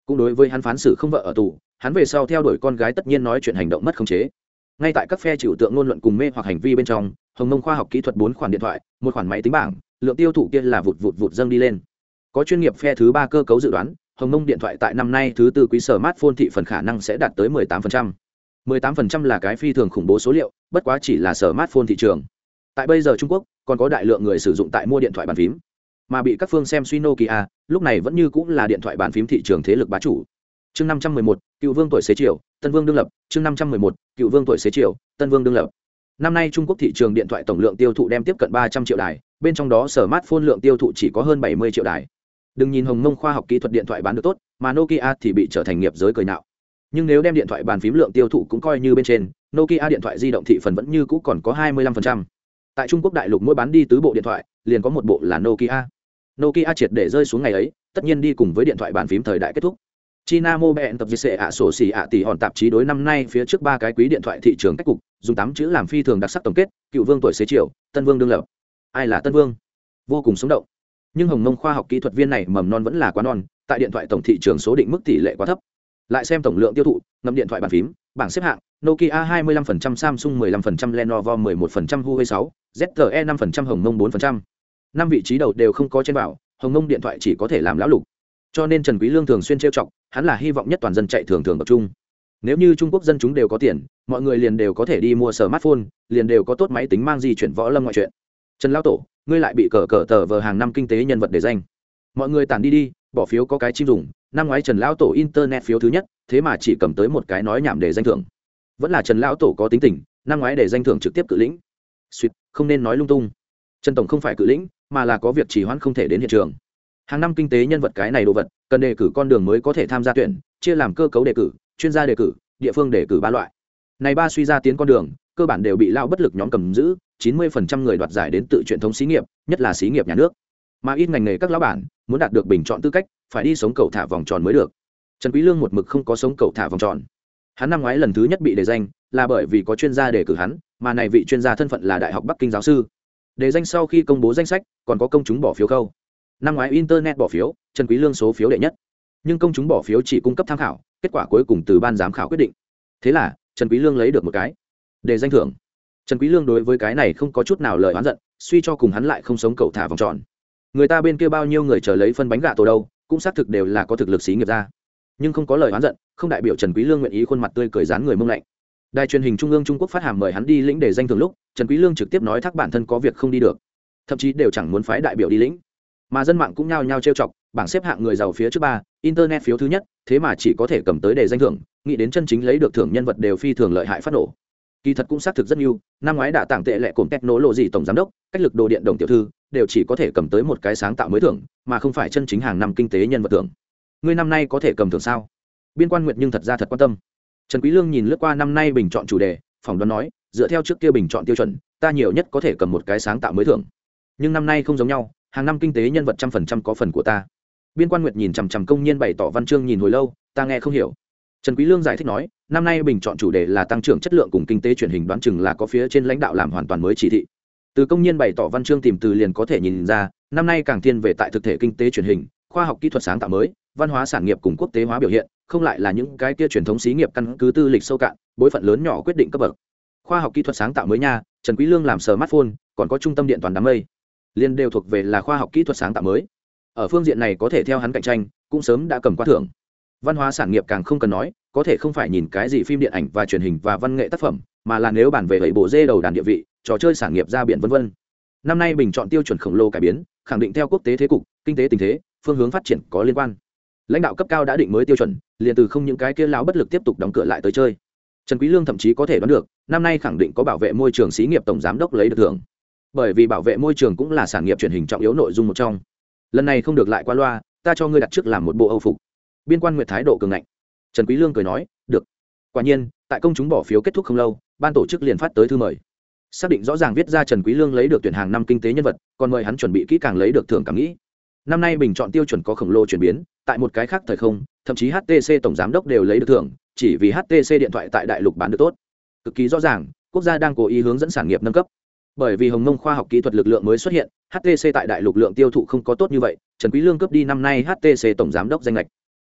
Cũng đối với hắn phán xử không vợ ở tù hắn về sau theo đuổi con gái tất nhiên nói chuyện hành động mất khống chế. Ngay tại các phe chịu tượng ngôn luận cùng mê hoặc hành vi bên trong, hồng mông khoa học kỹ thuật bốn khoản điện thoại, một khoản máy tính bảng, lượng tiêu thụ kia là vụt vụt vụt dâng đi lên. Có chuyên nghiệp phe thứ ba cơ cấu dự đoán, hồng mông điện thoại tại năm nay thứ tư quý sở smartphone thị phần khả năng sẽ đạt tới 18%. 18% là cái phi thường khủng bố số liệu, bất quá chỉ là sở smartphone thị trường. Tại bây giờ trung quốc, còn có đại lượng người sử dụng tại mua điện thoại bàn phím. Mà bị các phương xem suy nokia lúc này vẫn như cũng là điện thoại bàn phím thị trường thế lực bá chủ chương năm trăm mười một, cựu vương tuổi xế triều tân vương đương lập. Chương năm trăm mười một, cựu vương tuổi xế triều tân vương đương lập. Năm nay trung quốc thị trường điện thoại tổng lượng tiêu thụ đem tiếp cận ba trăm triệu đài, bên trong đó sở mát phôn lượng tiêu thụ chỉ có hơn bảy mươi triệu đài. Đừng nhìn hồng mông khoa học kỹ thuật điện thoại bán được tốt, mà nokia thì bị trở thành nghiệp giới cười nạo nhưng nếu đem điện thoại bàn phím lượng tiêu thụ cũng coi như bên trên, nokia điện thoại di động thị phần vẫn như cũ còn có hai mươi 25%. tại trung quốc đại lục mỗi bán đi tứ bộ điện thoại, liền có một bộ là nokia. Nokia triệt để rơi xuống ngày ấy, tất nhiên đi cùng với điện thoại bàn phím thời đại kết thúc. China Mobile tập dịch ạ sổ xỉ ạ tỷ hòn tạp chí đối năm nay phía trước ba cái quý điện thoại thị trường cách cục, dùng tám chữ làm phi thường đặc sắc tổng kết, cựu vương tuổi xế chiều, tân vương đương lập. Ai là tân vương? Vô cùng sống động. Nhưng Hồng Mông khoa học kỹ thuật viên này mầm non vẫn là quá non, tại điện thoại tổng thị trường số định mức tỷ lệ quá thấp. Lại xem tổng lượng tiêu thụ, ngầm điện thoại bàn phím, bảng xếp hạng, Nokia 25%, Samsung 15%, Lenovo 11%, Huawei 6, ZTE 5%, Hồng Mông 4%. Năm vị trí đầu đều không có trên bảo, Hồng Mông điện thoại chỉ có thể làm lão lục cho nên trần quý lương thường xuyên trêu chọc hắn là hy vọng nhất toàn dân chạy thường thường tập trung. Nếu như trung quốc dân chúng đều có tiền, mọi người liền đều có thể đi mua smartphone, liền đều có tốt máy tính mang di chuyển võ lâm ngoại chuyện trần lão tổ, ngươi lại bị cờ cờ tờ vờ hàng năm kinh tế nhân vật để danh. Mọi người tản đi đi, bỏ phiếu có cái chim dùng, năm ngoái trần lão tổ internet phiếu thứ nhất, thế mà chỉ cầm tới một cái nói nhảm để danh thưởng. Vẫn là trần lão tổ có tính tình, năm ngoái để danh thưởng trực tiếp cự lĩnh. Suýt không nên nói lung tung. Trần tổng không phải cự lĩnh, mà là có việc chỉ hoãn không thể đến hiện trường. Hàng năm kinh tế nhân vật cái này đồ vật cần đề cử con đường mới có thể tham gia tuyển, chia làm cơ cấu đề cử, chuyên gia đề cử, địa phương đề cử ba loại. Này ba suy ra tiến con đường, cơ bản đều bị lao bất lực nhóm cầm giữ, chín mươi phần trăm người đoạt giải đến tự truyền thống xí nghiệp, nhất là xí nghiệp nhà nước. Mà ít ngành nghề các lão bản, muốn đạt được bình chọn tư cách, phải đi sống cầu thả vòng tròn mới được. Trần quý lương một mực không có sống cầu thả vòng tròn. Hắn năm ngoái lần thứ nhất bị đề danh, là bởi vì có chuyên gia đề cử hắn, mà này vị chuyên gia thân phận là đại học bắc kinh giáo sư. Đề danh sau khi công bố danh sách, còn có công chúng bỏ phiếu khâu. Năm ngoái internet bỏ phiếu trần quý lương số phiếu đệ nhất. Nhưng công chúng bỏ phiếu chỉ cung cấp tham khảo, kết quả cuối cùng từ ban giám khảo quyết định. Thế là, trần quý lương lấy được một cái. Đề danh thưởng. Trần quý lương đối với cái này không có chút nào lời oán giận, suy cho cùng hắn lại không sống cầu thả vòng tròn. Người ta bên kia bao nhiêu người chờ lấy phân bánh gà tổ đâu, cũng xác thực đều là có thực lực xí nghiệp ra. Nhưng không có lời oán giận, không đại biểu trần quý lương nguyện ý khuôn mặt tươi cười dán người mông lạnh. Đài truyền hình trung ương trung quốc phát hàm mời hắn đi lĩnh để danh thường lúc, trần quý lương trực tiếp nói thác bản thân có việc không đi được. Thậm chí đều chẳng muốn phái đại biểu đi lĩnh mà dân mạng cũng nhao nhao trêu chọc, bảng xếp hạng người giàu phía trước ba, internet phiếu thứ nhất, thế mà chỉ có thể cầm tới để danh thưởng, nghĩ đến chân chính lấy được thưởng nhân vật đều phi thường lợi hại phát nổ. Kỳ thật cũng xác thực rất nhiều, năm ngoái đã tặng tệ lệ cùng cách nối lộ gì tổng giám đốc, cách lực đồ điện đồng tiểu thư, đều chỉ có thể cầm tới một cái sáng tạo mới thưởng, mà không phải chân chính hàng năm kinh tế nhân vật thưởng. Ngươi năm nay có thể cầm thưởng sao? Biên quan nguyệt nhưng thật ra thật quan tâm. Trần quý lương nhìn lướt qua năm nay bình chọn chủ đề, phỏng đoán nói, dựa theo trước kia bình chọn tiêu chuẩn, ta nhiều nhất có thể cầm một cái sáng tạo mới thưởng. Nhưng năm nay không giống nhau hàng năm kinh tế nhân vật trăm phần trăm có phần của ta. Biên quan nguyệt nhìn chằm chằm công nhân bày tỏ văn chương nhìn hồi lâu, ta nghe không hiểu. Trần quý lương giải thích nói, năm nay bình chọn chủ đề là tăng trưởng chất lượng cùng kinh tế truyền hình đoán chừng là có phía trên lãnh đạo làm hoàn toàn mới chỉ thị. Từ công nhân bày tỏ văn chương tìm từ liền có thể nhìn ra, năm nay càng thiên về tại thực thể kinh tế truyền hình, khoa học kỹ thuật sáng tạo mới, văn hóa sản nghiệp cùng quốc tế hóa biểu hiện, không lại là những cái kia truyền thống xí nghiệp căn cứ tư lịch sâu cạn, bối phận lớn nhỏ quyết định cấp bậc. Khoa học kỹ thuật sáng tạo mới nha, trần quý lương làm smartphone, còn có trung tâm điện toàn đám mây liên đều thuộc về là khoa học kỹ thuật sáng tạo mới. Ở phương diện này có thể theo hắn cạnh tranh, cũng sớm đã cầm qua thưởng. Văn hóa sản nghiệp càng không cần nói, có thể không phải nhìn cái gì phim điện ảnh và truyền hình và văn nghệ tác phẩm, mà là nếu bàn về bảy bộ dê đầu đàn địa vị, trò chơi sản nghiệp ra biển vân vân. Năm nay bình chọn tiêu chuẩn khổng lồ cải biến, khẳng định theo quốc tế thế cục, kinh tế tình thế, phương hướng phát triển có liên quan. Lãnh đạo cấp cao đã định mới tiêu chuẩn, liền từ không những cái kia lão bất lực tiếp tục đóng cửa lại tới chơi. Trần quý lương thậm chí có thể đoán được, năm nay khẳng định có bảo vệ môi trường xí nghiệp tổng giám đốc lấy được thưởng bởi vì bảo vệ môi trường cũng là sản nghiệp truyền hình trọng yếu nội dung một trong. Lần này không được lại qua loa, ta cho ngươi đặt trước làm một bộ âu phục. Biên quan nguyệt thái độ cường ngạnh. Trần quý lương cười nói, được. Quả nhiên, tại công chúng bỏ phiếu kết thúc không lâu, ban tổ chức liền phát tới thư mời. Xác định rõ ràng viết ra trần quý lương lấy được tuyển hàng năm kinh tế nhân vật, còn mời hắn chuẩn bị kỹ càng lấy được thưởng cảm nghĩ. Năm nay bình chọn tiêu chuẩn có khổng lồ chuyển biến, tại một cái khác thời không, thậm chí htc tổng giám đốc đều lấy được thưởng, chỉ vì htc điện thoại tại đại lục bán được tốt. Cực kỳ rõ ràng, quốc gia đang cố ý hướng dẫn sản nghiệp nâng cấp bởi vì hồng nông khoa học kỹ thuật lực lượng mới xuất hiện htc tại đại lục lượng tiêu thụ không có tốt như vậy, trần quý lương cướp đi năm nay htc tổng giám đốc danh lệch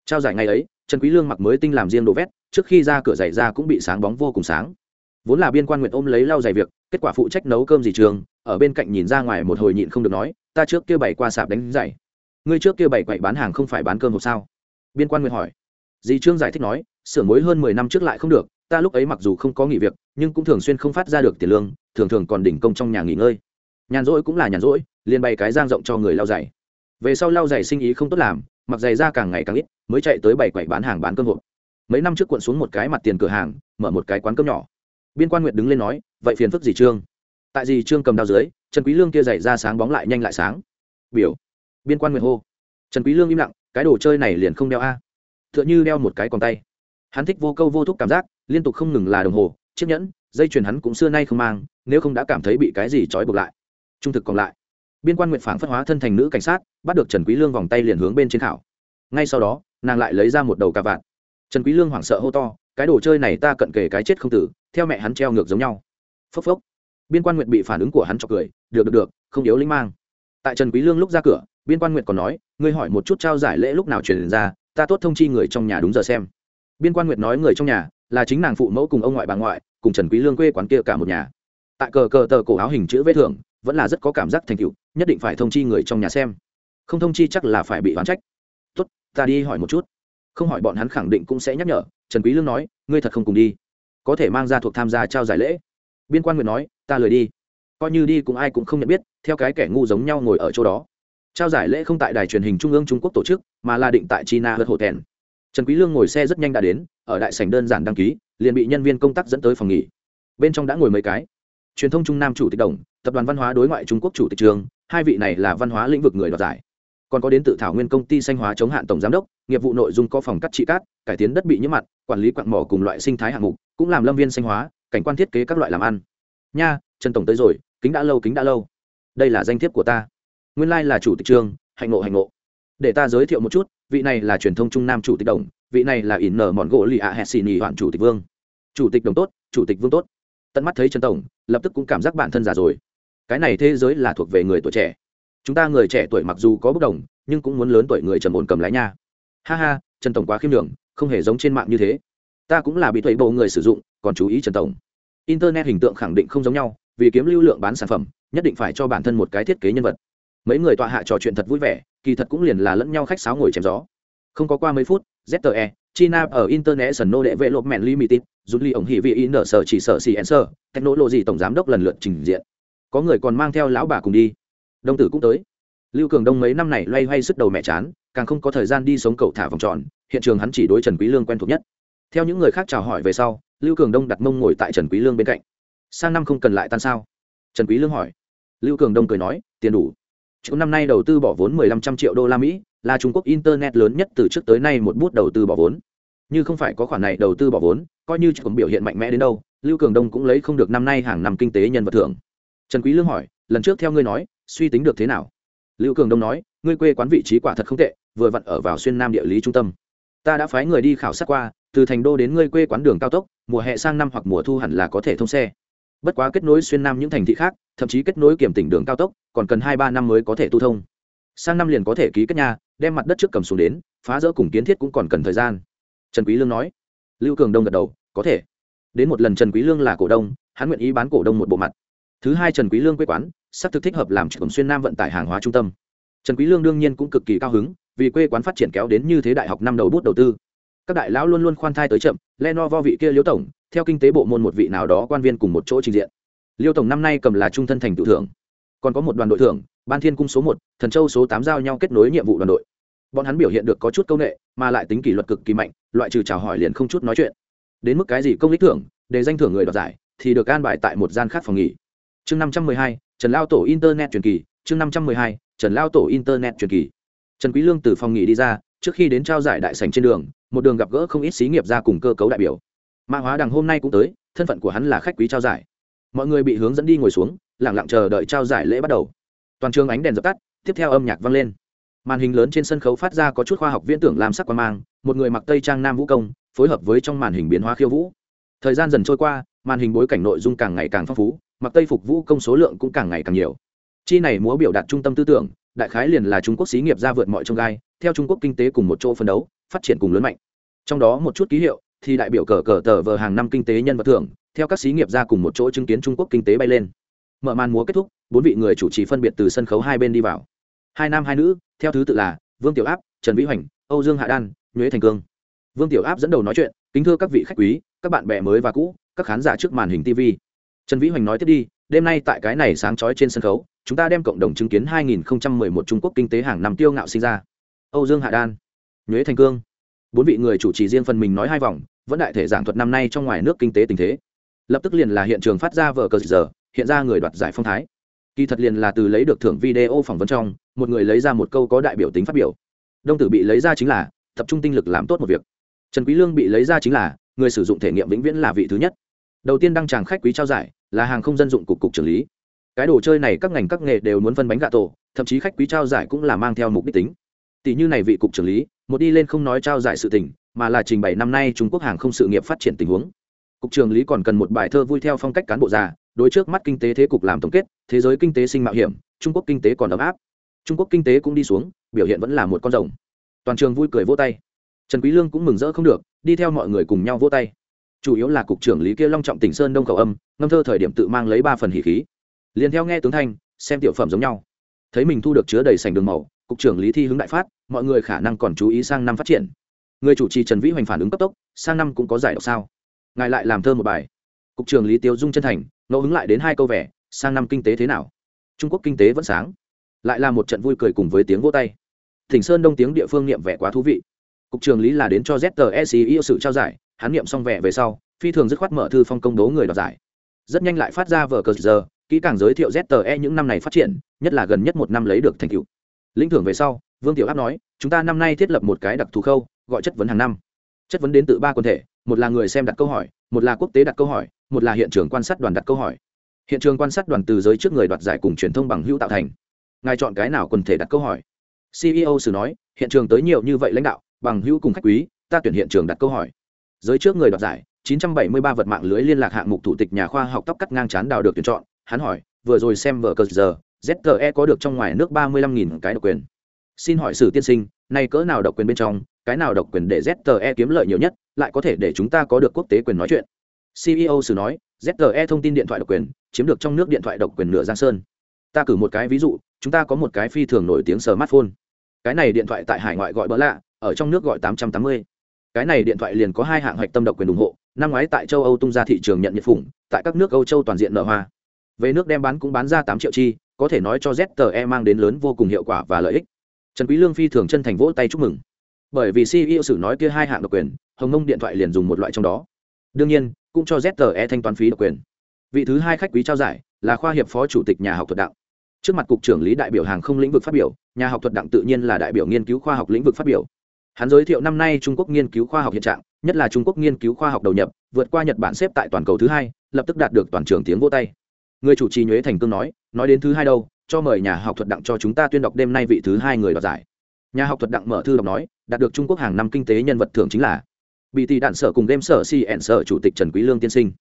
trao giải ngày ấy, trần quý lương mặc mới tinh làm riêng đồ vét, trước khi ra cửa giày ra cũng bị sáng bóng vô cùng sáng. Vốn là biên quan nguyện ôm lấy lau giày việc, kết quả phụ trách nấu cơm gì trường, ở bên cạnh nhìn ra ngoài một hồi nhịn không được nói, ta trước kia bảy qua sạp đánh giày. Ngươi trước kia bảy quậy bán hàng không phải bán cơm hộp sao? Biên quan nguyện hỏi. Dì trương giải thích nói sửa mối hơn mười năm trước lại không được ta lúc ấy mặc dù không có nghỉ việc, nhưng cũng thường xuyên không phát ra được tiền lương, thường thường còn đỉnh công trong nhà nghỉ ngơi. Nhàn rỗi cũng là nhàn rỗi, liền bày cái giang rộng cho người lau giày. Về sau lau giày sinh ý không tốt làm, mặc giày ra càng ngày càng ít, mới chạy tới bảy quầy bán hàng bán cơm hộp. Mấy năm trước cuộn xuống một cái mặt tiền cửa hàng, mở một cái quán cơm nhỏ. Biên quan nguyệt đứng lên nói, vậy phiền phức gì trương? Tại gì trương cầm đao dưới, trần quý lương kia giày ra sáng bóng lại nhanh lại sáng. Biểu. Biên quan nguyệt hô. Trần quý lương im lặng, cái đồ chơi này liền không đeo a. Tựa như đeo một cái còn tay hắn thích vô câu vô thúc cảm giác, liên tục không ngừng là đồng hồ, chiếc nhẫn, dây chuyền hắn cũng xưa nay không mang, nếu không đã cảm thấy bị cái gì trói buộc lại. Trung thực còn lại. Biên quan nguyện phản phất hóa thân thành nữ cảnh sát, bắt được trần quý lương vòng tay liền hướng bên trên khảo. Ngay sau đó, nàng lại lấy ra một đầu cà vạt. Trần quý lương hoảng sợ hô to, cái đồ chơi này ta cận kề cái chết không tử, theo mẹ hắn treo ngược giống nhau. Phốc phốc. Biên quan nguyện bị phản ứng của hắn cho cười, được được được, không yếu linh mang. Tại trần quý lương lúc ra cửa, biên quan nguyện còn nói, ngươi hỏi một chút trao giải lễ lúc nào truyền ra, ta tốt thông chi người trong nhà đúng giờ xem biên quan Nguyệt nói người trong nhà là chính nàng phụ mẫu cùng ông ngoại bà ngoại, cùng trần quý lương quê quán kia cả một nhà. Tại cờ cờ tờ cổ áo hình chữ vết thưởng, vẫn là rất có cảm giác thành tựu, nhất định phải thông chi người trong nhà xem. Không thông chi chắc là phải bị oán trách. Tốt, ta đi hỏi một chút. Không hỏi bọn hắn khẳng định cũng sẽ nhắc nhở, trần quý lương nói, ngươi thật không cùng đi. Có thể mang ra thuộc tham gia trao giải lễ. Biên quan Nguyệt nói, ta lười đi. Coi như đi cũng ai cũng không nhận biết, theo cái kẻ ngu giống nhau ngồi ở chỗ đó. Trao giải lễ không tại đài truyền hình trung ương trung quốc tổ chức, mà là định tại china hớt hồ thẹn trần quý lương ngồi xe rất nhanh đã đến, ở đại sảnh đơn giản đăng ký, liền bị nhân viên công tác dẫn tới phòng nghỉ. Bên trong đã ngồi mấy cái. Truyền thông trung nam chủ tịch đồng, tập đoàn văn hóa đối ngoại trung quốc chủ tịch trường, hai vị này là văn hóa lĩnh vực người đoạt giải. Còn có đến tự thảo nguyên công ty xanh hóa chống hạn tổng giám đốc, nghiệp vụ nội dung có phòng cắt trị cát, cải tiến đất bị nhiễm mặn, quản lý quặng mỏ cùng loại sinh thái hạng mục, cũng làm lâm viên xanh hóa, cảnh quan thiết kế các loại làm ăn. Nha, trần tổng tới rồi, kính đã lâu, kính đã lâu. Đây là danh thiếp của ta. Nguyên lai là chủ tịch trường, hạnh ngộ hạnh ngộ. Để ta giới thiệu một chút vị này là truyền thông trung nam chủ tịch đồng, vị này là ỉn nở mòn gỗ lì ạ hẹn xì nhì hoạn chủ tịch vương. Chủ tịch đồng tốt, chủ tịch vương tốt. Tận mắt thấy trần tổng, lập tức cũng cảm giác bản thân già rồi. Cái này thế giới là thuộc về người tuổi trẻ. Chúng ta người trẻ tuổi mặc dù có bất đồng, nhưng cũng muốn lớn tuổi người trầm ổn cầm lái nha. Ha ha, trần tổng quá khiêm đường không hề giống trên mạng như thế. Ta cũng là bị thuế bộ người sử dụng, còn chú ý trần tổng. Internet hình tượng khẳng định không giống nhau, vì kiếm lưu lượng bán sản phẩm, nhất định phải cho bản thân một cái thiết kế nhân vật. Mấy người tọa hạ trò chuyện thật vui vẻ kỳ thật cũng liền là lẫn nhau khách sáo ngồi chém gió. Không có qua mấy phút zte china ở international đệ vệ lộp mẹn limited, rút ly ổng hỉ vị in nở sở chỉ sở xì lộ technology tổng giám đốc lần lượt trình diện. Có người còn mang theo lão bà cùng đi. Đông tử cũng tới. Lưu cường đông mấy năm này loay hoay sức đầu mẹ chán, càng không có thời gian đi sống cậu thả vòng tròn, hiện trường hắn chỉ đối trần quý lương quen thuộc nhất. Theo những người khác chào hỏi về sau, lưu cường đông đặt mông ngồi tại trần quý lương bên cạnh. Sang năm không cần lại tan sao? Trần quý lương hỏi. Lưu cường đông cười nói, tiền đủ. Chủ năm nay đầu tư bỏ vốn 1500 triệu đô la Mỹ, là Trung Quốc internet lớn nhất từ trước tới nay một bút đầu tư bỏ vốn. Như không phải có khoản này đầu tư bỏ vốn, coi như cũng biểu hiện mạnh mẽ đến đâu, Lưu Cường Đông cũng lấy không được năm nay hàng năm kinh tế nhân vật thưởng. Trần Quý Lương hỏi, lần trước theo ngươi nói, suy tính được thế nào? Lưu Cường Đông nói, ngươi quê quán vị trí quả thật không tệ, vừa vặn ở vào xuyên nam địa lý trung tâm. Ta đã phái người đi khảo sát qua, từ thành đô đến ngươi quê quán đường cao tốc, mùa hè sang năm hoặc mùa thu hẳn là có thể thông xe. Bất quá kết nối xuyên nam những thành thị khác, thậm chí kết nối kiểm tỉnh đường cao tốc, còn cần hai ba năm mới có thể tu thông. Sang năm liền có thể ký kết nhà đem mặt đất trước cầm xuống đến phá rỡ cùng kiến thiết cũng còn cần thời gian. Trần quý lương nói. Lưu cường đông gật đầu có thể. Đến một lần trần quý lương là cổ đông hắn nguyện ý bán cổ đông một bộ mặt. Thứ hai trần quý lương quê quán sắp thực thích hợp làm trưởng xuyên nam vận tải hàng hóa trung tâm. Trần quý lương đương nhiên cũng cực kỳ cao hứng vì quê quán phát triển kéo đến như thế đại học năm đầu bút đầu tư. Các đại lão luôn luôn khoan thai tới chậm lenovo vị kia liêu tổng, theo kinh tế bộ môn một vị nào đó quan viên cùng một chỗ trình diện. Liêu tổng năm nay cầm là trung thân thành tự thưởng. Còn có một đoàn đội thưởng, ban thiên cung số một, thần châu số tám giao nhau kết nối nhiệm vụ đoàn đội. Bọn hắn biểu hiện được có chút công nghệ, mà lại tính kỷ luật cực kỳ mạnh, loại trừ chào hỏi liền không chút nói chuyện. Đến mức cái gì công lý thưởng, để danh thưởng người đoạt giải, thì được an bài tại một gian khác phòng nghỉ. Chương năm trăm mười hai, trần lao tổ internet truyền kỳ, chương năm trăm mười hai, trần lao tổ internet truyền kỳ. Trần quý lương từ phòng nghỉ đi ra, trước khi đến trao giải đại sảnh trên đường một đường gặp gỡ không ít xí nghiệp ra cùng cơ cấu đại biểu. Mã hóa đằng hôm nay cũng tới, thân phận của hắn là khách quý trao giải. Mọi người bị hướng dẫn đi ngồi xuống lẳng lặng chờ đợi trao giải lễ bắt đầu. Toàn trường ánh đèn dập tắt, tiếp theo âm nhạc vang lên. Màn hình lớn trên sân khấu phát ra có chút khoa học viễn tưởng làm sắc quan mang, một người mặc tây trang nam vũ công, phối hợp với trong màn hình biến hóa khiêu vũ. Thời gian dần trôi qua, màn hình bối cảnh nội dung càng ngày càng phong phú, mặc tây phục vũ công số lượng cũng càng ngày càng nhiều. Chi này múa biểu đạt trung tâm tư tưởng, đại khái liền là trung quốc xí nghiệp ra vượt mọi trông gai, theo trung quốc kinh tế cùng một chỗ phân đấu phát triển cùng lớn mạnh. Trong đó một chút ký hiệu thì đại biểu cờ cờ tờ vờ hàng năm kinh tế nhân vật thưởng, theo các xí nghiệp ra cùng một chỗ chứng kiến trung quốc kinh tế bay lên. Mở màn múa kết thúc, bốn vị người chủ trì phân biệt từ sân khấu hai bên đi vào. Hai nam hai nữ, theo thứ tự là vương tiểu áp, trần vĩ hoành, âu dương hạ đan, nhuế thành cương. Vương tiểu áp dẫn đầu nói chuyện, kính thưa các vị khách quý, các bạn bè mới và cũ, các khán giả trước màn hình tv trần vĩ hoành nói tiếp đi, đêm nay tại cái này sáng trói trên sân khấu, chúng ta đem cộng đồng chứng kiến 2011 trung quốc kinh tế hàng năm tiêu ngạo sinh ra. Âu dương hạ đan nhuế thành cương. Bốn vị người chủ trì riêng phần mình nói hai vòng, vẫn đại thể giảng thuật năm nay trong ngoài nước kinh tế tình thế. Lập tức liền là hiện trường phát ra vở cờ giờ, hiện ra người đoạt giải phong thái. Kỳ thật liền là từ lấy được thưởng video phỏng vấn trong, một người lấy ra một câu có đại biểu tính phát biểu. Đông tử bị lấy ra chính là, tập trung tinh lực làm tốt một việc. Trần quý lương bị lấy ra chính là, người sử dụng thể nghiệm vĩnh viễn là vị thứ nhất. Đầu tiên đăng tràng khách quý trao giải, là hàng không dân dụng cục cục trưởng lý. Cái đồ chơi này các ngành các nghề đều muốn phân bánh gạ tổ, thậm chí khách quý trao giải cũng là mang theo mục đích tính tỷ như này vị cục trưởng lý, một đi lên không nói trao giải sự tình, mà là trình bày năm nay trung quốc hàng không sự nghiệp phát triển tình huống. Cục trưởng lý còn cần một bài thơ vui theo phong cách cán bộ già, đối trước mắt kinh tế thế cục làm tổng kết, thế giới kinh tế sinh mạo hiểm, trung quốc kinh tế còn ấm áp. Trung quốc kinh tế cũng đi xuống, biểu hiện vẫn là một con rồng. Toàn trường vui cười vỗ tay. Trần quý lương cũng mừng rỡ không được, đi theo mọi người cùng nhau vỗ tay. Chủ yếu là cục trưởng lý kia long trọng tỉnh sơn đông cầu âm, ngâm thơ thời điểm tự mang lấy ba phần hỉ khí. Liền theo nghe tướng thanh, xem tiểu phẩm giống nhau. Thấy mình thu được chứa đầy sành đường màu cục trưởng lý thi hướng đại phát, mọi người khả năng còn chú ý sang năm phát triển. Người chủ trì trần vĩ hoành phản ứng cấp tốc, sang năm cũng có giải độc sao. Ngài lại làm thơ một bài. Cục trưởng lý tiêu dung chân thành, ngẫu hứng lại đến hai câu vẻ, sang năm kinh tế thế nào? Trung quốc kinh tế vẫn sáng. Lại là một trận vui cười cùng với tiếng vỗ tay. Thỉnh sơn đông tiếng địa phương niệm vẻ quá thú vị. Cục trưởng lý là đến cho ztec yêu sự trao giải, hắn niệm xong vẻ về sau, phi thường dứt khoát mở thư phong công đố người đoạt giải. Rất nhanh lại phát ra vở cờ giờ, kỹ càng giới thiệu zte những năm này phát triển, nhất là gần nhất một năm lấy được thành tựu lĩnh thưởng về sau, vương tiểu áp nói, chúng ta năm nay thiết lập một cái đặc thù khâu, gọi chất vấn hàng năm. Chất vấn đến từ ba quần thể, một là người xem đặt câu hỏi, một là quốc tế đặt câu hỏi, một là hiện trường quan sát đoàn đặt câu hỏi. Hiện trường quan sát đoàn từ giới trước người đoạt giải cùng truyền thông bằng hữu tạo thành. Ngài chọn cái nào quần thể đặt câu hỏi? Ceo sử nói, hiện trường tới nhiều như vậy lãnh đạo, bằng hữu cùng khách quý, ta tuyển hiện trường đặt câu hỏi. Giới trước người đoạt giải 973 vật mạng lưới liên lạc hạng mục thủ tịch nhà khoa học tóc cắt ngang chán đào được tuyển chọn. Hắn hỏi, vừa rồi xem vở cờ giờ zte có được trong ngoài nước ba mươi lăm nghìn cái độc quyền. Xin hỏi sử tiên sinh này cỡ nào độc quyền bên trong, cái nào độc quyền để zte kiếm lợi nhiều nhất, lại có thể để chúng ta có được quốc tế quyền nói chuyện? Ceo sử nói zte thông tin điện thoại độc quyền, chiếm được trong nước điện thoại độc quyền nửa giang sơn. Ta cử một cái ví dụ, chúng ta có một cái phi thường nổi tiếng smartphone. Cái này điện thoại tại hải ngoại gọi bỡ lạ, ở trong nước gọi tám trăm tám mươi. Cái này điện thoại liền có hai hạng hoạch tâm độc quyền ủng hộ, năm ngoái tại châu âu tung ra thị trường nhận nhiệt phủng tại các nước âu châu toàn diện nở hoa. Về nước đem bán cũng bán ra tám triệu chi có thể nói cho zte mang đến lớn vô cùng hiệu quả và lợi ích. Trần quý lương phi thường chân thành vỗ tay chúc mừng. Bởi vì ceo sử nói kia hai hạng độc quyền, hồng mông điện thoại liền dùng một loại trong đó. Đương nhiên, cũng cho zte thanh toán phí độc quyền. Vị thứ hai khách quý trao giải là khoa hiệp phó chủ tịch nhà học thuật đạo trước mặt cục trưởng lý đại biểu hàng không lĩnh vực phát biểu, nhà học thuật đặng tự nhiên là đại biểu nghiên cứu khoa học lĩnh vực phát biểu. Hắn giới thiệu năm nay trung quốc nghiên cứu khoa học hiện trạng, nhất là trung quốc nghiên cứu khoa học đầu nhập, vượt qua nhật bản xếp tại toàn cầu thứ hai, lập tức đạt được toàn trường tiếng vỗ tay người chủ trì nhuế thành cương nói nói đến thứ hai đâu, cho mời nhà học thuật đặng cho chúng ta tuyên đọc đêm nay vị thứ hai người đoạt giải. Nhà học thuật đặng mở thư đọc nói, đạt được trung quốc hàng năm kinh tế nhân vật thường chính là bị tỷ đạn sở cùng đêm sở cn sở chủ tịch trần quý lương tiên sinh.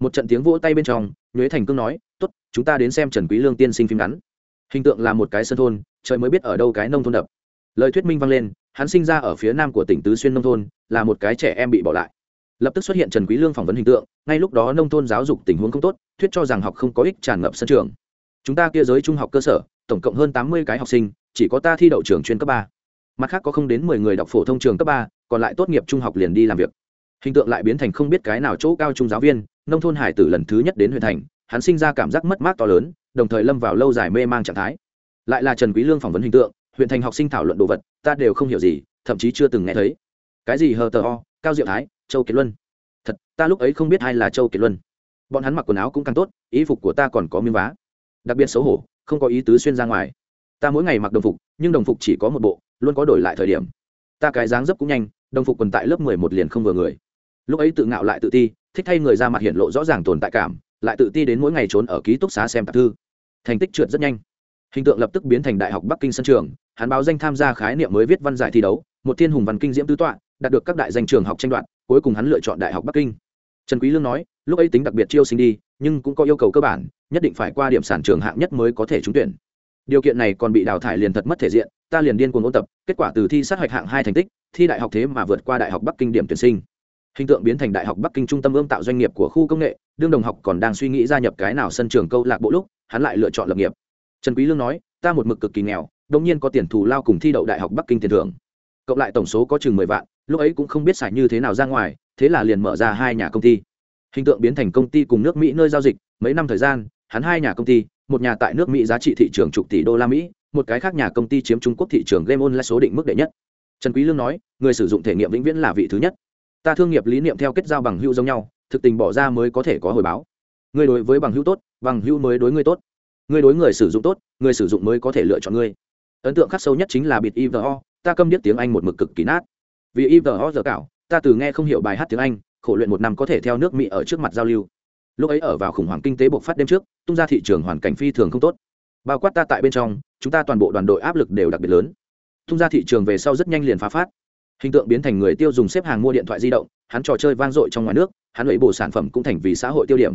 Một trận tiếng vỗ tay bên trong, nhuế thành cương nói, tốt, chúng ta đến xem trần quý lương tiên sinh phim ngắn. Hình tượng là một cái sân thôn, trời mới biết ở đâu cái nông thôn đập. Lời thuyết minh vang lên, hắn sinh ra ở phía nam của tỉnh tứ xuyên nông thôn, là một cái trẻ em bị bỏ lại lập tức xuất hiện trần quý lương phỏng vấn hình tượng, ngay lúc đó nông thôn giáo dục tình huống không tốt, thuyết cho rằng học không có ích tràn ngập sân trường. Chúng ta kia giới trung học cơ sở, tổng cộng hơn tám mươi cái học sinh, chỉ có ta thi đậu trường chuyên cấp ba. Mặt khác có không đến mười người đọc phổ thông trường cấp ba, còn lại tốt nghiệp trung học liền đi làm việc. Hình tượng lại biến thành không biết cái nào chỗ cao trung giáo viên, nông thôn hải tử lần thứ nhất đến huyện thành, hắn sinh ra cảm giác mất mát to lớn, đồng thời lâm vào lâu dài mê mang trạng thái. Lại là trần quý lương phỏng vấn hình tượng, huyện thành học sinh thảo luận đồ vật, ta đều không hiểu gì, thậm chí chưa từng nghe thấy. Cái gì hờ tờ ho cao diệu thái châu kiệt luân. Thật, ta lúc ấy không biết ai là châu kiệt luân. Bọn hắn mặc quần áo cũng càng tốt, ý phục của ta còn có miếng vá. Đặc biệt xấu hổ, không có ý tứ xuyên ra ngoài. Ta mỗi ngày mặc đồng phục, nhưng đồng phục chỉ có một bộ, luôn có đổi lại thời điểm. Ta cái dáng dấp cũng nhanh, đồng phục quần tại lớp mười một liền không vừa người. Lúc ấy tự ngạo lại tự ti, thích thay người ra mặt hiện lộ rõ ràng tồn tại cảm, lại tự ti đến mỗi ngày trốn ở ký túc xá xem tạp thư. Thành tích trượt rất nhanh. Hình tượng lập tức biến thành đại học bắc kinh sân trường, hắn báo danh tham gia khái niệm mới viết văn giải thi đấu, một thiên hùng văn kinh diễm tứ tọa, đạt được các đại danh trường học tranh đoạt cuối cùng hắn lựa chọn đại học bắc kinh. Trần quý lương nói, lúc ấy tính đặc biệt chiêu sinh đi, nhưng cũng có yêu cầu cơ bản, nhất định phải qua điểm sản trường hạng nhất mới có thể trúng tuyển. Điều kiện này còn bị đào thải liền thật mất thể diện, ta liền điên cuồng ôn tập, kết quả từ thi sát hạch hạng hai thành tích, thi đại học thế mà vượt qua đại học bắc kinh điểm tuyển sinh. Hình tượng biến thành đại học bắc kinh trung tâm ươm tạo doanh nghiệp của khu công nghệ, đương đồng học còn đang suy nghĩ gia nhập cái nào sân trường câu lạc bộ lúc, hắn lại lựa chọn lập nghiệp. Trần quý lương nói, ta một mực cực kỳ nghèo đống nhiên có tiền thù lao cùng thi đậu đại học bắc kinh tiền thưởng cộng lại tổng số có chừng mười vạn, lúc ấy cũng không biết xài như thế nào ra ngoài, thế là liền mở ra hai nhà công ty. Hình tượng biến thành công ty cùng nước mỹ nơi giao dịch, mấy năm thời gian, hắn hai nhà công ty, một nhà tại nước mỹ giá trị thị trường chục tỷ đô la mỹ, một cái khác nhà công ty chiếm trung quốc thị trường game online số định mức đệ nhất. Trần quý lương nói, người sử dụng thể nghiệm vĩnh viễn là vị thứ nhất. Ta thương nghiệp lý niệm theo kết giao bằng hữu giống nhau, thực tình bỏ ra mới có thể có hồi báo. Người đối với bằng hữu tốt, bằng hữu mới đối người tốt. Người đối người sử dụng tốt, người sử dụng mới có thể lựa chọn ngươi. Ấn tượng khắc sâu nhất chính là bịt ivo ta câm biết tiếng anh một mực cực kỳ nát. Vì ivo giờ cảo, ta từ nghe không hiểu bài hát tiếng anh, khổ luyện một năm có thể theo nước mỹ ở trước mặt giao lưu. Lúc ấy ở vào khủng hoảng kinh tế bộc phát đêm trước, tung ra thị trường hoàn cảnh phi thường không tốt. Bao quát ta tại bên trong, chúng ta toàn bộ đoàn đội áp lực đều đặc biệt lớn. Tung ra thị trường về sau rất nhanh liền phá phát. Hình tượng biến thành người tiêu dùng xếp hàng mua điện thoại di động, hắn trò chơi vang dội trong ngoài nước, hắn lấy bộ sản phẩm cũng thành vì xã hội tiêu điểm.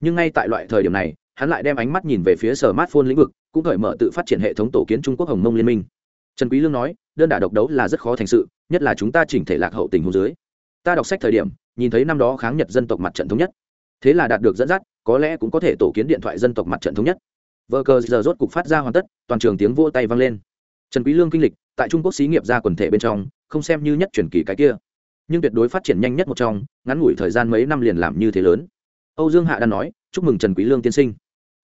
Nhưng ngay tại loại thời điểm này, hắn lại đem ánh mắt nhìn về phía smartphone lĩnh vực, cũng khởi mở tự phát triển hệ thống tổ kiến trung quốc hồng mông liên minh. Trần quý lương nói đơn đả độc đấu là rất khó thành sự, nhất là chúng ta chỉnh thể lạc hậu tình huống dưới. Ta đọc sách thời điểm, nhìn thấy năm đó kháng nhật dân tộc mặt trận thống nhất. Thế là đạt được dẫn dắt, có lẽ cũng có thể tổ kiến điện thoại dân tộc mặt trận thống nhất. Vờ cờ giờ rốt cục phát ra hoàn tất, toàn trường tiếng vô tay vang lên. Trần quý lương kinh lịch, tại trung quốc xí nghiệp ra quần thể bên trong, không xem như nhất truyền kỳ cái kia. Nhưng tuyệt đối phát triển nhanh nhất một trong, ngắn ngủi thời gian mấy năm liền làm như thế lớn. Âu dương hạ đã nói, chúc mừng trần quý lương tiên sinh.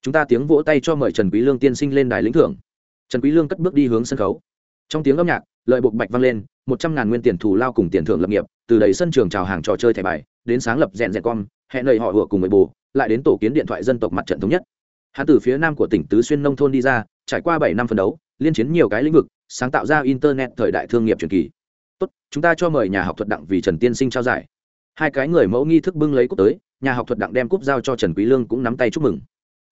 Chúng ta tiếng vỗ tay cho mời trần quý lương tiên sinh lên đài lĩnh thưởng. Trần quý lương cất bước đi hướng sân khấu trong tiếng âm nhạc, lợi buộc bạch vang lên, một trăm ngàn nguyên tiền thù lao cùng tiền thưởng lập nghiệp, từ đầy sân trường chào hàng trò chơi thẻ bài, đến sáng lập rèn rèn con hẹn lời họ hựa cùng người bù, lại đến tổ kiến điện thoại dân tộc mặt trận thống nhất. Hắn từ phía nam của tỉnh tứ xuyên nông thôn đi ra, trải qua bảy năm phân đấu, liên chiến nhiều cái lĩnh vực, sáng tạo ra internet thời đại thương nghiệp truyền kỳ. Tốt, chúng ta cho mời nhà học thuật đặng vì trần tiên sinh trao giải. Hai cái người mẫu nghi thức bưng lấy cúp tới, nhà học thuật đặng đem cúp giao cho trần quý lương cũng nắm tay chúc mừng.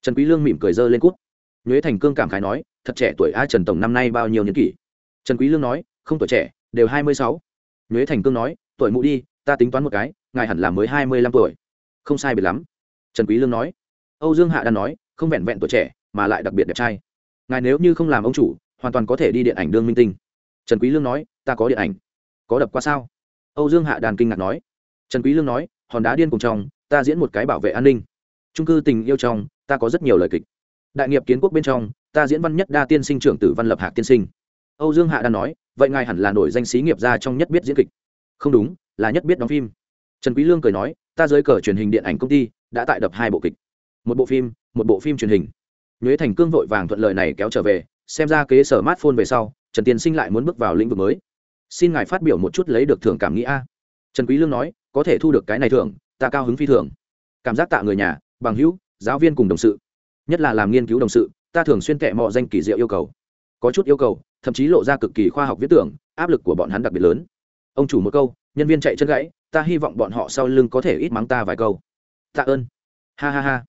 Trần quý lương mỉm cười dơ lên cúp. Nhuế thành cương cảm khái nói, thật trẻ tuổi a, trần tổng năm nay bao nhiêu niên kỷ? Trần quý lương nói, không tuổi trẻ, đều hai mươi sáu. nhuế thành cương nói, tuổi mụ đi, ta tính toán một cái, ngài hẳn là mới hai mươi lăm tuổi. Không sai biệt lắm. Trần quý lương nói. Âu dương hạ đã nói, không vẹn vẹn tuổi trẻ, mà lại đặc biệt đẹp trai. Ngài nếu như không làm ông chủ, hoàn toàn có thể đi điện ảnh đương minh tinh. Trần quý lương nói, ta có điện ảnh. Có đập qua sao? Âu dương hạ đàn kinh ngạc nói. Trần quý lương nói, hòn đá điên cùng trong, ta diễn một cái bảo vệ an ninh. Trung cư tình yêu trong, ta có rất nhiều lời kịch. Đại nghiệp kiến quốc bên trong, ta diễn văn nhất đa tiên sinh trưởng tử văn lập hạc tiên sinh âu dương hạ đan nói, vậy ngài hẳn là nổi danh sĩ nghiệp gia trong nhất biết diễn kịch. Không đúng, là nhất biết đóng phim. Trần quý lương cười nói, ta dưới cờ truyền hình điện ảnh công ty, đã tại đập hai bộ kịch. Một bộ phim, một bộ phim truyền hình. Nhuế thành cương vội vàng thuận lợi này kéo trở về, xem ra kế sở smartphone về sau, trần tiên sinh lại muốn bước vào lĩnh vực mới. Xin ngài phát biểu một chút lấy được thưởng cảm nghĩ a. Trần quý lương nói, có thể thu được cái này thưởng, ta cao hứng phi thường. Cảm giác tạ người nhà, bằng hữu, giáo viên cùng đồng sự. Nhất là làm nghiên cứu đồng sự, ta thường xuyên kệ mọ danh kỳ diệu yêu cầu. Có chút yêu cầu thậm chí lộ ra cực kỳ khoa học viết tưởng, áp lực của bọn hắn đặc biệt lớn. Ông chủ một câu, nhân viên chạy chân gãy, ta hy vọng bọn họ sau lưng có thể ít mắng ta vài câu. Tạ ơn. Ha ha ha.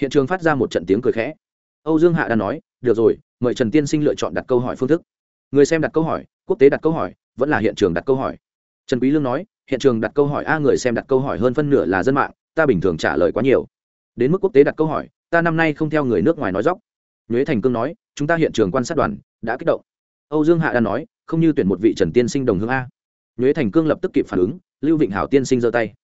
Hiện trường phát ra một trận tiếng cười khẽ. Âu dương hạ đã nói, được rồi, mời trần tiên sinh lựa chọn đặt câu hỏi phương thức. Người xem đặt câu hỏi, quốc tế đặt câu hỏi, vẫn là hiện trường đặt câu hỏi. Trần quý lương nói, hiện trường đặt câu hỏi a, người xem đặt câu hỏi hơn phân nửa là dân mạng, ta bình thường trả lời quá nhiều. Đến mức quốc tế đặt câu hỏi, ta năm nay không theo người nước ngoài nói dóc nhuế thành cương nói, chúng ta hiện trường quan sát đoàn đã kích động âu dương hạ đã nói, không như tuyển một vị trần tiên sinh đồng hương a. Nhuế thành cương lập tức kịp phản ứng, lưu vịnh hảo tiên sinh giơ tay.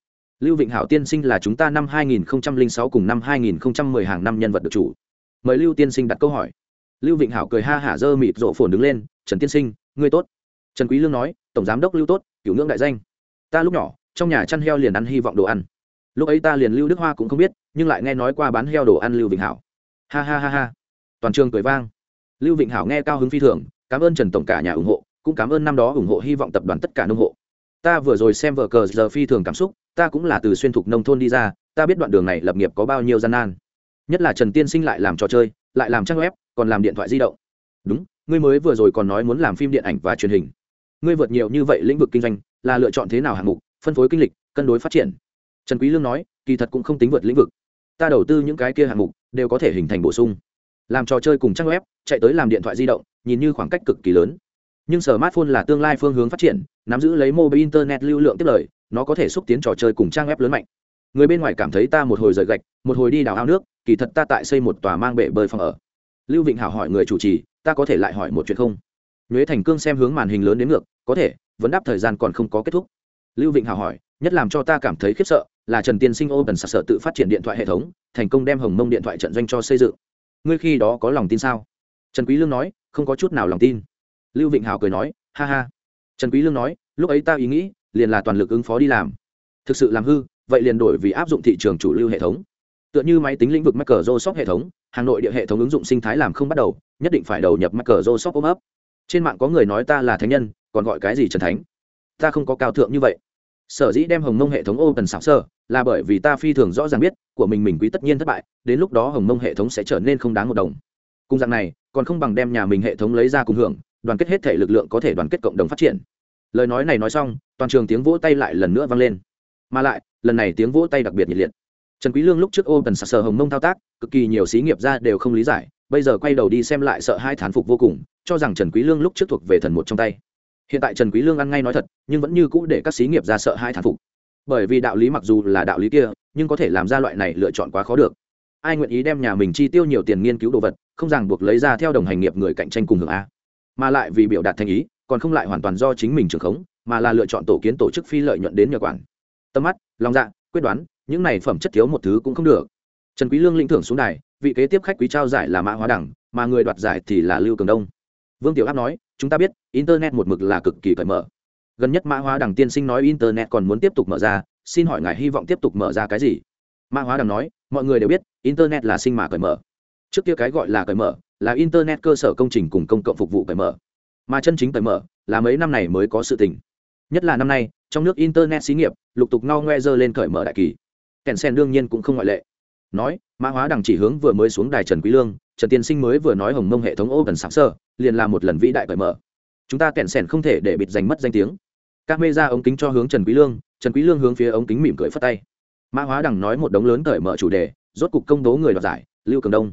Lưu vịnh hảo tiên sinh là chúng ta năm 2006 cùng năm 2010 hàng năm nhân vật được chủ. Mời lưu tiên sinh đặt câu hỏi. Lưu vịnh hảo cười ha hả dơ mịt rộ phồn đứng lên, trần tiên sinh, ngươi tốt. Trần quý lương nói, tổng giám đốc lưu tốt, cửu ngưỡng đại danh. Ta lúc nhỏ, trong nhà chăn heo liền ăn hy vọng đồ ăn. Lúc ấy ta liền lưu đức hoa cũng không biết, nhưng lại nghe nói qua bán heo đồ ăn lưu vịnh hảo. Ha ha ha ha. Toàn trường cười vang. Lưu vịnh hảo nghe cao hứng phi thường cảm ơn trần tổng cả nhà ủng hộ, cũng cảm ơn năm đó ủng hộ hy vọng tập đoàn tất cả nông hộ. Ta vừa rồi xem vở cờ giờ phi thường cảm xúc, ta cũng là từ xuyên thục nông thôn đi ra, ta biết đoạn đường này lập nghiệp có bao nhiêu gian nan. Nhất là trần tiên sinh lại làm trò chơi, lại làm trang web, còn làm điện thoại di động. Đúng, ngươi mới vừa rồi còn nói muốn làm phim điện ảnh và truyền hình. Ngươi vượt nhiều như vậy lĩnh vực kinh doanh, là lựa chọn thế nào hạng mục, phân phối kinh lịch, cân đối phát triển? Trần quý lương nói, kỳ thật cũng không tính vượt lĩnh vực. Ta đầu tư những cái kia hạng mục, đều có thể hình thành bổ sung. Làm trò chơi cùng trang web, chạy tới làm điện thoại di động nhìn như khoảng cách cực kỳ lớn. Nhưng smartphone là tương lai phương hướng phát triển, nắm giữ lấy mobile internet lưu lượng tiếp lời, nó có thể xúc tiến trò chơi cùng trang web lớn mạnh. Người bên ngoài cảm thấy ta một hồi rời gạch, một hồi đi đào ao nước, kỳ thật ta tại xây một tòa mang bể bơi phòng ở. Lưu vịnh hảo hỏi người chủ trì, ta có thể lại hỏi một chuyện không? Nhuế thành cương xem hướng màn hình lớn đến ngược, có thể, vấn đáp thời gian còn không có kết thúc. Lưu vịnh hảo hỏi, nhất làm cho ta cảm thấy khiếp sợ, là trần tiên sinh ô bần sặc sợ tự phát triển điện thoại hệ thống, thành công đem hồng mông điện thoại trận doanh cho xây dựng. Ngươi khi đó có lòng tin sao? Trần quý lương nói không có chút nào lòng tin. Lưu vịnh hào cười nói, ha ha. Trần quý lương nói, lúc ấy ta ý nghĩ, liền là toàn lực ứng phó đi làm. Thực sự làm hư, vậy liền đổi vì áp dụng thị trường chủ lưu hệ thống. Tựa như máy tính lĩnh vực Microsoft hệ thống, hà nội địa hệ thống ứng dụng sinh thái làm không bắt đầu, nhất định phải đầu nhập Microsoft ôm ấp. Trên mạng có người nói ta là thánh nhân, còn gọi cái gì trần thánh? Ta không có cao thượng như vậy. Sở dĩ đem hồng mông hệ thống open sạc sơ, là bởi vì ta phi thường rõ ràng biết, của mình mình quý tất nhiên thất bại, đến lúc đó hồng mông hệ thống sẽ trở nên không đáng một đồng. Cùng dạng này còn không bằng đem nhà mình hệ thống lấy ra cùng hưởng, đoàn kết hết thể lực lượng có thể đoàn kết cộng đồng phát triển. Lời nói này nói xong, toàn trường tiếng vỗ tay lại lần nữa vang lên. Mà lại, lần này tiếng vỗ tay đặc biệt nhiệt liệt. Trần quý lương lúc trước ôm tần sạc sờ hồng mông thao tác, cực kỳ nhiều xí nghiệp ra đều không lý giải, bây giờ quay đầu đi xem lại sợ hai thán phục vô cùng, cho rằng trần quý lương lúc trước thuộc về thần một trong tay. Hiện tại trần quý lương ăn ngay nói thật, nhưng vẫn như cũ để các xí nghiệp ra sợ hai thán phục. Bởi vì đạo lý mặc dù là đạo lý kia, nhưng có thể làm ra loại này lựa chọn quá khó được ai nguyện ý đem nhà mình chi tiêu nhiều tiền nghiên cứu đồ vật, không ràng buộc lấy ra theo đồng hành nghiệp người cạnh tranh cùng hưởng a. Mà lại vì biểu đạt thành ý, còn không lại hoàn toàn do chính mình trưởng khống, mà là lựa chọn tổ kiến tổ chức phi lợi nhuận đến nhờ quản. Tâm mắt, lòng dạ quyết đoán, những này phẩm chất thiếu một thứ cũng không được. Trần quý lương lĩnh thưởng xuống đài, vị kế tiếp khách quý trao giải là mã hóa đẳng, mà người đoạt giải thì là lưu cường đông. Vương tiểu áp nói, chúng ta biết, internet một mực là cực kỳ cởi mở. Gần nhất mã hóa đẳng tiên sinh nói internet còn muốn tiếp tục mở ra, xin hỏi ngài hy vọng tiếp tục mở ra cái gì? Mã hóa đẳng nói mọi người đều biết, internet là sinh mà cởi mở. Trước kia cái gọi là cởi mở, là internet cơ sở công trình cùng công cộng phục vụ cởi mở. Mà chân chính cởi mở, là mấy năm này mới có sự tình. Nhất là năm nay, trong nước internet xí nghiệp, lục tục ngao ngoe dơ lên cởi mở đại kỳ. Kèn sen đương nhiên cũng không ngoại lệ. Nói, mã hóa đằng chỉ hướng vừa mới xuống đài trần quý lương, trần tiên sinh mới vừa nói hồng mông hệ thống ô gần sáng sơ, liền là một lần vĩ đại cởi mở. Chúng ta kèn sen không thể để bịt giành mất danh tiếng. Các mê ra ống kính cho hướng trần quý lương, trần quý lương hướng phía ống kính mỉm cười phất tay mã hóa đằng nói một đống lớn cởi mở chủ đề rốt cục công tố người đoạt giải lưu cường đông.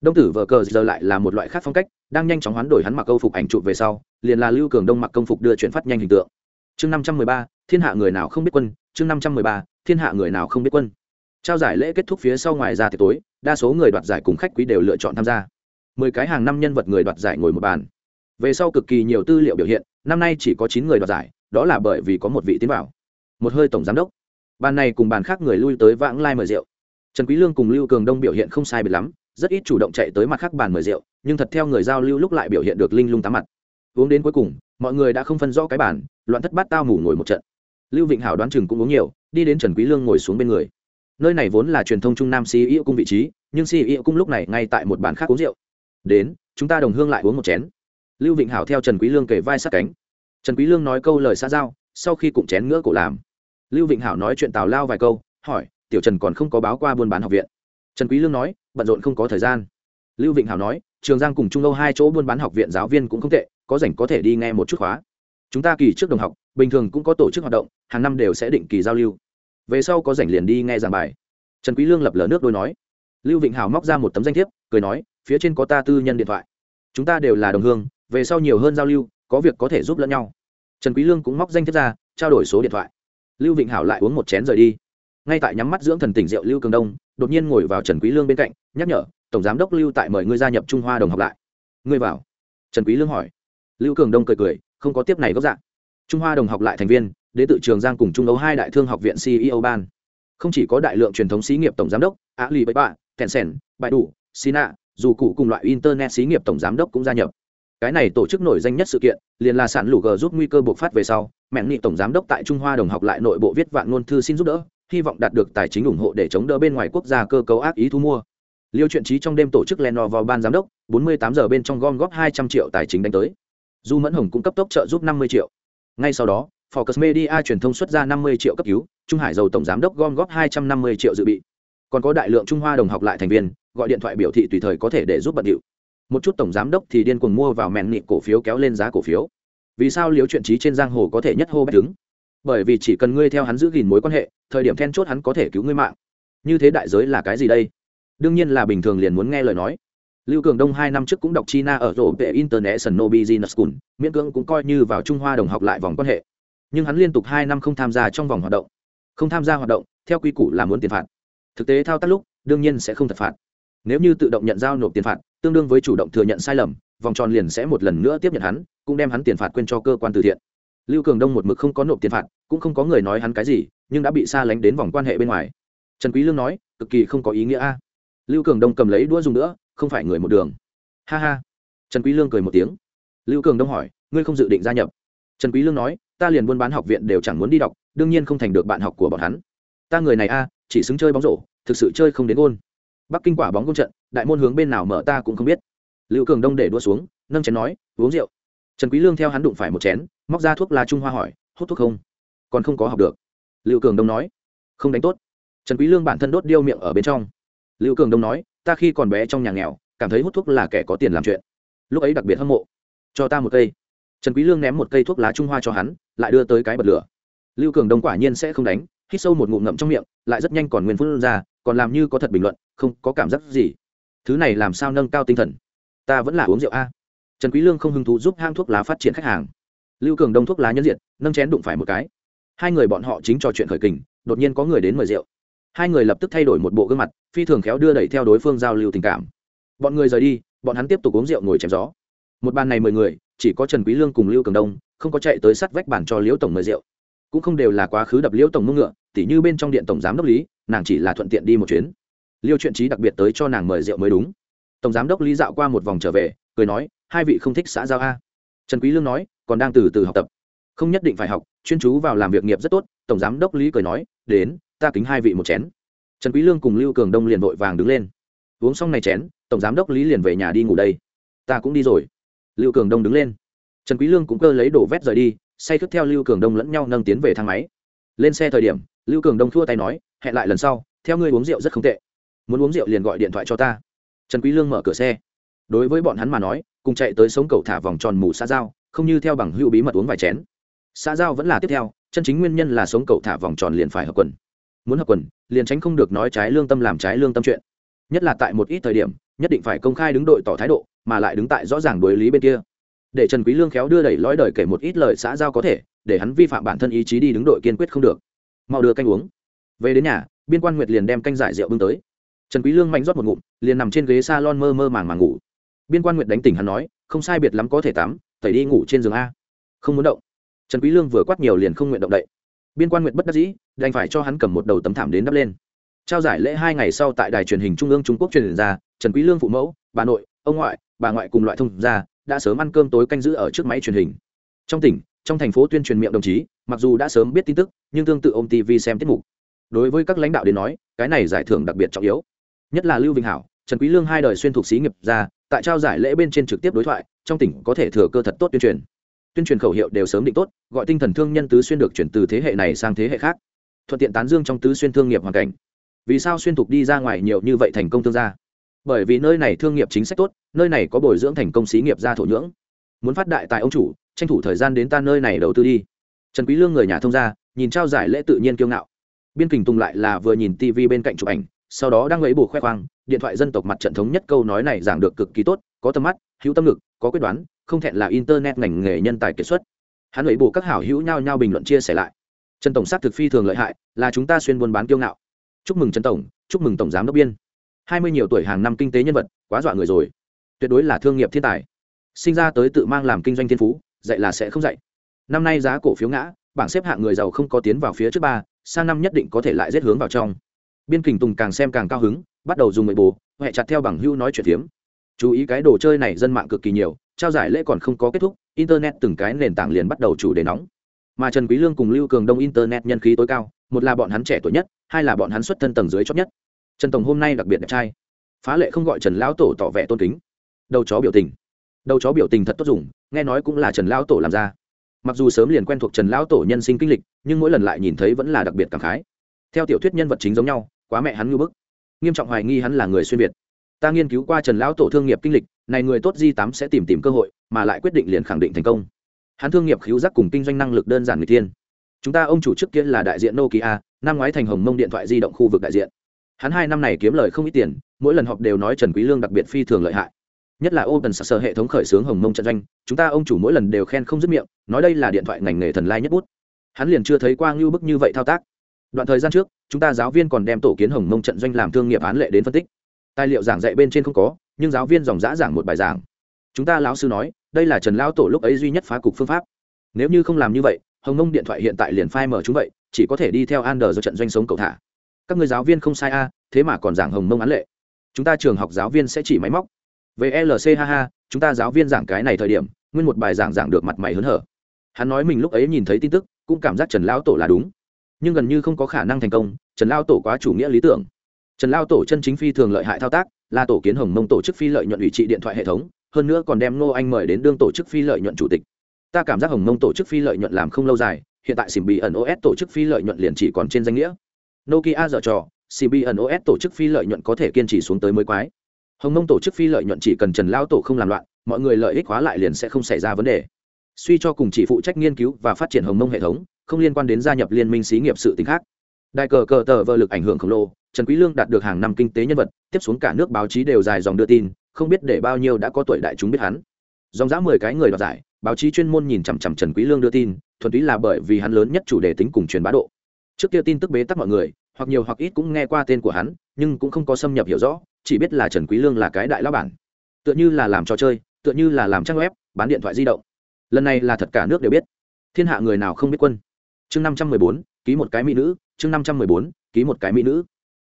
Đông tử vờ cờ giờ lại là một loại khác phong cách đang nhanh chóng hoán đổi hắn mặc câu phục ảnh chụp về sau liền là lưu cường đông mặc công phục đưa chuyển phát nhanh hình tượng. Chương năm trăm mười ba thiên hạ người nào không biết quân? Chương năm trăm mười ba thiên hạ người nào không biết quân? Trao giải lễ kết thúc phía sau ngoài ra thì tối đa số người đoạt giải cùng khách quý đều lựa chọn tham gia. Mười cái hàng năm nhân vật người đoạt giải ngồi một bàn. Về sau cực kỳ nhiều tư liệu biểu hiện năm nay chỉ có chín người đoạt giải đó là bởi vì có một vị tiến bảo, một hơi tổng giám đốc bàn này cùng bàn khác người lui tới vãng lai mời rượu. Trần quý lương cùng lưu cường đông biểu hiện không sai biệt lắm, rất ít chủ động chạy tới mặt khác bàn mời rượu, nhưng thật theo người giao lưu lúc lại biểu hiện được linh lung tám mặt. Uống đến cuối cùng, mọi người đã không phân rõ cái bàn, loạn thất bát tao ngủ ngồi một trận. Lưu vịnh hảo đoán chừng cũng uống nhiều, đi đến trần quý lương ngồi xuống bên người. Nơi này vốn là truyền thông trung nam ceo cung vị trí, nhưng ceo cung lúc này ngay tại một bàn khác uống rượu. Đến, chúng ta đồng hương lại uống một chén. Lưu vịnh hảo theo trần quý lương kể vai sát cánh. Trần quý lương nói câu lời xa giao, sau khi cụm chén ngỡ cổ làm lưu vịnh hảo nói chuyện tào lao vài câu, hỏi, tiểu trần còn không có báo qua buôn bán học viện? Trần quý lương nói, bận rộn không có thời gian. Lưu vịnh hảo nói, trường giang cùng trung âu hai chỗ buôn bán học viện giáo viên cũng không tệ, có rảnh có thể đi nghe một chút khóa. Chúng ta kỳ trước đồng học, bình thường cũng có tổ chức hoạt động, hàng năm đều sẽ định kỳ giao lưu. Về sau có rảnh liền đi nghe giảng bài. Trần quý lương lập lờ nước đôi nói. Lưu vịnh hảo móc ra một tấm danh thiếp, cười nói, phía trên có ta tư nhân điện thoại. Chúng ta đều là đồng hương, về sau nhiều hơn giao lưu, có việc có thể giúp lẫn nhau. Trần quý lương cũng móc danh thiếp ra, trao đổi số điện thoại lưu vịnh hảo lại uống một chén rời đi. Ngay tại nhắm mắt dưỡng thần tỉnh rượu lưu cường đông, đột nhiên ngồi vào trần quý lương bên cạnh, nhắc nhở, tổng giám đốc lưu tại mời ngươi gia nhập trung hoa đồng học lại. Ngươi vào? Trần quý lương hỏi. Lưu cường đông cười cười, không có tiếp này gốc dạng trung hoa đồng học lại thành viên đến từ trường giang cùng trung đấu hai đại thương học viện ceo ban. Không chỉ có đại lượng truyền thống xí nghiệp tổng giám đốc, á lì bậy bạ tencent bại đủ sina dù cụ cùng loại internet xí nghiệp tổng giám đốc cũng gia nhập cái này tổ chức nổi danh nhất sự kiện liền là sản lũ g giúp nguy cơ bộc phát về sau mẹn nghị tổng giám đốc tại trung hoa đồng học lại nội bộ viết vạn ngôn thư xin giúp đỡ hy vọng đạt được tài chính ủng hộ để chống đỡ bên ngoài quốc gia cơ cấu ác ý thu mua liêu chuyện trí trong đêm tổ chức leno vào ban giám đốc 48 giờ bên trong gom góp 200 triệu tài chính đánh tới du mẫn hồng cũng cấp tốc trợ giúp 50 triệu ngay sau đó Focus Media truyền thông xuất ra 50 triệu cấp cứu, Trung Hải dầu tổng giám đốc gom góp 250 triệu dự bị. Còn có đại lượng Trung Hoa đồng học lại thành viên, gọi điện thoại biểu thị tùy thời có thể để giúp bận điệu. Một chút tổng giám đốc thì điên cuồng mua vào mèn nịt cổ phiếu kéo lên giá cổ phiếu. Vì sao liếu chuyện trí trên giang hồ có thể nhất hô bách đứng? Bởi vì chỉ cần ngươi theo hắn giữ gìn mối quan hệ, thời điểm then chốt hắn có thể cứu ngươi mạng. Như thế đại giới là cái gì đây? Đương nhiên là bình thường liền muốn nghe lời nói. Lưu Cường Đông hai năm trước cũng đọc China ở rổ vệ International Business School, miễn cưỡng cũng coi như vào Trung Hoa đồng học lại vòng quan hệ nhưng hắn liên tục hai năm không tham gia trong vòng hoạt động không tham gia hoạt động theo quy củ là muốn tiền phạt thực tế thao tác lúc đương nhiên sẽ không thật phạt nếu như tự động nhận giao nộp tiền phạt tương đương với chủ động thừa nhận sai lầm, vòng tròn liền sẽ một lần nữa tiếp nhận hắn, cũng đem hắn tiền phạt quên cho cơ quan từ thiện. Lưu cường đông một mực không có nộp tiền phạt, cũng không có người nói hắn cái gì, nhưng đã bị xa lánh đến vòng quan hệ bên ngoài. Trần quý lương nói, cực kỳ không có ý nghĩa a. Lưu cường đông cầm lấy đũa dùng nữa, không phải người một đường. Ha ha. Trần quý lương cười một tiếng. Lưu cường đông hỏi, ngươi không dự định gia nhập? Trần quý lương nói, ta liền buôn bán học viện đều chẳng muốn đi đọc, đương nhiên không thành được bạn học của bọn hắn. Ta người này a, chỉ xứng chơi bóng rổ, thực sự chơi không đến gôn. Bắc kinh quả bóng gôn trận đại môn hướng bên nào mở ta cũng không biết. Lưu cường đông để đua xuống, nâng chén nói, uống rượu. Trần quý lương theo hắn đụng phải một chén, móc ra thuốc lá trung hoa hỏi, hút thuốc không? Còn không có học được. Lưu cường đông nói, không đánh tốt. Trần quý lương bản thân đốt điêu miệng ở bên trong. Lưu cường đông nói, ta khi còn bé trong nhà nghèo, cảm thấy hút thuốc là kẻ có tiền làm chuyện. Lúc ấy đặc biệt hâm mộ. Cho ta một cây. Trần quý lương ném một cây thuốc lá trung hoa cho hắn, lại đưa tới cái bật lửa. Lưu cường đông quả nhiên sẽ không đánh, hít sâu một ngụm ngậm trong miệng, lại rất nhanh còn nguyên phun ra, còn làm như có thật bình luận, không có cảm giác gì thứ này làm sao nâng cao tinh thần? Ta vẫn là uống rượu a. Trần quý lương không hứng thú giúp hang thuốc lá phát triển khách hàng. Lưu cường đông thuốc lá nhân diện, nâng chén đụng phải một cái. Hai người bọn họ chính trò chuyện khởi kình, đột nhiên có người đến mời rượu. Hai người lập tức thay đổi một bộ gương mặt, phi thường khéo đưa đẩy theo đối phương giao lưu tình cảm. Bọn người rời đi, bọn hắn tiếp tục uống rượu ngồi chém gió. Một bàn này mười người, chỉ có trần quý lương cùng lưu cường đông, không có chạy tới sát vách bàn cho liễu tổng mời rượu. Cũng không đều là quá khứ đập liễu tổng mông ngựa, tỉ như bên trong điện tổng giám đốc lý, nàng chỉ là thuận tiện đi một chuyến liêu chuyện trí đặc biệt tới cho nàng mời rượu mới đúng. Tổng giám đốc lý dạo qua một vòng trở về, cười nói, hai vị không thích xã giao a. Trần quý lương nói, còn đang từ từ học tập. Không nhất định phải học, chuyên chú vào làm việc nghiệp rất tốt, tổng giám đốc lý cười nói, đến, ta kính hai vị một chén. Trần quý lương cùng lưu cường đông liền vội vàng đứng lên. Uống xong này chén, tổng giám đốc lý liền về nhà đi ngủ đây. Ta cũng đi rồi. Lưu cường đông đứng lên. Trần quý lương cũng cơ lấy đổ vét rời đi, say thức theo lưu cường đông lẫn nhau nâng tiến về thang máy. Lên xe thời điểm, lưu cường đông thua tay nói, hẹn lại lần sau, theo ngươi uống rượu rất không tệ muốn uống rượu liền gọi điện thoại cho ta. Trần quý lương mở cửa xe. Đối với bọn hắn mà nói, cùng chạy tới sống cầu thả vòng tròn mù xã giao, không như theo bằng hữu bí mật uống vài chén. Xã giao vẫn là tiếp theo, chân chính nguyên nhân là sống cầu thả vòng tròn liền phải hợp quần. Muốn hợp quần, liền tránh không được nói trái lương tâm làm trái lương tâm chuyện. Nhất là tại một ít thời điểm, nhất định phải công khai đứng đội tỏ thái độ, mà lại đứng tại rõ ràng đối lý bên kia. Để trần quý lương khéo đưa đẩy lõi đời kể một ít lời xã giao có thể, để hắn vi phạm bản thân ý chí đi đứng đội kiên quyết không được. Mau đưa canh uống. Về đến nhà, biên quan nguyệt liền đem canh giải rượu bưng tới trần quý lương mạnh rót một ngụm, liền nằm trên ghế salon mơ mơ màng màng ngủ. Biên quan nguyệt đánh tỉnh hắn nói, không sai biệt lắm có thể tắm, tẩy đi ngủ trên giường a. Không muốn động. Trần quý lương vừa quát nhiều liền không nguyện động đậy. Biên quan nguyệt bất đắc dĩ, đành phải cho hắn cầm một đầu tấm thảm đến đắp lên. Trao giải lễ hai ngày sau tại đài truyền hình trung ương trung quốc truyền ra, trần quý lương phụ mẫu, bà nội, ông ngoại, bà ngoại cùng loại thông gia đã sớm ăn cơm tối canh giữ ở trước máy truyền hình. Trong tỉnh, trong thành phố tuyên truyền miệng đồng chí, mặc dù đã sớm biết tin tức, nhưng tương tự ông tv xem tiết mục. Đối với các lãnh đạo đến nói, cái này giải thưởng đặc biệt trọng yếu nhất là lưu vinh hảo trần quý lương hai đời xuyên thuộc sĩ nghiệp ra tại trao giải lễ bên trên trực tiếp đối thoại trong tỉnh có thể thừa cơ thật tốt tuyên truyền tuyên truyền khẩu hiệu đều sớm định tốt gọi tinh thần thương nhân tứ xuyên được chuyển từ thế hệ này sang thế hệ khác thuận tiện tán dương trong tứ xuyên thương nghiệp hoàn cảnh vì sao xuyên thục đi ra ngoài nhiều như vậy thành công thương gia bởi vì nơi này thương nghiệp chính sách tốt nơi này có bồi dưỡng thành công xí nghiệp gia thổ nhưỡng muốn phát đại tại ông chủ tranh thủ thời gian đến ta nơi này đầu tư đi trần quý lương người nhà thông gia nhìn trao giải lễ tự nhiên kiêu ngạo biên kình tùng lại là vừa nhìn tv bên cạnh chụp ảnh sau đó đang lấy bù khoe khoang, điện thoại dân tộc mặt trận thống nhất câu nói này giảng được cực kỳ tốt, có tâm mắt, hữu tâm lực có quyết đoán, không thẹn là internet ngành nghề nhân tài kiệt xuất. Hắn lấy bù các hảo hữu nhau nhau bình luận chia sẻ lại. Trần tổng sát thực phi thường lợi hại, là chúng ta xuyên buôn bán kiêu ngạo. Chúc mừng trần tổng, chúc mừng tổng giám đốc biên. Hai mươi nhiều tuổi hàng năm kinh tế nhân vật, quá dọa người rồi. Tuyệt đối là thương nghiệp thiên tài. Sinh ra tới tự mang làm kinh doanh thiên phú, dạy là sẽ không dạy. Năm nay giá cổ phiếu ngã, bảng xếp hạng người giàu không có tiến vào phía trước ba, sang năm nhất định có thể lại rét hướng vào trong biên kình tùng càng xem càng cao hứng, bắt đầu dùng mười bồ huệ chặt theo bằng hưu nói chuyện phiếm. Chú ý cái đồ chơi này dân mạng cực kỳ nhiều, trao giải lễ còn không có kết thúc, internet từng cái nền tảng liền bắt đầu chủ đề nóng. Mà trần quý lương cùng lưu cường đông internet nhân khí tối cao, một là bọn hắn trẻ tuổi nhất, hai là bọn hắn xuất thân tầng dưới chót nhất. Trần tổng hôm nay đặc biệt đẹp trai. Phá lệ không gọi trần lão tổ tỏ vẻ tôn kính. Đầu chó biểu tình. Đầu chó biểu tình thật tốt dùng, nghe nói cũng là trần lão tổ làm ra. Mặc dù sớm liền quen thuộc trần lão tổ nhân sinh kinh lịch, nhưng mỗi lần lại nhìn thấy vẫn là đặc biệt cảm khái theo tiểu thuyết nhân vật chính giống nhau, quá mẹ hắn ngưu bức. Nghiêm trọng hoài nghi hắn là người xuyên việt. Ta nghiên cứu qua trần lão tổ thương nghiệp kinh lịch, này người tốt di tám sẽ tìm tìm cơ hội, mà lại quyết định liền khẳng định thành công. Hắn thương nghiệp khiếu giác cùng kinh doanh năng lực đơn giản người tiên. Chúng ta ông chủ trước kia là đại diện nokia, năm ngoái thành hồng mông điện thoại di động khu vực đại diện. Hắn hai năm này kiếm lời không ít tiền, mỗi lần họp đều nói trần quý lương đặc biệt phi thường lợi hại. Nhất là open sở hệ thống khởi xướng hồng mông trận doanh, chúng ta ông chủ mỗi lần đều khen không dứt miệng, nói đây là điện thoại ngành nghề thần lai nhất bút. Hắn liền chưa thấy qua ngưu bức như vậy thao tác đoạn thời gian trước, chúng ta giáo viên còn đem tổ kiến hồng mông trận doanh làm thương nghiệp án lệ đến phân tích. Tài liệu giảng dạy bên trên không có, nhưng giáo viên dòng giã giảng một bài giảng. Chúng ta lão sư nói, đây là trần lão tổ lúc ấy duy nhất phá cục phương pháp. Nếu như không làm như vậy, hồng mông điện thoại hiện tại liền phai mở chúng vậy, chỉ có thể đi theo an do trận doanh sống cầu thả. Các người giáo viên không sai a, thế mà còn giảng hồng mông án lệ. Chúng ta trường học giáo viên sẽ chỉ máy móc. Về lc ha ha, chúng ta giáo viên giảng cái này thời điểm, nguyên một bài giảng giảng được mặt mày hớn hở. Hắn nói mình lúc ấy nhìn thấy tin tức, cũng cảm giác trần lão tổ là đúng nhưng gần như không có khả năng thành công, trần lao tổ quá chủ nghĩa lý tưởng. Trần lao tổ chân chính phi thường lợi hại thao tác, là tổ kiến hồng mông tổ chức phi lợi nhuận ủy trị điện thoại hệ thống, hơn nữa còn đem nô anh mời đến đương tổ chức phi lợi nhuận chủ tịch. Ta cảm giác hồng mông tổ chức phi lợi nhuận làm không lâu dài, hiện tại xìm bị ẩn os tổ chức phi lợi nhuận liền chỉ còn trên danh nghĩa. Nokia dở trò xìm bị ẩn os tổ chức phi lợi nhuận có thể kiên trì xuống tới mới quái. Hồng mông tổ chức phi lợi nhuận chỉ cần trần lao tổ không làm loạn, mọi người lợi ích hóa lại liền sẽ không xảy ra vấn đề. Suy cho cùng chỉ phụ trách nghiên cứu và phát triển hồng mông hệ thống không liên quan đến gia nhập liên minh xí nghiệp sự t khác. Đại cờ cờ tờ vờ lực ảnh hưởng khổng lồ, trần quý lương đạt được hàng năm kinh tế nhân vật, tiếp xuống cả nước báo chí đều dài dòng đưa tin, không biết để bao nhiêu đã có tuổi đại chúng biết hắn. Dòng dã mười cái người đoạt giải, báo chí chuyên môn nhìn chằm chằm trần quý lương đưa tin, thuần túy là bởi vì hắn lớn nhất chủ đề tính cùng truyền bá độ. Trước kia tin tức bế tắc mọi người, hoặc nhiều hoặc ít cũng nghe qua tên của hắn, nhưng cũng không có xâm nhập hiểu rõ, chỉ biết là trần quý lương là cái đại lão bản. Tựa như là làm trò chơi, tựa như là làm trang web, bán điện thoại di động. Lần này là thật cả nước đều biết. Thiên hạ người nào không biết quân? Chương năm trăm mười bốn ký một cái mỹ nữ. Chương năm trăm mười bốn ký một cái mỹ nữ.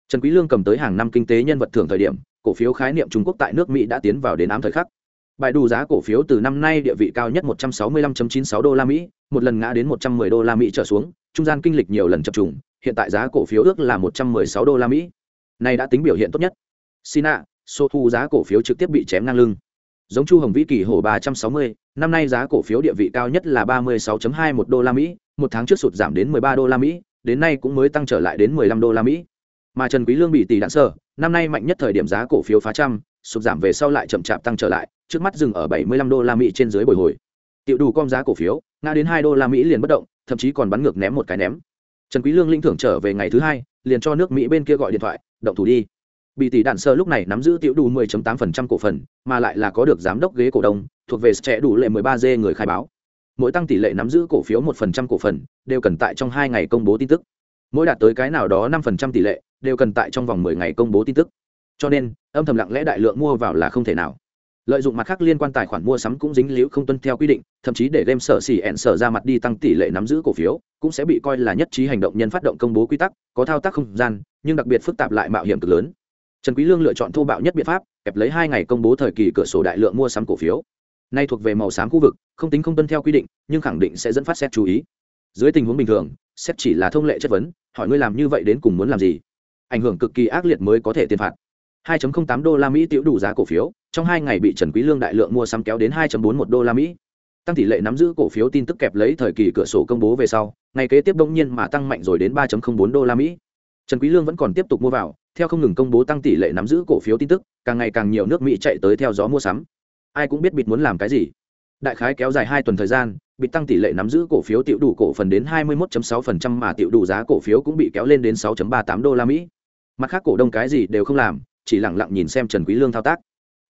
Trần quý lương cầm tới hàng năm kinh tế nhân vật thưởng thời điểm cổ phiếu khái niệm trung quốc tại nước mỹ đã tiến vào đến ám thời khắc. Bài đủ giá cổ phiếu từ năm nay địa vị cao nhất 165.96 đô la mỹ một lần ngã đến 110 đô la mỹ trở xuống trung gian kinh lịch nhiều lần chập trùng hiện tại giá cổ phiếu ước là 116 đô la mỹ. Này đã tính biểu hiện tốt nhất. Sina số thu giá cổ phiếu trực tiếp bị chém ngang lưng. Giống chu hồng vĩ kỳ hổ 360, năm nay giá cổ phiếu địa vị cao nhất là 36.21 đô la mỹ một tháng trước sụt giảm đến 13 đô la Mỹ, đến nay cũng mới tăng trở lại đến 15 đô la Mỹ. Mà Trần Quý Lương bị tỷ đạn sở, năm nay mạnh nhất thời điểm giá cổ phiếu phá trăm, sụt giảm về sau lại chậm chạp tăng trở lại, trước mắt dừng ở 75 đô la Mỹ trên dưới bồi hồi. Tiểu đủ com giá cổ phiếu, ngã đến 2 đô la Mỹ liền bất động, thậm chí còn bắn ngược ném một cái ném. Trần Quý Lương linh thưởng trở về ngày thứ hai, liền cho nước Mỹ bên kia gọi điện thoại, động thủ đi. Bị tỷ đạn sơ lúc này nắm giữ tiểu đủ 10.8% cổ phần, mà lại là có được giám đốc ghế cổ đông, thuộc về trẻ đủ lệ 13G người khai báo mỗi tăng tỷ lệ nắm giữ cổ phiếu một phần trăm cổ phần, đều cần tại trong hai ngày công bố tin tức. Mỗi đạt tới cái nào đó năm phần trăm tỷ lệ, đều cần tại trong vòng mười ngày công bố tin tức. Cho nên, âm thầm lặng lẽ đại lượng mua vào là không thể nào. Lợi dụng mặt khác liên quan tài khoản mua sắm cũng dính liễu không tuân theo quy định, thậm chí để đem sở xỉ ẹn sở ra mặt đi tăng tỷ lệ nắm giữ cổ phiếu, cũng sẽ bị coi là nhất trí hành động nhân phát động công bố quy tắc, có thao tác không gian, nhưng đặc biệt phức tạp lại mạo hiểm cực lớn. Trần quý lương lựa chọn thô bạo nhất biện pháp, kẹp lấy hai ngày công bố thời kỳ cửa sổ đại lượng mua sắm cổ phiếu nay thuộc về màu xám khu vực không tính không tuân theo quy định nhưng khẳng định sẽ dẫn phát xét chú ý dưới tình huống bình thường xét chỉ là thông lệ chất vấn hỏi ngươi làm như vậy đến cùng muốn làm gì ảnh hưởng cực kỳ ác liệt mới có thể tiền phạt 2.08 đô la Mỹ tiểu đủ giá cổ phiếu, trong hai ngày bị Trần Quý Lương đại lượng mua sắm kéo đến 2.41 đô la Mỹ. Tăng tỷ lệ nắm giữ cổ phiếu tin tức kẹp lấy thời kỳ cửa sổ công bố về sau, ngày kế tiếp đông nhiên mà tăng mạnh rồi đến 3.04 đô la Mỹ. Trần Quý Lương vẫn còn tiếp tục mua vào, theo không ngừng công bố tăng tỷ lệ nắm giữ cổ phiếu tin tức, càng ngày càng nhiều nước Mỹ chạy tới theo gió mua sắm. Ai cũng biết bịt muốn làm cái gì. Đại khái kéo dài 2 tuần thời gian, bị tăng tỷ lệ nắm giữ cổ phiếu tiểu đủ cổ phần đến 21.6% mà tiểu đủ giá cổ phiếu cũng bị kéo lên đến 6.38 đô la Mỹ. Mặt khác cổ đông cái gì đều không làm, chỉ lặng lặng nhìn xem trần quý lương thao tác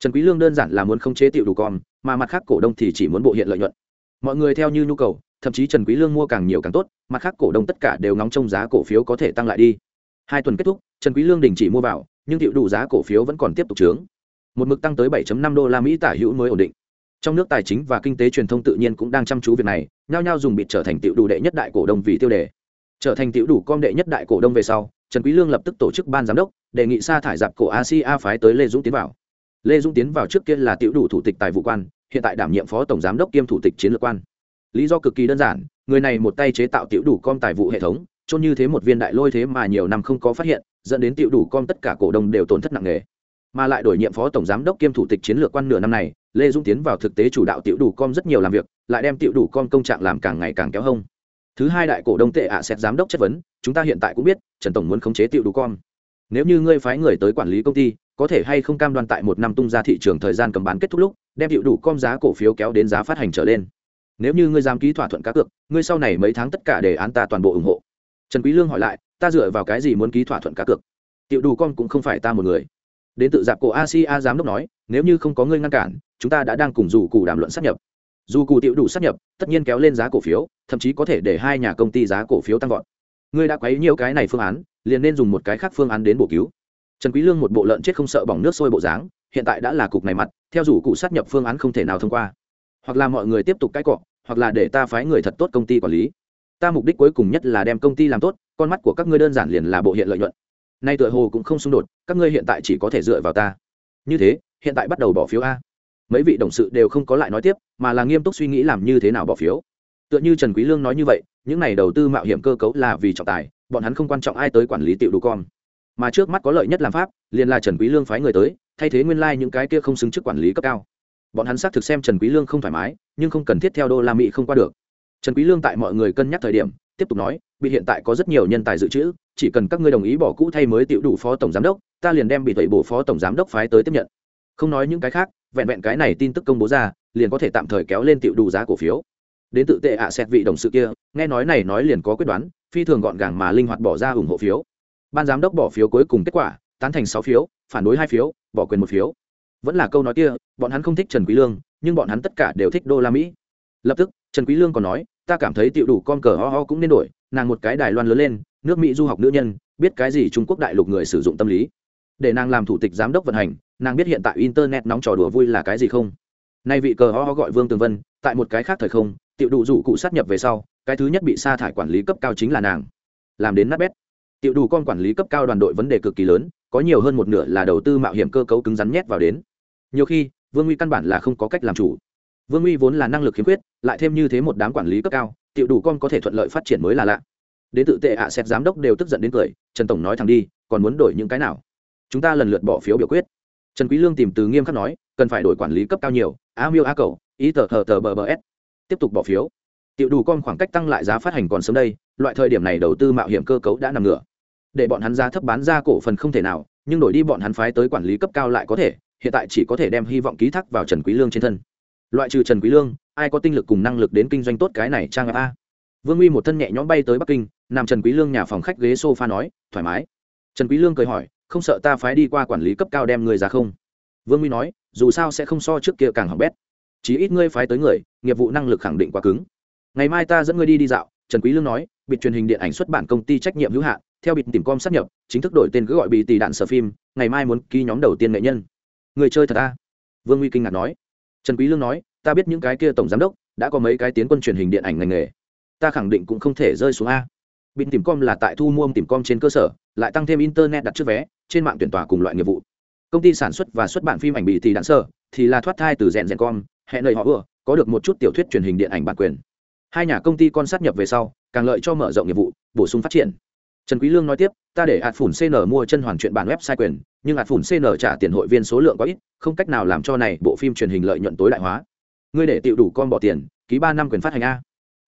trần quý lương đơn giản là muốn không chế tiểu đủ con mà mặt khác cổ đông thì chỉ muốn bộ hiện lợi nhuận mọi người theo như nhu cầu thậm chí trần quý lương mua càng nhiều càng tốt mặt khác cổ đông tất cả đều ngóng trông giá cổ phiếu có thể tăng lại đi hai tuần kết thúc trần quý lương đình chỉ mua vào nhưng tiểu đủ giá cổ phiếu vẫn còn tiếp tục trướng một mực tăng tới 7.5 đô la mỹ tả hữu mới ổn định. Trong nước tài chính và kinh tế truyền thông tự nhiên cũng đang chăm chú việc này, nhao nhao dùng bịt trở thành tiểu đủ đệ nhất đại cổ đông vì tiêu đề. Trở thành tiểu đủ com đệ nhất đại cổ đông về sau, trần quý lương lập tức tổ chức ban giám đốc, đề nghị sa thải giặc cổ asia phái tới lê dũng tiến vào. Lê dũng tiến vào trước kia là tiểu đủ thủ tịch tài vụ quan, hiện tại đảm nhiệm phó tổng giám đốc kiêm thủ tịch chiến lược quan. Lý do cực kỳ đơn giản, người này một tay chế tạo tiểu đủ com tài vụ hệ thống, chôn như thế một viên đại lôi thế mà nhiều năm không có phát hiện, dẫn đến tiểu đủ com tất cả cổ đông đều tổn thất nặng nề mà lại đổi nhiệm phó tổng giám đốc kiêm thủ tịch chiến lược quan nửa năm này, lê dũng tiến vào thực tế chủ đạo tiểu đủ com rất nhiều làm việc, lại đem tiểu đủ com công trạng làm càng ngày càng kéo hông. Thứ hai đại cổ đông tệ ạ à xét giám đốc chất vấn, chúng ta hiện tại cũng biết, trần tổng muốn khống chế tiểu đủ com. Nếu như ngươi phái người tới quản lý công ty, có thể hay không cam đoan tại một năm tung ra thị trường thời gian cầm bán kết thúc lúc, đem tiểu đủ com giá cổ phiếu kéo đến giá phát hành trở lên. Nếu như ngươi dám ký thỏa thuận cá cược, ngươi sau này mấy tháng tất cả đề án ta toàn bộ ủng hộ. Trần quý lương hỏi lại, ta dựa vào cái gì muốn ký thỏa thuận cá cược? Tiểu đủ com cũng không phải ta một người đến tự dạp cổ asia giám đốc nói, nếu như không có ngươi ngăn cản, chúng ta đã đang cùng dù cụ đàm luận sát nhập. Dù cụ tiểu đủ sát nhập, tất nhiên kéo lên giá cổ phiếu, thậm chí có thể để hai nhà công ty giá cổ phiếu tăng vọt. Ngươi đã quấy nhiều cái này phương án, liền nên dùng một cái khác phương án đến bổ cứu. Trần quý lương một bộ lợn chết không sợ bỏng nước sôi bộ dáng, hiện tại đã là cục này mặt, theo dù cụ sát nhập phương án không thể nào thông qua. Hoặc là mọi người tiếp tục cãi cọ, hoặc là để ta phái người thật tốt công ty quản lý. Ta mục đích cuối cùng nhất là đem công ty làm tốt, con mắt của các ngươi đơn giản liền là bộ hiện lợi nhuận nay tựa hồ cũng không xung đột, các ngươi hiện tại chỉ có thể dựa vào ta. Như thế, hiện tại bắt đầu bỏ phiếu a. Mấy vị đồng sự đều không có lại nói tiếp, mà là nghiêm túc suy nghĩ làm như thế nào bỏ phiếu. Tựa như trần quý lương nói như vậy, những này đầu tư mạo hiểm cơ cấu là vì trọng tài, bọn hắn không quan trọng ai tới quản lý tiểu đủ con. Mà trước mắt có lợi nhất làm pháp, liền là trần quý lương phái người tới, thay thế nguyên lai like những cái kia không xứng chức quản lý cấp cao. Bọn hắn xác thực xem trần quý lương không thoải mái, nhưng không cần thiết theo đô la mỹ không qua được trần quý lương tại mọi người cân nhắc thời điểm, tiếp tục nói, bị hiện tại có rất nhiều nhân tài dự trữ, chỉ cần các ngươi đồng ý bỏ cũ thay mới tiểu đủ phó tổng giám đốc, ta liền đem bị thầy bổ phó tổng giám đốc phái tới tiếp nhận. Không nói những cái khác, vẹn vẹn cái này tin tức công bố ra, liền có thể tạm thời kéo lên tiểu đủ giá cổ phiếu. Đến tự tệ ạ à xét vị đồng sự kia, nghe nói này nói liền có quyết đoán, phi thường gọn gàng mà linh hoạt bỏ ra ủng hộ phiếu. Ban giám đốc bỏ phiếu cuối cùng kết quả, tán thành sáu phiếu, phản đối hai phiếu, bỏ quyền một phiếu. Vẫn là câu nói kia, bọn hắn không thích trần quý lương, nhưng bọn hắn tất cả đều thích đô la mỹ. Lập tức, trần quý lương còn nói ta cảm thấy tiểu đủ con cờ ho ho cũng nên đổi, nàng một cái đài loan lớn lên, nước mỹ du học nữ nhân, biết cái gì trung quốc đại lục người sử dụng tâm lý. Để nàng làm thủ tịch giám đốc vận hành, nàng biết hiện tại internet nóng trò đùa vui là cái gì không? Nay vị cờ ho ho gọi vương tường vân, tại một cái khác thời không, tiểu đủ rủ cụ sát nhập về sau, cái thứ nhất bị sa thải quản lý cấp cao chính là nàng. Làm đến nát bét tiểu đủ con quản lý cấp cao đoàn đội vấn đề cực kỳ lớn, có nhiều hơn một nửa là đầu tư mạo hiểm cơ cấu cứng rắn nhét vào đến. Nhiều khi, vương nguy căn bản là không có cách làm chủ vương Uy vốn là năng lực khiếm khuyết, lại thêm như thế một đám quản lý cấp cao, tiểu đủ con có thể thuận lợi phát triển mới là lạ. Đến tự tệ ạ à xét giám đốc đều tức giận đến cười, trần tổng nói thẳng đi, còn muốn đổi những cái nào? Chúng ta lần lượt bỏ phiếu biểu quyết. Trần quý lương tìm từ nghiêm khắc nói, cần phải đổi quản lý cấp cao nhiều a miêu a cầu ý tờ tờ tờ bờ bờ s tiếp tục bỏ phiếu. Tiểu đủ con khoảng cách tăng lại giá phát hành còn sớm đây, loại thời điểm này đầu tư mạo hiểm cơ cấu đã nằm ngửa. Để bọn hắn giá thấp bán ra cổ phần không thể nào, nhưng đổi đi bọn hắn phái tới quản lý cấp cao lại có thể, hiện tại chỉ có thể đem hy vọng ký thác vào trần quý lương trên thân loại trừ trần quý lương, ai có tinh lực cùng năng lực đến kinh doanh tốt cái này trang a? Vương uy một thân nhẹ nhõm bay tới bắc kinh, nằm trần quý lương nhà phòng khách ghế sofa nói, thoải mái. Trần quý lương cười hỏi, không sợ ta phái đi qua quản lý cấp cao đem người ra không? Vương uy nói, dù sao sẽ không so trước kia càng hỏng bét. Chỉ ít ngươi phái tới người, nghiệp vụ năng lực khẳng định quá cứng. Ngày mai ta dẫn ngươi đi đi dạo, trần quý lương nói biệt truyền hình điện ảnh xuất bản công ty trách nhiệm hữu hạn, theo bịt tìm com sát nhập, chính thức đổi tên cứ gọi bị tỷ đạn sở phim, ngày mai muốn ký nhóm đầu tiên nghệ nhân. Người chơi thật a? Vương Uy kinh ngạc nói trần quý lương nói, ta biết những cái kia tổng giám đốc, đã có mấy cái tiến quân truyền hình điện ảnh ngành nghề. Ta khẳng định cũng không thể rơi xuống a. Bình tìm com là tại thu mua tìm com trên cơ sở, lại tăng thêm internet đặt trước vé, trên mạng tuyển tòa cùng loại nghiệp vụ. Công ty sản xuất và xuất bản phim ảnh bị thì đạn sở thì là thoát thai từ rèn rèn com, hẹn lời họ vừa, có được một chút tiểu thuyết truyền hình điện ảnh bản quyền. Hai nhà công ty con sát nhập về sau, càng lợi cho mở rộng nghiệp vụ, bổ sung phát triển trần quý lương nói tiếp, ta để ạt phủn cn mua chân hoàn chuyện bản website quyền, nhưng ạt phủn cn trả tiền hội viên số lượng quá ít, không cách nào làm cho này bộ phim truyền hình lợi nhuận tối đại hóa. Ngươi để tiêu đủ con bỏ tiền, ký ba năm quyền phát hành a.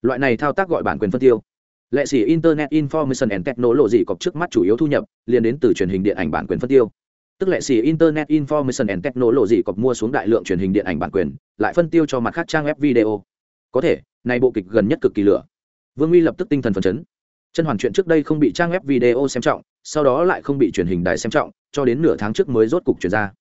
Loại này thao tác gọi bản quyền phân tiêu. Lệ sĩ internet information and technology cọc trước mắt chủ yếu thu nhập liên đến từ truyền hình điện ảnh bản quyền phân tiêu. Tức lệ sĩ internet information and technology cọc mua xuống đại lượng truyền hình điện ảnh bản quyền, lại phân tiêu cho mặt khác trang web video. Có thể, này bộ kịch gần nhất cực kỳ lửa. Vương uy lập tức tinh thần phấn chấn chân hoàn chuyện trước đây không bị trang web video xem trọng, sau đó lại không bị truyền hình đài xem trọng, cho đến nửa tháng trước mới rốt cục chuyển ra.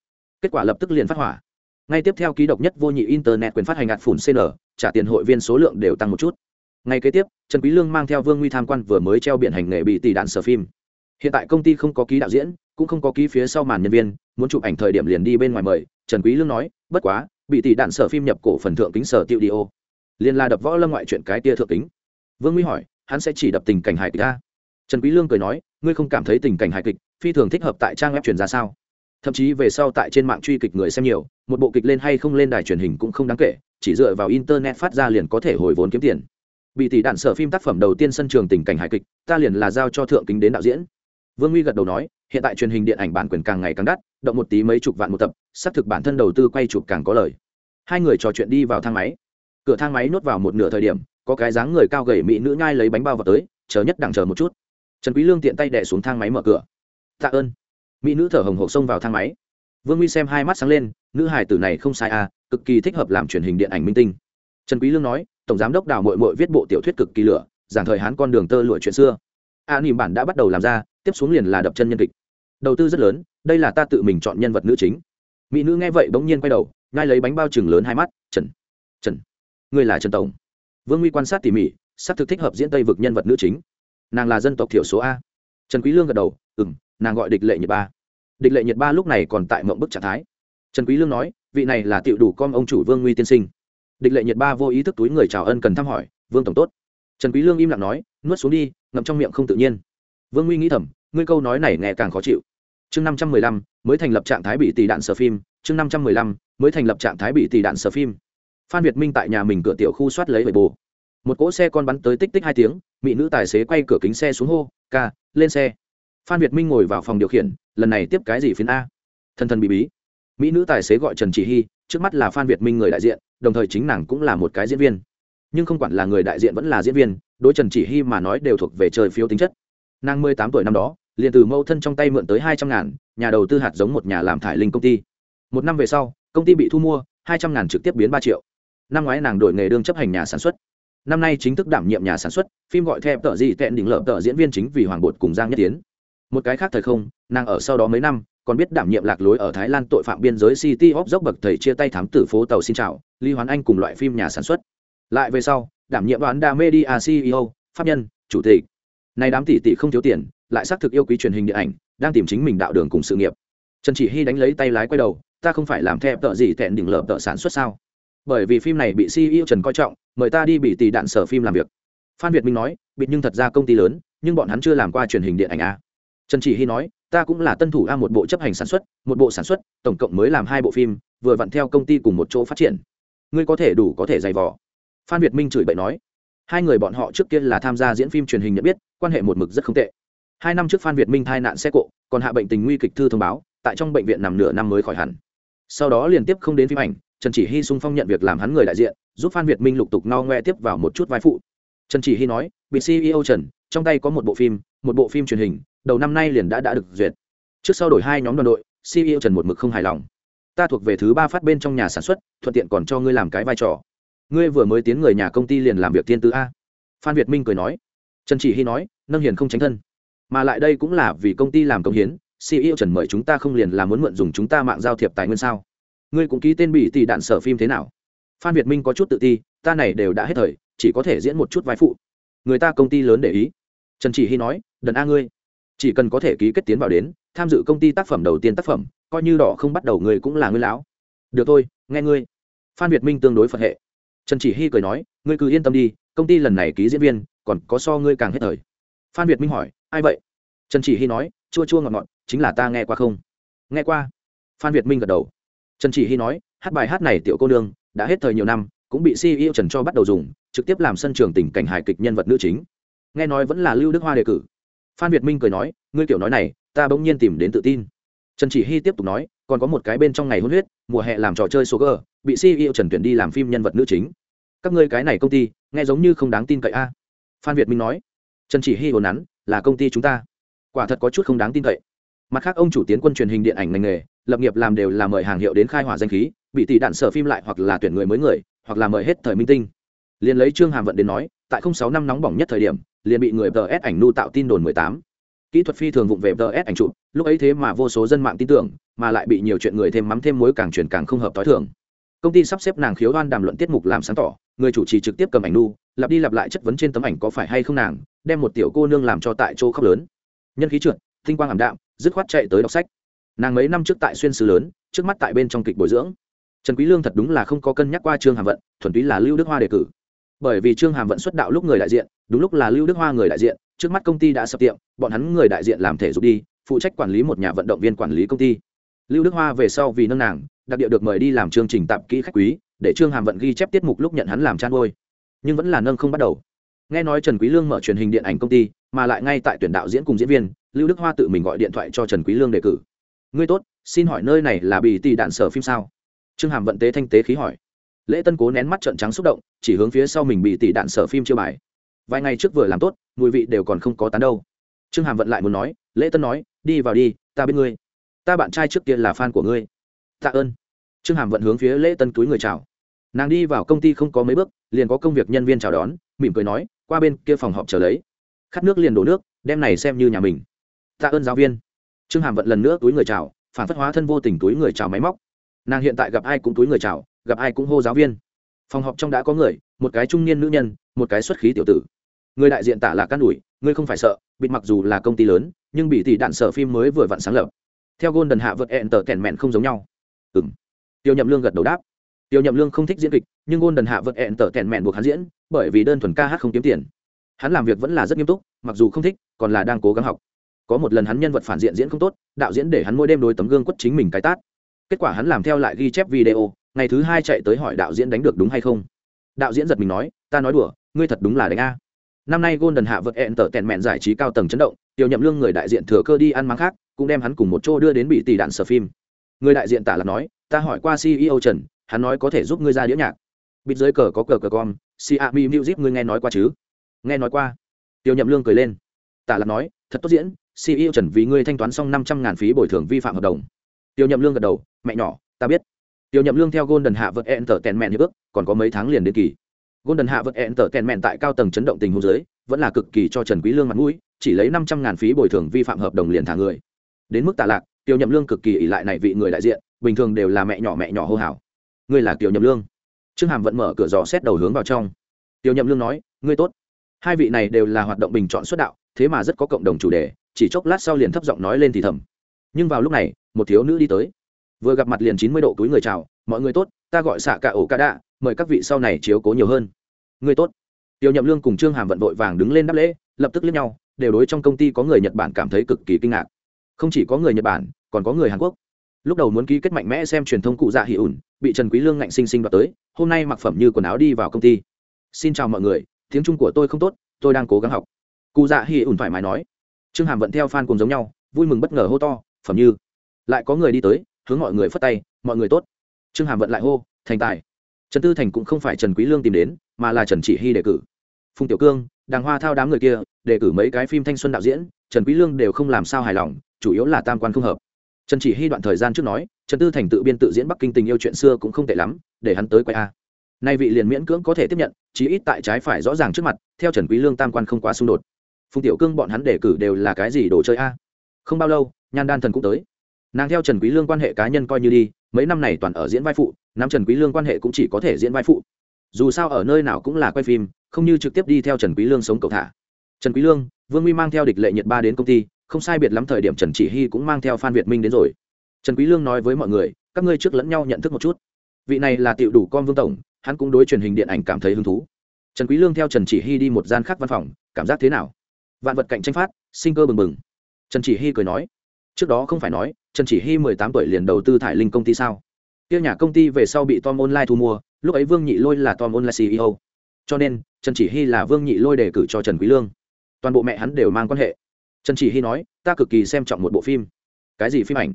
Kết quả lập tức liền phát hỏa. Ngay tiếp theo ký độc nhất vô nhị internet quyền phát hành ạt phủn cn trả tiền hội viên số lượng đều tăng một chút. Ngay kế tiếp, trần quý lương mang theo vương nguy tham quan vừa mới treo biển hành nghề bị tỷ đạn sở phim. Hiện tại công ty không có ký đạo diễn, cũng không có ký phía sau màn nhân viên, muốn chụp ảnh thời điểm liền đi bên ngoài mời, trần quý lương nói, bất quá, bị tỷ đạn sở phim nhập cổ phần thượng kính sở tiêu đi ô. Liền la đập võ lâm ngoại chuyện cái tia thượng kính. Vương nguy hỏi hắn sẽ chỉ đập tình cảnh hài kịch ra. Trần quý lương cười nói, ngươi không cảm thấy tình cảnh hài kịch phi thường thích hợp tại trang web truyền ra sao? Thậm chí về sau tại trên mạng truy kịch người xem nhiều, một bộ kịch lên hay không lên đài truyền hình cũng không đáng kể, chỉ dựa vào internet phát ra liền có thể hồi vốn kiếm tiền. Bị tỷ đạn sở phim tác phẩm đầu tiên sân trường tình cảnh hài kịch, ta liền là giao cho thượng kính đến đạo diễn. Vương nguy gật đầu nói, hiện tại truyền hình điện ảnh bản quyền càng ngày càng đắt, động một tí mấy chục vạn một tập, xác thực bản thân đầu tư quay chụp càng có lời. Hai người trò chuyện đi vào thang máy. Cửa thang máy nuốt vào một nửa thời điểm có cái dáng người cao gầy mỹ nữ nhai lấy bánh bao vào tới chờ nhất đằng chờ một chút. Trần quý lương tiện tay đè xuống thang máy mở cửa. Tạ ơn. Mỹ nữ thở hồng hộc xông vào thang máy. Vương huy xem hai mắt sáng lên nữ hài tử này không sai à cực kỳ thích hợp làm truyền hình điện ảnh minh tinh. Trần quý lương nói tổng giám đốc đào muội muội viết bộ tiểu thuyết cực kỳ lửa giảng thời hán con đường tơ lụa chuyện xưa. A à, bản đã bắt đầu làm ra tiếp xuống liền là đập chân nhân kịch. Đầu tư rất lớn đây là ta tự mình chọn nhân vật nữ chính. Mỹ nữ nghe vậy bỗng nhiên quay đầu ngay lấy bánh bao chừng lớn hai mắt. Trần trần ngươi là trần tổng vương nguy quan sát tỉ mỉ, xác thực thích hợp diễn tây vực nhân vật nữ chính. Nàng là dân tộc thiểu số a. Trần quý lương gật đầu ừ m nàng gọi địch lệ nhiệt ba. Địch lệ nhiệt ba lúc này còn tại mộng bức trạng thái. Trần quý lương nói, vị này là tiểu đủ con ông chủ vương nguy tiên sinh. Địch lệ nhiệt ba vô ý thức túi người chào ân cần thăm hỏi, vương tổng tốt. Trần quý lương im lặng nói, nuốt xuống đi, ngậm trong miệng không tự nhiên. Vương nguy nghĩ thầm, ngươi câu nói này nghe càng khó chịu. Chương năm trăm mười lăm, mới thành lập trạng thái bị tỷ đạn sở phim. Chương năm trăm mười lăm, mới thành lập trạng thái bị tỷ đạn sở phim phan việt minh tại nhà mình cửa tiểu khu soát lấy bầy bồ một cỗ xe con bắn tới tích tích hai tiếng, mỹ nữ tài xế quay cửa kính xe xuống hô, ca, lên xe. Phan việt minh ngồi vào phòng điều khiển, lần này tiếp cái gì phiến a? Thân thân bị bí. Mỹ nữ tài xế gọi trần chỉ hy, trước mắt là phan việt minh người đại diện, đồng thời chính nàng cũng là một cái diễn viên. Nhưng không quản là người đại diện vẫn là diễn viên, đối trần chỉ hy mà nói đều thuộc về trời phiếu tính chất. Nàng mười tám tuổi năm đó, liền từ mâu thân trong tay mượn tới hai trăm ngàn, nhà đầu tư hạt giống một nhà làm thải linh công ty. Một năm về sau, công ty bị thu mua, hai trăm ngàn trực tiếp biến ba triệu năm ngoái nàng đổi nghề đương chấp hành nhà sản xuất. Năm nay chính thức đảm nhiệm nhà sản xuất, phim gọi theo tờ gì tẹn đỉnh lợp tờ diễn viên chính vì hoàng bột cùng giang nhất tiến. Một cái khác thời không, nàng ở sau đó mấy năm, còn biết đảm nhiệm lạc lối ở thái lan tội phạm biên giới city of dốc bậc thầy chia tay thám tử phố tàu xin chào ly hoán anh cùng loại phim nhà sản xuất. Lại về sau, đảm nhiệm đoán đa media ceo pháp nhân, chủ tịch. Nay đám tỷ tỷ không thiếu tiền, lại xác thực yêu quý truyền hình điện ảnh, đang tìm chính mình đạo đường cùng sự nghiệp. Trần chỉ hy đánh lấy tay lái quay đầu, ta không phải làm theo tợ gì tẹn đỉnh lợp tợ sản xuất sao? Bởi vì phim này bị ceo trần coi trọng, mời ta đi bị tỷ đạn sở phim làm việc. Phan việt minh nói, bịt nhưng thật ra công ty lớn, nhưng bọn hắn chưa làm qua truyền hình điện ảnh a. Trần chỉ hy nói, ta cũng là tân thủ a một bộ chấp hành sản xuất, một bộ sản xuất, tổng cộng mới làm hai bộ phim, vừa vặn theo công ty cùng một chỗ phát triển. Ngươi có thể đủ có thể dày vò. Phan việt minh chửi bậy nói, hai người bọn họ trước kia là tham gia diễn phim truyền hình nhận biết, quan hệ một mực rất không tệ. Hai năm trước phan việt minh thai nạn xe cộ, còn hạ bệnh tình nguy kịch thư thông báo, tại trong bệnh viện nằm nửa năm mới khỏi hẳn. Sau đó liên tiếp không đến phim ảnh trần chỉ hy sung phong nhận việc làm hắn người đại diện, giúp phan việt minh lục tục no ngoe tiếp vào một chút vai phụ. Trần chỉ hy nói bị ceo trần, trong tay có một bộ phim, một bộ phim truyền hình, đầu năm nay liền đã đã được duyệt. Trước sau đổi hai nhóm đoàn đội ceo trần một mực không hài lòng. Ta thuộc về thứ ba phát bên trong nhà sản xuất, thuận tiện còn cho ngươi làm cái vai trò. Ngươi vừa mới tiến người nhà công ty liền làm việc tiên tứ a. Phan việt minh cười nói. Trần chỉ hy nói, nâng hiền không tránh thân. Mà lại đây cũng là vì công ty làm công hiến ceo trần mời chúng ta không liền là muốn mượn dùng chúng ta mạng giao thiệp tài nguyên sao? Ngươi cũng ký tên bị tỷ đạn sở phim thế nào? Phan việt minh có chút tự ti, ta này đều đã hết thời, chỉ có thể diễn một chút vai phụ. Người ta công ty lớn để ý. Trần chỉ hy nói, đần a ngươi, chỉ cần có thể ký kết tiến vào đến, tham dự công ty tác phẩm đầu tiên tác phẩm, coi như đỏ không bắt đầu người cũng là ngươi lão. Được thôi, nghe ngươi. Phan việt minh tương đối phật hệ. Trần chỉ hy cười nói, ngươi cứ yên tâm đi, công ty lần này ký diễn viên, còn có so ngươi càng hết thời. Phan việt minh hỏi, ai vậy? Trần chỉ hy nói, chua chua ngọt ngọt, chính là ta nghe qua không? Nghe qua. Phan việt minh gật đầu trần chỉ hy nói, hát bài hát này tiểu cô nương, đã hết thời nhiều năm, cũng bị ceo trần cho bắt đầu dùng, trực tiếp làm sân trường tình cảnh hài kịch nhân vật nữ chính. Nghe nói vẫn là lưu đức hoa đề cử. Phan việt minh cười nói, ngươi kiểu nói này, ta bỗng nhiên tìm đến tự tin. Trần chỉ hy tiếp tục nói, còn có một cái bên trong ngày hôn huyết, mùa hè làm trò chơi số gờ, bị ceo trần tuyển đi làm phim nhân vật nữ chính. Các ngươi cái này công ty, nghe giống như không đáng tin cậy a. Phan việt minh nói, trần chỉ hy hồn nắn, là công ty chúng ta. Quả thật có chút không đáng tin cậy mặt khác, ông chủ tiến quân truyền hình điện ảnh ngành nghề, lập nghiệp làm đều là mời hàng hiệu đến khai hỏa danh khí, bị tỷ đạn sở phim lại hoặc là tuyển người mới người, hoặc là mời hết thời minh tinh. Liền lấy trương hàm vận đến nói, tại không sáu năm nóng bỏng nhất thời điểm, liền bị người ts ảnh nu tạo tin đồn mười tám. Kỹ thuật phi thường vụng về ts ảnh chụp, lúc ấy thế mà vô số dân mạng tin tưởng, mà lại bị nhiều chuyện người thêm mắm thêm mối càng truyền càng không hợp t h i thường. Công ty sắp xếp nàng khiếu đoan đàm luận tiết mục làm sáng tỏ, người chủ trì trực tiếp cầm ảnh nu, lặp đi lặp lại chất vấn trên tấm ảnh có phải hay không nàng, đem một tiểu cô nương làm cho tại chỗ khóc lớn. Nhân khí trượt, tinh quang ảm đạm dứt khoát chạy tới đọc sách. Nàng mấy năm trước tại xuyên sứ lớn, trước mắt tại bên trong kịch bồi dưỡng. Trần quý lương thật đúng là không có cân nhắc qua trương hàm vận, thuần túy là lưu đức hoa đề cử. Bởi vì trương hàm vận xuất đạo lúc người đại diện, đúng lúc là lưu đức hoa người đại diện, trước mắt công ty đã sập tiệm, bọn hắn người đại diện làm thể dục đi, phụ trách quản lý một nhà vận động viên quản lý công ty. Lưu đức hoa về sau vì nâng nàng, đặc địa được mời đi làm chương trình tạp kỹ khách quý, để trương hàm vận ghi chép tiết mục lúc nhận hắn làm chăn nuôi. Nhưng vẫn là nâng không bắt đầu nghe nói trần quý lương mở truyền hình điện ảnh công ty, mà lại ngay tại tuyển đạo diễn cùng diễn viên, lưu đức hoa tự mình gọi điện thoại cho trần quý lương đề cử. Ngươi tốt, xin hỏi nơi này là bị tỷ đạn sở phim sao? Trương hàm vận tế thanh tế khí hỏi. Lễ tân cố nén mắt trợn trắng xúc động, chỉ hướng phía sau mình bị tỷ đạn sở phim chiêu bài. Vài ngày trước vừa làm tốt, mùi vị đều còn không có tán đâu. Trương hàm vận lại muốn nói, lễ tân nói, đi vào đi, ta biết ngươi. Ta bạn trai trước kia là fan của ngươi. Tạ ơn. Trương hàm vận hướng phía lễ tân túi người chào. Nàng đi vào công ty không có mấy bước, liền có công việc nhân viên chào đón mỉm cười nói, qua bên kia phòng họp chờ lấy. Khát nước liền đổ nước, đem này xem như nhà mình. Tạ ơn giáo viên. Trương hàm vận lần nữa túi người chào, phản phất hóa thân vô tình túi người chào máy móc. Nàng hiện tại gặp ai cũng túi người chào, gặp ai cũng hô giáo viên. Phòng họp trong đã có người, một cái trung niên nữ nhân, một cái xuất khí tiểu tử. Người đại diện tả là can đủi ngươi không phải sợ, bịt mặc dù là công ty lớn, nhưng bị tỷ đạn sở phim mới vừa vặn sáng lập. Theo gôn đần hạ vượt ẹn tờ kèn mẹn không giống nhau. Ừ m tiêu nhậm lương gật đầu đáp. Tiêu nhậm lương không thích diễn kịch, nhưng gôn đần hạ vượt ẹn tờ kèn mẹn buộc hắn diễn bởi vì đơn thuần ca hát không kiếm tiền. Hắn làm việc vẫn là rất nghiêm túc, mặc dù không thích, còn là đang cố gắng học. Có một lần hắn nhân vật phản diện diễn không tốt, đạo diễn để hắn mỗi đêm đối tấm gương quất chính mình cái tát. Kết quả hắn làm theo lại ghi chép video, ngày thứ hai chạy tới hỏi đạo diễn đánh được đúng hay không. Đạo diễn giật mình nói, ta nói đùa, ngươi thật đúng là đánh a. Năm nay golden hạ vượt ẹn tở tèn mẹn giải trí cao tầng chấn động, tiểu nhậm lương người đại diện thừa cơ đi ăn mắng khác, cũng đem hắn cùng một chỗ đưa đến bị tỷ đạn sở phim. Người đại diện tả là nói, ta hỏi qua ceo trần, hắn nói có thể giúp ngươi ra đĩa nhạc. Bịt dưới cờ có cờ cờ con Xiaomi Music ngươi nghe nói qua chứ? Nghe nói qua. Tiêu Nhậm Lương cười lên. Tạ Lạc nói, thật tốt diễn, CEO Trần vì ngươi thanh toán xong năm trăm ngàn phí bồi thường vi phạm hợp đồng. Tiêu Nhậm Lương gật đầu, mẹ nhỏ, ta biết. Tiêu Nhậm Lương theo Golden hạ vượt Entertainment hiệp ước, còn có mấy tháng liền đến kỳ. Golden hạ vượt Entertainment tại cao tầng chấn động tình huống dưới, vẫn là cực kỳ cho Trần Quý Lương mặt mũi, chỉ lấy năm trăm ngàn phí bồi thường vi phạm hợp đồng liền thả người. Đến mức Tạ Lạc, Tiêu Nhậm Lương cực kỳ ỷ lại này vị người đại diện, bình thường đều là mẹ nhỏ mẹ nhỏ hô hào. Ngươi là Tiêu Nhậm Lương. Trương Hàm vẫn mở cửa dò xét đầu hướng vào trong. Tiêu Nhậm Lương nói, ngươi tốt. Hai vị này đều là hoạt động bình chọn xuất đạo, thế mà rất có cộng đồng chủ đề, chỉ chốc lát sau liền thấp giọng nói lên thì thầm. Nhưng vào lúc này, một thiếu nữ đi tới vừa gặp mặt liền chín mươi độ túi người chào mọi người tốt ta gọi xạ cả ổ ca đạ mời các vị sau này chiếu cố nhiều hơn người tốt tiêu nhậm lương cùng trương hàm vận vội vàng đứng lên đáp lễ lập tức liếc nhau đều đối trong công ty có người nhật bản cảm thấy cực kỳ kinh ngạc không chỉ có người nhật bản còn có người hàn quốc lúc đầu muốn ký kết mạnh mẽ xem truyền thông cụ dạ hỉ ủn, bị trần quý lương ngạnh sinh sinh đoạt tới, hôm nay mặc phẩm như quần áo đi vào công ty. Xin chào mọi người, tiếng trung của tôi không tốt, tôi đang cố gắng học. Cụ dạ hỉ ủn thoải mái nói. Trương hàm vận theo fan cùng giống nhau, vui mừng bất ngờ hô to, phẩm như. Lại có người đi tới, hướng mọi người phất tay, mọi người tốt. Trương hàm vận lại hô, thành tài. Trần tư thành cũng không phải trần quý lương tìm đến, mà là trần chỉ hy đề cử. Phùng tiểu cương, đàng hoa thao đám người kia, đề cử mấy cái phim thanh xuân đạo diễn, trần quý lương đều không làm sao hài lòng, chủ yếu là tam quan không hợp trần chỉ hy đoạn thời gian trước nói, trần tư thành tự biên tự diễn bắc kinh tình yêu chuyện xưa cũng không tệ lắm, để hắn tới quay a. Nay vị liền miễn cưỡng có thể tiếp nhận, chí ít tại trái phải rõ ràng trước mặt, theo trần quý lương tam quan không quá xung đột. Phùng tiểu cương bọn hắn đề cử đều là cái gì đồ chơi a? Không bao lâu, nhan đan thần cũng tới. Nàng theo trần quý lương quan hệ cá nhân coi như đi, mấy năm này toàn ở diễn vai phụ nam trần quý lương quan hệ cũng chỉ có thể diễn vai phụ. Dù sao ở nơi nào cũng là quay phim, không như trực tiếp đi theo trần quý lương sống cầu thả. Trần quý lương, vương huy mang theo địch lệ nhiệt ba đến công ty không sai biệt lắm thời điểm trần chỉ hy cũng mang theo phan việt minh đến rồi. Trần quý lương nói với mọi người, các ngươi trước lẫn nhau nhận thức một chút. Vị này là tiểu đủ con vương tổng, hắn cũng đối truyền hình điện ảnh cảm thấy hứng thú. Trần quý lương theo trần chỉ hy đi một gian khác văn phòng, cảm giác thế nào? Vạn vật cạnh tranh phát, sinh cơ bừng bừng. Trần chỉ hy cười nói, trước đó không phải nói, trần chỉ hy mười tám tuổi liền đầu tư thải linh công ty sao? Tiêu nhà công ty về sau bị tom online thu mua, lúc ấy vương nhị lôi là tom online ceo cho nên, trần chỉ hy là vương nhị lôi đề cử cho trần quý lương. Toàn bộ mẹ hắn đều mang quan hệ trần chỉ hy nói, ta cực kỳ xem trọng một bộ phim. Cái gì phim ảnh?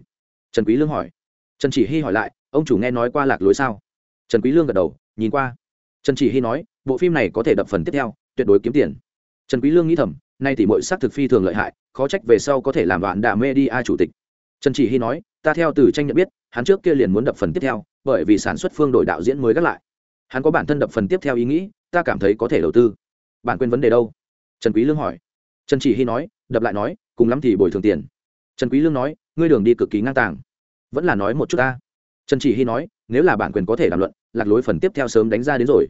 Trần quý lương hỏi. Trần chỉ hy hỏi lại, ông chủ nghe nói qua lạc lối sao? Trần quý lương gật đầu, nhìn qua. Trần chỉ hy nói, bộ phim này có thể đập phần tiếp theo, tuyệt đối kiếm tiền. Trần quý lương nghĩ thầm, nay thì mọi sắc thực phi thường lợi hại, khó trách về sau có thể làm đoạn đà media chủ tịch. Trần chỉ hy nói, ta theo từ tranh nhận biết, hắn trước kia liền muốn đập phần tiếp theo, bởi vì sản xuất phương đổi đạo diễn mới gác lại. Hắn có bản thân đập phần tiếp theo ý nghĩ, ta cảm thấy có thể đầu tư. Bản quyền vấn đề đâu? Trần quý lương hỏi. Trần chỉ hy nói đập lại nói, cùng lắm thì bồi thường tiền. Trần quý lương nói, ngươi đường đi cực kỳ ngang tàng. Vẫn là nói một chút ta. Trần chỉ hy nói, nếu là bản quyền có thể đàm luận, lạc lối phần tiếp theo sớm đánh ra đến rồi.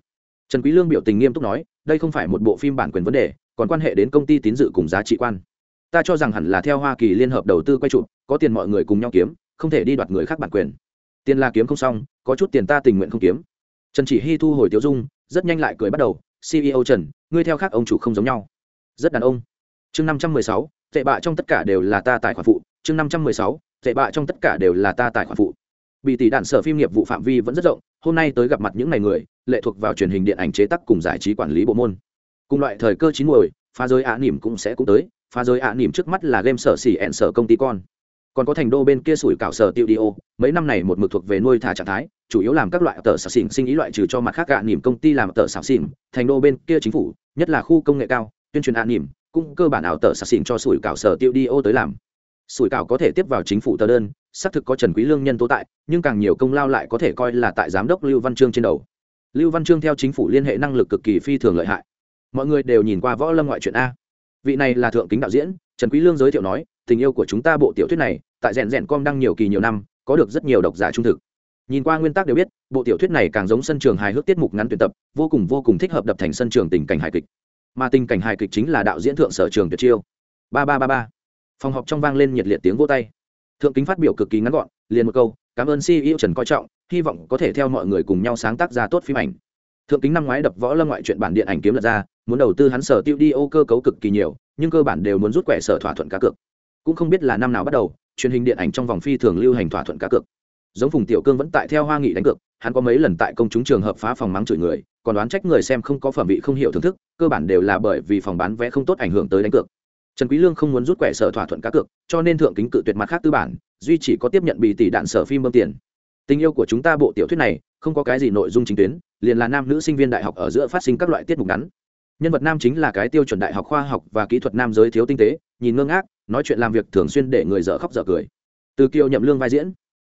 Trần quý lương biểu tình nghiêm túc nói, đây không phải một bộ phim bản quyền vấn đề, còn quan hệ đến công ty tín dự cùng giá trị quan. Ta cho rằng hẳn là theo hoa kỳ liên hợp đầu tư quay trụ có tiền mọi người cùng nhau kiếm, không thể đi đoạt người khác bản quyền. Tiền là kiếm không xong, có chút tiền ta tình nguyện không kiếm. Trần chỉ hy thu hồi tiêu dung, rất nhanh lại cười bắt đầu ceo trần, ngươi theo khác ông chủ không giống nhau. Rất đàn ông chương năm trăm mười sáu, tệ bạ trong tất cả đều là ta tài khoản phụ. Chương năm trăm mười sáu, tệ bạ trong tất cả đều là ta tài khoản phụ. Bị tỷ đạn sở phim nghiệp vụ phạm vi vẫn rất rộng, hôm nay tới gặp mặt những ngày người, lệ thuộc vào truyền hình điện ảnh chế tác cùng giải trí quản lý bộ môn. Cùng loại thời cơ chín muồi pha giới ạ nỉm cũng sẽ cũng tới pha giới ạ nỉm trước mắt là game sở xỉ ẹn sở công ty con. Còn có thành đô bên kia sủi cảo sở tiêu đi ô, mấy năm này một mực thuộc về nuôi thả trạng thái, chủ yếu làm các loại tờ xảo xỉn sinh ý loại trừ cho mặt khác ạ nỉm công ty làm tờ xảo xỉn. Thành đô bên kia chính phủ, nhất là khu công nghệ cao, tuyên truyền ạ nỉm cũng cơ bản ảo tờ sạc xỉn cho sủi cảo sở tiêu đi ô tới làm. Sủi cảo có thể tiếp vào chính phủ tờ đơn, xác thực có trần quý lương nhân tố tại, nhưng càng nhiều công lao lại có thể coi là tại giám đốc lưu văn trương trên đầu. Lưu văn trương theo chính phủ liên hệ năng lực cực kỳ phi thường lợi hại. Mọi người đều nhìn qua võ lâm ngoại truyện a. Vị này là thượng kính đạo diễn, trần quý lương giới thiệu nói, tình yêu của chúng ta bộ tiểu thuyết này, tại rèn rèn com đăng nhiều kỳ nhiều năm, có được rất nhiều độc giả trung thực. Nhìn qua nguyên tắc đều biết, bộ tiểu thuyết này càng giống sân trường hài hước tiết mục ngắn tuyển tập, vô cùng vô cùng thích hợp đập thành sân trường tình cảnh hài kịch mà tình cảnh hài kịch chính là đạo diễn thượng sở trường tuyệt chiêu. Ba ba ba ba. Phòng họp trong vang lên nhiệt liệt tiếng vỗ tay. Thượng kính phát biểu cực kỳ ngắn gọn, liền một câu, cảm ơn ceo trần coi trọng, hy vọng có thể theo mọi người cùng nhau sáng tác ra tốt phim ảnh. Thượng kính năm ngoái đập võ lâm ngoại truyện bản điện ảnh kiếm lật ra, muốn đầu tư hắn sở tiêu đi ô cơ cấu cực kỳ nhiều, nhưng cơ bản đều muốn rút quẻ sở thỏa thuận cá cược. Cũng không biết là năm nào bắt đầu, truyền hình điện ảnh trong vòng phi thường lưu hành thỏa thuận cá cược giống phùng tiểu cương vẫn tại theo hoa nghị đánh cược, hắn có mấy lần tại công chúng trường hợp phá phòng mắng chửi người, còn đoán trách người xem không có phẩm vị không hiểu thưởng thức, cơ bản đều là bởi vì phòng bán vé không tốt ảnh hưởng tới đánh cược. Trần quý lương không muốn rút quẻ sở thỏa thuận cá cược, cho nên thượng kính cự tuyệt mặt khác tư bản, duy chỉ có tiếp nhận bị tỷ đạn sở phim bơm tiền. Tình yêu của chúng ta bộ tiểu thuyết này, không có cái gì nội dung chính tuyến, liền là nam nữ sinh viên đại học ở giữa phát sinh các loại tiết mục ngắn. Nhân vật nam chính là cái tiêu chuẩn đại học khoa học và kỹ thuật nam giới thiếu tinh tế, nhìn ngơ ngác, nói chuyện làm việc thường xuyên để người dở khóc dở cười. Từ kiều nhậm lương vai diễn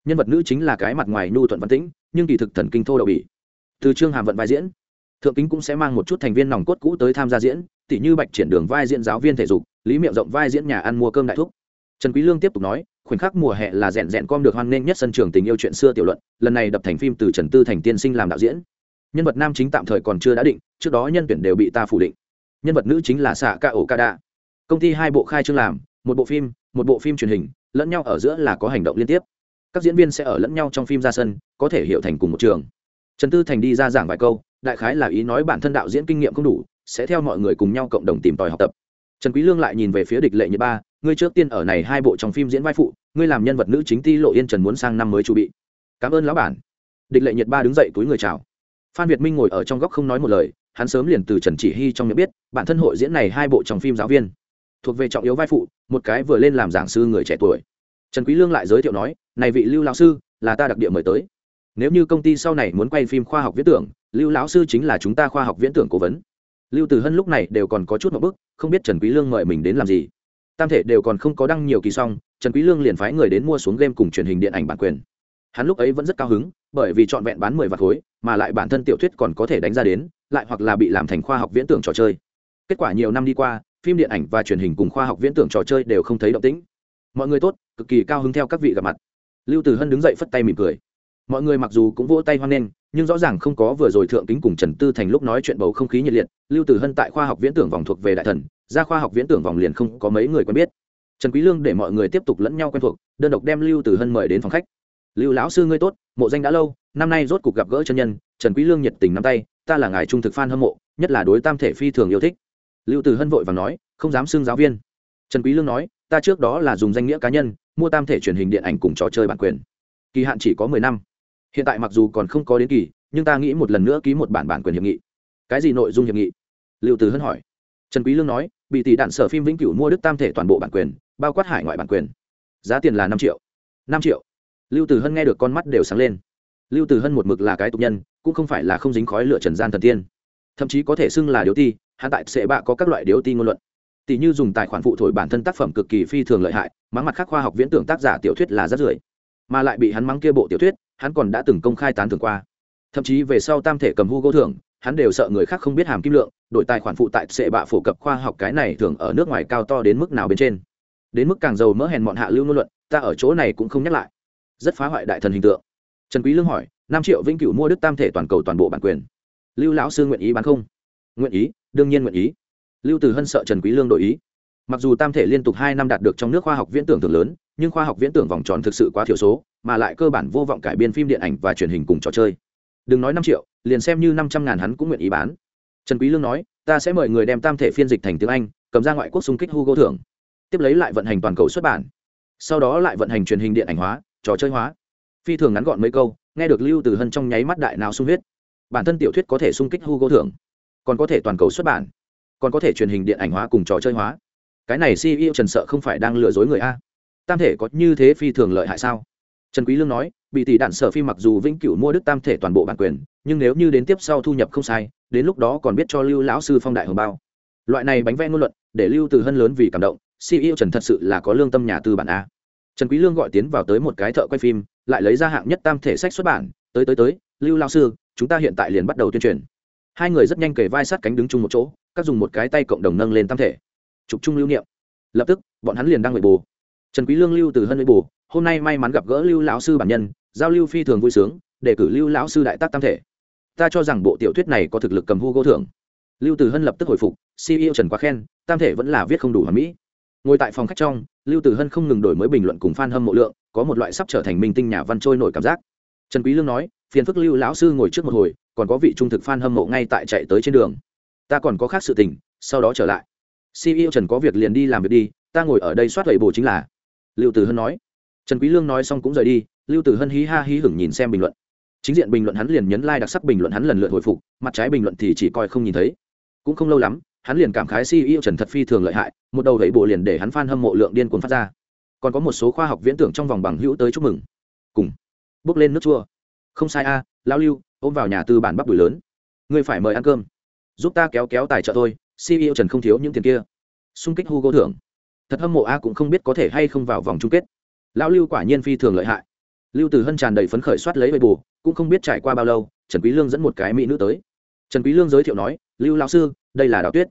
nhân vật nữ chính là cái mặt ngoài nhu thuận văn tĩnh, nhưng kỳ thực thần kinh thô đậu bỉ. Từ trương hàm vận vai diễn, thượng kính cũng sẽ mang một chút thành viên nòng cốt cũ tới tham gia diễn tỷ như bạch triển đường vai diễn giáo viên thể dục, lý miệng rộng vai diễn nhà ăn mua cơm đại thúc. Trần quý lương tiếp tục nói, khoảnh khắc mùa hè là rèn rèn com được hoan nghênh nhất sân trường tình yêu chuyện xưa tiểu luận, lần này đập thành phim từ trần tư thành tiên sinh làm đạo diễn. Nhân vật nam chính tạm thời còn chưa đã định, trước đó nhân tuyển đều bị ta phủ định. Nhân vật nữ chính là xạ ca ổ ca đa. Công ty hai bộ khai trương làm, một bộ phim, một bộ phim truyền hình, lẫn nhau ở giữa là có hành động liên tiếp các diễn viên sẽ ở lẫn nhau trong phim ra sân, có thể hiểu thành cùng một trường. Trần tư thành đi ra giảng vài câu, đại khái là ý nói bản thân đạo diễn kinh nghiệm không đủ, sẽ theo mọi người cùng nhau cộng đồng tìm tòi học tập. Trần quý lương lại nhìn về phía địch lệ Nhiệt ba, ngươi trước tiên ở này hai bộ trong phim diễn vai phụ, ngươi làm nhân vật nữ chính ti lộ yên trần muốn sang năm mới chuẩn bị. Cảm ơn lão bản. Địch lệ nhiệt ba đứng dậy túi người chào. Phan việt minh ngồi ở trong góc không nói một lời, hắn sớm liền từ trần chỉ hy trong miệng biết, bản thân hội diễn này hai bộ trong phim giáo viên, thuộc về trọng yếu vai phụ, một cái vừa lên làm giảng sư người trẻ tuổi trần quý lương lại giới thiệu nói, này vị lưu lão sư, là ta đặc địa mời tới. Nếu như công ty sau này muốn quay phim khoa học viễn tưởng, lưu lão sư chính là chúng ta khoa học viễn tưởng cố vấn. Lưu từ hân lúc này đều còn có chút một bức, không biết trần quý lương mời mình đến làm gì. Tam thể đều còn không có đăng nhiều kỳ xong, trần quý lương liền phái người đến mua xuống game cùng truyền hình điện ảnh bản quyền. Hắn lúc ấy vẫn rất cao hứng, bởi vì chọn vẹn bán mười vạt khối, mà lại bản thân tiểu thuyết còn có thể đánh ra đến, lại hoặc là bị làm thành khoa học viễn tưởng trò chơi. Kết quả nhiều năm đi qua, phim điện ảnh và truyền hình cùng khoa học viễn tưởng trò chơi đều không thấy động tĩnh. Mọi người tốt cực kỳ cao hứng theo các vị gặp mặt. Lưu tử hân đứng dậy phất tay mỉm cười. Mọi người mặc dù cũng vỗ tay hoan nghênh, nhưng rõ ràng không có vừa rồi thượng kính cùng trần tư thành lúc nói chuyện bầu không khí nhiệt liệt, lưu tử hân tại khoa học viễn tưởng vòng thuộc về đại thần, ra khoa học viễn tưởng vòng liền không có mấy người quen biết. Trần quý lương để mọi người tiếp tục lẫn nhau quen thuộc, đơn độc đem lưu tử hân mời đến phòng khách. Lưu lão sư ngươi tốt, mộ danh đã lâu, năm nay rốt cuộc gặp gỡ chân nhân, trần quý lương nhiệt tình nắm tay, ta là ngài trung thực fan hâm mộ, nhất là đối tam thể phi thường yêu thích. Lưu tử hân vội vàng nói, không dám xưng giáo viên. Trần quý lương nói, ta trước đó là dùng danh nghĩa cá nhân mua tam thể truyền hình điện ảnh cùng trò chơi bản quyền. Kỳ hạn chỉ có mười năm. Hiện tại mặc dù còn không có đến kỳ, nhưng ta nghĩ một lần nữa ký một bản bản quyền hiệp nghị. Cái gì nội dung hiệp nghị? Lưu từ hân hỏi. Trần quý lương nói, bị tỷ đạn sở phim vĩnh cửu mua đức tam thể toàn bộ bản quyền, bao quát hải ngoại bản quyền. Giá tiền là năm triệu. Năm triệu. Lưu từ hân nghe được con mắt đều sáng lên. Lưu từ hân một mực là cái tục nhân, cũng không phải là không dính khói lửa trần gian thần tiên. Thậm chí có thể xưng là điếu ti hạ tại sẽ bạ có các loại điếu ti ngôn luận tỷ như dùng tài khoản phụ thổi bản thân tác phẩm cực kỳ phi thường lợi hại mắng mặt khác khoa học viễn tưởng tác giả tiểu thuyết là rất rưởi. Mà lại bị hắn mắng kia bộ tiểu thuyết, hắn còn đã từng công khai tán thưởng qua. Thậm chí về sau tam thể cầm hugo thưởng, hắn đều sợ người khác không biết hàm kim lượng, đổi tài khoản phụ tại sệ bạ phổ cập khoa học cái này thường ở nước ngoài cao to đến mức nào bên trên. Đến mức càng giàu mỡ hèn mọn hạ lưu ngôn luận, ta ở chỗ này cũng không nhắc lại. Rất phá hoại đại thần hình tượng. Trần quý lương hỏi, năm triệu vĩnh cửu mua đức tam thể toàn cầu toàn bộ bản quyền. Lưu lão sư nguyện ý bán không? Nguyện ý, đương nhiên nguyện ý lưu từ hân sợ trần quý lương đổi ý. Mặc dù tam thể liên tục hai năm đạt được trong nước khoa học viễn tưởng thường lớn, nhưng khoa học viễn tưởng vòng tròn thực sự quá thiểu số, mà lại cơ bản vô vọng cải biên phim điện ảnh và truyền hình cùng trò chơi. Đừng nói năm triệu, liền xem như năm trăm ngàn hắn cũng nguyện ý bán. Trần quý lương nói, ta sẽ mời người đem tam thể phiên dịch thành tiếng anh, cầm ra ngoại quốc xung kích hugo thưởng. Tiếp lấy lại vận hành toàn cầu xuất bản. Sau đó lại vận hành truyền hình điện ảnh hóa, trò chơi hóa. Phi thường ngắn gọn mấy câu, nghe được lưu từ hân trong nháy mắt đại nào sung huyết. Bản thân tiểu thuyết có thể xung kích hugo thưởng, còn có thể toàn cầu xuất bản còn có thể truyền hình điện ảnh hóa cùng trò chơi hóa. Cái này ceo trần sợ không phải đang lừa dối người a. Tam thể có như thế phi thường lợi hại sao? Trần quý lương nói, bị tỷ đạn sở phim mặc dù vĩnh cửu mua đức tam thể toàn bộ bản quyền, nhưng nếu như đến tiếp sau thu nhập không sai, đến lúc đó còn biết cho lưu lão sư phong đại hồng bao. Loại này bánh vẽ ngôn luận, để lưu từ hân lớn vì cảm động ceo trần thật sự là có lương tâm nhà tư bản a. Trần quý lương gọi tiến vào tới một cái thợ quay phim, lại lấy ra hạng nhất tam thể sách xuất bản, tới tới tới, lưu lão sư, chúng ta hiện tại liền bắt đầu tuyên truyền hai người rất nhanh kề vai sát cánh đứng chung một chỗ, các dùng một cái tay cộng đồng nâng lên tam thể. Chụp chung lưu niệm. Lập tức, bọn hắn liền đang ngồi bù. Trần quý lương lưu từ hân với bù, hôm nay may mắn gặp gỡ lưu lão sư bản nhân, giao lưu phi thường vui sướng, để cử lưu lão sư đại tác tam thể. Ta cho rằng bộ tiểu thuyết này có thực lực cầm hugo thưởng. Lưu từ hân lập tức hồi phục ceo trần quá khen, tam thể vẫn là viết không đủ hoàn mỹ. Ngồi tại phòng khách trong, lưu từ hân không ngừng đổi mới bình luận cùng fan hâm mộ lượng, có một loại sắp trở thành minh tinh nhà văn trôi nổi cảm giác. Trần quý lương nói, phiền phức lưu lão sư ngồi trước một hồi còn có vị trung thực fan hâm mộ ngay tại chạy tới trên đường. Ta còn có khác sự tình, sau đó trở lại. Ceo trần có việc liền đi làm việc đi, ta ngồi ở đây soát lầy bồ chính là. Lưu Tử hân nói. Trần quý lương nói xong cũng rời đi, lưu Tử hân hí ha hí hửng nhìn xem bình luận. Chính diện bình luận hắn liền nhấn like đặc sắc bình luận hắn lần lượt hồi phục, mặt trái bình luận thì chỉ coi không nhìn thấy. Cũng không lâu lắm, hắn liền cảm khái ceo trần thật phi thường lợi hại, một đầu đẩy bộ liền để hắn fan hâm mộ lượng điên cuồng phát ra. Còn có một số khoa học viễn tưởng trong vòng bằng hữu tới chúc mừng. Cùng. Bước lên nước chua không sai a, lão lưu, ôm vào nhà tư bản bắp đùi lớn. Ngươi phải mời ăn cơm. Giúp ta kéo kéo tài trợ thôi ceo trần không thiếu những tiền kia. Xung kích hugo thưởng. Thật hâm mộ a cũng không biết có thể hay không vào vòng chung kết. Lão lưu quả nhiên phi thường lợi hại. Lưu từ hân tràn đầy phấn khởi soát lấy bầy bù cũng không biết trải qua bao lâu, trần quý lương dẫn một cái mỹ nữ tới. Trần quý lương giới thiệu nói, lưu lão sư, đây là đào tuyết.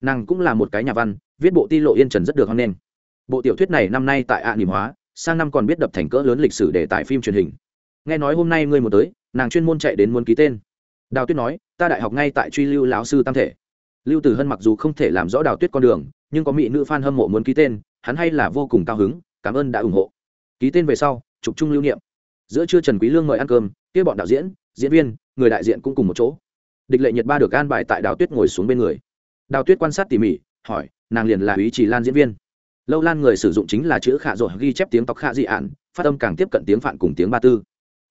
Nàng cũng là một cái nhà văn, viết bộ ti lộ yên trần rất được hoan nghênh. Bộ tiểu thuyết này năm nay tại ạ niềm hóa, sang năm còn biết đập thành cỡ lớn lịch sử để tại phim truyền hình nghe nói hôm nay ngươi một tới, nàng chuyên môn chạy đến muốn ký tên. Đào tuyết nói, ta đại học ngay tại truy lưu lão sư tam thể. Lưu tử hân mặc dù không thể làm rõ đào tuyết con đường, nhưng có mỹ nữ f a n hâm mộ muốn ký tên, hắn hay là vô cùng cao hứng, cảm ơn đã ủng hộ. Ký tên về sau, chụp chung lưu niệm. Giữa trưa trần quý lương mời ăn cơm, kia bọn đạo diễn diễn viên, người đại diện cũng cùng một chỗ. Địch lệ nhiệt ba được an bài tại đào tuyết ngồi xuống bên người. Đào tuyết quan sát tỉ mỉ, hỏi, nàng liền là ý chỉ lan diễn viên. Lâu lan người sử dụng chính là chữ khả rồi ghi chép tiếng tóc khả dị ạn phát âm càng tiếp cận tiếng phạn cùng tiếng ba tư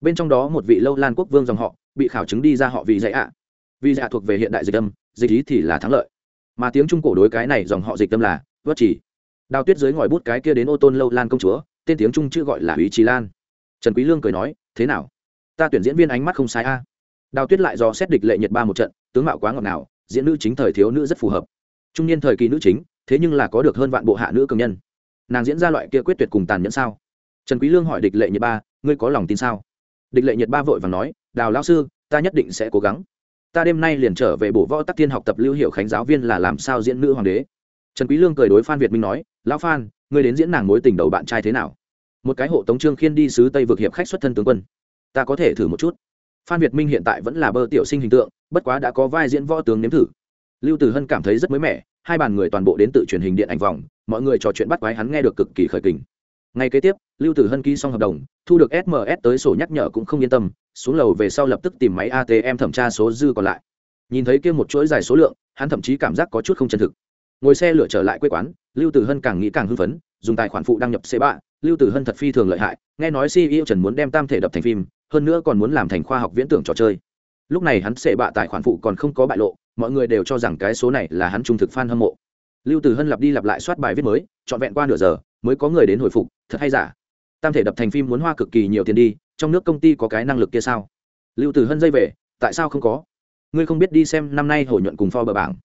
bên trong đó một vị lâu lan quốc vương dòng họ, bị khảo chứng đi ra họ vì dạy ạ. Vì dạ thuộc về hiện đại dịch âm, dịch ý thì là thắng lợi. Mà tiếng trung cổ đối cái này dòng họ dịch tâm là vất chỉ. Đào tuyết dưới ngòi bút cái kia đến ô tôn lâu lan công chúa, tên tiếng trung chưa gọi là ý trí lan. Trần quý lương cười nói, thế nào? Ta tuyển diễn viên ánh mắt không sai a. Đào tuyết lại do xét địch lệ nhật ba một trận, tướng mạo quá ngọt ngào, diễn nữ chính thời thiếu nữ rất phù hợp. Trung niên thời kỳ nữ chính, thế nhưng là có được hơn vạn bộ hạ nữ cường nhân. Nàng diễn ra loại kia quyết tuyệt cùng tàn nhẫn sao? Trần quý lương hỏi địch lệ nhật ba, ngươi có lòng tin sao? Địch lệ nhật ba vội vàng nói, đào lão sư, ta nhất định sẽ cố gắng. Ta đêm nay liền trở về bổ võ tắc thiên học tập lưu hiệu khánh giáo viên là làm sao diễn nữ hoàng đế. Trần quý lương cười đối phan việt minh nói, lão phan, ngươi đến diễn nàng mối tình đầu bạn trai thế nào? Một cái hộ tống trương khiên đi sứ tây vực hiệp khách xuất thân tướng quân. Ta có thể thử một chút. Phan việt minh hiện tại vẫn là bơ tiểu sinh hình tượng, bất quá đã có vai diễn võ tướng nếm thử. Lưu tử hân cảm thấy rất mới mẻ, hai bàn người toàn bộ đến tự truyền hình điện ảnh vòng, mọi người trò chuyện bắt quái hắn nghe được cực kỳ khởi kình ngay kế tiếp, lưu tử hân ký xong hợp đồng, thu được sms tới sổ nhắc nhở cũng không yên tâm, xuống lầu về sau lập tức tìm máy atm thẩm tra số dư còn lại. Nhìn thấy kia một chuỗi dài số lượng, hắn thậm chí cảm giác có chút không chân thực. Ngồi xe lửa trở lại quê quán, lưu tử hân càng nghĩ càng hưng phấn, dùng tài khoản phụ đăng nhập c ba, lưu tử hân thật phi thường lợi hại, nghe nói ceo trần muốn đem tam thể đập thành phim, hơn nữa còn muốn làm thành khoa học viễn tưởng trò chơi. Lúc này hắn sẽ bạ tài khoản phụ còn không có bại lộ, mọi người đều cho rằng cái số này là hắn trung thực f a n hâm mộ. Lưu tử hân lặp đi lặp lại soát bài viết mới, trọn vẹn qua nửa giờ mới có người đến hồi phục, thật hay giả? Tam thể đập thành phim muốn hoa cực kỳ nhiều tiền đi, trong nước công ty có cái năng lực kia sao? Lưu tử hân dây về, tại sao không có? Ngươi không biết đi xem năm nay hồi nhuận cùng pho bờ bảng.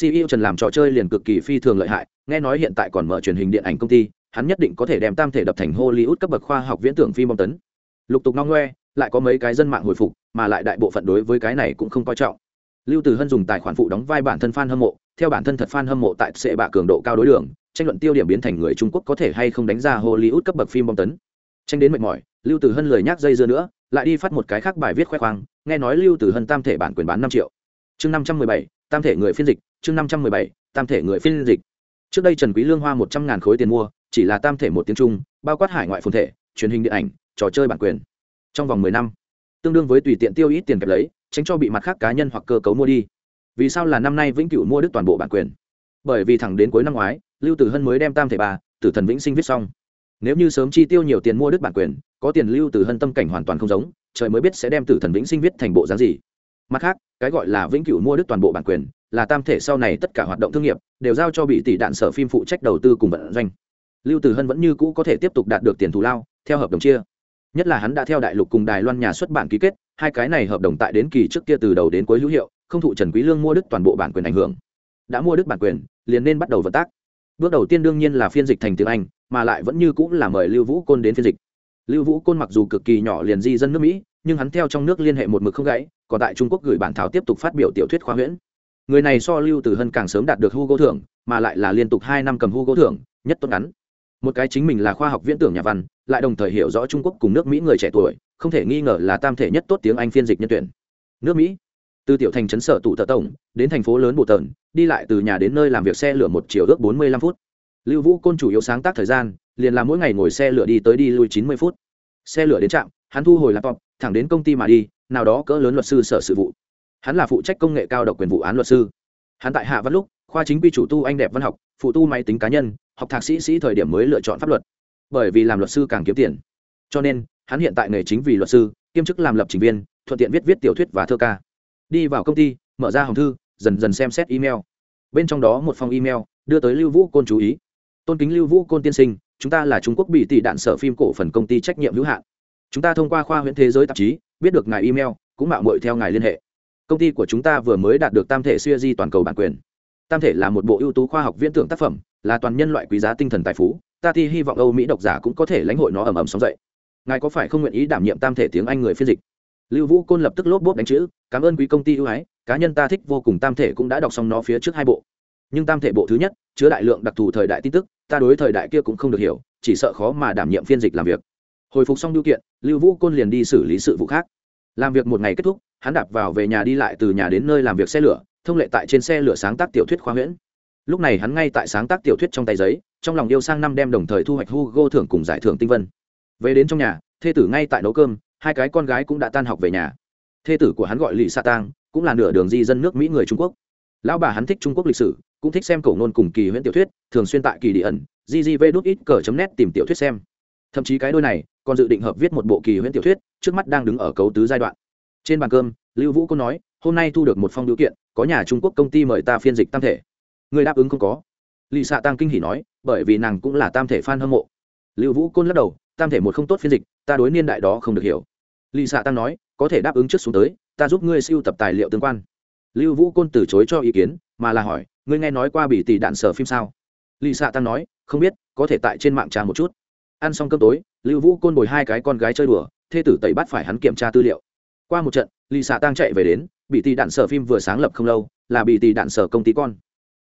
Ceo trần làm trò chơi liền cực kỳ phi thường lợi hại, nghe nói hiện tại còn mở truyền hình điện ảnh công ty, hắn nhất định có thể đem tam thể đập thành hollywood cấp bậc khoa học viễn tưởng phim bom tấn. Lục tục ngong ngoe, lại có mấy cái dân mạng hồi phục, mà lại đại bộ phận đối với cái này cũng không coi trọng. Lưu từ hân dùng tài khoản phụ đóng vai bản thân fan hâm mộ, theo bản thân thật fan hâm mộ tại sệ bạ cường độ cao đối đường tranh luận tiêu điểm biến thành người trung quốc có thể hay không đánh ra hollywood cấp bậc phim bom tấn. Tranh đến mệt mỏi, lưu Tử hân lời nhắc dây dưa nữa, lại đi phát một cái khác bài viết khoe khoang, nghe nói lưu Tử hân tam thể bản quyền bán năm triệu. Chương năm trăm mười bảy, tam thể người phiên dịch, chương năm trăm mười bảy, tam thể người phiên dịch. Trước đây trần quý lương hoa một trăm ngàn khối tiền mua, chỉ là tam thể một tiếng trung, bao quát hải ngoại phồn thể, truyền hình điện ảnh, trò chơi bản quyền. Trong vòng mười năm, tương đương với tùy tiện tiêu ít tiền kẹp lấy, tránh cho bị mặt khác cá nhân hoặc cơ cấu mua đi. Vì sao là năm nay vĩnh cửu mua được toàn bộ bản quyền? Bởi vì thẳng đến cuối năm ngoái lưu tử hân mới đem tam thể ba tử thần vĩnh sinh viết xong. Nếu như sớm chi tiêu nhiều tiền mua đứt bản quyền, có tiền lưu tử hân tâm cảnh hoàn toàn không giống, trời mới biết sẽ đem tử thần vĩnh sinh viết thành bộ dáng gì. Mặt khác, cái gọi là vĩnh cửu mua đứt toàn bộ bản quyền, là tam thể sau này tất cả hoạt động thương nghiệp, đều giao cho bị tỷ đạn sở phim phụ trách đầu tư cùng vận doanh. Lưu tử hân vẫn như cũ có thể tiếp tục đạt được tiền thù lao, theo hợp đồng chia. Nhất là hắn đã theo đại lục cùng đài loan nhà xuất bản ký kết, hai cái này hợp đồng tại đến kỳ trước kia từ đầu đến cuối hữu hiệu, không thụ trần quý lương mua đứt toàn bộ bản quyền ảnh hưởng. Đã mua đứt bản quyền, liền nên bắt đầu vận tác bước đầu tiên đương nhiên là phiên dịch thành tiếng anh, mà lại vẫn như cũng là mời lưu vũ côn đến phiên dịch. Lưu vũ côn mặc dù cực kỳ nhỏ liền di dân nước mỹ, nhưng hắn theo trong nước liên hệ một mực không gãy, còn tại trung quốc gửi bản thảo tiếp tục phát biểu tiểu thuyết khoa huyễn. Người này so lưu từ hân càng sớm đạt được hugo thưởng, mà lại là liên tục hai năm cầm hugo thưởng, nhất tốt ngắn. Một cái chính mình là khoa học viễn tưởng nhà văn, lại đồng thời hiểu rõ trung quốc cùng nước mỹ người trẻ tuổi, không thể nghi ngờ là tam thể nhất tốt tiếng anh phiên dịch nhân tuyển. Nước mỹ từ tiểu thành trấn sở tụ tợ tổng, đến thành phố lớn bộ tần, đi lại từ nhà đến nơi làm việc xe lửa một chiều ước bốn mươi lăm phút. Lưu vũ côn chủ yếu sáng tác thời gian, liền là mỗi ngày ngồi xe lửa đi tới đi lui chín mươi phút. Xe lửa đến trạm, hắn thu hồi laptop, thẳng đến công ty mà đi, nào đó cỡ lớn luật sư sở sự vụ. Hắn là phụ trách công nghệ cao độc quyền vụ án luật sư. Hắn tại hạ văn lúc, khoa chính quy chủ tu anh đẹp văn học, phụ tu máy tính cá nhân, học thạc sĩ sĩ thời điểm mới lựa chọn pháp luật. Bởi vì làm luật sư càng kiếm tiền. Cho nên, hắn hiện tại nghề chính vì luật sư, kiêm chức làm lập trình viên, thuận tiện viết viết tiểu thuyết và thơ ca đi vào công ty, mở ra hòm thư, dần dần xem xét email. Bên trong đó một phòng email, đưa tới lưu vũ côn chú ý. Tôn kính lưu vũ côn tiên sinh, chúng ta là trung quốc bị tỷ đạn sở phim cổ phần công ty trách nhiệm hữu hạn. Chúng ta thông qua khoa huyện thế giới tạp chí, biết được ngài email, cũng mạo muội theo ngài liên hệ. Công ty của chúng ta vừa mới đạt được tam thể siêu di toàn cầu bản quyền. Tam thể là một bộ ưu tú khoa học viễn tưởng tác phẩm, là toàn nhân loại quý giá tinh thần tài phú. Ta thì hy vọng âu mỹ độc giả cũng có thể lãnh hội nó ầm ầm sóng dậy. Ngài có phải không nguyện ý đảm nhiệm tam thể tiếng anh người phiên dịch? Lưu vũ côn lập tức lốp bốp đánh chữ, cảm ơn quý công ty ưu ái, cá nhân ta thích vô cùng tam thể cũng đã đọc xong nó phía trước hai bộ. Nhưng tam thể bộ thứ nhất, chứa đại lượng đặc thù thời đại tin tức, ta đối thời đại kia cũng không được hiểu, chỉ sợ khó mà đảm nhiệm phiên dịch làm việc. Hồi phục xong điều kiện, lưu vũ côn liền đi xử lý sự vụ khác. Làm việc một ngày kết thúc, hắn đạp vào về nhà đi lại từ nhà đến nơi làm việc xe lửa, thông lệ tại trên xe lửa sáng tác tiểu thuyết khoa huyễn. Lúc này hắn ngay tại sáng tác tiểu thuyết trong tay giấy, trong lòng yêu sang năm đem đồng thời thu hoạch hugo thưởng cùng giải thưởng tinh vân. Về đến trong nhà, thê tử ngay tại nấu cơm hai cái con gái cũng đã tan học về nhà. Thê tử của hắn gọi lì sa tang, cũng là nửa đường di dân nước mỹ người trung quốc. Lão bà hắn thích trung quốc lịch sử, cũng thích xem cổ ngôn cùng kỳ huyễn tiểu thuyết, thường xuyên tại kỳ địa ẩn ggv đút ít cờ chấm net tìm tiểu thuyết xem. Thậm chí cái đôi này còn dự định hợp viết một bộ kỳ huyễn tiểu thuyết, trước mắt đang đứng ở cấu tứ giai đoạn. Trên bàn cơm, lưu vũ cô nói, hôm nay thu được một phong điều kiện, có nhà trung quốc công ty mời ta phiên dịch tam thể. Người đáp ứng không có. Lì xạ tăng kinh hỉ nói, bởi vì nàng cũng là tam thể f a n hâm mộ. Lưu vũ côn lắc đầu, tam thể một không tốt phiên dịch, ta đối niên đại đó không được hiểu lì xạ tăng nói, có thể đáp ứng trước xuống tới, ta giúp ngươi siêu tập tài liệu tương quan. Lưu vũ côn từ chối cho ý kiến, mà là hỏi, ngươi nghe nói qua bị tỷ đạn sở phim sao? Lì xạ tăng nói, không biết, có thể tại trên mạng trà một chút. Ăn xong cơm tối, lưu vũ côn bồi hai cái con gái chơi đùa, thê tử tẩy bắt phải hắn kiểm tra tư liệu. Qua một trận lì xạ tăng chạy về đến bị tỷ đạn sở phim vừa sáng lập không lâu, là bị tỷ đạn sở công ty con.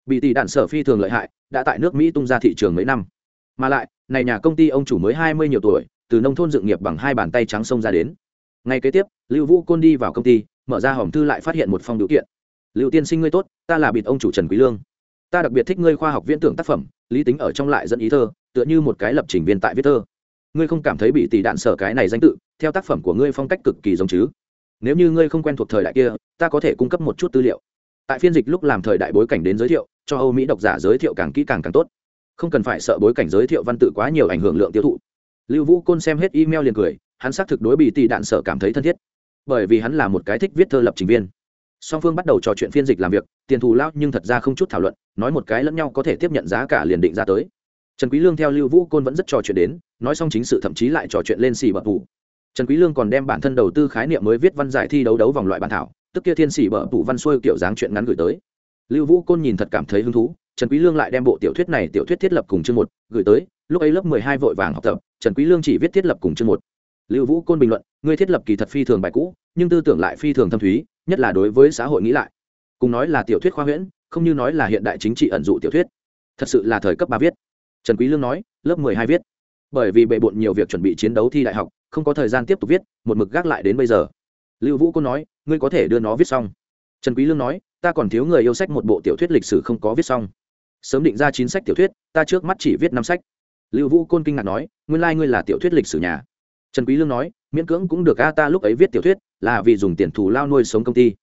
Bị tỷ đạn sở phi thường lợi hại, đã tại nước mỹ tung ra thị trường mấy năm. Mà lại, này nhà công ty ông chủ mới hai mươi nhiều tuổi, từ nông thôn dựng nghiệp bằng hai bàn tay trắng sông ra đến ngay kế tiếp, lưu vũ côn đi vào công ty, mở ra hòm thư lại phát hiện một phong điều kiện. Lưu tiên sinh ngươi tốt, ta là bịt ông chủ trần quý lương. Ta đặc biệt thích ngươi khoa học viễn tưởng tác phẩm, lý tính ở trong lại dẫn ý thơ, tựa như một cái lập trình viên tại viết thơ. Ngươi không cảm thấy bị tỷ đạn sở cái này danh tự, theo tác phẩm của ngươi phong cách cực kỳ giống chứ? Nếu như ngươi không quen thuộc thời đại kia, ta có thể cung cấp một chút tư liệu. Tại phiên dịch lúc làm thời đại bối cảnh đến giới thiệu, cho âu mỹ độc giả giới thiệu càng kỹ càng càng tốt. Không cần phải sợ bối cảnh giới thiệu văn tự quá nhiều ảnh hưởng lượng tiêu thụ. Lưu vũ côn xem hết email liền cười hắn xác thực đối bị tỷ đạn sở cảm thấy thân thiết, bởi vì hắn là một cái thích viết thơ lập trình viên. Song phương bắt đầu trò chuyện phiên dịch làm việc, tiền thù lao nhưng thật ra không chút thảo luận, nói một cái lẫn nhau có thể tiếp nhận giá cả liền định ra tới. Trần quý lương theo lưu vũ côn vẫn rất trò chuyện đến, nói xong chính sự thậm chí lại trò chuyện lên xì bập tủ trần quý lương còn đem bản thân đầu tư khái niệm mới viết văn giải thi đấu đấu vòng loại bản thảo, tức kia thiên xì bờ tủ văn xuôi kiểu dáng chuyện ngắn gửi tới. Lưu vũ côn nhìn thật cảm thấy hứng thú, trần quý lương lại đem bộ tiểu thuyết này tiểu thuyết thiết lập cùng chương một gửi tới, lúc ấy lớp 12 vội vàng học tập, trần quý lương chỉ viết thiết lập cùng chương một lưu vũ côn bình luận, ngươi thiết lập kỳ thật phi thường bài cũ, nhưng tư tưởng lại phi thường thâm thúy, nhất là đối với xã hội nghĩ lại. Cùng nói là tiểu thuyết khoa huyễn, không như nói là hiện đại chính trị ẩn dụ tiểu thuyết. Thật sự là thời cấp ba viết. Trần quý lương nói, lớp 12 viết. Bởi vì bệ bội nhiều việc chuẩn bị chiến đấu thi đại học, không có thời gian tiếp tục viết, một mực gác lại đến bây giờ. Lưu vũ côn nói, ngươi có thể đưa nó viết xong. Trần quý lương nói, ta còn thiếu người yêu sách một bộ tiểu thuyết lịch sử không có viết xong. Sớm định ra chín sách tiểu thuyết, ta trước mắt chỉ viết năm sách. Lưu vũ côn kinh ngạc nói, nguyên lai like ngươi là tiểu thuyết lịch sử nhà trần quý lương nói, miễn cưỡng cũng được a, ta lúc ấy viết tiểu thuyết, là vì dùng tiền thù lao nuôi sống công ty.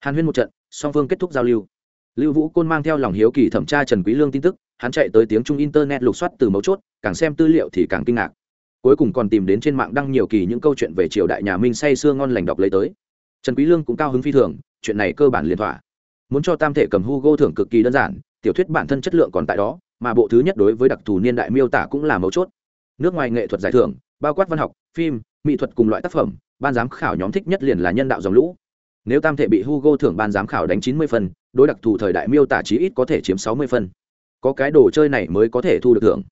Hàn huyên một trận, song phương kết thúc giao lưu. Lưu vũ côn mang theo lòng hiếu kỳ thẩm tra trần quý lương tin tức, hắn chạy tới tiếng trung internet lục soát từ mấu chốt, càng xem tư liệu thì càng kinh ngạc. Cuối cùng còn tìm đến trên mạng đăng nhiều kỳ những câu chuyện về triều đại nhà minh say sưa ngon lành đọc lấy tới. Trần quý lương cũng cao hứng phi thường, chuyện này cơ bản liền thỏa. Muốn cho tam thể cầm hugo thưởng cực kỳ đơn giản, tiểu thuyết bản thân chất lượng còn tại đó, mà bộ thứ nhất đối với đặc thù niên đại miêu tả cũng là mấu chốt. Nước ngoài nghệ thuật giải thưởng bao quát văn học, phim, mỹ thuật cùng loại tác phẩm, ban giám khảo nhóm thích nhất liền là nhân đạo dòng lũ. Nếu tam thể bị hugo thưởng ban giám khảo đánh chín mươi phân đối đặc thù thời đại miêu tả chí ít có thể chiếm sáu mươi phân có cái đồ chơi này mới có thể thu được thưởng.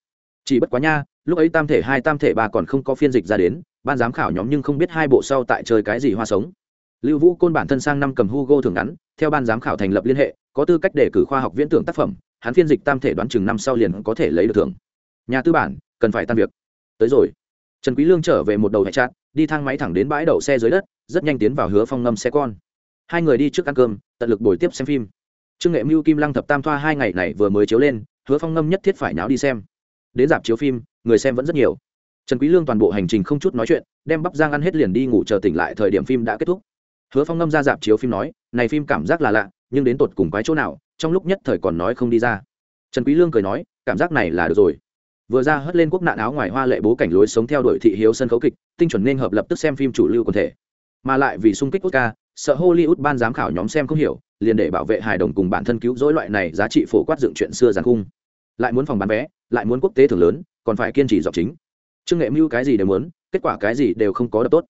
Chỉ bất quá nha, lúc ấy tam thể hai, tam thể ba còn không có phiên dịch ra đến, ban giám khảo nhóm nhưng không biết hai bộ sau tại chơi cái gì hoa sống. Lưu vũ côn bản thân sang năm cầm hugo thưởng ngắn, theo ban giám khảo thành lập liên hệ, có tư cách đề cử khoa học viễn tưởng tác phẩm, hắn phiên dịch tam thể đoán chừng năm sau liền có thể lấy được thưởng. Nhà tư bản, cần phải tan việc. Tới rồi trần quý lương trở về một đầu hải chát đi thang máy thẳng đến bãi đậu xe dưới đất, rất nhanh tiến vào hứa phong ngâm xe con. Hai người đi trước ăn cơm, tận lực bồi tiếp xem phim. Trương nghệ mưu, kim lăng thập tam thoa hai ngày này vừa mới chiếu lên, hứa phong ngâm nhất thiết phải nháo đi xem. Đến dạp chiếu phim, người xem vẫn rất nhiều. Trần quý lương toàn bộ hành trình không chút nói chuyện, đem bắp giang ăn hết liền đi ngủ chờ tỉnh lại thời điểm phim đã kết thúc. Hứa phong ngâm ra dạp chiếu phim nói, này phim cảm giác là lạ, nhưng đến tột cùng quái chỗ nào, trong lúc nhất thời còn nói không đi ra. Trần quý lương cười nói, cảm giác này là được rồi vừa ra hất lên quốc nạn áo ngoài hoa lệ bố cảnh lối sống theo đuổi thị hiếu sân khấu kịch, tinh chuẩn nên hợp lập tức xem phim chủ lưu quần thể. Mà lại vì sung kích oscar, sợ hollywood ban giám khảo nhóm xem không hiểu, liền để bảo vệ hài đồng cùng bản thân cứu rỗi loại này giá trị phổ quát dựng chuyện xưa giàn khung. Lại muốn phòng bán vé, lại muốn quốc tế thường lớn, còn phải kiên trì dọc chính. Trương nghệ mưu cái gì đều muốn, kết quả cái gì đều không có được tốt.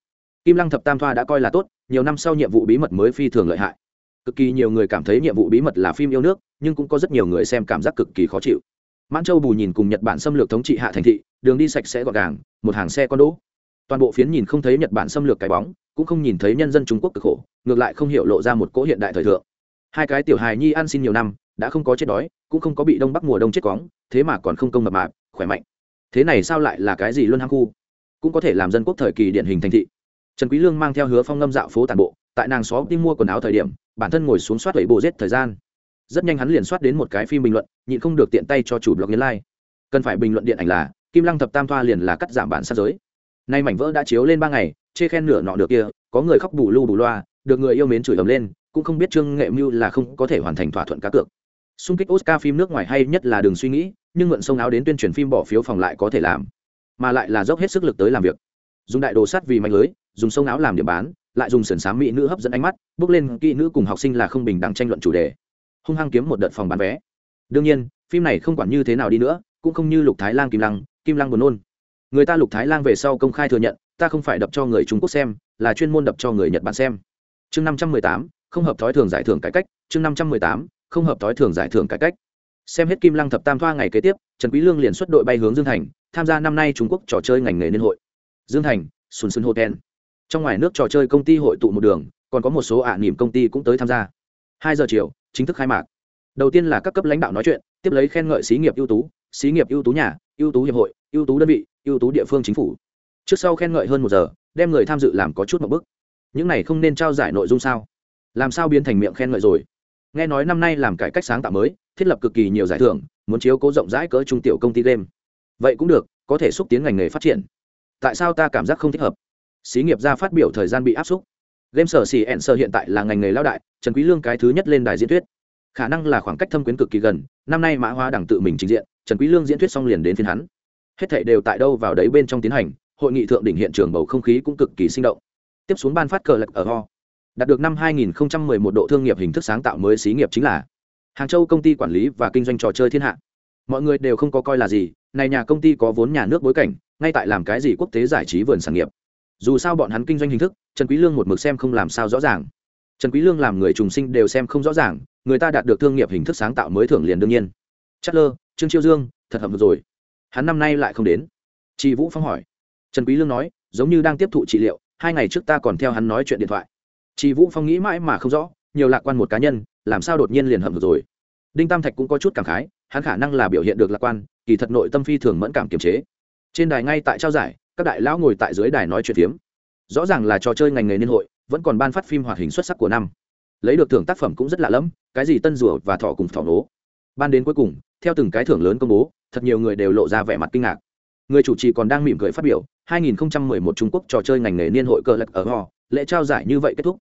Kim lăng thập tam thoa đã coi là tốt, nhiều năm sau nhiệm vụ bí mật mới phi thường lợi hại. Cực kỳ nhiều người cảm thấy nhiệm vụ bí mật là phim yêu nước, nhưng cũng có rất nhiều người xem cảm giác cực kỳ khó chịu mãn châu bù nhìn cùng nhật bản xâm lược thống trị hạ thành thị, đường đi sạch sẽ gọn gàng, một hàng xe con đỗ. Toàn bộ phiến nhìn không thấy nhật bản xâm lược cái bóng, cũng không nhìn thấy nhân dân trung quốc cực khổ, ngược lại không hiểu lộ ra một cỗ hiện đại thời thượng. Hai cái tiểu hài nhi ăn xin nhiều năm, đã không có chết đói, cũng không có bị đông bắc mùa đông chết cóng thế mà còn không công mập mạp, khỏe mạnh. Thế này sao lại là cái gì luôn hăng khu? Cũng có thể làm dân quốc thời kỳ điển hình thành thị. Trần quý lương mang theo hứa phong ngâm dạo phố tàn bộ, tại nàng xó đi mua quần áo thời điểm, bản thân ngồi xuống soát vẩy bộ giết thời gian rất nhanh hắn liền soát đến một cái phim bình luận, nhịn không được tiện tay cho chủ blog nhấn like. Cần phải bình luận điện ảnh là, kim lăng thập tam thoa liền là cắt giảm bản sát giới. Nay mảnh vỡ đã chiếu lên ba ngày, chê khen nửa nọ được kia, có người khóc bù lu bù loa, được người yêu mến chửi ầm lên, cũng không biết trương nghệ mưu là không có thể hoàn thành thỏa thuận cá cược. Xung kích oscar phim nước ngoài hay nhất là đường suy nghĩ, nhưng mượn sông áo đến tuyên truyền phim bỏ phiếu phòng lại có thể làm. Mà lại là dốc hết sức lực tới làm việc. Dùng đại đồ sắt vì mạnh lưới, dùng sông áo làm điểm bán, lại dùng sườn xám mỹ nữ hấp dẫn ánh mắt, bước lên kỹ nữ cùng học sinh là không bình đẳng tranh luận chủ đề hung hăng kiếm một đợt phòng bán vé. Đương nhiên, phim này không quản như thế nào đi nữa, cũng không như lục thái lan kim lăng kim lăng buồn nôn. Người ta lục thái lan về sau công khai thừa nhận, ta không phải đập cho người trung quốc xem, là chuyên môn đập cho người nhật bản xem. Chương năm trăm mười tám, không hợp thói thường giải thưởng cải cách. Chương năm trăm mười tám, không hợp thói thường giải thưởng cải cách. Xem hết kim lăng thập tam thoa ngày kế tiếp, trần quý lương liền xuất đội bay hướng dương thành, tham gia năm nay trung quốc trò chơi ngành nghề liên hội. Dương thành, xuân xuân hotel. Trong ngoài nước trò chơi công ty hội tụ một đường, còn có một số ả niềm công ty cũng tới tham gia. Hai giờ chiều chính thức khai mạc. Đầu tiên là các cấp lãnh đạo nói chuyện, tiếp lấy khen ngợi xí nghiệp ưu tú, xí nghiệp ưu tú nhà, ưu tú hiệp hội, ưu tú đơn vị, ưu tú địa phương chính phủ. Trước sau khen ngợi hơn một giờ, đem người tham dự làm có chút một bức. Những này không nên trao giải nội dung sao? Làm sao biến thành miệng khen ngợi rồi? Nghe nói năm nay làm cải cách sáng tạo mới, thiết lập cực kỳ nhiều giải thưởng, muốn chiếu cố rộng rãi cỡ trung tiểu công ty game. Vậy cũng được, có thể xúc tiến ngành nghề phát triển. Tại sao ta cảm giác không thích hợp? Xí nghiệp ra phát biểu thời gian bị áp xúc game sở xì ẹn sở hiện tại là ngành nghề lao đại, trần quý lương cái thứ nhất lên đài diễn thuyết. Khả năng là khoảng cách thâm quyến cực kỳ gần, năm nay mã hóa đẳng tự mình trình diện, trần quý lương diễn thuyết xong liền đến phiên hắn. Hết thảy đều tại đâu vào đấy bên trong tiến hành, hội nghị thượng đỉnh hiện trường bầu không khí cũng cực kỳ sinh động. Tiếp xuống ban phát cờ lệch ở ho. Đạt được năm 2011 độ thương nghiệp hình thức sáng tạo mới xí nghiệp chính là hàng châu công ty quản lý và kinh doanh trò chơi thiên hạ. Mọi người đều không có coi là gì, này nhà công ty có vốn nhà nước bối cảnh, ngay tại làm cái gì quốc tế giải trí vườn sản nghiệp dù sao bọn hắn kinh doanh hình thức, trần quý lương một mực xem không làm sao rõ ràng. Trần quý lương làm người trùng sinh đều xem không rõ ràng, người ta đạt được thương nghiệp hình thức sáng tạo mới thưởng liền đương nhiên. Chất lơ trương chiêu dương, thật hợp rồi. Hắn năm nay lại không đến. Chị vũ phong hỏi. Trần quý lương nói, giống như đang tiếp thụ trị liệu, hai ngày trước ta còn theo hắn nói chuyện điện thoại. Chị vũ phong nghĩ mãi mà không rõ, nhiều lạc quan một cá nhân, làm sao đột nhiên liền hầm rồi. Đinh tam thạch cũng có chút cảm khái, hắn khả năng là biểu hiện được lạc quan, kỳ thật nội tâm phi thường mẫn cảm kiềm chế. Trên đài ngay tại trao giải các đại lão ngồi tại dưới đài nói chuyện phiếm. Rõ ràng là trò chơi ngành nghề niên hội vẫn còn ban phát phim hoạt hình xuất sắc của năm. Lấy được thưởng tác phẩm cũng rất lạ lẫm cái gì tân rùa và thọ cùng thọ nố ban đến cuối cùng theo từng cái thưởng lớn công bố thật nhiều người đều lộ ra vẻ mặt kinh ngạc. Người chủ trì còn đang mỉm cười phát biểu 2011 Trung Quốc trò chơi ngành nghề niên hội cờ lạc ở họ, lễ trao giải như vậy kết thúc.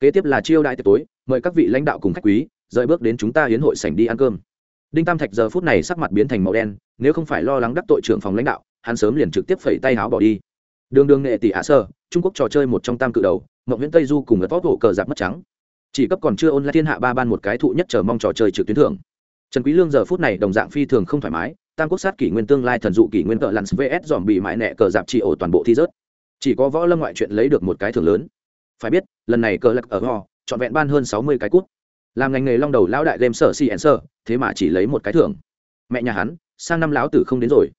Kế tiếp là chiêu đại tiệc tối mời các vị lãnh đạo cùng khách quý rời bước đến chúng ta hiến hội sảnh đi ăn cơm. Đinh tam thạch giờ phút này sắc mặt biến thành màu đen nếu không phải lo lắng đắc tội trưởng phòng lãnh đạo hắn sớm liền trực tiếp phẩy tay háo bỏ đi. Đường đường nghệ tỷ ả sơ, trung quốc trò chơi một trong tam cự đầu ngọc nguyễn tây du cùng ở vót hộ cờ giặc mất trắng. Chỉ cấp còn chưa ôn lại thiên hạ ba ban một cái thụ nhất chờ mong trò chơi trực tuyến thưởng. Trần quý lương giờ phút này đồng dạng phi thường không thoải mái, tam quốc sát kỷ nguyên tương lai thần dụ kỷ nguyên cờ lặn vs dòm bị mại nẹ cờ giặc trị ổ toàn bộ thi rớt. Chỉ có võ lâm ngoại chuyện lấy được một cái thưởng lớn. Phải biết, lần này cờ lật ở ho chọn vẹn ban hơn sáu mươi cái cút. Làm ngành nghề long đầu lão đại game sở si sở thế mà chỉ lấy một cái thưởng. Mẹ nhà hắn, sang năm lão tử không đến rồi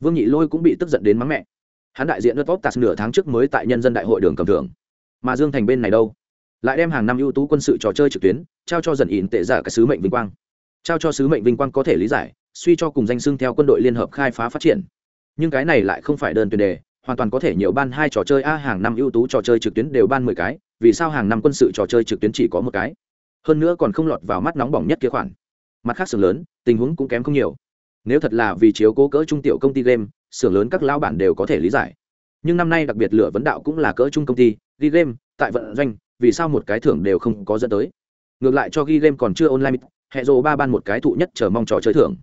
vương nhị lôi cũng bị tức giận đến mắng mẹ. Hắn đại diện nước tốt tạt nửa tháng trước mới tại nhân dân đại hội đường cầm thưởng. Mà dương thành bên này đâu? Lại đem hàng năm ưu tú quân sự trò chơi trực tuyến, trao cho dần ỉn tệ giả cái sứ mệnh vinh quang. Trao cho sứ mệnh vinh quang có thể lý giải, suy cho cùng danh xưng theo quân đội liên hợp khai phá phát triển. Nhưng cái này lại không phải đơn tuyển đề, hoàn toàn có thể nhiều ban hai trò chơi a, hàng năm ưu tú trò chơi trực tuyến đều ban mười cái, vì sao hàng năm quân sự trò chơi trực tuyến chỉ có một cái? Hơn nữa còn không lọt vào mắt nóng bỏng nhất kia khoản. Mặt khác xưởng lớn, tình huống cũng kém không nhiều nếu thật là vì chiếu cố cỡ trung tiểu công ty game, xưởng lớn các lao bản đều có thể lý giải. Nhưng năm nay đặc biệt lửa vấn đạo cũng là cỡ trung công ty, ghi game, tại vận doanh, vì sao một cái thưởng đều không có dẫn tới? Ngược lại cho ghi game còn chưa online hệ rộ ba ban một cái thụ nhất chờ mong trò chơi thưởng.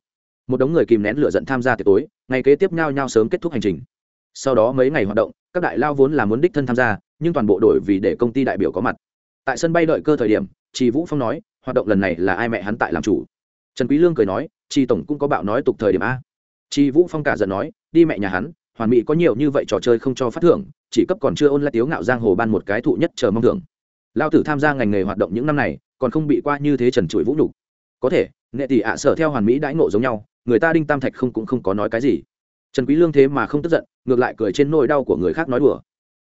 Một đống người kìm nén lửa giận tham gia tiệc tối, ngày kế tiếp nhau nhau sớm kết thúc hành trình. Sau đó mấy ngày hoạt động, các đại lao vốn là muốn đích thân tham gia, nhưng toàn bộ đổi vì để công ty đại biểu có mặt. Tại sân bay đợi cơ thời điểm chị vũ phong nói, hoạt động lần này là ai mẹ hắn tại làm chủ? Trần quý lương cười nói chi tổng cũng có bạo nói tục thời điểm a. Chi vũ phong cả giận nói đi mẹ nhà hắn hoàn mỹ có nhiều như vậy trò chơi không cho phát thưởng chỉ cấp còn chưa ôn lại tiếu ngạo giang hồ ban một cái thụ nhất chờ mong thưởng. Lao tử tham gia ngành nghề hoạt động những năm này còn không bị qua như thế trần trụi vũ nhục. Có thể nghệ tỷ ạ sở theo hoàn mỹ đãi ngộ giống nhau người ta đinh tam thạch không cũng không có nói cái gì. Trần quý lương thế mà không tức giận ngược lại cười trên nỗi đau của người khác nói đùa.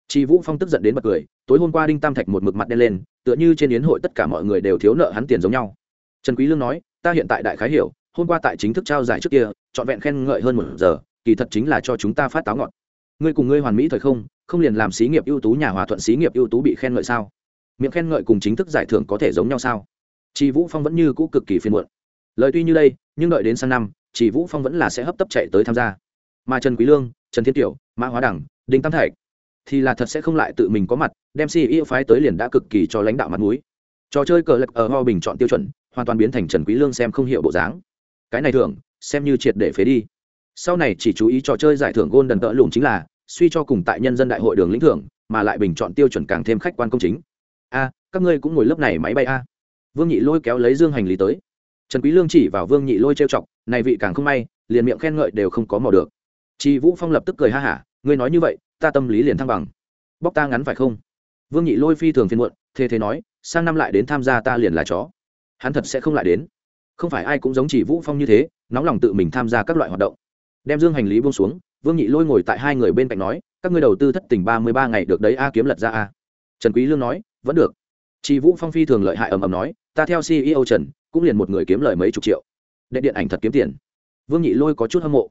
Chi Vũ Phong tức giận đến bật cười, tối hôm qua Đinh Tam Thạch một mực mặt đen lên, tựa như trên yến hội tất cả mọi người đều thiếu nợ hắn tiền giống nhau. Trần Quý Lương nói, ta hiện tại đại khái hiểu, hôm qua tại chính thức trao giải trước kia, chọn vẹn khen ngợi hơn một giờ, kỳ thật chính là cho chúng ta phát táo ngọt. Ngươi cùng ngươi hoàn mỹ thời không, không liền làm xí nghiệp ưu tú nhà hòa thuận xí nghiệp ưu tú bị khen ngợi sao? Miệng khen ngợi cùng chính thức giải thưởng có thể giống nhau sao? chị Vũ Phong vẫn như cũ cực kỳ phiền muộn. Lời tuy như đây, nhưng đợi đến sang năm, chị Vũ Phong vẫn là sẽ hấp tấp chạy tới tham gia. Mà Trần Quý Lương, Trần Thiên Tiểu, Mã Hóa Đẳng, Đinh Tam Thạch, thì là thật sẽ không lại tự mình có mặt đem ceo phái tới liền đã cực kỳ cho lãnh đạo mặt mũi trò chơi cờ lật ở ho bình chọn tiêu chuẩn hoàn toàn biến thành trần quý lương xem không hiểu bộ dáng cái này thường xem như triệt để phế đi. Sau này chỉ chú ý trò chơi giải thưởng golden tợ lùn chính là, suy cho cùng tại nhân dân đại hội đường lĩnh thưởng, mà lại bình chọn tiêu chuẩn càng thêm khách quan công chính. A, các ngươi cũng ngồi lớp này máy bay a. Vương nhị lôi kéo lấy dương hành lý tới. Trần quý lương chỉ vào vương nhị lôi trêu chọc, này vị càng không may, liền miệng khen ngợi đều không có mò được. Chị vũ phong lập tức cười ha hả, ngươi nói như vậy, ta tâm lý liền thăng bằng. Bóc ta ngắn phải không? Vương nhị lôi phi thường phiên muộn thế thế nói, sang năm lại đến tham gia ta liền là chó. Hắn thật sẽ không lại đến không phải ai cũng giống chỉ vũ phong như thế, nóng lòng tự mình tham gia các loại hoạt động. Đem dương hành lý buông xuống, vương nhị lôi ngồi tại hai người bên cạnh nói, các ngươi đầu tư thất tình ba mươi ba ngày được đấy a, kiếm lật ra a. Trần quý lương nói, vẫn được. Chị vũ phong phi thường lợi hại ầm ầm nói, ta theo ceo trần, cũng liền một người kiếm lời mấy chục triệu. Đệ điện ảnh thật kiếm tiền. Vương nhị lôi có chút hâm mộ.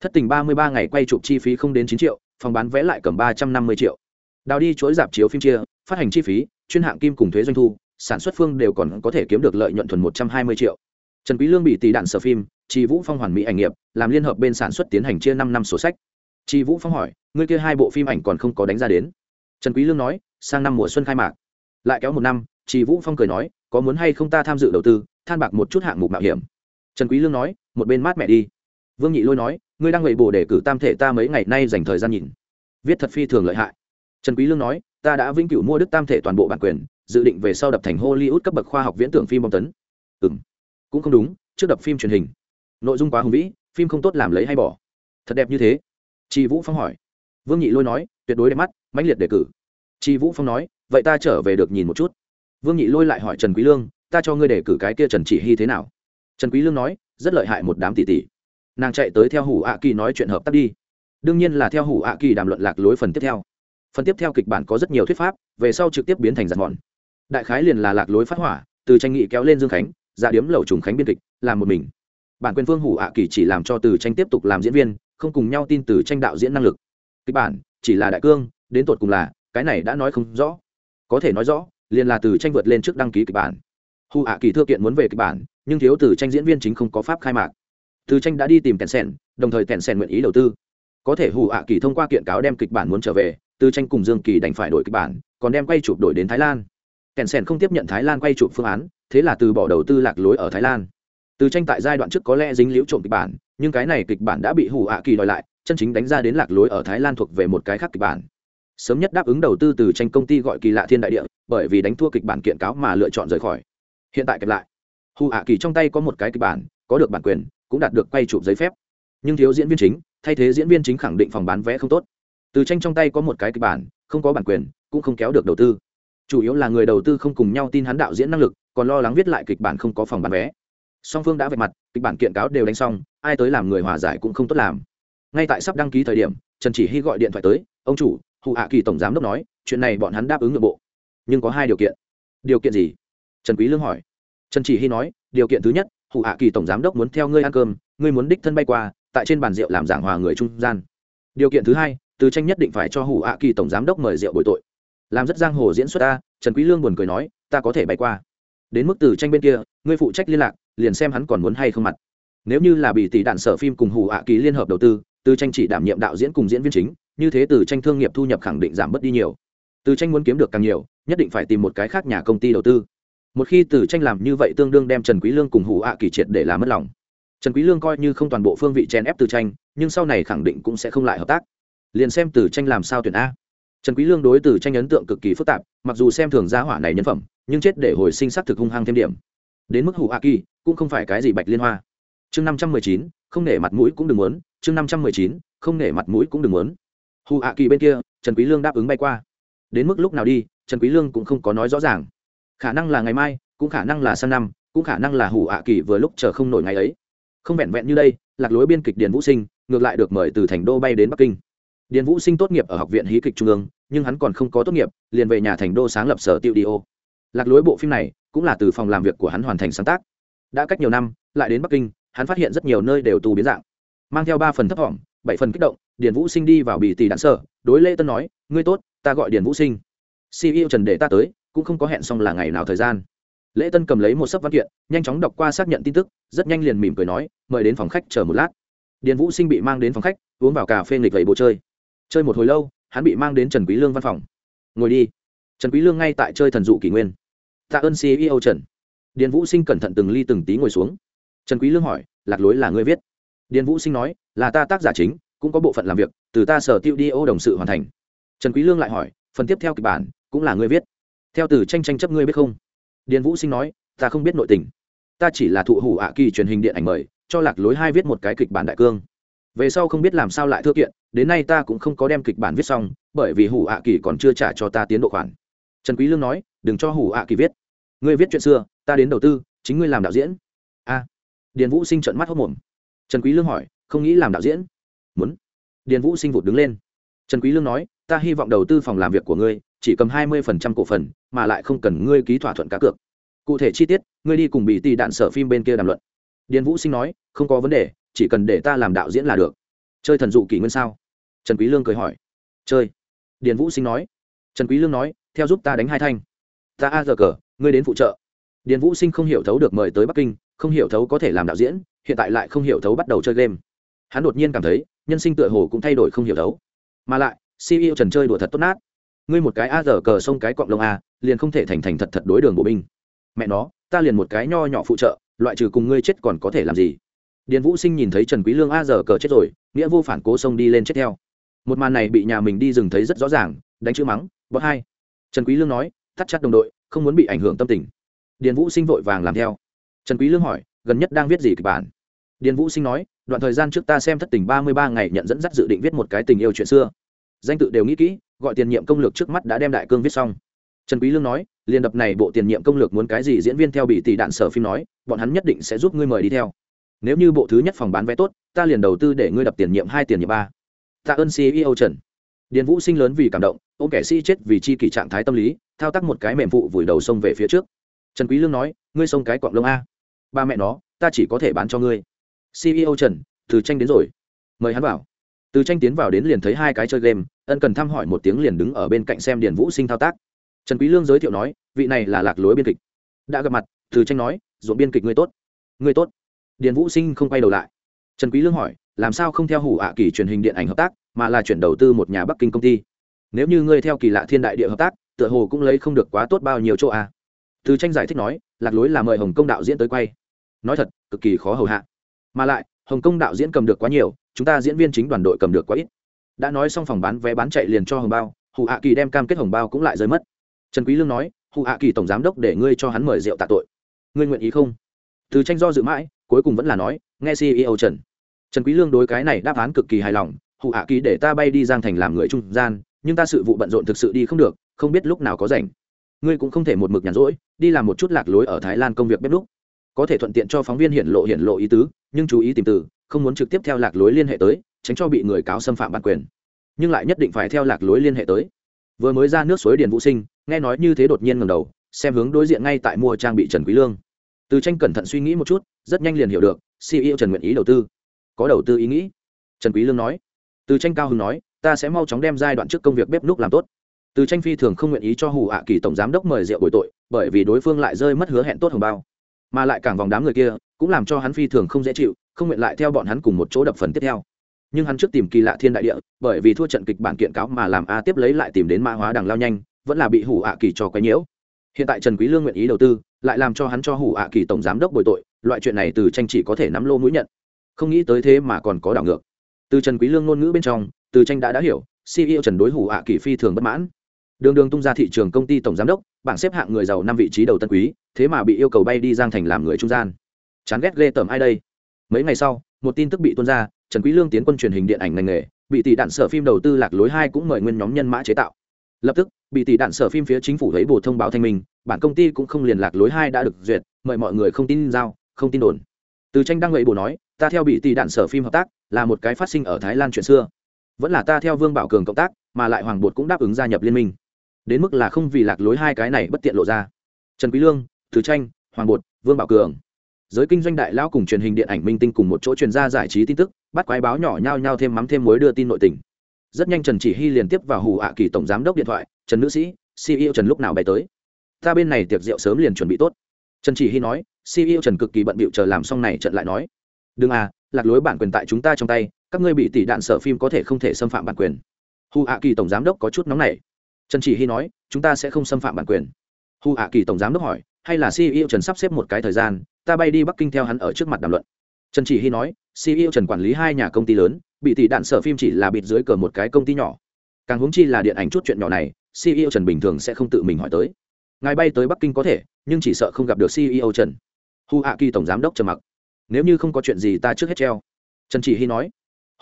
Thất tình ba mươi ba ngày quay chụp chi phí không đến chín triệu, phòng bán vé lại cầm ba trăm năm mươi triệu. Đào đi chuỗi dạp chiếu phim chia, phát hành chi phí, chuyên hạng kim cùng thuế doanh thu, sản xuất phương đều còn có thể kiếm được lợi nhuận thuần một trăm hai mươi triệu trần quý lương bị tỷ đạn sở phim Tri Vũ Phong hoàn mỹ ảnh nghiệp, làm liên hợp bên sản xuất tiến hành chia năm năm sổ sách. Tri Vũ Phong hỏi, ngươi kia hai bộ phim ảnh còn không có đánh ra đến. Trần Quý Lương nói, sang năm mùa xuân khai mạc. Lại kéo một năm, Tri Vũ Phong cười nói, có muốn hay không ta tham dự đầu tư, than bạc một chút hạng mục mạo hiểm. Trần Quý Lương nói, một bên mát mẹ đi. Vương Nhị Lôi nói, ngươi đang ngậy bổ để cử tam thể ta mấy ngày nay dành thời gian nhìn. Viết thật phi thường lợi hại. Trần Quý Lương nói, ta đã vĩnh cửu mua đức tam thể toàn bộ bản quyền, dự định về sau đập thành Hollywood cấp bậc khoa học viễn tưởng phim bom tấn. Ừm, cũng không đúng, trước đập phim truyền hình. Nội dung quá hùng vĩ phim không tốt làm lấy hay bỏ. Thật đẹp như thế. Chị vũ phong hỏi. Vương nhị lôi nói tuyệt đối đẹp mắt mãnh liệt đề cử. Chị vũ phong nói vậy ta trở về được nhìn một chút. Vương nhị lôi lại hỏi trần quý lương ta cho ngươi đề cử cái kia trần chỉ hy thế nào? Trần quý lương nói rất lợi hại một đám tỷ tỷ. Nàng chạy tới theo hủ ạ kỳ nói chuyện hợp tác đi. Đương nhiên là theo hủ ạ kỳ đàm luận lạc lối phần tiếp theo. Phần tiếp theo kịch bản có rất nhiều thuyết pháp về sau trực tiếp biến thành giàn mòn đại khái liền là lạc lối phát hỏa từ tranh nghị kéo lên dương khánh ra điếm lẩu trùng khánh biên kịch, làm một mình. Bản quyền phương hủ ạ kỳ chỉ làm cho từ tranh tiếp tục làm diễn viên, không cùng nhau tin từ tranh đạo diễn năng lực. Kịch bản, chỉ là đại cương, đến tột cùng là, cái này đã nói không rõ. Có thể nói rõ, liền là từ tranh vượt lên trước đăng ký kịch bản. Hủ ạ kỳ thưa kiện muốn về kịch bản, nhưng thiếu từ tranh diễn viên chính không có pháp khai mạc. Từ tranh đã đi tìm kèn sen đồng thời kèn sen nguyện ý đầu tư. Có thể hủ ạ kỳ thông qua kiện cáo đem kịch bản muốn trở về, từ tranh cùng dương kỳ đành phải đổi kịch bản, còn đem quay chụp đổi đến thái lan kèn sèn không tiếp nhận thái lan quay chụp phương án, thế là từ bỏ đầu tư lạc lối ở thái lan. Từ tranh tại giai đoạn trước có lẽ dính liễu trộm kịch bản, nhưng cái này kịch bản đã bị hủ ạ kỳ đòi lại, chân chính đánh ra đến lạc lối ở thái lan thuộc về một cái khác kịch bản. Sớm nhất đáp ứng đầu tư từ tranh công ty gọi kỳ lạ thiên đại địa, bởi vì đánh thua kịch bản kiện cáo mà lựa chọn rời khỏi. Hiện tại kẹp lại. Hù ạ kỳ trong tay có một cái kịch bản, có được bản quyền, cũng đạt được quay chụp giấy phép. Nhưng thiếu diễn viên chính, thay thế diễn viên chính khẳng định phòng bán vé không tốt. Từ tranh trong tay có một cái kịch bản, không có bản quyền, cũng không kéo được đầu tư chủ yếu là người đầu tư không cùng nhau tin hắn đạo diễn năng lực, còn lo lắng viết lại kịch bản không có phòng bán vé. Song phương đã vạch mặt, kịch bản kiện cáo đều đánh xong, ai tới làm người hòa giải cũng không tốt làm. Ngay tại sắp đăng ký thời điểm, trần chỉ hy gọi điện thoại tới, ông chủ hụ hạ kỳ tổng giám đốc nói, chuyện này bọn hắn đáp ứng nội bộ. Nhưng có hai điều kiện. Điều kiện gì? Trần quý lương hỏi. Trần chỉ hy nói, điều kiện thứ nhất hụ hạ kỳ tổng giám đốc muốn theo ngươi ăn cơm, ngươi muốn đích thân bay qua, tại trên bàn rượu làm giảng hòa người trung gian. Điều kiện thứ hai, từ tranh nhất định phải cho hủ hạ kỳ tổng giám đốc mời rượu bồi tội làm rất giang hồ diễn xuất ta, trần quý lương buồn cười nói, ta có thể bay qua. Đến mức từ tranh bên kia, ngươi phụ trách liên lạc, liền xem hắn còn muốn hay không mặt. Nếu như là bị tỷ đạn sở phim cùng hủ ạ kỳ liên hợp đầu tư, từ tranh chỉ đảm nhiệm đạo diễn cùng diễn viên chính, như thế từ tranh thương nghiệp thu nhập khẳng định giảm bớt đi nhiều. Từ tranh muốn kiếm được càng nhiều, nhất định phải tìm một cái khác nhà công ty đầu tư. Một khi từ tranh làm như vậy tương đương đem trần quý lương cùng hủ ạ kỳ triệt để làm mất lòng. Trần quý lương coi như không toàn bộ phương vị chen ép từ tranh, nhưng sau này khẳng định cũng sẽ không lại hợp tác. Liền xem từ tranh làm sao tuyển a trần quý lương đối từ tranh ấn tượng cực kỳ phức tạp, mặc dù xem thường gia hỏa này nhân phẩm, nhưng chết để hồi sinh sắc thực hung hăng thêm điểm. Đến mức hủ a kỳ cũng không phải cái gì bạch liên hoa. Chương năm trăm mười chín, không nể mặt mũi cũng đừng muốn, chương năm trăm mười chín, không nể mặt mũi cũng đừng muốn. Hù a kỳ bên kia, trần quý lương đáp ứng bay qua. Đến mức lúc nào đi, trần quý lương cũng không có nói rõ ràng. Khả năng là ngày mai, cũng khả năng là sang năm, cũng khả năng là hủ a kỳ vừa lúc chờ không nổi ngày ấy. Không vẹn vẹn như đây, lạc lối biên kịch điền vũ sinh, ngược lại được mời từ thành đô bay đến bắc kinh. Điền vũ sinh tốt nghiệp ở học viện hí kịch trung ương nhưng hắn còn không có tốt nghiệp, liền về nhà thành đô sáng lập sở tiêu đi ô. Lạc lối bộ phim này cũng là từ phòng làm việc của hắn hoàn thành sáng tác. Đã cách nhiều năm, lại đến bắc kinh, hắn phát hiện rất nhiều nơi đều tù biến dạng. Mang theo ba phần thấp thỏm bảy phần kích động, điền vũ sinh đi vào bị tỷ đạn sở, đối lễ tân nói, ngươi tốt, ta gọi điền vũ sinh. Ceo trần để ta tới, cũng không có hẹn xong là ngày nào thời gian. Lễ tân cầm lấy một sấp văn kiện, nhanh chóng đọc qua xác nhận tin tức, rất nhanh liền mỉm cười nói, mời đến phòng khách chờ một lát. Điền vũ sinh bị mang đến phòng khách, uống vào cà phê nghịch gầy bộ chơi. Chơi một hồi lâu hắn bị mang đến trần quý lương văn phòng. Ngồi đi. Trần quý lương ngay tại chơi thần dụ kỷ nguyên. Tạ ơn ceo trần. Điền vũ sinh cẩn thận từng ly từng tí ngồi xuống. Trần quý lương hỏi, lạc lối là ngươi viết? Điền vũ sinh nói, là ta tác giả chính, cũng có bộ phận làm việc, từ ta sở tiêu đi ô đồng sự hoàn thành. Trần quý lương lại hỏi, phần tiếp theo kịch bản, cũng là ngươi viết? Theo từ tranh tranh chấp ngươi biết không? Điền vũ sinh nói, ta không biết nội tình. Ta chỉ là thụ hủ ạ kỳ truyền hình điện ảnh mời, cho lạc lối hai viết một cái kịch bản đại cương về sau không biết làm sao lại thưa kiện, đến nay ta cũng không có đem kịch bản viết xong, bởi vì hủ ạ kỳ còn chưa trả cho ta tiến độ khoản. Trần quý lương nói, đừng cho hủ ạ kỳ viết. Ngươi viết chuyện xưa, ta đến đầu tư, chính ngươi làm đạo diễn. A. Điền vũ sinh trợn mắt hốt mồm. Trần quý lương hỏi, không nghĩ làm đạo diễn? Muốn. Điền vũ sinh vụt đứng lên. Trần quý lương nói, ta hy vọng đầu tư phòng làm việc của ngươi, chỉ cầm hai mươi phần trăm cổ phần, mà lại không cần ngươi ký thỏa thuận cá cược. Cụ thể chi tiết, ngươi đi cùng bị tỷ đạn sở phim bên kia đàm luận. Điền vũ sinh nói, không có vấn đề chỉ cần để ta làm đạo diễn là được. Chơi thần dụ kỷ nguyên sao? Trần quý lương cười hỏi. Chơi. Điền vũ sinh nói. Trần quý lương nói, theo giúp ta đánh hai thanh. Ta a giờ cờ, ngươi đến phụ trợ. Điền vũ sinh không hiểu thấu được mời tới bắc kinh, không hiểu thấu có thể làm đạo diễn, hiện tại lại không hiểu thấu bắt đầu chơi game. Hắn đột nhiên cảm thấy, nhân sinh tựa hồ cũng thay đổi không hiểu thấu. Mà lại ceo trần chơi đùa thật tốt nát. Ngươi một cái a giờ cờ xông cái cọng lông a, liền không thể thành thành thật thật đối đường bộ binh. Mẹ nó, ta liền một cái nho nhỏ phụ trợ, loại trừ cùng ngươi chết còn có thể làm gì? Điền vũ sinh nhìn thấy trần quý lương a giờ cờ chết rồi, nghĩa vô phản cố xông đi lên chết theo. Một màn này bị nhà mình đi rừng thấy rất rõ ràng, đánh chữ mắng bớt hai. Trần quý lương nói, thắt chặt đồng đội, không muốn bị ảnh hưởng tâm tình. Điền vũ sinh vội vàng làm theo. Trần quý lương hỏi, gần nhất đang viết gì kịch bản? Điền vũ sinh nói, đoạn thời gian trước ta xem thất tình ba mươi ba ngày nhận dẫn dắt dự định viết một cái tình yêu chuyện xưa. Danh tự đều nghĩ kỹ, gọi tiền nhiệm công lược trước mắt đã đem đại cương viết xong. Trần quý lương nói, liên đập này bộ tiền nhiệm công lược muốn cái gì diễn viên theo bị tỷ đạn sở phim nói, bọn hắn nhất định sẽ giúp ngươi mời đi theo nếu như bộ thứ nhất phòng bán vé tốt, ta liền đầu tư để ngươi đập tiền nhiệm hai, tiền nhiệm ba. Tạ ơn ceo trần. Điền vũ sinh lớn vì cảm động ôm kẻ sĩ chết vì chi kỷ trạng thái tâm lý, thao tác một cái mềm phụ vùi đầu sông về phía trước. Trần quý lương nói, ngươi sông cái quạng lông a. Ba mẹ nó, ta chỉ có thể bán cho ngươi. Ceo trần, từ tranh đến rồi. Mời hắn vào. Từ tranh tiến vào đến liền thấy hai cái chơi game, ân cần thăm hỏi một tiếng liền đứng ở bên cạnh xem điền vũ sinh thao tác. Trần quý lương giới thiệu nói, vị này là lạc lối biên kịch. Đã gặp mặt, từ tranh nói, ruộng biên kịch ngươi tốt. Ngươi tốt điền vũ sinh không quay đầu lại. Trần quý lương hỏi, làm sao không theo hủ ạ kỳ truyền hình điện ảnh hợp tác, mà là chuyển đầu tư một nhà bắc kinh công ty? Nếu như ngươi theo kỳ lạ thiên đại địa hợp tác, tựa hồ cũng lấy không được quá tốt bao nhiêu chỗ à. từ tranh giải thích nói, lạc lối là mời hồng công đạo diễn tới quay. Nói thật, cực kỳ khó hầu hạ. Mà lại, hồng kông đạo diễn cầm được quá nhiều, chúng ta diễn viên chính đoàn đội cầm được quá ít. Đã nói xong phòng bán vé bán chạy liền cho hồng bao, Hủ hạ kỳ đem cam kết hồng bao cũng lại rơi mất. Trần quý lương nói, Hủ hạ kỳ tổng giám đốc để ngươi cho hắn mời rượu tạ tội. Ngươi nguyện ý không? Từ tranh do dự mãi cuối cùng vẫn là nói, nghe ceo trần. Trần quý lương đối cái này đáp án cực kỳ hài lòng, hụ hạ kỳ để ta bay đi giang thành làm người trung gian, nhưng ta sự vụ bận rộn thực sự đi không được, không biết lúc nào có rảnh. Ngươi cũng không thể một mực nhàn rỗi, đi làm một chút lạc lối ở thái lan công việc bếp lúc có thể thuận tiện cho phóng viên hiện lộ hiện lộ ý tứ, nhưng chú ý tìm từ, không muốn trực tiếp theo lạc lối liên hệ tới, tránh cho bị người cáo xâm phạm bản quyền. Nhưng lại nhất định phải theo lạc lối liên hệ tới. Vừa mới ra nước suối điền vũ sinh, nghe nói như thế đột nhiên ngầm đầu, xem hướng đối diện ngay tại mua trang bị trần quý lương từ tranh cẩn thận suy nghĩ một chút, rất nhanh liền hiểu được ceo trần nguyện ý đầu tư. Có đầu tư ý nghĩ. Trần quý lương nói. Từ tranh cao hứng nói, ta sẽ mau chóng đem giai đoạn trước công việc bếp núc làm tốt. Từ tranh phi thường không nguyện ý cho hù ạ kỳ tổng giám đốc mời rượu bồi tội, bởi vì đối phương lại rơi mất hứa hẹn tốt hồng bao. Mà lại cảng vòng đám người kia, cũng làm cho hắn phi thường không dễ chịu, không nguyện lại theo bọn hắn cùng một chỗ đập phần tiếp theo. Nhưng hắn trước tìm kỳ lạ thiên đại địa, bởi vì thua trận kịch bản kiện cáo mà làm a tiếp lấy lại tìm đến mã hóa đằng lao nhanh, vẫn là bị hủ ạ kỳ cho quấy nhiễu. Hiện tại trần quý lương nguyện ý đầu tư lại làm cho hắn cho hủ ạ kỳ tổng giám đốc bồi tội, loại chuyện này từ tranh chỉ có thể nắm lô mũi nhận. Không nghĩ tới thế mà còn có đảo ngược. Từ trần quý lương ngôn ngữ bên trong, từ tranh đã đã hiểu ceo trần đối hủ ạ kỳ phi thường bất mãn. Đường đường tung ra thị trường công ty tổng giám đốc, bảng xếp hạng người giàu năm vị trí đầu tân quý, thế mà bị yêu cầu bay đi giang thành làm người trung gian. Chán ghét ghê tởm ai đây? Mấy ngày sau, một tin tức bị tuôn ra, trần quý lương tiến quân truyền hình điện ảnh ngành nghề, bị tỷ đạn sở phim đầu tư lạc lối hai cũng mời nguyên nhóm nhân mã chế tạo lập tức, bị tỷ đạn sở phim phía chính phủ lấy bổ thông báo thanh minh, bản công ty cũng không liên lạc lối hai đã được duyệt, mời mọi người không tin giao, không tin đồn. Từ tranh đăng ngậy bổ nói, ta theo bị tỷ đạn sở phim hợp tác, là một cái phát sinh ở thái lan chuyện xưa. Vẫn là ta theo vương bảo cường cộng tác, mà lại hoàng bột cũng đáp ứng gia nhập liên minh. Đến mức là không vì lạc lối hai cái này bất tiện lộ ra. Trần quý lương, từ tranh, hoàng bột, vương bảo cường. Giới kinh doanh đại lão cùng truyền hình điện ảnh minh tinh cùng một chỗ truyền ra giải trí tin tức, bắt quái báo nhỏ nhao nhao thêm mắm thêm muối đưa tin nội tình rất nhanh trần chỉ hy liền tiếp vào hù ạ kỳ tổng giám đốc điện thoại, trần nữ sĩ ceo trần lúc nào bay tới? Ta bên này tiệc rượu sớm liền chuẩn bị tốt. Trần chỉ hy nói ceo trần cực kỳ bận bịu chờ làm xong này trận lại nói, đừng à lạc lối bản quyền tại chúng ta trong tay, các ngươi bị tỷ đạn sở phim có thể không thể xâm phạm bản quyền. Hù ạ kỳ tổng giám đốc có chút nóng này trần chỉ hy nói, chúng ta sẽ không xâm phạm bản quyền. Hù ạ kỳ tổng giám đốc hỏi, hay là ceo trần sắp xếp một cái thời gian, ta bay đi bắc kinh theo hắn ở trước mặt đàm luận. Trần chỉ hy nói ceo trần quản lý hai nhà công ty lớn bị tỷ đạn sở phim chỉ là bịt dưới cờ một cái công ty nhỏ. Càng huống chi là điện ảnh chút chuyện nhỏ này ceo trần bình thường sẽ không tự mình hỏi tới. Ngài bay tới bắc kinh có thể, nhưng chỉ sợ không gặp được ceo trần. Hu hạ kỳ tổng giám đốc trầm mặc. Nếu như không có chuyện gì ta trước hết treo. Trần chỉ hy nói.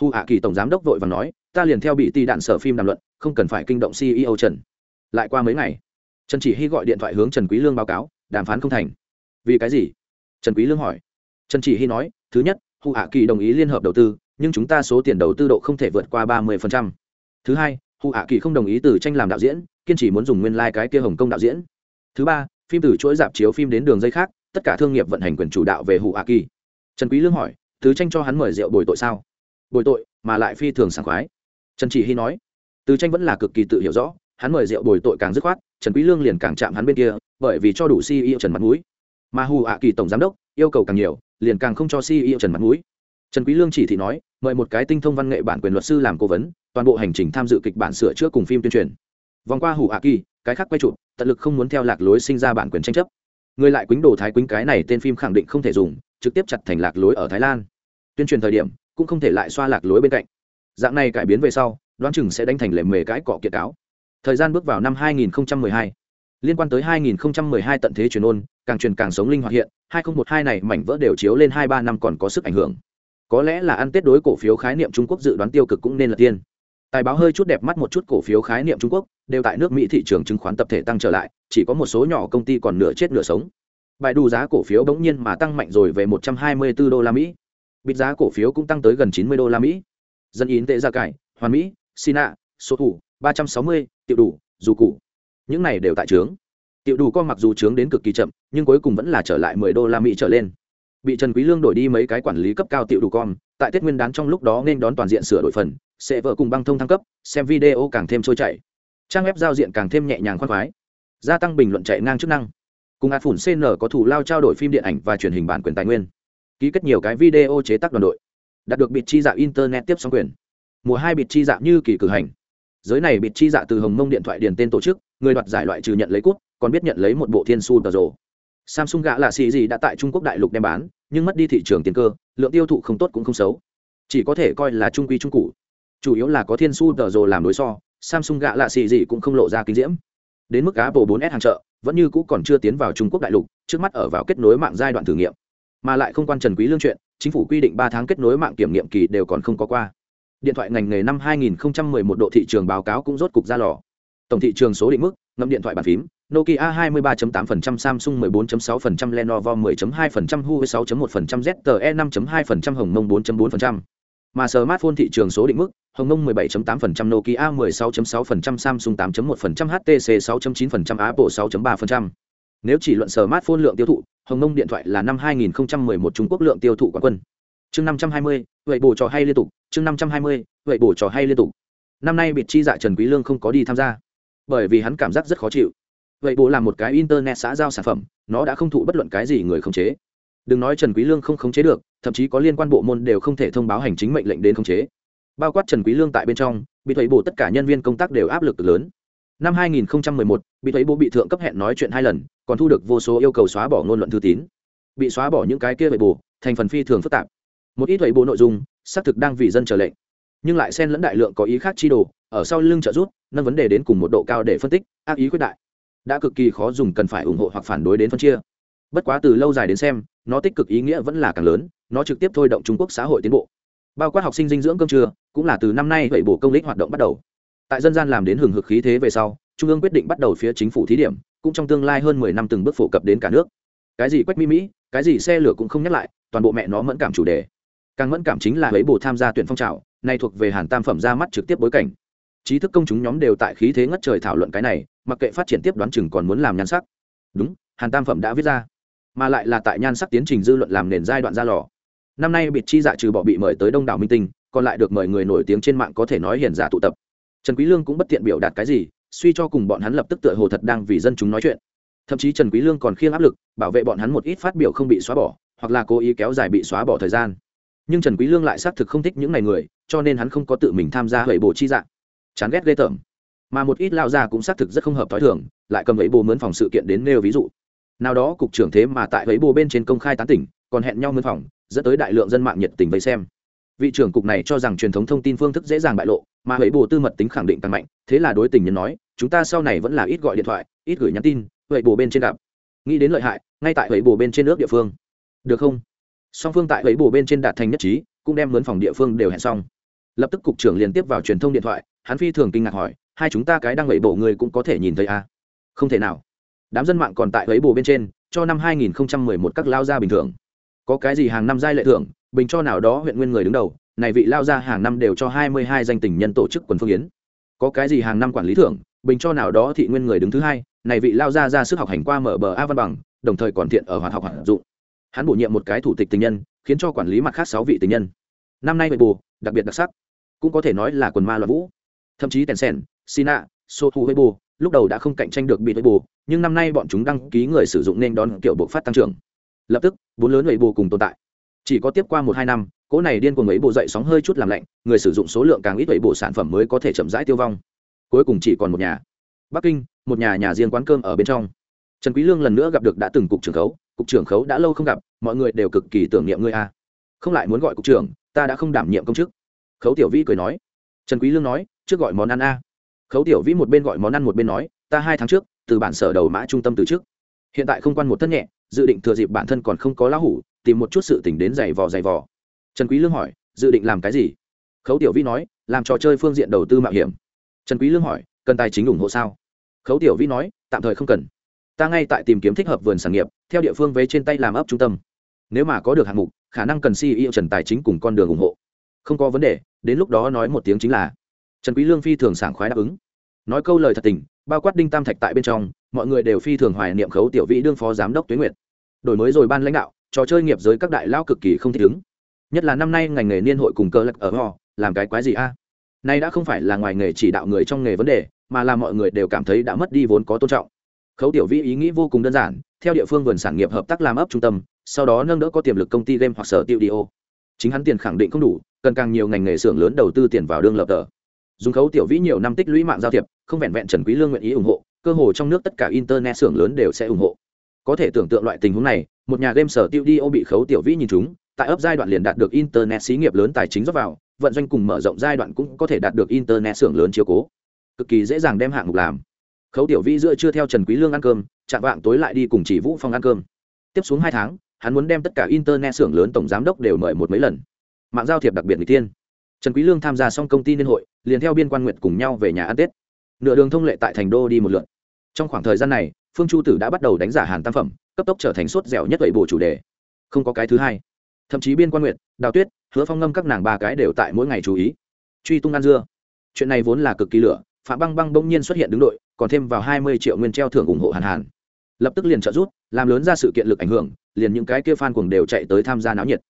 Hu hạ kỳ tổng giám đốc vội và nói, ta liền theo bị tỷ đạn sở phim đàm luận, không cần phải kinh động ceo trần. Lại qua mấy ngày, trần chỉ hy gọi điện thoại hướng trần quý lương báo cáo, đàm phán không thành. Vì cái gì? Trần quý lương hỏi. Trần chỉ hy nói, thứ nhất, Hu hạ kỳ đồng ý liên hợp đầu tư nhưng chúng ta số tiền đầu tư độ không thể vượt qua ba mươi thứ hai hụ hạ kỳ không đồng ý từ tranh làm đạo diễn, kiên trì muốn dùng nguyên lai、like、cái kia hồng kông đạo diễn. Thứ ba, phim từ chuỗi dạp chiếu phim đến đường dây khác, tất cả thương nghiệp vận hành quyền chủ đạo về hụ hạ kỳ. Trần quý lương hỏi tứ tranh cho hắn mời rượu bồi tội sao? Bồi tội, mà lại phi thường sảng khoái. Trần chỉ hy nói, từ tranh vẫn là cực kỳ tự hiểu rõ, hắn mời rượu bồi tội càng dứt khoát, trần quý lương liền càng chạm hắn bên kia, bởi vì cho đủ ceo trần mặt mũi. Mà hù ạ kỳ tổng giám đốc yêu cầu càng nhiều, liền càng không cho ceo trần mặt mũi trần quý lương chỉ thị nói, mời một cái tinh thông văn nghệ bản quyền luật sư làm cố vấn, toàn bộ hành trình tham dự kịch bản sửa chữa cùng phim tuyên truyền. Vòng qua hủ ạ kỳ cái khác quay chụp, tận lực không muốn theo lạc lối sinh ra bản quyền tranh chấp. Người lại quýnh đồ thái quýnh cái này tên phim khẳng định không thể dùng, trực tiếp chặt thành lạc lối ở thái lan. Tuyên truyền thời điểm, cũng không thể lại xoa lạc lối bên cạnh. Dạng này cải biến về sau, đoán chừng sẽ đánh thành lệ mề cái cọ kiệt cáo. Thời gian bước vào năm 2012 liên quan tới 2012 tận thế truyền ôn, càng truyền càng sống linh hoạt hiện 2012 này mảnh vỡ đều chiếu lên hai ba năm còn có sức ảnh hưởng có lẽ là ăn tết đối cổ phiếu khái niệm trung quốc dự đoán tiêu cực cũng nên là tiên. Tài báo hơi chút đẹp mắt một chút cổ phiếu khái niệm trung quốc đều tại nước mỹ thị trường chứng khoán tập thể tăng trở lại chỉ có một số nhỏ công ty còn nửa chết nửa sống. Bài đủ giá cổ phiếu bỗng nhiên mà tăng mạnh rồi về 124 đô la mỹ. Bịt giá cổ phiếu cũng tăng tới gần 90 đô la mỹ. Dân yến tệ gia cải hoàn mỹ sina số thủ 360, tiểu đủ dù cụ. Những này đều tại trướng. Tiểu đủ con mặc dù trướng đến cực kỳ chậm nhưng cuối cùng vẫn là trở lại 10 đô la mỹ trở lên bị trần quý lương đổi đi mấy cái quản lý cấp cao tiểu đủ con, tại tết nguyên đán trong lúc đó nên đón toàn diện sửa đổi phần, sẽ vợ cùng băng thông thăng cấp, xem video càng thêm trôi chảy. Trang web giao diện càng thêm nhẹ nhàng khoan khoái. Gia tăng bình luận chạy ngang chức năng. Cùng ạt phủn cn có thủ lao trao đổi phim điện ảnh và truyền hình bản quyền tài nguyên. Ký kết nhiều cái video chế tác đoàn đội. Đạt được bịt chi dạ internet tiếp sóng quyền. Mùa hai bịt chi dạ như kỳ cử hành. Giới này bịt chi dạ từ hồng mông điện thoại điền tên tổ chức, người đoạt giải loại trừ nhận lấy cút, còn biết nhận lấy một bộ thiên su tờ rồ samsung gã là xì gì đã tại trung quốc đại lục đem bán, nhưng mất đi thị trường tiền cơ, lượng tiêu thụ không tốt cũng không xấu. Chỉ có thể coi là trung quy trung cụ chủ yếu là có thiên su tờ rồ làm đối so, samsung gạ là xì gì cũng không lộ ra kinh diễm. Đến mức apple 4s hàng chợ, vẫn như cũ còn chưa tiến vào trung quốc đại lục, trước mắt ở vào kết nối mạng giai đoạn thử nghiệm. Mà lại không quan trần quý lương chuyện, chính phủ quy định ba tháng kết nối mạng kiểm nghiệm kỳ đều còn không có qua. Điện thoại ngành nghề năm 2011 độ thị trường báo cáo cũng rốt cục ra lò. Tổng thị trường số định mức ngậm điện thoại bàn phím Nokia 23.8%, Samsung 14.6%, Lenovo 10.2%, Huawei 6.1%, ZTE 5.2%, Hồng Mông 4.4%. Mà smartphone thị trường số định mức, Hồng Mông 17.8%, Nokia 16.6%, Samsung 8.1%, HTC 6.9%, Apple 6.3%. Nếu chỉ luận smartphone lượng tiêu thụ, Hồng Mông điện thoại là năm 2011 Trung Quốc lượng tiêu thụ quán quân. Chương 520, vậy bổ trò hay liên tục, chương 520, vậy bổ trò hay liên tục. Năm nay biệt chi dạ Trần Quý Lương không có đi tham gia, bởi vì hắn cảm giác rất khó chịu. Vậy bộ là một cái internet xã giao sản phẩm, nó đã không thụ bất luận cái gì người khống chế. Đừng nói Trần Quý Lương không khống chế được, thậm chí có liên quan bộ môn đều không thể thông báo hành chính mệnh lệnh đến khống chế bao quát trần quý lương tại bên trong bị thuế bộ tất cả nhân viên công tác đều áp lực lớn năm 2011, bị thuế bộ bị thượng cấp hẹn nói chuyện hai lần còn thu được vô số yêu cầu xóa bỏ ngôn luận thư tín bị xóa bỏ những cái kia bị bộ, thành phần phi thường phức tạp một ít thuế bộ nội dung xác thực đang vì dân chờ lệnh nhưng lại xen lẫn đại lượng có ý khác chi đồ ở sau lưng trợ rút nâng vấn đề đến cùng một độ cao để phân tích, ác ý quyết đại. Đã cực kỳ khó dùng cần phải ủng hộ hoặc phản đối đến phân chia. Bất quá từ lâu dài đến xem, nó tích cực ý nghĩa vẫn là càng lớn, nó trực tiếp thôi động trung quốc xã hội tiến bộ. Bao quát học sinh dinh dưỡng cơm trưa, cũng là từ năm nay vậy bổ công lý hoạt động bắt đầu. Tại dân gian làm đến hừng hực khí thế về sau, trung ương quyết định bắt đầu phía chính phủ thí điểm, cũng trong tương lai hơn mười năm từng bước phổ cập đến cả nước. Cái gì quách mỹ mỹ, cái gì xe lửa cũng không nhắc lại, toàn bộ mẹ nó mẫn cảm chủ đề. Càng mẫn cảm chính là lấy bổ tham gia tuyển phong trào, nay thuộc về hàn tam phẩm ra mắt trực tiếp bối cảnh trí thức công chúng nhóm đều tại khí thế ngất trời thảo luận cái này, mặc kệ phát triển tiếp đoán chừng còn muốn làm nhan sắc. Đúng, hàn tam phẩm đã viết ra, mà lại là tại nhan sắc tiến trình dư luận làm nền giai đoạn ra lò. Năm nay biệt chi dạ trừ bỏ bị mời tới đông đảo minh tinh, còn lại được mời người nổi tiếng trên mạng có thể nói hiền giả tụ tập. Trần quý lương cũng bất tiện biểu đạt cái gì, suy cho cùng bọn hắn lập tức tựa hồ thật đang vì dân chúng nói chuyện. Thậm chí trần quý lương còn khiêng áp lực, bảo vệ bọn hắn một ít phát biểu không bị xóa bỏ, hoặc là cố ý kéo dài bị xóa bỏ thời gian. Nhưng trần quý lương lại xác thực không thích những này người, cho nên hắn không có tự mình tham gia hủy bộ chi dạng chán ghét ghê tởm. Mà một ít lao ra cũng xác thực rất không hợp thói thường, lại cầm ấy bồ mướn phòng sự kiện đến nêu ví dụ. Nào đó cục trưởng thế mà tại ấy bồ bên trên công khai tán tỉnh, còn hẹn nhau mướn phòng, dẫn tới đại lượng dân mạng nhiệt tình vây xem. Vị trưởng cục này cho rằng truyền thống thông tin phương thức dễ dàng bại lộ, mà ấy bồ tư mật tính khẳng định tăng mạnh, thế là đối tình nhân nói, chúng ta sau này vẫn là ít gọi điện thoại, ít gửi nhắn tin vậy bồ bên trên gặp. Nghĩ đến lợi hại, ngay tại ấy bồ bên trên nước địa phương. Được không? Song phương tại ấy bồ bên trên đạt thành nhất trí, cũng đem mướn phòng địa phương đều hẹn xong. Lập tức cục trưởng liên tiếp vào truyền thông điện thoại hắn phi thường kinh ngạc hỏi, hai chúng ta cái đang vậy bộ người cũng có thể nhìn thấy à? không thể nào. Đám dân mạng còn tại lấy bồ bên trên, cho năm 2011 các lao gia bình thường. Có cái gì hàng năm giai lệ thưởng, bình cho nào đó huyện nguyên người đứng đầu, này vị lao gia hàng năm đều cho hai mươi hai danh tình nhân tổ chức quần phương yến. Có cái gì hàng năm quản lý thưởng, bình cho nào đó thị nguyên người đứng thứ hai, này vị lao ra ra sức học hành qua mở bờ a văn bằng, đồng thời còn thiện ở hoạt học hoạt dụng. Hắn bổ nhiệm một cái thủ tịch tình nhân, khiến cho quản lý mặt khác sáu vị tình nhân. Năm nay bệ bù đặc biệt đặc sắc. Cũng có thể nói là quần ma loạn vũ thậm chí tèn sèn, sina sotu weibo, lúc đầu đã không cạnh tranh được bị với bù nhưng năm nay bọn chúng đăng ký người sử dụng nên đón kiểu bộc phát tăng trưởng. Lập tức, bốn lớn ấy bù cùng tồn tại. Chỉ có tiếp qua một hai năm, cỗ này điên cuồng ấy bộ dậy sóng hơi chút làm lạnh, người sử dụng số lượng càng ít ấy bộ sản phẩm mới có thể chậm rãi tiêu vong. Cuối cùng chỉ còn một nhà. Bắc kinh, một nhà nhà riêng quán cơm ở bên trong. Trần quý lương lần nữa gặp được đã từng cục trưởng khấu, cục trưởng khấu đã lâu không gặp, mọi người đều cực kỳ tưởng niệm ngươi a. Không lại muốn gọi cục trưởng, ta đã không đảm nhiệm công chức. Khấu tiểu Vi cười nói trần quý lương nói, trước gọi món ăn a. Khấu tiểu vĩ một bên gọi món ăn một bên nói, ta hai tháng trước, từ bản sở đầu mã trung tâm từ trước hiện tại không quan một thân nhẹ, dự định thừa dịp bản thân còn không có lão hủ, tìm một chút sự tình đến giày vò giày vò. Trần quý lương hỏi, dự định làm cái gì? Khấu tiểu vĩ nói, làm trò chơi phương diện đầu tư mạo hiểm. Trần quý lương hỏi, cần tài chính ủng hộ sao? Khấu tiểu vĩ nói, tạm thời không cần. Ta ngay tại tìm kiếm thích hợp vườn sản nghiệp, theo địa phương vé trên tay làm ấp trung tâm. Nếu mà có được hạng mục, khả năng cần ceo trần tài chính cùng con đường ủng hộ không có vấn đề, đến lúc đó nói một tiếng chính là. Trần quý lương phi thường sảng khoái đáp ứng. Nói câu lời thật tình, bao quát đinh tam thạch tại bên trong, mọi người đều phi thường hoài niệm khấu tiểu vĩ đương phó giám đốc tuyến nguyệt. Đổi mới rồi ban lãnh đạo, trò chơi nghiệp giới các đại lao cực kỳ không thích ứng. Nhất là năm nay ngành nghề niên hội cùng cơ lực ở ho, làm cái quái gì a? Nay đã không phải là ngoài nghề chỉ đạo người trong nghề vấn đề, mà là mọi người đều cảm thấy đã mất đi vốn có tôn trọng. Khấu tiểu vĩ ý nghĩ vô cùng đơn giản, theo địa phương vườn sản nghiệp hợp tác làm ấp trung tâm, sau đó nâng đỡ có tiềm lực công ty game hoặc sở tiêu đi ô chính hắn tiền khẳng định không đủ, cần càng nhiều ngành nghề xưởng lớn đầu tư tiền vào đương lập tờ. Dùng khấu tiểu vĩ nhiều năm tích lũy mạng giao thiệp, không vẹn vẹn trần quý lương nguyện ý ủng hộ, cơ hồ trong nước tất cả internet xưởng lớn đều sẽ ủng hộ. Có thể tưởng tượng loại tình huống này, một nhà game sở tiêu đi ô bị khấu tiểu vĩ nhìn chúng, tại ấp giai đoạn liền đạt được internet xí nghiệp lớn tài chính rót vào, vận doanh cùng mở rộng giai đoạn cũng có thể đạt được internet xưởng lớn chiếu cố. Cực kỳ dễ dàng đem hạng mục làm. Khấu tiểu vĩ giữa chưa theo trần quý lương ăn cơm, chạm vạng tối lại đi cùng chỉ vũ phong ăn cơm. Tiếp xuống hai tháng hắn muốn đem tất cả internet xưởng lớn tổng giám đốc đều mời một mấy lần. Mạng giao thiệp đặc biệt người tiên trần quý lương tham gia xong công ty liên hội, liền theo biên quan nguyện cùng nhau về nhà ăn tết. Nửa đường thông lệ tại thành đô đi một lượt trong khoảng thời gian này, phương chu tử đã bắt đầu đánh giả hàn tam phẩm, cấp tốc trở thành suốt dẻo nhất vậy bộ chủ đề. Không có cái thứ hai. Thậm chí biên quan nguyện đào tuyết, hứa phong ngâm các nàng ba cái đều tại mỗi ngày chú ý. Truy tung ăn dưa. Chuyện này vốn là cực kỳ lửa, phạm băng băng bỗng nhiên xuất hiện đứng đội, còn thêm vào hai mươi triệu nguyên treo thưởng ủng hộ hàn hàn lập tức liền trợ rút làm lớn ra sự kiện lực ảnh hưởng, liền những cái kia fan cuồng đều chạy tới tham gia náo nhiệt.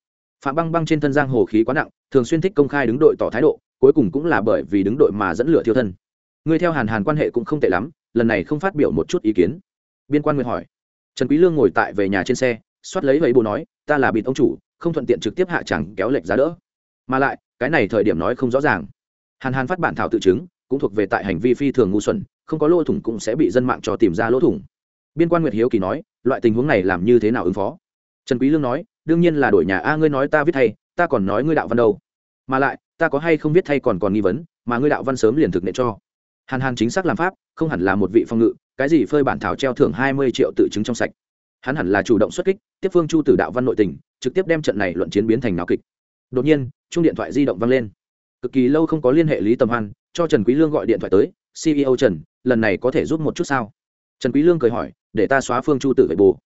Phạm băng băng trên thân giang hồ khí quá nặng, thường xuyên thích công khai đứng đội tỏ thái độ, cuối cùng cũng là bởi vì đứng đội mà dẫn lửa thiêu thân. Người theo hàn hàn quan hệ cũng không tệ lắm, lần này không phát biểu một chút ý kiến. Biên quan nguyện hỏi. Trần quý lương ngồi tại về nhà trên xe xoát lấy vậy bố nói, ta là bịt ông chủ, không thuận tiện trực tiếp hạ chẳng kéo lệch giá đỡ. Mà lại, cái này thời điểm nói không rõ ràng. Hàn hàn phát bản thảo tự chứng, cũng thuộc về tại hành vi phi thường ngu xuẩn, không có lỗ thủng cũng sẽ bị dân mạng cho tìm ra lỗ thủng biên quan nguyệt hiếu kỳ nói, loại tình huống này làm như thế nào ứng phó? Trần quý lương nói, đương nhiên là đổi nhà, a, ngươi nói ta viết thay, ta còn nói ngươi đạo văn đâu. Mà lại, ta có hay không viết thay còn còn nghi vấn, mà ngươi đạo văn sớm liền thực nệ cho. Hàn hàn chính xác làm pháp, không hẳn là một vị phong ngự, cái gì phơi bản thảo treo thưởng hai mươi triệu tự chứng trong sạch. Hắn hẳn là chủ động xuất kích, tiếp phương chu tử đạo văn nội tình, trực tiếp đem trận này luận chiến biến thành náo kịch. Đột nhiên chung điện thoại di động vang lên. Cực kỳ lâu không có liên hệ lý tầm hoan, cho trần quý lương gọi điện thoại tới ceo trần, lần này có thể giúp một chút sao? Trần quý lương cười hỏi để ta xóa phương chu tử vậy bù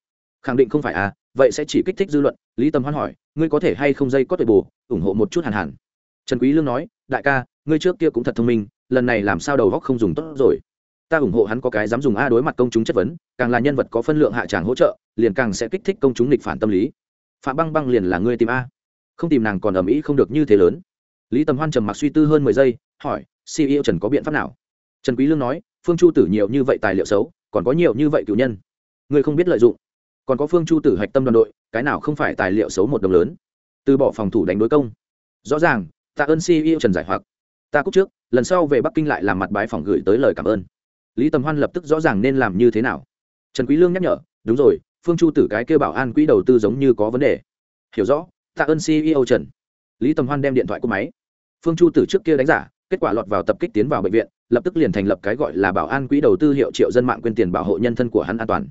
khẳng định không phải à vậy sẽ chỉ kích thích dư luận. Lý Tâm hoan hỏi, ngươi có thể hay không dây có tuổi bù ủng hộ một chút hàn hàn? Trần quý lương nói, đại ca, ngươi trước kia cũng thật thông minh, lần này làm sao đầu góc không dùng tốt rồi? Ta ủng hộ hắn có cái dám dùng a đối mặt công chúng chất vấn, càng là nhân vật có phân lượng hạ tràng hỗ trợ, liền càng sẽ kích thích công chúng nghịch phản tâm lý. Phạm băng băng liền là ngươi tìm a. Không tìm nàng còn ầm ĩ không được như thế lớn. Lý tầm hoan trầm mặc suy tư hơn mười giây, hỏi ceo trần có biện pháp nào? Trần quý lương nói, phương chu tử nhiều như vậy tài liệu xấu còn có nhiều như vậy cựu nhân. Người không biết lợi dụng. Còn có phương chu tử hạch tâm đoàn đội, cái nào không phải tài liệu xấu một đồng lớn? Từ bỏ phòng thủ đánh đối công. Rõ ràng tạ ơn ceo trần giải hoặc. Ta cúc trước, lần sau về bắc kinh lại làm mặt bái phòng gửi tới lời cảm ơn. Lý tầm hoan lập tức rõ ràng nên làm như thế nào. Trần quý lương nhắc nhở, đúng rồi, phương chu tử cái kêu bảo an quỹ đầu tư giống như có vấn đề. Hiểu rõ tạ ơn ceo trần. Lý tầm hoan đem điện thoại của máy. Phương chu tử trước kia đánh giả kết quả lọt vào tập kích tiến vào bệnh viện, lập tức liền thành lập cái gọi là bảo an quỹ đầu tư hiệu triệu dân mạng quyên tiền bảo hộ nhân thân của hắn an toàn.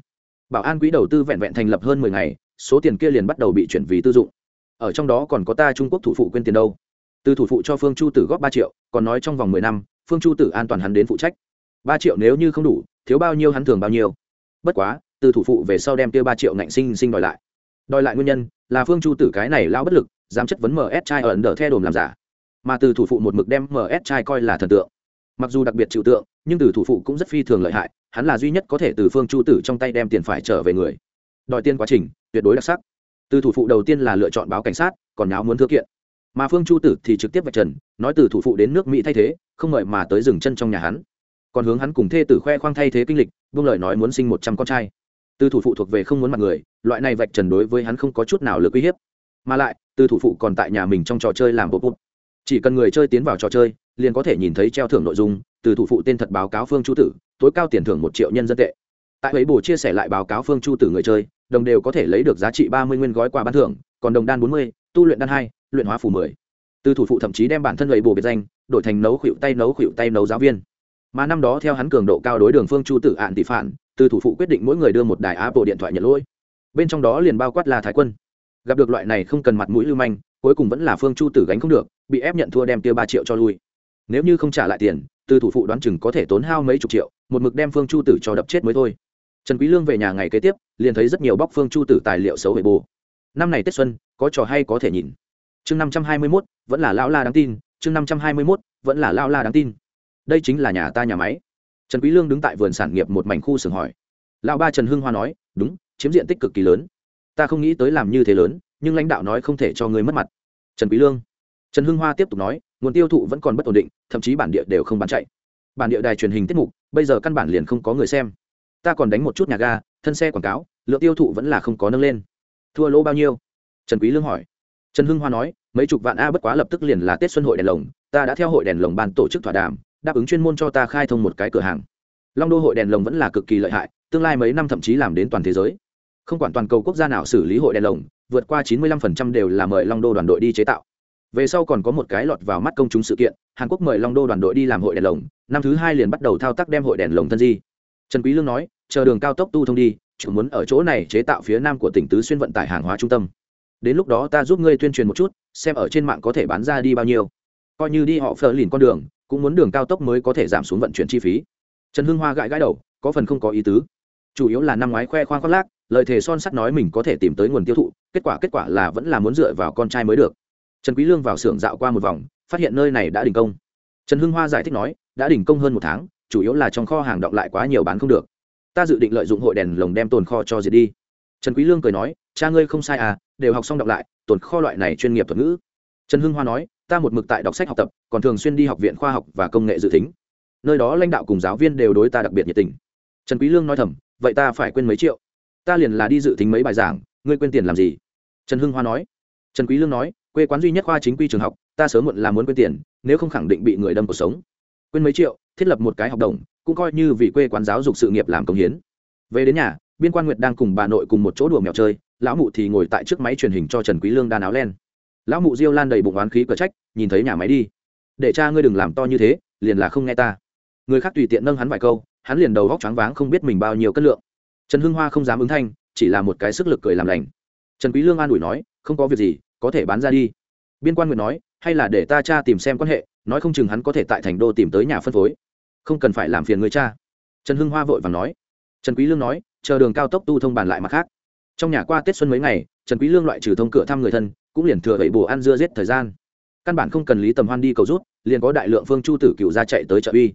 Bảo an quỹ đầu tư vẹn vẹn thành lập hơn mười ngày, số tiền kia liền bắt đầu bị chuyển vì tư dụng. Ở trong đó còn có ta trung quốc thủ phụ quyên tiền đâu. Từ thủ phụ cho phương chu tử góp ba triệu, còn nói trong vòng mười năm, phương chu tử an toàn hắn đến phụ trách. Ba triệu nếu như không đủ, thiếu bao nhiêu hắn thường bao nhiêu. Bất quá, từ thủ phụ về sau đem kia ba triệu ngạnh sinh sinh đòi lại. Đòi lại nguyên nhân là phương chu tử cái này lao bất lực, dám chất vấn ms trai ở ấn đờ theo đồm làm giả mà từ thủ phụ một mực đem ms trai coi là thần tượng. Mặc dù đặc biệt chịu tượng, nhưng từ thủ phụ cũng rất phi thường lợi hại, hắn là duy nhất có thể từ phương chu tử trong tay đem tiền phải trở về người. Đòi tiền quá trình, tuyệt đối đặc sắc. Từ thủ phụ đầu tiên là lựa chọn báo cảnh sát, còn nháo muốn thư kiện. Mà phương chu tử thì trực tiếp vạch trần, nói từ thủ phụ đến nước mỹ thay thế, không ngợi mà tới dừng chân trong nhà hắn. Còn hướng hắn cùng thê tử khoe khoang thay thế kinh lịch, buông lời nói muốn sinh một trăm con trai. Từ thủ phụ thuộc về không muốn mặt người, loại này vạch trần đối với hắn không có chút nào lực uy hiếp. Mà lại, từ thủ phụ còn tại nhà mình trong trò chơi làm bộ bụt chỉ cần người chơi tiến vào trò chơi, liền có thể nhìn thấy treo thưởng nội dung, từ thủ phụ tên thật báo cáo phương chu tử, tối cao tiền thưởng một triệu nhân dân tệ. Tại ấy bổ chia sẻ lại báo cáo phương chu tử người chơi, đồng đều có thể lấy được giá trị ba mươi nguyên gói quà bán thưởng, còn đồng đan bốn mươi, tu luyện đan hai, luyện hóa phủ mười. Từ thủ phụ thậm chí đem bản thân ấy bổ biệt danh, đổi thành nấu khuỵu tay nấu khuỵu tay nấu giáo viên. Mà năm đó theo hắn cường độ cao đối đường phương chu tử ạn tỷ phản, từ thủ phụ quyết định mỗi người đưa một đài apple điện thoại nhận lỗi. Bên trong đó liền bao quát là thái quân. Gặp được loại này không cần mặt mũi lưu manh, cuối cùng vẫn là phương chu tử gánh không được bị ép nhận thua đem tiêu ba triệu cho lui. Nếu như không trả lại tiền từ thủ phụ đoán chừng có thể tốn hao mấy chục triệu một mực đem phương chu tử cho đập chết mới thôi. Trần quý lương về nhà ngày kế tiếp liền thấy rất nhiều bóc phương chu tử tài liệu xấu về bù. Năm này tết xuân có trò hay có thể nhìn. Chương năm trăm hai mươi 521, vẫn là lão la đáng tin chương năm trăm hai mươi 521, vẫn là lão la đáng tin. Đây chính là nhà ta nhà máy. Trần quý lương đứng tại vườn sản nghiệp một mảnh khu xưởng hỏi. Lão ba trần hưng hoa nói đúng chiếm diện tích cực kỳ lớn. Ta không nghĩ tới làm như thế lớn nhưng lãnh đạo nói không thể cho người mất mặt. Trần quý lương trần hưng hoa tiếp tục nói, nguồn tiêu thụ vẫn còn bất ổn định, thậm chí bản địa đều không bán chạy. Bản địa đài truyền hình tiết mục, bây giờ căn bản liền không có người xem. Ta còn đánh một chút nhà ga, thân xe quảng cáo, lượng tiêu thụ vẫn là không có nâng lên. Thua lỗ bao nhiêu? Trần quý lương hỏi. Trần hưng hoa nói, mấy chục vạn a bất quá lập tức liền là tết xuân hội đèn lồng, ta đã theo hội đèn lồng ban tổ chức thỏa đàm, đáp ứng chuyên môn cho ta khai thông một cái cửa hàng. Long đô hội đèn lồng vẫn là cực kỳ lợi hại, tương lai mấy năm thậm chí làm đến toàn thế giới. Không quản toàn cầu quốc gia nào xử lý hội đèn lồng, vượt qua 95% đều là mời long đô đoàn đội đi chế tạo về sau còn có một cái lọt vào mắt công chúng sự kiện, hàn quốc mời long đô đoàn đội đi làm hội đèn lồng, năm thứ hai liền bắt đầu thao tác đem hội đèn lồng thân di. Trần quý lương nói, chờ đường cao tốc tu thông đi, chủ muốn ở chỗ này chế tạo phía nam của tỉnh tứ xuyên vận tải hàng hóa trung tâm. Đến lúc đó ta giúp ngươi tuyên truyền một chút, xem ở trên mạng có thể bán ra đi bao nhiêu. Coi như đi họ phờ lìn con đường, cũng muốn đường cao tốc mới có thể giảm xuống vận chuyển chi phí. Trần hưng hoa gãi gãi đầu, có phần không có ý tứ. Chủ yếu là năm ngoái khoe khoang khoác lác, lời thề son sắt nói mình có thể tìm tới nguồn tiêu thụ, kết quả kết quả là vẫn là muốn dựa vào con trai mới được trần quý lương vào xưởng dạo qua một vòng, phát hiện nơi này đã đình công. Trần hưng hoa giải thích nói, đã đình công hơn một tháng, chủ yếu là trong kho hàng động lại quá nhiều bán không được. Ta dự định lợi dụng hội đèn lồng đem tồn kho cho diệt đi. Trần quý lương cười nói, cha ngươi không sai à đều học xong đọc lại, tồn kho loại này chuyên nghiệp thuật ngữ. Trần hưng hoa nói, ta một mực tại đọc sách học tập, còn thường xuyên đi học viện khoa học và công nghệ dự tính. Nơi đó lãnh đạo cùng giáo viên đều đối ta đặc biệt nhiệt tình. Trần quý lương nói thầm, vậy ta phải quên mấy triệu. Ta liền là đi dự tính mấy bài giảng, ngươi quên tiền làm gì? Trần hưng hoa nói. Trần quý lương nói quê quán duy nhất khoa chính quy trường học, ta sớm muộn là muốn quên tiền, nếu không khẳng định bị người đâm cuộc sống. Quên mấy triệu, thiết lập một cái học đồng, cũng coi như vì quê quán giáo dục sự nghiệp làm công hiến. Về đến nhà, biên quan nguyệt đang cùng bà nội cùng một chỗ đùa mèo chơi, lão mụ thì ngồi tại trước máy truyền hình cho trần quý lương đan áo len. Lão mụ diêu lan đầy bụng oán khí cờ trách, nhìn thấy nhà máy đi. Để cha ngươi đừng làm to như thế, liền là không nghe ta. Người khác tùy tiện nâng hắn vài câu, hắn liền đầu góc choáng váng không biết mình bao nhiêu cân lượng. Trần hưng hoa không dám ứng thanh, chỉ là một cái sức lực cười làm lành. Trần quý lương an ủi nói, không có việc gì có thể bán ra đi. Biên quan nguyện nói, hay là để ta cha tìm xem quan hệ, nói không chừng hắn có thể tại thành đô tìm tới nhà phân phối. Không cần phải làm phiền người cha. Trần hưng hoa vội vàng nói. Trần quý lương nói, chờ đường cao tốc tu thông bàn lại mặt khác. Trong nhà qua tết xuân mấy ngày, trần quý lương loại trừ thông cửa thăm người thân, cũng liền thừa vậy bù ăn dưa giết thời gian. Căn bản không cần lý tầm hoan đi cầu rút, liền có đại lượng phương chu tử cựu ra chạy tới chợ uy.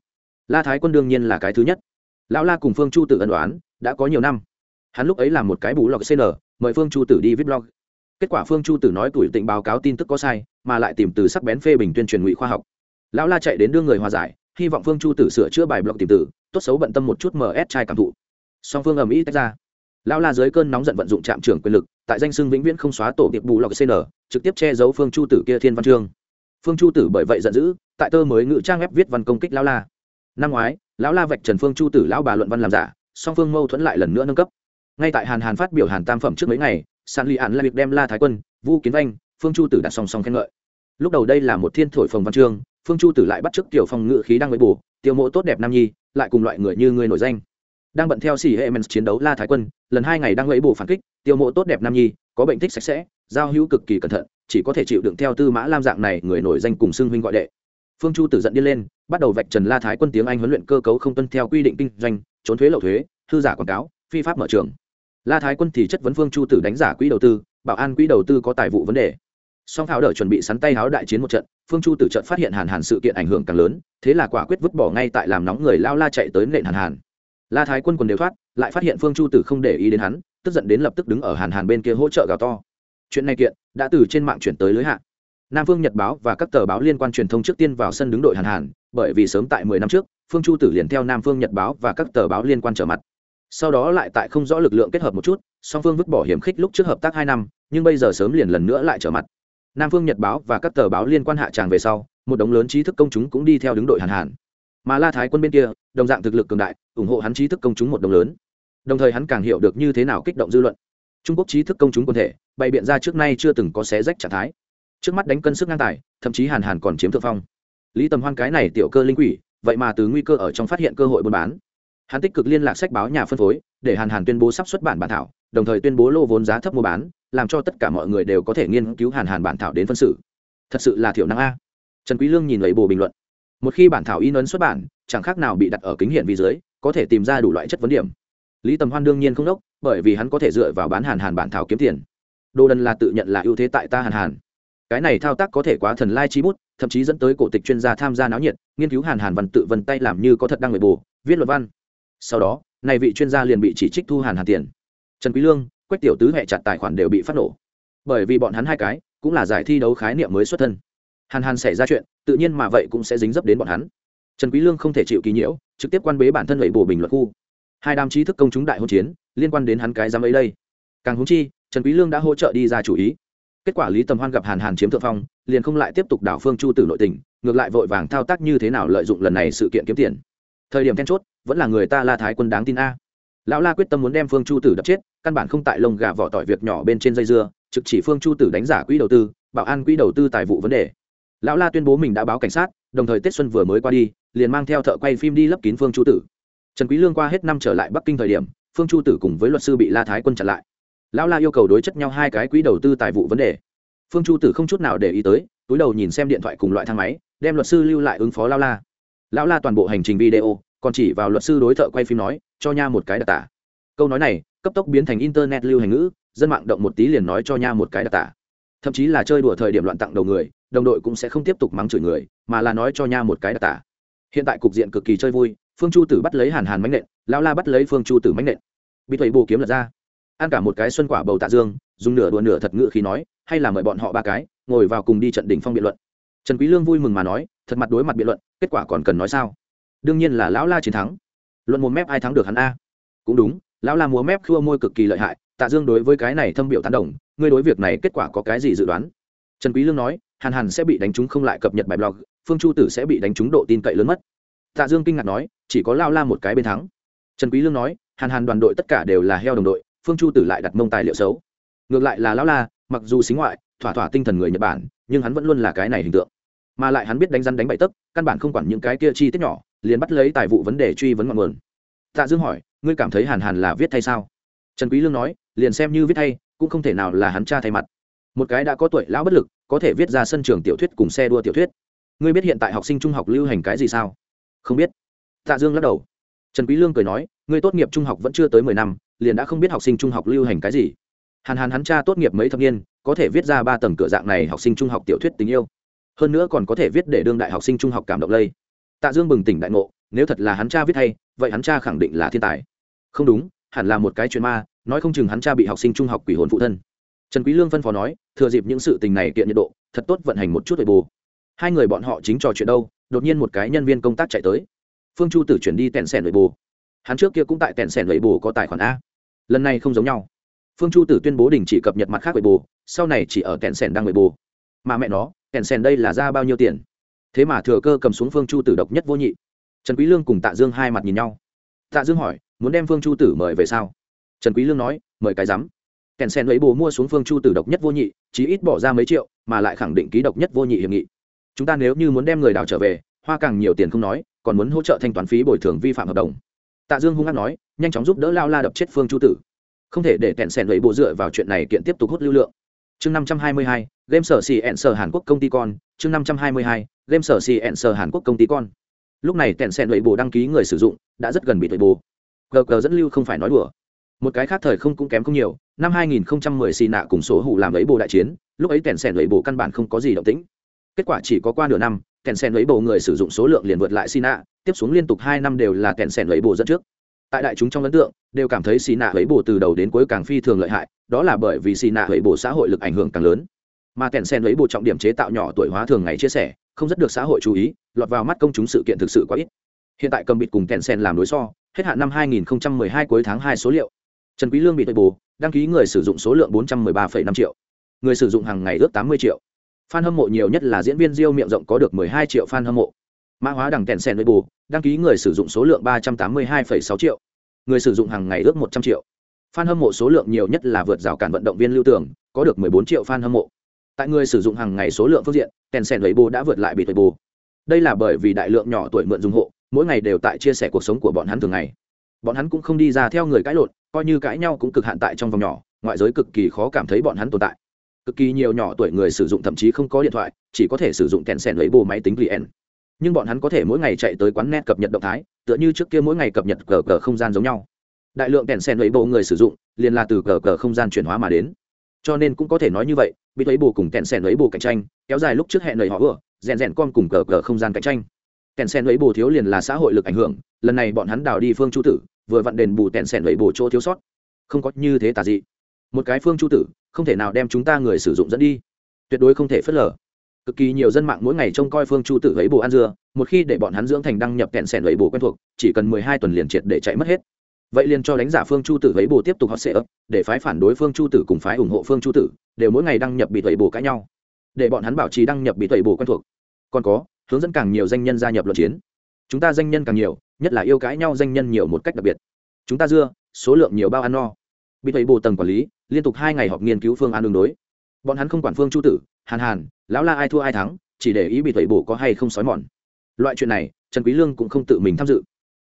La thái quân đương nhiên là cái thứ nhất. Lão la cùng phương chu tử ân đoán đã có nhiều năm. Hắn lúc ấy làm một cái bù log cn mời phương chu tử đi viết blog kết quả phương chu tử nói tuổi tịnh báo cáo tin tức có sai, mà lại tìm từ sắc bén phê bình tuyên truyền ngụy khoa học. Lão la chạy đến đưa người hòa giải, hy vọng phương chu tử sửa chữa bài blog tìm tử tốt xấu bận tâm một chút ms trai cảm thụ. Song phương ầm ĩ tách ra. Lão la dưới cơn nóng giận vận dụng trạm trưởng quyền lực, tại danh xưng vĩnh viễn không xóa tổ tiệp bù lọc cn trực tiếp che giấu phương chu tử kia thiên văn chương. Phương chu tử bởi vậy giận dữ, tại tơ mới ngự trang ép viết văn công kích lão la. Năm ngoái, lão la vạch trần phương chu tử lão bà luận văn làm giả, song phương mâu thuẫn lại lần nữa nâng cấp. Ngay tại hàn hàn phát biểu hàn tam phẩm trước mấy ngày sàn lì ạn là việc đem la thái quân, vu kiến vanh, phương chu tử đặt song song khen ngợi. Lúc đầu đây là một thiên thổi phồng văn chương, phương chu tử lại bắt chước tiểu phong ngự khí đang với bù tiêu mộ tốt đẹp nam nhi, lại cùng loại người như người nổi danh. Đang bận theo sĩ hệ men chiến đấu la thái quân, lần hai ngày đang lấy bù phản kích tiêu mộ tốt đẹp nam nhi, có bệnh thích sạch sẽ, giao hữu cực kỳ cẩn thận, chỉ có thể chịu đựng theo tư mã lam dạng này người nổi danh cùng xưng huynh gọi đệ. Phương chu tử giận điên lên, bắt đầu vạch trần la thái quân tiếng anh huấn luyện cơ cấu không tuân theo quy định kinh doanh, trốn thuế lậu thuế, thư giả quảng cáo, phi pháp mở trường la thái quân thì chất vấn phương chu tử đánh giả quỹ đầu tư, bảo an quỹ đầu tư có tài vụ vấn đề. Song thảo đợi chuẩn bị sắn tay háo đại chiến một trận, phương chu tử trận phát hiện hàn hàn sự kiện ảnh hưởng càng lớn, thế là quả quyết vứt bỏ ngay tại làm nóng người lao la chạy tới nện hàn hàn. La thái quân quần đều thoát, lại phát hiện phương chu tử không để ý đến hắn, tức giận đến lập tức đứng ở hàn hàn bên kia hỗ trợ gào to. Chuyện này kiện, đã từ trên mạng chuyển tới lưới hạn nam phương nhật báo và các tờ báo liên quan truyền thông trước tiên vào sân đứng đội hàn hàn, bởi vì sớm tại mười năm trước, phương chu tử liền theo nam phương nhật báo và các tờ báo liên quan trở mặt sau đó lại tại không rõ lực lượng kết hợp một chút, song phương vứt bỏ hiểm khích lúc trước hợp tác hai năm, nhưng bây giờ sớm liền lần nữa lại trở mặt. Nam phương nhật báo và các tờ báo liên quan hạ tràng về sau, một đống lớn trí thức công chúng cũng đi theo đứng đội hàn hàn. Mà la thái quân bên kia, đồng dạng thực lực cường đại, ủng hộ hắn trí thức công chúng một đồng lớn. Đồng thời hắn càng hiểu được như thế nào kích động dư luận. Trung quốc trí thức công chúng quân thể, bày biện ra trước nay chưa từng có xé rách trạng thái. Trước mắt đánh cân sức ngang tài, thậm chí hàn hàn còn chiếm thượng phong. Lý tầm hoan cái này tiểu cơ linh quỷ, vậy mà từ nguy cơ ở trong phát hiện cơ hội buôn bán hắn tích cực liên lạc sách báo nhà phân phối, để hàn hàn tuyên bố sắp xuất bản bản thảo, đồng thời tuyên bố lô vốn giá thấp mua bán, làm cho tất cả mọi người đều có thể nghiên cứu hàn hàn bản thảo đến phân xử. Thật sự là thiểu năng a. Trần quý lương nhìn lấy bồ bình luận. Một khi bản thảo in ấn xuất bản, chẳng khác nào bị đặt ở kính hiển vi dưới, có thể tìm ra đủ loại chất vấn điểm. Lý tầm hoan đương nhiên không đốc, bởi vì hắn có thể dựa vào bán hàn hàn bản thảo kiếm tiền. Đồ đần là tự nhận là ưu thế tại ta hàn hàn. Cái này thao tác có thể quá thần lai chi bút, thậm chí dẫn tới cổ tịch chuyên gia tham gia náo nhiệt, nghiên cứu hàn hàn văn tự vân tay làm như có thật đang người bù, viết luật văn sau đó, này vị chuyên gia liền bị chỉ trích thu hàn hàn tiền. Trần quý lương, quách tiểu tứ hệ chặt tài khoản đều bị phát nổ. Bởi vì bọn hắn hai cái, cũng là giải thi đấu khái niệm mới xuất thân. Hàn hàn xảy ra chuyện, tự nhiên mà vậy cũng sẽ dính dấp đến bọn hắn. Trần quý lương không thể chịu kỳ nhiễu, trực tiếp quan bế bản thân lẩy bổ bình luận khu. Hai đám trí thức công chúng đại hôn chiến, liên quan đến hắn cái giám ấy đây. Càng húng chi, trần quý lương đã hỗ trợ đi ra chủ ý. Kết quả lý tầm hoan gặp hàn hàn chiếm thượng phong, liền không lại tiếp tục đảo phương chu tử nội tình, ngược lại vội vàng thao tác như thế nào lợi dụng lần này sự kiện kiếm tiền. Thời điểm then chốt vẫn là người ta la thái quân đáng tin a. Lão la quyết tâm muốn đem phương chu tử đập chết, căn bản không tại lông gà vỏ tỏi việc nhỏ bên trên dây dưa, trực chỉ phương chu tử đánh giả quỹ đầu tư, bảo an quỹ đầu tư tài vụ vấn đề. Lão la tuyên bố mình đã báo cảnh sát, đồng thời tết xuân vừa mới qua đi, liền mang theo thợ quay phim đi lấp kín phương chu tử. Trần quý lương qua hết năm trở lại bắc kinh thời điểm, phương chu tử cùng với luật sư bị la thái quân chặn lại. Lão la yêu cầu đối chất nhau hai cái quỹ đầu tư tài vụ vấn đề. Phương chu tử không chút nào để ý tới, túi đầu nhìn xem điện thoại cùng loại thang máy, đem luật sư lưu lại ứng phó lão la. Lão la toàn bộ hành trình video còn chỉ vào luật sư đối thợ quay phim nói, cho nha một cái đặc tả. Câu nói này, cấp tốc biến thành internet lưu hành ngữ, dân mạng động một tí liền nói cho nha một cái đặc tả. Thậm chí là chơi đùa thời điểm loạn tặng đầu người, đồng đội cũng sẽ không tiếp tục mắng chửi người, mà là nói cho nha một cái đặc tả. Hiện tại cục diện cực kỳ chơi vui, phương chu tử bắt lấy hàn hàn mánh nện, lão la bắt lấy phương chu tử mánh nện. Bị thầy bồ kiếm lật ra. Ăn cả một cái xuân quả bầu tạ dương, dùng nửa đùa nửa thật ngự khi nói, hay là mời bọn họ ba cái, ngồi vào cùng đi trận đỉnh phong biện luận. Trần quý lương vui mừng mà nói, thật mặt đối mặt biện luận, kết quả còn cần nói sao? Đương nhiên là lão la chiến thắng. Luận một mép ai thắng được hắn a? Cũng đúng, lão la múa mép khua môi cực kỳ lợi hại, tạ dương đối với cái này thâm biểu tán đồng, ngươi đối việc này kết quả có cái gì dự đoán? Trần quý lương nói, hàn hàn sẽ bị đánh trúng không lại cập nhật bài blog, phương chu tử sẽ bị đánh trúng độ tin cậy lớn mất. Tạ dương kinh ngạc nói, chỉ có lao la một cái bên thắng. Trần quý lương nói, hàn hàn đoàn đội tất cả đều là heo đồng đội, phương chu tử lại đặt mông tài liệu xấu. Ngược lại là lão la, mặc dù xính ngoại, thỏa thỏa tinh thần người nhật bản, nhưng hắn vẫn luôn là cái này hình tượng. Mà lại hắn biết đánh răn đánh bại tấp căn bản không quản những cái kia chi tiết nhỏ liền bắt lấy tài vụ vấn đề truy vấn ngọn nguồn. Tạ dương hỏi, ngươi cảm thấy hàn hàn là viết thay sao? Trần quý lương nói, liền xem như viết thay, cũng không thể nào là hắn cha thay mặt. Một cái đã có tuổi lão bất lực, có thể viết ra sân trường tiểu thuyết cùng xe đua tiểu thuyết. Ngươi biết hiện tại học sinh trung học lưu hành cái gì sao? Không biết. Tạ dương lắc đầu. Trần quý lương cười nói, ngươi tốt nghiệp trung học vẫn chưa tới mười năm, liền đã không biết học sinh trung học lưu hành cái gì. Hàn hàn hắn cha tốt nghiệp mấy thập niên, có thể viết ra ba tầng cửa dạng này học sinh trung học tiểu thuyết tình yêu. Hơn nữa còn có thể viết để đương đại học sinh trung học cảm động lây tạ dương bừng tỉnh đại ngộ, nếu thật là hắn cha viết hay, vậy hắn cha khẳng định là thiên tài. Không đúng, hẳn là một cái chuyện ma, nói không chừng hắn cha bị học sinh trung học quỷ hồn phụ thân. Trần quý lương phân phó nói, thừa dịp những sự tình này kiện nhiệt độ, thật tốt vận hành một chút về bù. Hai người bọn họ chính trò chuyện đâu, đột nhiên một cái nhân viên công tác chạy tới. Phương chu tử chuyển đi tèn sẻn đội bù. Hắn trước kia cũng tại tèn sẻn đội bù có tài khoản a. Lần này không giống nhau. Phương chu tử tuyên bố đình chỉ cập nhật mặt khác đội bù, sau này chỉ ở tèn sẻn đang đội bù. Mà mẹ nó tèn sẻn đây là ra bao nhiêu tiền? Thế mà thừa cơ cầm xuống phương chu tử độc nhất vô nhị trần quý lương cùng tạ dương hai mặt nhìn nhau tạ dương hỏi muốn đem phương chu tử mời về sao trần quý lương nói mời cái rắm kèn sen lấy bồ mua xuống phương chu tử độc nhất vô nhị chỉ ít bỏ ra mấy triệu mà lại khẳng định ký độc nhất vô nhị hiệp nghị chúng ta nếu như muốn đem người đào trở về hoa càng nhiều tiền không nói còn muốn hỗ trợ thanh toán phí bồi thường vi phạm hợp đồng tạ dương hung hăng nói nhanh chóng giúp đỡ lao la đập chết phương chu tử không thể để kèn sen lấy bồ dựa vào chuyện này kiện tiếp tục hút lưu lượng chương năm trăm hai mươi hai, game sở xì ẹn sở hàn quốc công ty con. Chương năm trăm hai mươi hai, game sở xì ẹn sở hàn quốc công ty con. Lúc này tẹn xẹn nội bộ đăng ký người sử dụng, đã rất gần bị nội bộ gờ gờ dẫn lưu không phải nói đùa. Một cái khác thời không cũng kém không nhiều. Năm 2010 xì nạ cùng số hủ làm lấy bộ đại chiến, lúc ấy tẹn xẹn nội bộ căn bản không có gì động tĩnh. Kết quả chỉ có qua nửa năm, tẹn xẹn nội bộ người sử dụng số lượng liền vượt lại xì nạ, tiếp xuống liên tục hai năm đều là tẹn xẹn nội bộ dẫn trước tại đại chúng trong ấn tượng đều cảm thấy xì nạ lấy bộ từ đầu đến cuối càng phi thường lợi hại đó là bởi vì xì nạ lấy bộ xã hội lực ảnh hưởng càng lớn. Mà kèn sen lấy bộ trọng điểm chế tạo nhỏ tuổi hóa thường ngày chia sẻ không rất được xã hội chú ý lọt vào mắt công chúng sự kiện thực sự quá ít. Hiện tại cầm bịt cùng kèn sen làm đối so hết hạn năm 2012 cuối tháng 2 số liệu. Trần quý lương bị tây bù đăng ký người sử dụng số lượng 413,5 triệu người sử dụng hàng ngày ước 80 triệu. Fan hâm mộ nhiều nhất là diễn viên diêu miệng rộng có được 12 triệu fan hâm mộ mã hóa đằng kẹn sen với bù đăng ký người sử dụng số lượng 382,6 triệu. Người sử dụng hàng ngày ước 100 triệu. Fan hâm mộ số lượng nhiều nhất là vượt rào cản vận động viên lưu tưởng có được 14 triệu fan hâm mộ. Tại người sử dụng hàng ngày số lượng phương diện kèn sen lấy bù đã vượt lại bị tuổi bù. Đây là bởi vì đại lượng nhỏ tuổi mượn dùng hộ mỗi ngày đều tại chia sẻ cuộc sống của bọn hắn thường ngày. Bọn hắn cũng không đi ra theo người cãi lộn coi như cãi nhau cũng cực hạn tại trong vòng nhỏ ngoại giới cực kỳ khó cảm thấy bọn hắn tồn tại. Cực kỳ nhiều nhỏ tuổi người sử dụng thậm chí không có điện thoại chỉ có thể sử dụng kèn sen lấy bù máy tính client nhưng bọn hắn có thể mỗi ngày chạy tới quán net cập nhật động thái, tựa như trước kia mỗi ngày cập nhật cờ cờ không gian giống nhau. Đại lượng kèn sen lấy bộ người sử dụng, liền là từ cờ cờ không gian chuyển hóa mà đến. Cho nên cũng có thể nói như vậy, bị lấy bù cùng kèn sen lấy bù cạnh tranh, kéo dài lúc trước hẹn lời họ vừa, rèn rèn con cùng cờ cờ không gian cạnh tranh. Kèn sen lấy bù thiếu liền là xã hội lực ảnh hưởng, lần này bọn hắn đào đi phương chu tử, vừa vặn đền bù kèn sen lấy bù chỗ thiếu sót. Không có như thế tà dị. Một cái phương chu tử, không thể nào đem chúng ta người sử dụng dẫn đi. Tuyệt đối không thể phớt lờ cực kỳ nhiều dân mạng mỗi ngày trông coi phương chu tử lấy bù ăn dưa, một khi để bọn hắn dưỡng thành đăng nhập kẹn sẻn ấy bồ quen thuộc, chỉ cần mười hai tuần liền triệt để chạy mất hết. Vậy liền cho đánh giả phương chu tử lấy bù tiếp tục họ sẽ ấp để phái phản đối phương chu tử cùng phái ủng hộ phương chu tử, đều mỗi ngày đăng nhập bị tẩy bồ cãi nhau. Để bọn hắn bảo trì đăng nhập bị tẩy bồ quen thuộc. Còn có, hướng dẫn càng nhiều danh nhân gia nhập luận chiến. Chúng ta danh nhân càng nhiều, nhất là yêu cãi nhau danh nhân nhiều một cách đặc biệt. Chúng ta dưa, số lượng nhiều bao ăn no. Bị tẩy bồ tầng quản lý, liên tục hai ngày họp nghiên cứu phương án đường đối. Bọn hắn không quản phương chu tử, hàn hàn lão la ai thua ai thắng, chỉ để ý bị tẩy bổ có hay không sói mòn. Loại chuyện này, trần quý lương cũng không tự mình tham dự.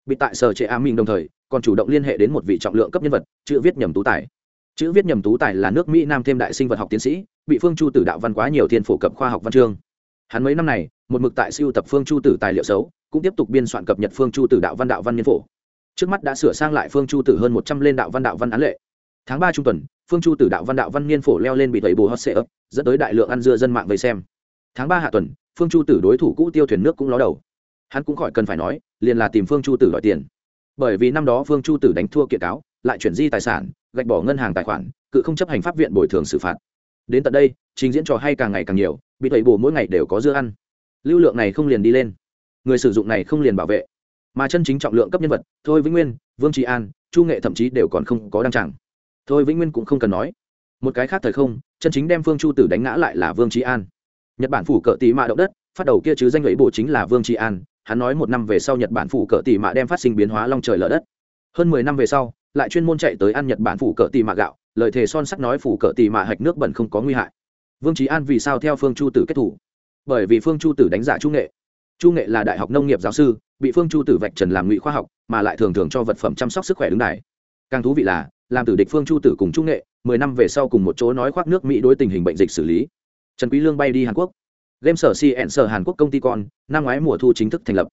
Bị tại sở trệ á minh đồng thời, còn chủ động liên hệ đến một vị trọng lượng cấp nhân vật, chữ viết nhầm tú tài. Chữ viết nhầm tú tài là nước mỹ nam thêm đại sinh vật học tiến sĩ, bị phương chu tử đạo văn quá nhiều thiên phổ cập khoa học văn chương. Hắn mấy năm này, một mực tại siêu tập phương chu tử tài liệu xấu, cũng tiếp tục biên soạn cập nhật phương chu tử đạo văn đạo văn niên phổ. Trước mắt đã sửa sang lại phương chu tử hơn một trăm lên đạo văn đạo văn án lệ tháng ba trung tuần, phương chu tử đạo văn đạo văn niên phổ leo lên bị thầy bù hot sệ ấp dẫn tới đại lượng ăn dưa dân mạng về xem. Tháng ba hạ tuần, phương chu tử đối thủ cũ tiêu thuyền nước cũng ló đầu. Hắn cũng khỏi cần phải nói, liền là tìm phương chu tử đòi tiền. Bởi vì năm đó phương chu tử đánh thua kiện cáo, lại chuyển di tài sản, gạch bỏ ngân hàng tài khoản, cự không chấp hành pháp viện bồi thường xử phạt. Đến tận đây, trình diễn trò hay càng ngày càng nhiều, bị thầy bù mỗi ngày đều có dưa ăn. Lưu lượng này không liền đi lên. Người sử dụng này không liền bảo vệ. Mà chân chính trọng lượng cấp nhân vật, thôi vĩnh nguyên, vương trị an, chu nghệ thậm chí đều còn không có đăng tràng thôi vĩnh nguyên cũng không cần nói. Một cái khác thời không, chân chính đem phương chu tử đánh ngã lại là vương trí an. Nhật bản phủ cỡ tỷ mạ động đất, phát đầu kia chứ danh lưỡi bộ chính là vương trí an, hắn nói một năm về sau nhật bản phủ cỡ tỷ mạ đem phát sinh biến hóa long trời lở đất. Hơn mười năm về sau, lại chuyên môn chạy tới ăn nhật bản phủ cỡ tỷ mạ gạo, lời thề son sắt nói phủ cỡ tỷ mạ hạch nước bẩn không có nguy hại. Vương trí an vì sao theo phương chu tử kết thủ? Bởi vì phương chu tử đánh giả chu nghệ. Chu nghệ là đại học nông nghiệp giáo sư, bị phương chu tử vạch trần làm ngụy khoa học, mà lại thường thường cho vật phẩm chăm sóc sức khỏe đứng đài. Càng thú vị là làm tử địch phương chu tử cùng trung nghệ, mười năm về sau cùng một chỗ nói khoác nước mỹ đối tình hình bệnh dịch xử lý. Trần quý lương bay đi hàn quốc. Game sở cn sở hàn quốc công ty con, năm ngoái mùa thu chính thức thành lập.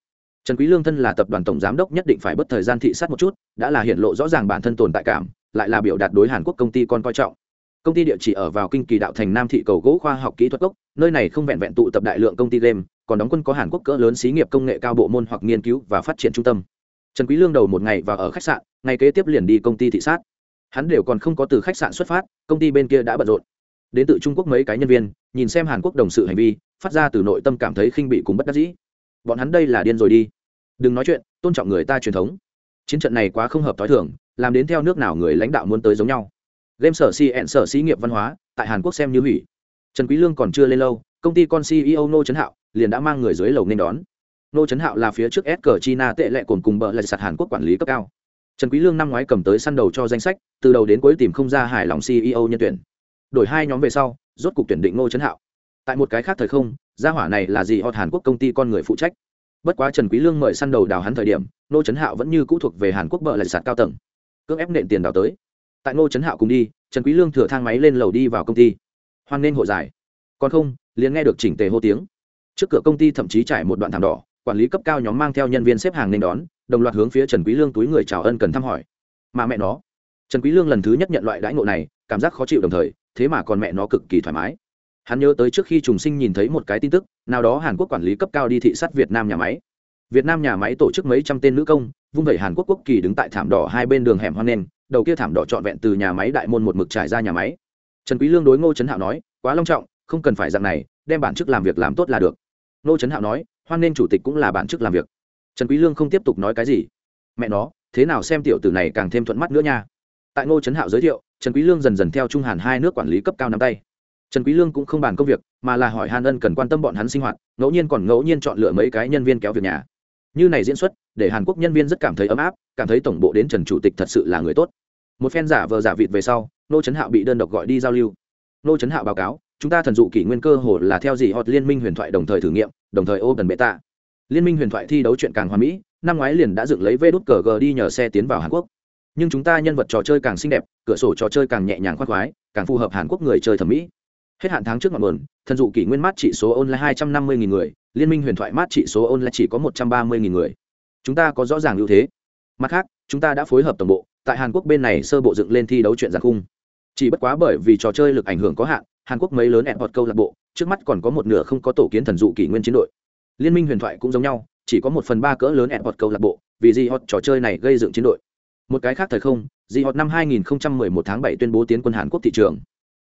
Trần quý lương thân là tập đoàn tổng giám đốc nhất định phải bất thời gian thị sát một chút, đã là hiện lộ rõ ràng bản thân tồn tại cảm, lại là biểu đạt đối hàn quốc công ty con coi trọng. Công ty địa chỉ ở vào kinh kỳ đạo thành nam thị cầu gỗ khoa học kỹ thuật gốc, nơi này không vẹn vẹn tụ tập đại lượng công ty game, còn đóng quân có hàn quốc cỡ lớn xí nghiệp công nghệ cao bộ môn hoặc nghiên cứu và phát triển trung tâm. Trần quý lương đầu một ngày vào ở khách sạn, ngày kế tiếp liền đi công ty thị sát hắn đều còn không có từ khách sạn xuất phát, công ty bên kia đã bận rộn. Đến từ trung quốc mấy cái nhân viên, nhìn xem hàn quốc đồng sự hành vi, phát ra từ nội tâm cảm thấy khinh bị cùng bất đắc dĩ. Bọn hắn đây là điên rồi đi. Đừng nói chuyện, tôn trọng người ta truyền thống. Chiến trận này quá không hợp t h o i thường, làm đến theo nước nào người lãnh đạo muốn tới giống nhau. Game sở cn sở xí nghiệp văn hóa, tại hàn quốc xem như hủy. Trần quý lương còn chưa lên lâu, công ty con ceo nô trấn hạo liền đã mang người dưới lầu nên đón. Nô trấn hạo là phía trước s cờ china tệ lệ cồn cùng bờ lại sạt hàn quốc quản lý cấp cao trần quý lương năm ngoái cầm tới săn đầu cho danh sách, từ đầu đến cuối tìm không ra hài lòng ceo nhân tuyển. Đổi hai nhóm về sau, rốt cục tuyển định ngô trấn hạo. Tại một cái khác thời không, gia hỏa này là gì hot hàn quốc công ty con người phụ trách. Bất quá trần quý lương mời săn đầu đào hắn thời điểm, ngô trấn hạo vẫn như cũ thuộc về hàn quốc bợ lại sạt cao tầng. Cưỡng ép nện tiền đào tới. Tại ngô trấn hạo cùng đi, trần quý lương thừa thang máy lên lầu đi vào công ty. Hoan nên hộ giải. Còn không, liền nghe được chỉnh tề hô tiếng. Trước cửa công ty thậm chí trải một đoạn thảm đỏ, quản lý cấp cao nhóm mang theo nhân viên xếp hàng nên đón đồng loạt hướng phía trần quý lương túi người chào ân cần thăm hỏi. Mà mẹ nó, trần quý lương lần thứ nhất nhận loại đãi ngộ này, cảm giác khó chịu đồng thời, thế mà còn mẹ nó cực kỳ thoải mái. Hắn nhớ tới trước khi trùng sinh nhìn thấy một cái tin tức, nào đó hàn quốc quản lý cấp cao đi thị sát việt nam nhà máy. Việt nam nhà máy tổ chức mấy trăm tên nữ công, vung vẩy hàn quốc quốc kỳ đứng tại thảm đỏ hai bên đường hẻm hoang nền, đầu kia thảm đỏ trọn vẹn từ nhà máy đại môn một mực trải ra nhà máy. Trần quý lương đối ngô trấn hạo nói, quá long trọng, không cần phải dạng này, đem bản chức làm việc làm tốt là được. Ngô trấn hạo nói, hoan nên chủ tịch cũng là bản chức làm việc trần quý lương không tiếp tục nói cái gì. Mẹ nó, thế nào xem tiểu tử này càng thêm thuận mắt nữa nha. Tại ngô trấn hạo giới thiệu, trần quý lương dần dần theo trung hàn hai nước quản lý cấp cao nắm tay. Trần quý lương cũng không bàn công việc, mà là hỏi hàn ân cần quan tâm bọn hắn sinh hoạt, ngẫu nhiên còn ngẫu nhiên chọn lựa mấy cái nhân viên kéo việc nhà. Như này diễn xuất, để hàn quốc nhân viên rất cảm thấy ấm áp, cảm thấy tổng bộ đến trần chủ tịch thật sự là người tốt. Một phen giả vờ giả vịt về sau nô trấn hạo bị đơn độc gọi đi giao lưu. Nô trấn hạo báo cáo, chúng ta thần dụ kỷ nguyên cơ hồ là theo gì họ liên minh huyền thoại đồng thời thử nghiệm, đồng thời ô gần bệ tạ liên minh huyền thoại thi đấu chuyện càng hoa mỹ, năm ngoái liền đã dựng lấy vê đút cờ g đi nhờ xe tiến vào hàn quốc. Nhưng chúng ta nhân vật trò chơi càng xinh đẹp, cửa sổ trò chơi càng nhẹ nhàng khoác khoái, càng phù hợp hàn quốc người chơi thẩm mỹ. Hết hạn tháng trước ngọn nguồn, thần dụ kỷ nguyên mát trị số online hai trăm năm mươi nghìn người, liên minh huyền thoại mát trị số online chỉ có một trăm ba mươi nghìn người. Chúng ta có rõ ràng ưu thế. Mặt khác, chúng ta đã phối hợp tổng bộ, tại hàn quốc bên này sơ bộ dựng lên thi đấu chuyện giặc khung. Chỉ bất quá bởi vì trò chơi lực ảnh hưởng có hạn, hàn quốc mấy lớn ẹn hoặc câu lạc bộ, trước mắt còn có một nửa không có tổ kiến thần dụ kỷ nguyên chiến đội liên minh huyền thoại cũng giống nhau, chỉ có một phần ba cỡ lớn ẹn hoạt câu lạc bộ, vì gì hot trò chơi này gây dựng chiến đội. Một cái khác thời không gì hot năm 2011 tháng 7 tuyên bố tiến quân hàn quốc thị trường.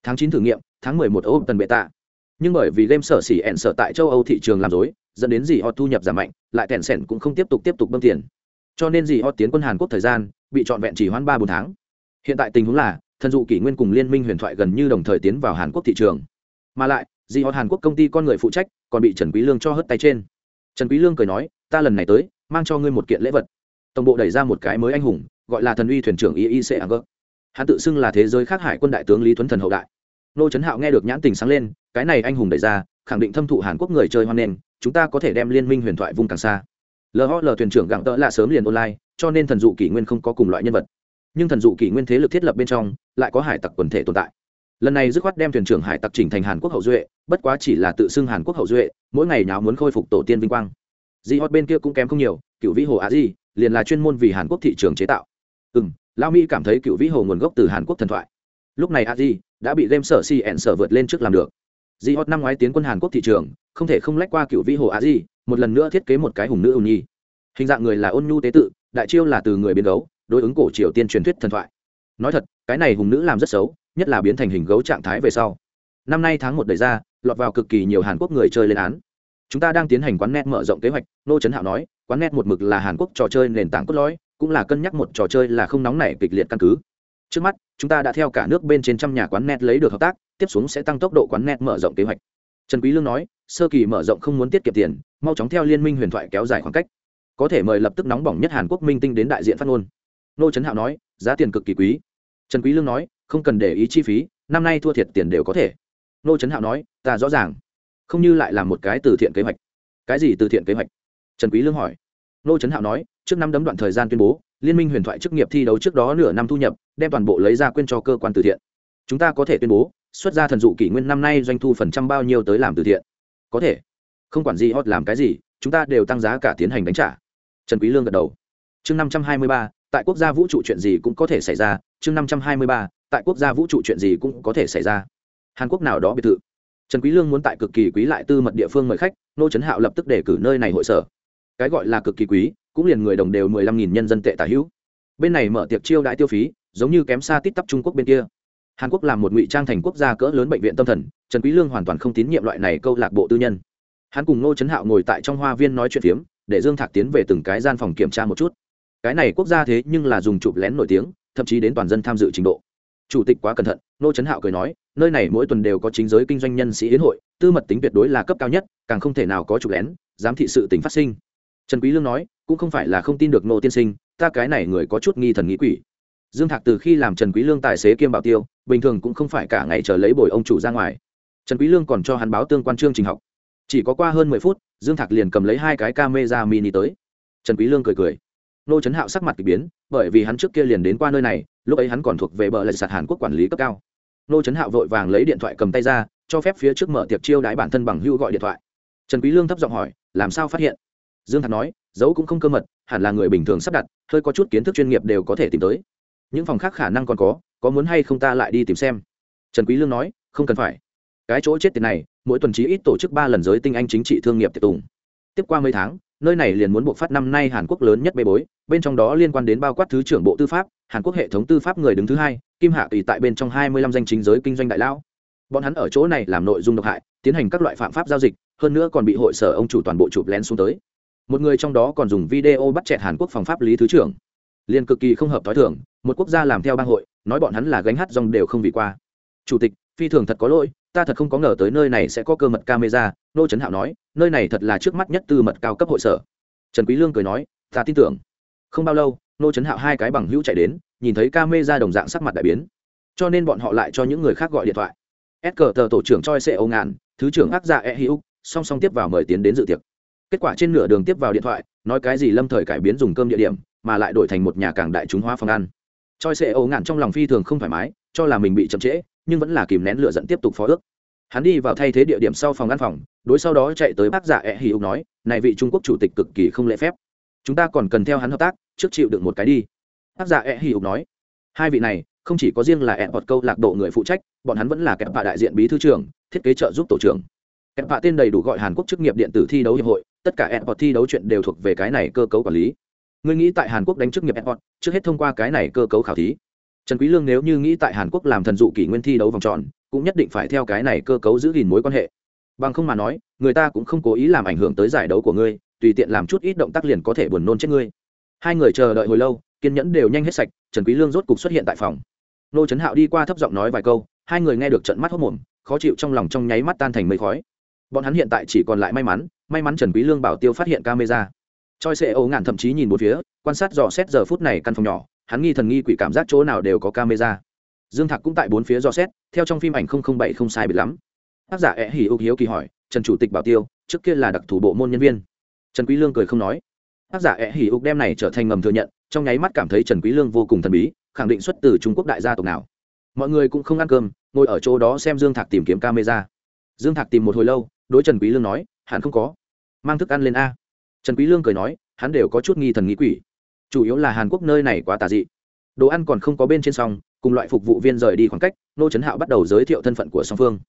Tháng 9 thử nghiệm, tháng 11 âu tần bệ tạ nhưng bởi vì game sở xỉ ẹn sở tại châu âu thị trường làm dối dẫn đến gì hot thu nhập giảm mạnh, lại tẻn sẻn cũng không tiếp tục tiếp tục bơm tiền. Cho nên gì hot tiến quân hàn quốc thời gian, bị trọn vẹn chỉ hoãn ba bốn tháng. Hiện tại tình huống là, thần dụ kỷ nguyên cùng liên minh huyền thoại gần như đồng thời tiến vào hàn quốc thị trường. Mà lại di họ hàn quốc công ty con người phụ trách, còn bị trần quý lương cho hất tay trên. Trần quý lương cười nói, ta lần này tới, mang cho ngươi một kiện lễ vật. Tổng bộ đẩy ra một cái mới anh hùng, gọi là thần uy thuyền trưởng iec ang hắn tự xưng là thế giới khác hải quân đại tướng lý tuấn thần hậu đại. Nô trấn hạo nghe được nhãn tình sáng lên, cái này anh hùng đẩy ra, khẳng định thâm thụ hàn quốc người chơi hoan nghênh, chúng ta có thể đem liên minh huyền thoại vung càng xa. Lhl thuyền trưởng gặng tỡ là sớm liền online, cho nên thần dụ kỷ nguyên không có cùng loại nhân vật. Nhưng thần dụ kỷ nguyên thế lực thiết lập bên trong, lại có hải tặc quần thể tồn tại lần này dứt khoát đem thuyền trưởng hải tặc chỉnh thành hàn quốc hậu duệ, bất quá chỉ là tự xưng hàn quốc hậu duệ, mỗi ngày nào muốn khôi phục tổ tiên vinh quang. Di hot bên kia cũng kém không nhiều, cựu vĩ hồ á di, liền là chuyên môn vì hàn quốc thị trường chế tạo. Ừ m lao mỹ cảm thấy cựu vĩ hồ nguồn gốc từ hàn quốc thần thoại. Lúc này a di đã bị game sở cn sở vượt lên trước làm được. Di hot năm ngoái tiến quân hàn quốc thị trường, không thể không lách qua cựu vĩ hồ a di, một lần nữa thiết kế một cái hùng nữ ưu nhi. Hình dạng người là ôn nhu tế tự, đại chiêu là từ người biến gấu, đối ứng cổ triều tiên truyền thuyết thần thoại. Nói thật, cái này hùng nữ làm rất xấu nhất là biến thành hình gấu trạng thái về sau. Năm nay tháng một đầy ra, lọt vào cực kỳ nhiều hàn quốc người chơi lên án. Chúng ta đang tiến hành quán net mở rộng kế hoạch nô trấn hạo nói, quán net một mực là hàn quốc trò chơi nền tảng cốt lõi, cũng là cân nhắc một trò chơi là không nóng nảy kịch liệt căn cứ. Trước mắt, chúng ta đã theo cả nước bên trên trăm nhà quán net lấy được hợp tác, tiếp xuống sẽ tăng tốc độ quán net mở rộng kế hoạch. Trần quý lương nói, sơ kỳ mở rộng không muốn tiết kiệm tiền, mau chóng theo liên minh huyền thoại kéo dài khoảng cách. Có thể mời lập tức nóng bỏng nhất hàn quốc minh tinh đến đại diện phát ngôn. Nô trấn hạo nói, giá tiền cực kỳ quý. Trần quý lương nói không cần để ý chi phí, năm nay thua thiệt tiền đều có thể. Nô trấn hạo nói, ta rõ ràng. Không như lại là một cái từ thiện kế hoạch. Cái gì từ thiện kế hoạch? Trần quý lương hỏi. Nô trấn hạo nói, trước năm đấm đoạn thời gian tuyên bố, liên minh huyền thoại chức nghiệp thi đấu trước đó nửa năm thu nhập, đem toàn bộ lấy ra quyên cho cơ quan từ thiện. Chúng ta có thể tuyên bố, xuất ra thần dụ kỷ nguyên năm nay doanh thu phần trăm bao nhiêu tới làm từ thiện. Có thể. Không quản gì hot làm cái gì, chúng ta đều tăng giá cả tiến hành đánh trả. Trần quý lương gật đầu. Chương năm trăm hai mươi ba, tại quốc gia vũ trụ chuyện gì cũng có thể xảy ra, chương năm trăm hai mươi ba tại quốc gia vũ trụ chuyện gì cũng có thể xảy ra. Hàn quốc nào đó biệt thự. Trần quý lương muốn tại cực kỳ quý lại tư mật địa phương mời khách, nô trấn hạo lập tức đề cử nơi này hội sở. Cái gọi là cực kỳ quý, cũng liền người đồng đều mười lăm nghìn nhân dân tệ tả hữu. Bên này mở tiệc chiêu đãi tiêu phí, giống như kém xa tít tắp trung quốc bên kia. Hàn quốc làm một ngụy trang thành quốc gia cỡ lớn bệnh viện tâm thần, trần quý lương hoàn toàn không tín nhiệm loại này câu lạc bộ tư nhân. Hắn cùng nô trấn hạo ngồi tại trong hoa viên nói chuyện phiếm, để dương thạc tiến về từng cái gian phòng kiểm tra một chút. Cái này quốc gia thế nhưng là dùng chụp lén nổi tiếng, thậm chí đến toàn dân tham dự trình độ chủ tịch quá cẩn thận, nô trấn hạo cười nói, nơi này mỗi tuần đều có chính giới kinh doanh nhân sĩ yến hội, tư mật tính tuyệt đối là cấp cao nhất, càng không thể nào có trục lén, giám thị sự tính phát sinh. Trần quý lương nói, cũng không phải là không tin được nô tiên sinh, ta cái này người có chút nghi thần nghĩ quỷ. Dương thạc từ khi làm trần quý lương tài xế kiêm bảo tiêu, bình thường cũng không phải cả ngày chờ lấy bồi ông chủ ra ngoài. Trần quý lương còn cho hắn báo tương quan chương trình học. Chỉ có qua hơn mười phút, dương thạc liền cầm lấy hai cái camera mini tới. Trần quý lương cười cười nô trấn hạo sắc mặt kỳ biến, bởi vì hắn trước kia liền đến qua nơi này, lúc ấy hắn còn thuộc về bờ lạch sạt hàn quốc quản lý cấp cao. Nô trấn hạo vội vàng lấy điện thoại cầm tay ra, cho phép phía trước mở tiệc chiêu đãi bản thân bằng hưu gọi điện thoại. Trần quý lương thấp giọng hỏi, làm sao phát hiện? Dương thạc nói, dấu cũng không cơ mật, hẳn là người bình thường sắp đặt, hơi có chút kiến thức chuyên nghiệp đều có thể tìm tới. Những phòng khác khả năng còn có có muốn hay không ta lại đi tìm xem. Trần quý lương nói, không cần phải. Cái chỗ chết tiền này, mỗi tuần trí ít tổ chức ba lần giới tinh anh chính trị thương nghiệp tiệc tùng. Tiếp qua mấy tháng, nơi này liền muốn buộc phát năm nay hàn quốc lớn nhất bê bối bên trong đó liên quan đến bao quát thứ trưởng bộ tư pháp, hàn quốc hệ thống tư pháp người đứng thứ hai, kim hạ tùy tại bên trong hai mươi lăm danh chính giới kinh doanh đại lão. Bọn hắn ở chỗ này làm nội dung độc hại, tiến hành các loại phạm pháp giao dịch, hơn nữa còn bị hội sở ông chủ toàn bộ chụp lén xuống tới. Một người trong đó còn dùng video bắt chẹt hàn quốc phòng pháp lý thứ trưởng. Liền cực kỳ không hợp t h ó i thưởng một quốc gia làm theo bang hội, nói bọn hắn là gánh hát dòng đều không vì qua. Chủ tịch, phi thường thật có lỗi, ta thật không có ngờ tới nơi này sẽ có cơ mật camera, nô trấn hạo nói, nơi này thật là trước mắt nhất tư mật cao cấp hội sở. Trần quý lương cười nói, ta tin tưởng không bao lâu, nô trấn hạo hai cái bằng hữu chạy đến, nhìn thấy camera đồng dạng sắc mặt đại biến. Cho nên bọn họ lại cho những người khác gọi điện thoại. S cờ tờ tổ trưởng choi xe ô ngàn thứ trưởng ác gia e hữu song song tiếp vào mời tiến đến dự tiệc. Kết quả trên nửa đường tiếp vào điện thoại, nói cái gì lâm thời cải biến dùng cơm địa điểm, mà lại đổi thành một nhà càng đại chúng hóa phòng ăn. Choi xe ô ngàn trong lòng phi thường không thoải mái, cho là mình bị chậm trễ, nhưng vẫn là kìm nén lửa dẫn tiếp tục phó ước. Hắn đi vào thay thế địa điểm sau phòng ăn phòng, đối sau đó chạy tới bác giả e hữu nói, này vị trung quốc chủ tịch cực kỳ không lễ phép chúng ta còn cần theo hắn hợp tác, trước chịu được một cái đi. Tác giả e hữu nói. Hai vị này, không chỉ có riêng là e bọt câu lạc bộ người phụ trách, bọn hắn vẫn là kẹp bạ đại diện bí thư trưởng, thiết kế trợ giúp tổ trưởng. Kẹp bạ tên đầy đủ gọi hàn quốc chức nghiệp điện tử thi đấu hiệp hội, tất cả e bọt thi đấu chuyện đều thuộc về cái này cơ cấu quản lý. Người nghĩ tại hàn quốc đánh chức nghiệp e bọt trước hết thông qua cái này cơ cấu khảo thí. Trần quý lương nếu như nghĩ tại hàn quốc làm thần dụ kỷ nguyên thi đấu vòng tròn, cũng nhất định phải theo cái này cơ cấu giữ gìn mối quan hệ. Bằng không mà nói, người ta cũng không cố ý làm ảnh hưởng tới giải đấu của ngươi tùy tiện làm chút ít động tác liền có thể buồn nôn chết ngươi. Hai người chờ đợi hồi lâu, kiên nhẫn đều nhanh hết sạch, trần quý lương rốt cục xuất hiện tại phòng. Nô trấn hạo đi qua thấp giọng nói vài câu, hai người nghe được trận mắt hốt mồm, khó chịu trong lòng trong nháy mắt tan thành mây khói. Bọn hắn hiện tại chỉ còn lại may mắn may mắn trần quý lương bảo tiêu phát hiện camera. Choi sẽ ấu ngạn thậm chí nhìn một phía, quan sát dò xét giờ phút này căn phòng nhỏ, hắn nghi thần nghi quỷ cảm giác chỗ nào đều có camera. Dương thạc cũng tại bốn phía dò xét, theo trong phim ảnh không bảy không sai biệt lắm. Tác giả ẹ hỉ ưu hiếu kỳ hỏi, trần chủ tịch bảo tiêu, trước kia là đặc thủ bộ môn nhân viên trần quý lương cười không nói. Tác giả ẹ hỉ ưu đem này trở thành ngầm thừa nhận, trong nháy mắt cảm thấy trần quý lương vô cùng thần bí, khẳng định xuất từ trung quốc đại gia tộc nào. Mọi người cũng không ăn cơm, ngồi ở chỗ đó xem dương thạc tìm kiếm camera. Dương thạc tìm một hồi lâu, đối trần quý lương nói hắn không có. Mang thức ăn lên a. Trần quý lương cười nói, hắn đều có chút nghi thần nghi quỷ. Chủ yếu là hàn quốc nơi này quá tà dị. Đồ ăn còn không có bên trên song cùng loại phục vụ viên rời đi khoảng cách, nô trấn hạo bắt đầu giới thiệu thân phận của song phương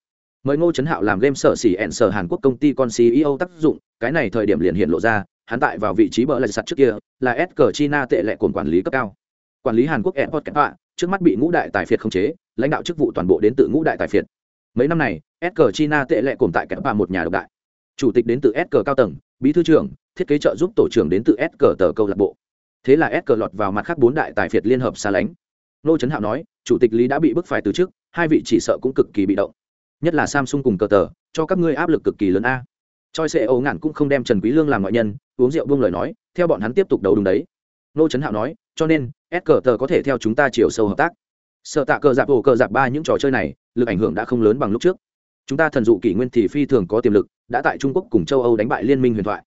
mời ngô trấn hạo làm game sở xỉ ẹn sở hàn quốc công ty con ceo tác dụng, cái này thời điểm liền hiện lộ ra, hắn tại vào vị trí bờ lạch sạt trước kia, là s cờ china tệ lệ cồn quản lý cấp cao. Quản lý hàn quốc airport kẹt họa trước mắt bị ngũ đại tài phiệt khống chế, lãnh đạo chức vụ toàn bộ đến từ ngũ đại tài phiệt. Mấy năm này, s cờ china tệ lệ cồn tại kẹt họa một nhà độc đại. Chủ tịch đến từ s cờ cao tầng, bí thư trưởng, thiết kế trợ giúp tổ trưởng đến từ s cờ tờ câu lạc bộ. Thế là s cờ lọt vào mặt khác bốn đại tài phiệt liên hợp xa lánh. Ngô trấn hạo nói, chủ tịch lý đã bị bức phải từ trước, hai vị chỉ sợ cũng cực kỳ bị động nhất là samsung cùng cờ tờ, cho các ngươi áp lực cực kỳ lớn a. Choi sệ ấu ngạn cũng không đem trần quý lương làm ngoại nhân, uống rượu buông lời nói, theo bọn hắn tiếp tục đấu đúng đấy. Nô trấn hạo nói, cho nên, s cờ tờ có thể theo chúng ta chiều sâu hợp tác. Sợ tạ cờ dạp ổ cờ dạp ba những trò chơi này, lực ảnh hưởng đã không lớn bằng lúc trước. Chúng ta thần dụ kỷ nguyên thì phi thường có tiềm lực, đã tại trung quốc cùng châu âu đánh bại liên minh huyền thoại.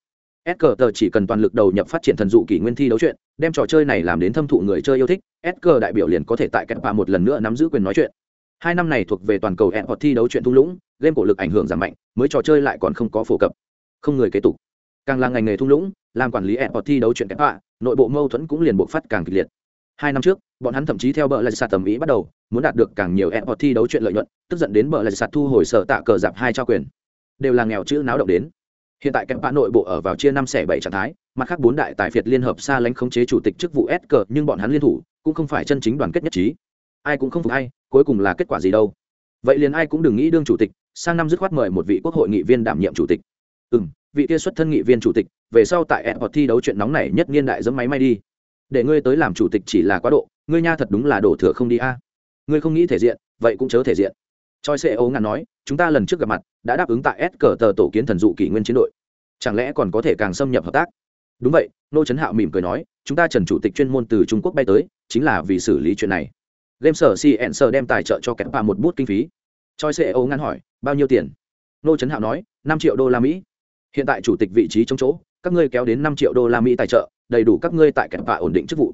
S cờ tờ chỉ cần toàn lực đầu nhập phát triển thần dụ kỷ nguyên thi đấu chuyện, đem trò chơi này làm đến thâm thụ người chơi yêu thích, s cờ đại biểu liền có thể tại kết quả một lần nữa nắm giữ quyền nói chuyện hai năm này thuộc về toàn cầu hẹn hoặc thi đấu chuyện thung lũng, game cổ lực ảnh hưởng giảm mạnh, mới trò chơi lại còn không có phổ cập. Không người kế tục. Càng là ngành nghề thung lũng, làm quản lý hẹn hoặc thi đấu chuyện kẹt họa, nội bộ mâu thuẫn cũng liền buộc phát càng kịch liệt. Hai năm trước, bọn hắn thậm chí theo bờ lại sạt tầm ý bắt đầu, muốn đạt được càng nhiều e thi đấu chuyện lợi nhuận, tức giận đến bờ lại sạt thu hồi sở tạ cờ giảm hai trao quyền. Đều là nghèo chữ náo động đến. Hiện tại kẹp họa nội bộ ở vào chia năm xẻ bảy trạng thái, mặt khác bốn đại tài phiệt liên hợp xa lánh khống chế chủ tịch chức vụ s cờ, nhưng bọn hắn liên thủ, cũng không phải chân chính đoàn kết nhất trí ai cũng không phục hay cuối cùng là kết quả gì đâu. Vậy liền ai cũng đừng nghĩ đương chủ tịch, sang năm dứt khoát mời một vị quốc hội nghị viên đảm nhiệm chủ tịch. Ừ m vị kia xuất thân nghị viên chủ tịch, về sau tại e thi đấu chuyện nóng này nhất niên đại dẫm máy may đi. Để ngươi tới làm chủ tịch chỉ là quá độ, ngươi nha thật đúng là đổ thừa không đi a. Ngươi không nghĩ thể diện, vậy cũng chớ thể diện. Choi xe ấu ngàn nói, chúng ta lần trước gặp mặt, đã đáp ứng tại s cờ tờ tổ kiến thần dụ kỷ nguyên chiến đội. Chẳng lẽ còn có thể càng xâm nhập hợp tác? Đúng vậy, nô trấn hạo mỉm cười nói, chúng ta trần chủ tịch chuyên môn từ trung quốc bay tới, chính là vì xử lý chuyện này game sở cn sở đem tài trợ cho kẹp bà một bút kinh phí. Choi ceo ngăn hỏi, bao nhiêu tiền? Nô trấn hạo nói, năm triệu đô la mỹ. Hiện tại chủ tịch vị trí trong chỗ, các ngươi kéo đến năm triệu đô la mỹ tài trợ, đầy đủ các ngươi tại kẹp bà ổn định chức vụ,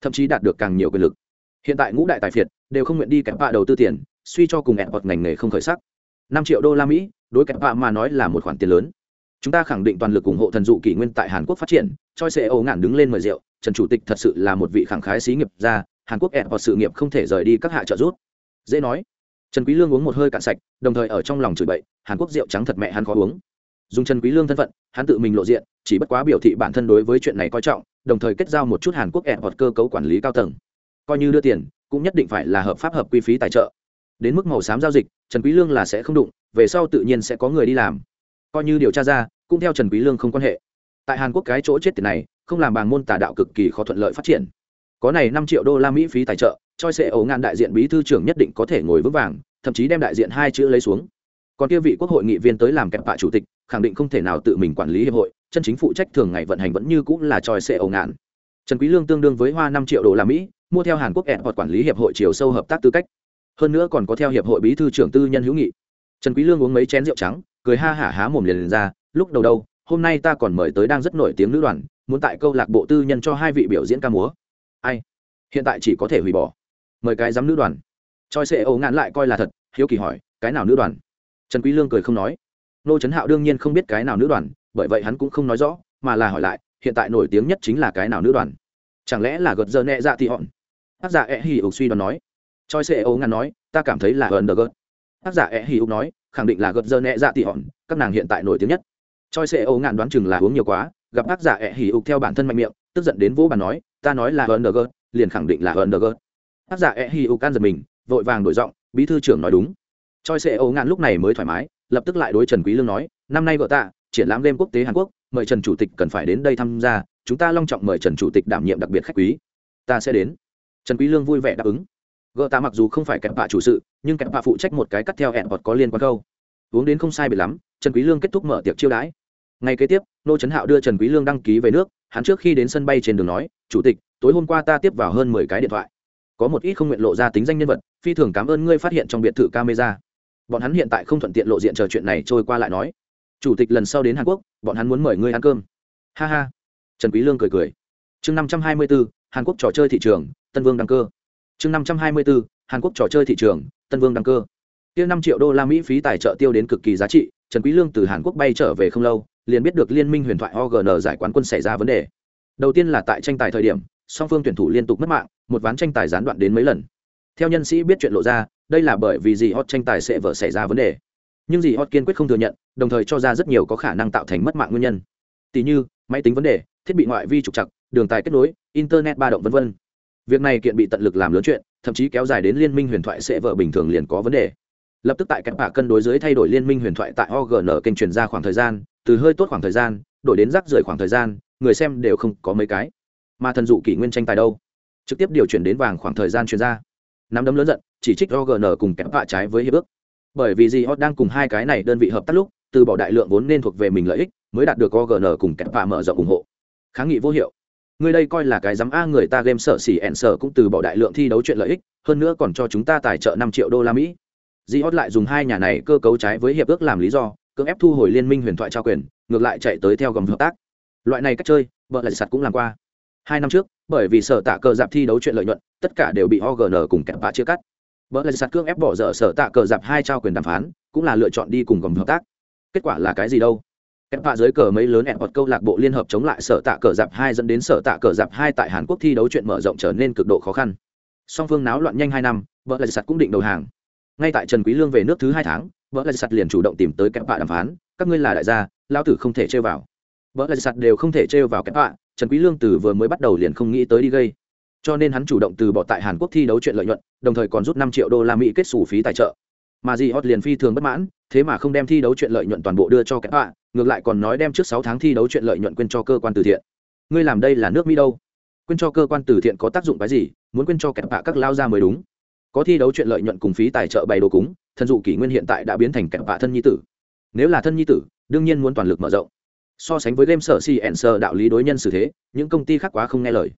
thậm chí đạt được càng nhiều quyền lực. Hiện tại ngũ đại tài phiệt đều không nguyện đi kẹp bà đầu tư tiền, suy cho cùng ẹn hoặc ngành nghề không khởi sắc. Năm triệu đô la mỹ, đối kẹp bà mà nói là một khoản tiền lớn. Chúng ta khẳng định toàn lực ủng hộ thần dụ kỷ nguyên tại hàn quốc phát triển. Choi CEO ngạn đứng lên mời rượu, trần chủ tịch thật sự là một vị khẳng khái xí nghiệp gia hàn quốc ẹn hoặc sự nghiệp không thể rời đi các hạ trợ giúp. Dễ nói. Trần quý lương uống một hơi cạn sạch, đồng thời ở trong lòng chửi bậy, hàn quốc rượu trắng thật mẹ hắn khó uống. Dùng trần quý lương thân phận, hắn tự mình lộ diện, chỉ bất quá biểu thị bản thân đối với chuyện này coi trọng, đồng thời kết giao một chút hàn quốc ẹn hoặc cơ cấu quản lý cao tầng. Coi như đưa tiền, cũng nhất định phải là hợp pháp hợp quy phí tài trợ. Đến mức màu xám giao dịch, trần quý lương là sẽ không đụng, về sau tự nhiên sẽ có người đi làm. Coi như điều tra ra, cũng theo trần quý lương không quan hệ. Tại hàn quốc cái chỗ chết tiền này, không làm bàng môn tà đạo cực kỳ khó thuận lợi phát triển có này năm triệu đô la mỹ phí tài trợ choi sẽ ấu ngạn đại diện bí thư trưởng nhất định có thể ngồi vững vàng thậm chí đem đại diện hai chữ lấy xuống. Còn kia vị quốc hội nghị viên tới làm kẹp bạ chủ tịch khẳng định không thể nào tự mình quản lý hiệp hội chân chính phụ trách thường ngày vận hành vẫn như cũng là choi sẽ ấu ngạn. Trần quý lương tương đương với hoa năm triệu đô la mỹ mua theo hàn quốc ẹn hoặc quản lý hiệp hội chiều sâu hợp tác tư cách. Hơn nữa còn có theo hiệp hội bí thư trưởng tư nhân hữu nghị. Trần quý lương uống mấy chén rượu trắng cười ha hả há mồm liền, liền ra lúc đầu đâu hôm nay ta còn mời tới đang rất nổi tiếng nữ đoàn muốn tại câu lạc bộ tư nhân cho hai vị biểu diễn ca múa ai? Hiện tại chỉ có thể hủy bỏ. Mời cái giám nữ đoàn. Choi sẽ ấu ngạn lại coi là thật, hiếu kỳ hỏi, cái nào nữ đoàn? Trần quý lương cười không nói. Nô trấn hạo đương nhiên không biết cái nào nữ đoàn, bởi vậy hắn cũng không nói rõ, mà là hỏi lại, hiện tại nổi tiếng nhất chính là cái nào nữ đoàn? Chẳng lẽ là gật giờ nẹ dạ thì họn tác giả e hì ục suy đoán nói. Choi sẽ ấu ngạn nói, ta cảm thấy là gần đờ gật tác giả e hì ục nói, khẳng định là gật giờ nẹ dạ thì họn các nàng hiện tại nổi tiếng nhất. Choi sẽ ấu ngạn đoán chừng là uống nhiều quá, gặp tác giả e hì ục theo bản thân mạnh miệng, tức giận đến vỗ bàn nói ta nói là gần đờ liền khẳng định là gần đờ tác giả e hì can giật mình, vội vàng đổi giọng, bí thư trưởng nói đúng. Choi sẽ ấu ngạn lúc này mới thoải mái, lập tức lại đối trần quý lương nói, năm nay vợ ta triển lãm đêm quốc tế hàn quốc, mời trần chủ tịch cần phải đến đây tham gia, chúng ta long trọng mời trần chủ tịch đảm nhiệm đặc biệt khách quý. Ta sẽ đến. Trần quý lương vui vẻ đáp ứng. Gợ ta mặc dù không phải kẹp bạ chủ sự, nhưng kẹp bạ phụ trách một cái cắt theo hẹn hoặc có liên quan câu. Uống đến không sai biệt lắm, trần quý lương kết thúc mở tiệc chiêu đãi. Ngày kế tiếp, nô trấn hạo đưa trần quý lương đăng ký về nước hắn trước khi đến sân bay trên đường nói chủ tịch tối hôm qua ta tiếp vào hơn mười cái điện thoại. Có một ít không nguyện lộ ra tính danh nhân vật phi thường cảm ơn ngươi phát hiện trong biệt thự camera. Bọn hắn hiện tại không thuận tiện lộ diện chờ chuyện này trôi qua lại nói. Chủ tịch lần sau đến hàn quốc bọn hắn muốn mời ngươi ăn cơm. Ha ha. Trần quý lương cười cười. Chương năm trăm hai mươi 524, hàn quốc trò chơi thị trường tân vương đăng cơ. Chương năm trăm hai mươi 524, hàn quốc trò chơi thị trường tân vương đăng cơ. Tiêu năm triệu đô la mỹ phí tài trợ tiêu đến cực kỳ giá trị trần quý lương từ hàn quốc bay trở về không lâu, liền biết được liên minh huyền thoại ogn giải quán quân xảy ra vấn đề. Đầu tiên là tại tranh tài thời điểm, song phương tuyển thủ liên tục mất mạng, một ván tranh tài gián đoạn đến mấy lần. Theo nhân sĩ biết chuyện lộ ra, đây là bởi vì gì hot tranh tài sẽ vỡ xảy ra vấn đề. Nhưng gì hot kiên quyết không thừa nhận, đồng thời cho ra rất nhiều có khả năng tạo thành mất mạng nguyên nhân. Tỷ như, máy tính vấn đề, thiết bị ngoại vi trục chặt đường tài kết nối, internet ba động v v việc này kiện bị tận lực làm lớn chuyện, thậm chí kéo dài đến liên minh huyền thoại sẽ vợ bình thường liền có vấn đề lập tức tại cạnh bạ cân đối dưới thay đổi liên minh huyền thoại tại ogn kênh truyền ra khoảng thời gian, từ hơi tốt khoảng thời gian, đổi đến rác rưởi khoảng thời gian, người xem đều không có mấy cái. Mà thần dụ kỷ nguyên tranh tài đâu? Trực tiếp điều chuyển đến vàng khoảng thời gian chuyên ra. Nắm đấm lớn giận, chỉ trích ogn cùng kém vạ trái với hiệp ước. Bởi vì gì họ đang cùng hai cái này đơn vị hợp tác lúc, từ bỏ đại lượng vốn nên thuộc về mình lợi ích, mới đạt được ogn cùng kém vạ mở rộng ủng hộ. Kháng nghị vô hiệu. Người đây coi là cái dám a, người ta game sợ xỉ ẹn sợ cũng từ bỏ đại lượng thi đấu chuyện lợi ích, hơn nữa còn cho chúng ta tài trợ năm triệu đô la mỹ di hót lại dùng hai nhà này cơ cấu trái với hiệp ước làm lý do, cưỡng ép thu hồi liên minh huyền thoại trao quyền, ngược lại chạy tới theo gầm hợp tác. Loại này cách chơi, vợ lại sạt cũng làm qua. Hai năm trước, bởi vì sở tạ cờ dạp thi đấu chuyện lợi nhuận, tất cả đều bị ogn cùng kẹp bạ chia cắt. Vợ lại sạt cưỡng ép bỏ dở sở tạ cờ dạp hai trao quyền đàm phán, cũng là lựa chọn đi cùng gầm hợp tác. Kết quả là cái gì đâu? Kẹp bạ dưới cờ mấy lớn ẹn hoặc câu lạc bộ liên hợp chống lại sở tạ cờ dạp hai dẫn đến sở tạ cờ dạp hai tại hàn quốc thi đấu chuyện mở rộng trở nên cực độ khó khăn. Song phương náo loạn nhanh hai năm, vợ lại sạt cũng định đầu hàng ngay tại trần quý lương về nước thứ hai tháng vợ lại sạt liền chủ động tìm tới kẹp bạ đàm phán, các ngươi là đại gia, lão tử không thể chơi vào. Vợ lại sạt đều không thể chơi vào kẹp bạ, trần quý lương từ vừa mới bắt đầu liền không nghĩ tới đi gây. Cho nên hắn chủ động từ bỏ tại hàn quốc thi đấu chuyện lợi nhuận, đồng thời còn rút năm triệu đô la mỹ kết sổ phí tài trợ. Mà gì hot liền phi thường bất mãn, thế mà không đem thi đấu chuyện lợi nhuận toàn bộ đưa cho kẹp bạ, ngược lại còn nói đem trước sáu tháng thi đấu chuyện lợi nhuận quên cho cơ quan từ thiện. Ngươi làm đây là nước mỹ đâu? Quên cho cơ quan từ thiện có tác dụng cái gì? Muốn quên cho kẹp bạ các lao ra mới đúng có thi đấu chuyện lợi nhuận cùng phí tài trợ bày đồ cúng, thần dụ kỷ nguyên hiện tại đã biến thành kẻ bạ thân nhi tử. Nếu là thân nhi tử, đương nhiên muốn toàn lực mở rộng. So sánh với game sở si ẩn sơ đạo lý đối nhân xử thế, những công ty khác quá không nghe lời.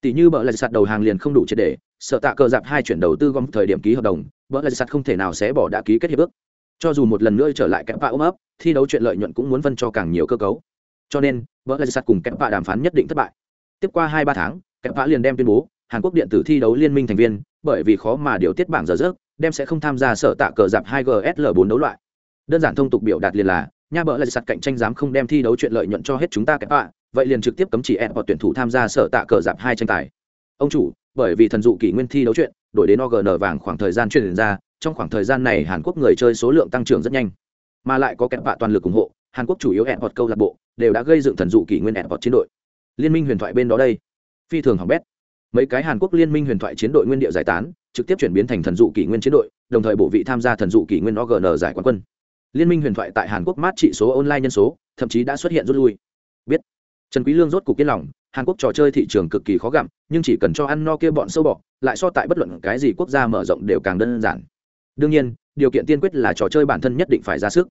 Tỷ như bợ lại sạt đầu hàng liền không đủ triệt để sợ tạ cờ dạp hai chuyển đầu tư gom thời điểm ký hợp đồng, bợ lại sạt không thể nào sẽ bỏ đã ký kết hiệp ước. Cho dù một lần nữa trở lại kẻ bạ ôm ấp, thi đấu chuyện lợi nhuận cũng muốn phân cho càng nhiều cơ cấu. Cho nên, bợ lại sạt cùng kẻ bạ đàm phán nhất định thất bại. Tiếp qua hai ba tháng, kẻ bạ liền đem tuyên bố, hàn quốc điện tử thi đấu liên minh thành viên bởi vì khó mà điều tiết bảng giờ giấc, đem sẽ không tham gia sở tạ cờ dạp 2 gsl 4 đấu loại. Đơn giản thông tục biểu đạt liền là, nha bợ lại sạt cạnh tranh dám không đem thi đấu chuyện lợi nhuận cho hết chúng ta kẹp bạ, vậy liền trực tiếp cấm chỉ ed tuyển thủ tham gia sở tạ cờ dạp hai tranh tài. Ông chủ, bởi vì thần dụ kỷ nguyên thi đấu chuyện, đổi đến ogn vàng khoảng thời gian truyền ra, trong khoảng thời gian này hàn quốc người chơi số lượng tăng trưởng rất nhanh. Mà lại có kẹp bạ toàn lực ủng hộ, hàn quốc chủ yếu ed câu lạc bộ, đều đã gây dựng thần dụ kỷ nguyên ed chiến đội. Liên minh huyền thoại bên đó đây. Phi thường hỏng bét mấy cái hàn quốc liên minh huyền thoại chiến đội nguyên địa giải tán, trực tiếp chuyển biến thành thần dụ kỷ nguyên chiến đội, đồng thời bộ vị tham gia thần dụ kỷ nguyên ogn giải quán quân. Liên minh huyền thoại tại hàn quốc mát trị số online nhân số, thậm chí đã xuất hiện rút lui. Biết. Trần quý lương rốt cục yên lòng, hàn quốc trò chơi thị trường cực kỳ khó gặm, nhưng chỉ cần cho ăn no kia bọn sâu bọ, lại so tại bất luận cái gì quốc gia mở rộng đều càng đơn giản. Đương nhiên, điều kiện tiên quyết là trò chơi bản thân nhất định phải ra sức.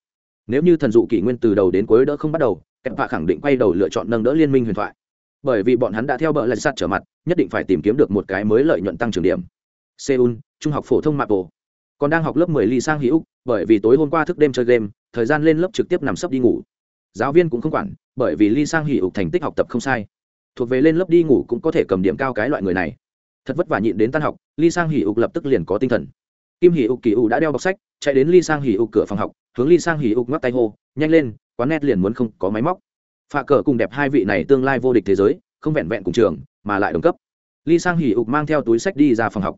Nếu như thần dụ kỷ nguyên từ đầu đến cuối đỡ không bắt đầu, kẹp phạ khẳng định quay đầu lựa chọn nâng đỡ liên minh huyền thoại bởi vì bọn hắn đã theo bờ lại sát trở mặt, nhất định phải tìm kiếm được một cái mới lợi nhuận tăng trưởng điểm. Seoul, trung học phổ thông mapo còn đang học lớp 10 ly sang hữu, bởi vì tối hôm qua thức đêm chơi game, thời gian lên lớp trực tiếp nằm sấp đi ngủ. Giáo viên cũng không quản, bởi vì ly sang hữu thành tích học tập không sai. Thuộc về lên lớp đi ngủ cũng có thể cầm điểm cao cái loại người này. Thật vất vả nhịn đến tan học, ly sang hữu lập tức liền có tinh thần. Kim hỉ ục kỳ u đã đeo bọc sách, chạy đến ly sang hỉ ục cửa phòng học, hướng ly sang hỉ ục ngắt tay hô, nhanh lên, quán net liền muốn không có máy móc phạ cờ cùng đẹp hai vị này tương lai vô địch thế giới, không vẹn vẹn cùng trường, mà lại đồng cấp. Ly sang hỉ ục mang theo túi sách đi ra phòng học.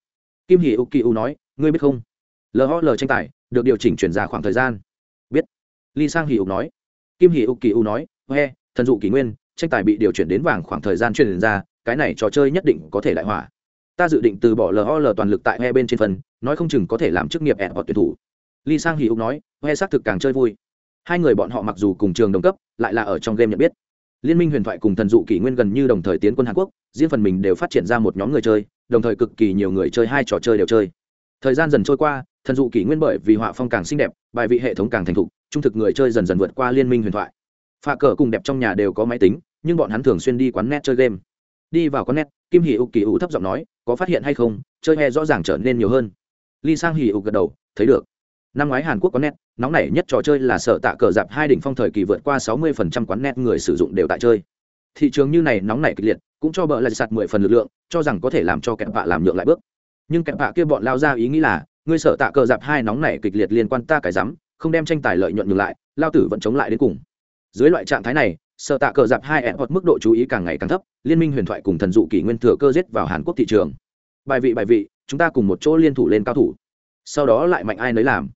Kim hỉ ục kỳ U nói, ngươi biết không? Lhl tranh tài, được điều chỉnh chuyển ra khoảng thời gian. Biết. Ly sang hỉ ục nói. Kim hỉ ục kỳ U nói he thần dụ kỷ nguyên, tranh tài bị điều chuyển đến vàng khoảng thời gian truyền ra, cái này trò chơi nhất định có thể lại hỏa. Ta dự định từ bỏ lol toàn lực tại he bên trên phần, nói không chừng có thể làm chức nghiệp ẹn hoặc tuyển thủ. Ly sang hì ục nói he xác thực càng chơi vui hai người bọn họ mặc dù cùng trường đồng cấp, lại là ở trong game nhận biết. Liên minh huyền thoại cùng thần dụ kỷ nguyên gần như đồng thời tiến quân hàn quốc, riêng phần mình đều phát triển ra một nhóm người chơi, đồng thời cực kỳ nhiều người chơi hai trò chơi đều chơi. Thời gian dần trôi qua, thần dụ kỷ nguyên bởi vì họa phong càng xinh đẹp, bài vị hệ thống càng thành thục, trung thực người chơi dần dần vượt qua liên minh huyền thoại. Pha cờ cùng đẹp trong nhà đều có máy tính, nhưng bọn hắn thường xuyên đi quán net chơi game. Đi vào quán net, kim Hỷ ục kỳ ủ thấp giọng nói, có phát hiện hay không? Chơi he rõ ràng trở nên nhiều hơn. Ly sang Hỷ ục gật đầu, thấy được năm ngoái hàn quốc quán net, nóng nảy nhất trò chơi là sở tạ cờ dạp hai đỉnh phong thời kỳ vượt qua sáu mươi phần trăm quán net người sử dụng đều tại chơi. Thị trường như này nóng nảy kịch liệt, cũng cho bợ lại sạt mười phần lực lượng, cho rằng có thể làm cho kẹp bạ làm nhượng lại bước. Nhưng kẹp bạ kia bọn lao ra ý nghĩ là, ngươi sở tạ cờ dạp hai nóng nảy kịch liệt liên quan ta cái rắm, không đem tranh tài lợi nhuận ngược lại, lao tử vẫn chống lại đến cùng. Dưới loại trạng thái này, sở tạ cờ dạp hai ẹn hoặc mức độ chú ý càng ngày càng thấp, liên minh huyền thoại cùng thần dụ kỷ nguyên thừa cơ giết vào hàn quốc thị trường. Bài vị bài vị, chúng ta cùng một chỗ liên thủ lên cao thủ. Sau đó lại mạnh ai nấy làm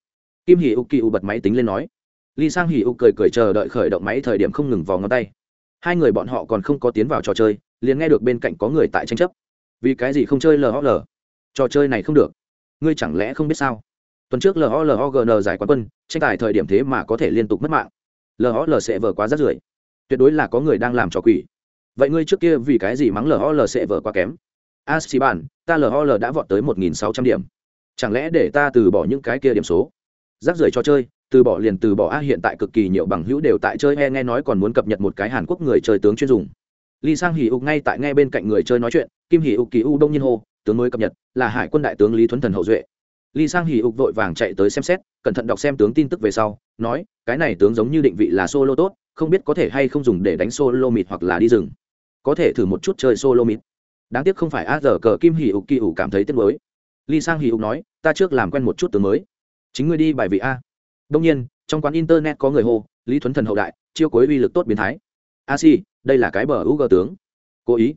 kim Hỷ u kỳ u bật máy tính lên nói. Ly sang Hỷ u cười cười chờ đợi khởi động máy thời điểm không ngừng vào ngón tay. Hai người bọn họ còn không có tiến vào trò chơi, liền nghe được bên cạnh có người tại tranh chấp. Vì cái gì không chơi lhl trò chơi này không được. Ngươi chẳng lẽ không biết sao? Tuần trước lhlogn giải quán quân, tranh tài thời điểm thế mà có thể liên tục mất mạng. Lhl sẽ vờ quá rắt rưởi. Tuyệt đối là có người đang làm trò quỷ. Vậy ngươi trước kia vì cái gì mắng lol sẽ vờ quá kém? A xì bản ta lol đã vọt tới một nghìn sáu trăm điểm. Chẳng lẽ để ta từ bỏ những cái kia điểm số? Rác rưởi cho chơi, từ bỏ liền từ bỏ a, hiện tại cực kỳ nhiều bằng hữu đều tại chơi e nghe nói còn muốn cập nhật một cái hàn quốc người chơi tướng chuyên dùng. Ly sang hỉ ục ngay tại ngay bên cạnh người chơi nói chuyện, kim hỉ ục kỳ u, đông nhiên hô, tướng mới cập nhật, là hải quân đại tướng lý thuấn thần hậu duệ. Ly sang hỉ ục vội vàng chạy tới xem xét, cẩn thận đọc xem tướng tin tức về sau, nói, cái này tướng giống như định vị là solo tốt, không biết có thể hay không dùng để đánh solo mịt hoặc là đi rừng. Có thể thử một chút chơi solo mịt. Đáng tiếc không phải a, giờ cờ kim hỉ ục kỳ ủ cảm thấy tiếc mới ly sang hỉ ục nói, ta trước làm quen một chút tướng mới chính ngươi đi bài vị a. Đông nhiên, trong quán internet có người hô, lý thuấn thần hậu đại, chiêu cuối uy lực tốt biến thái. A si đây là cái bờ u gờ tướng. Cố ý.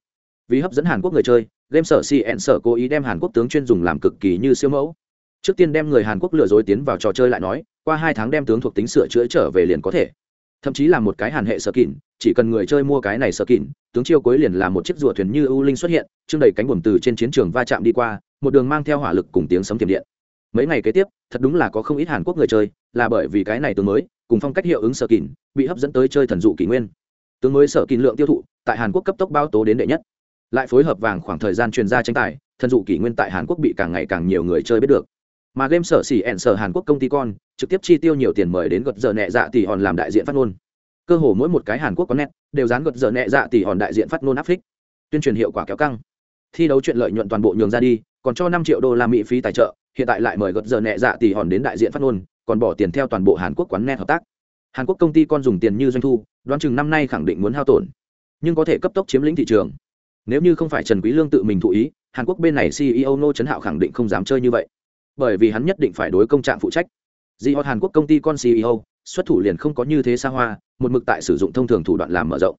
Vì hấp dẫn hàn quốc người chơi, game sở cn sở cố ý đem hàn quốc tướng chuyên dùng làm cực kỳ như siêu mẫu. Trước tiên đem người hàn quốc lừa dối tiến vào trò chơi lại nói, qua hai tháng đem tướng thuộc tính sửa chữa trở về liền có thể. Thậm chí là một cái hàn hệ sở kỉn chỉ cần người chơi mua cái này sở kỉn tướng chiêu cuối liền là một chiếc rùa thuyền như ưu linh xuất hiện trưng đầy cánh buồm từ trên chiến trường va chạm đi qua, một đường mang theo hỏa lực cùng tiếng sấm tiềm điện mấy ngày kế tiếp thật đúng là có không ít hàn quốc người chơi là bởi vì cái này tướng mới cùng phong cách hiệu ứng sở kín, bị hấp dẫn tới chơi thần dụ kỷ nguyên. Tướng mới sở kín lượng tiêu thụ tại hàn quốc cấp tốc bao tố đến đệ nhất. Lại phối hợp vàng khoảng thời gian truyền ra tranh tài thần dụ kỷ nguyên tại hàn quốc bị càng ngày càng nhiều người chơi biết được. Mà game sở xỉ ẹn sở hàn quốc công ty con trực tiếp chi tiêu nhiều tiền mời đến gật giờ nhẹ dạ tỷ hòn làm đại diện phát ngôn. Cơ hồ mỗi một cái hàn quốc có nét đều dán gật giờ nhẹ dạ tỷ hòn đại diện phát ngôn áp phích. Tuyên truyền hiệu quả kéo căng. Thi đấu chuyện lợi nhuận toàn bộ nhường ra đi còn cho năm triệu đô la mỹ phí tài trợ, hiện tại lại mời gật giờ nhẹ dạ tỷ hòn đến đại diện phát ngôn, còn bỏ tiền theo toàn bộ hàn quốc quán net hợp tác. Hàn quốc công ty con dùng tiền như doanh thu, đoán chừng năm nay khẳng định muốn hao tổn. Nhưng có thể cấp tốc chiếm lĩnh thị trường. Nếu như không phải trần quý lương tự mình thụ ý, hàn quốc bên này ceo nô trấn hạo khẳng định không dám chơi như vậy. Bởi vì hắn nhất định phải đối công trạng phụ trách. Di hot hàn quốc công ty con ceo xuất thủ liền không có như thế xa hoa, một mực tại sử dụng thông thường thủ đoạn làm mở rộng.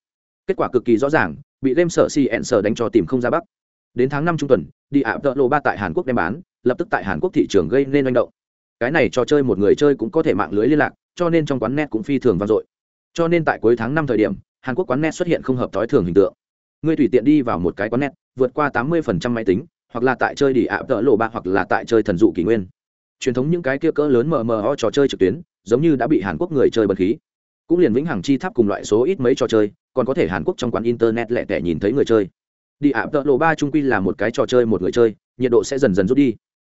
Kết quả cực kỳ rõ ràng, bị game sở cn sở đánh cho tìm không ra bắc đến tháng năm trung tuần, đi ạ, tợ lộ ba tại hàn quốc đem bán, lập tức tại hàn quốc thị trường gây nên manh động. Cái này cho chơi một người chơi cũng có thể mạng lưới liên lạc, cho nên trong quán net cũng phi thường vang dội. Cho nên tại cuối tháng năm thời điểm, hàn quốc quán net xuất hiện không hợp thói thường hình tượng. Người tùy tiện đi vào một cái quán net, vượt qua tám mươi máy tính, hoặc là tại chơi đi ạ, tợ lộ ba, hoặc là tại chơi thần dụ kỷ nguyên. Truyền thống những cái kia cỡ lớn mờ mờ ho trò chơi trực tuyến, giống như đã bị hàn quốc người chơi bật khí. Cũng liền vĩnh hằng chi tháp cùng loại số ít mấy trò chơi, còn có thể hàn quốc trong quán internet lẻ tẻ nhìn thấy người chơi đi ạ, tợ lộ ba trung quy là một cái trò chơi một người chơi, nhiệt độ sẽ dần dần rút đi.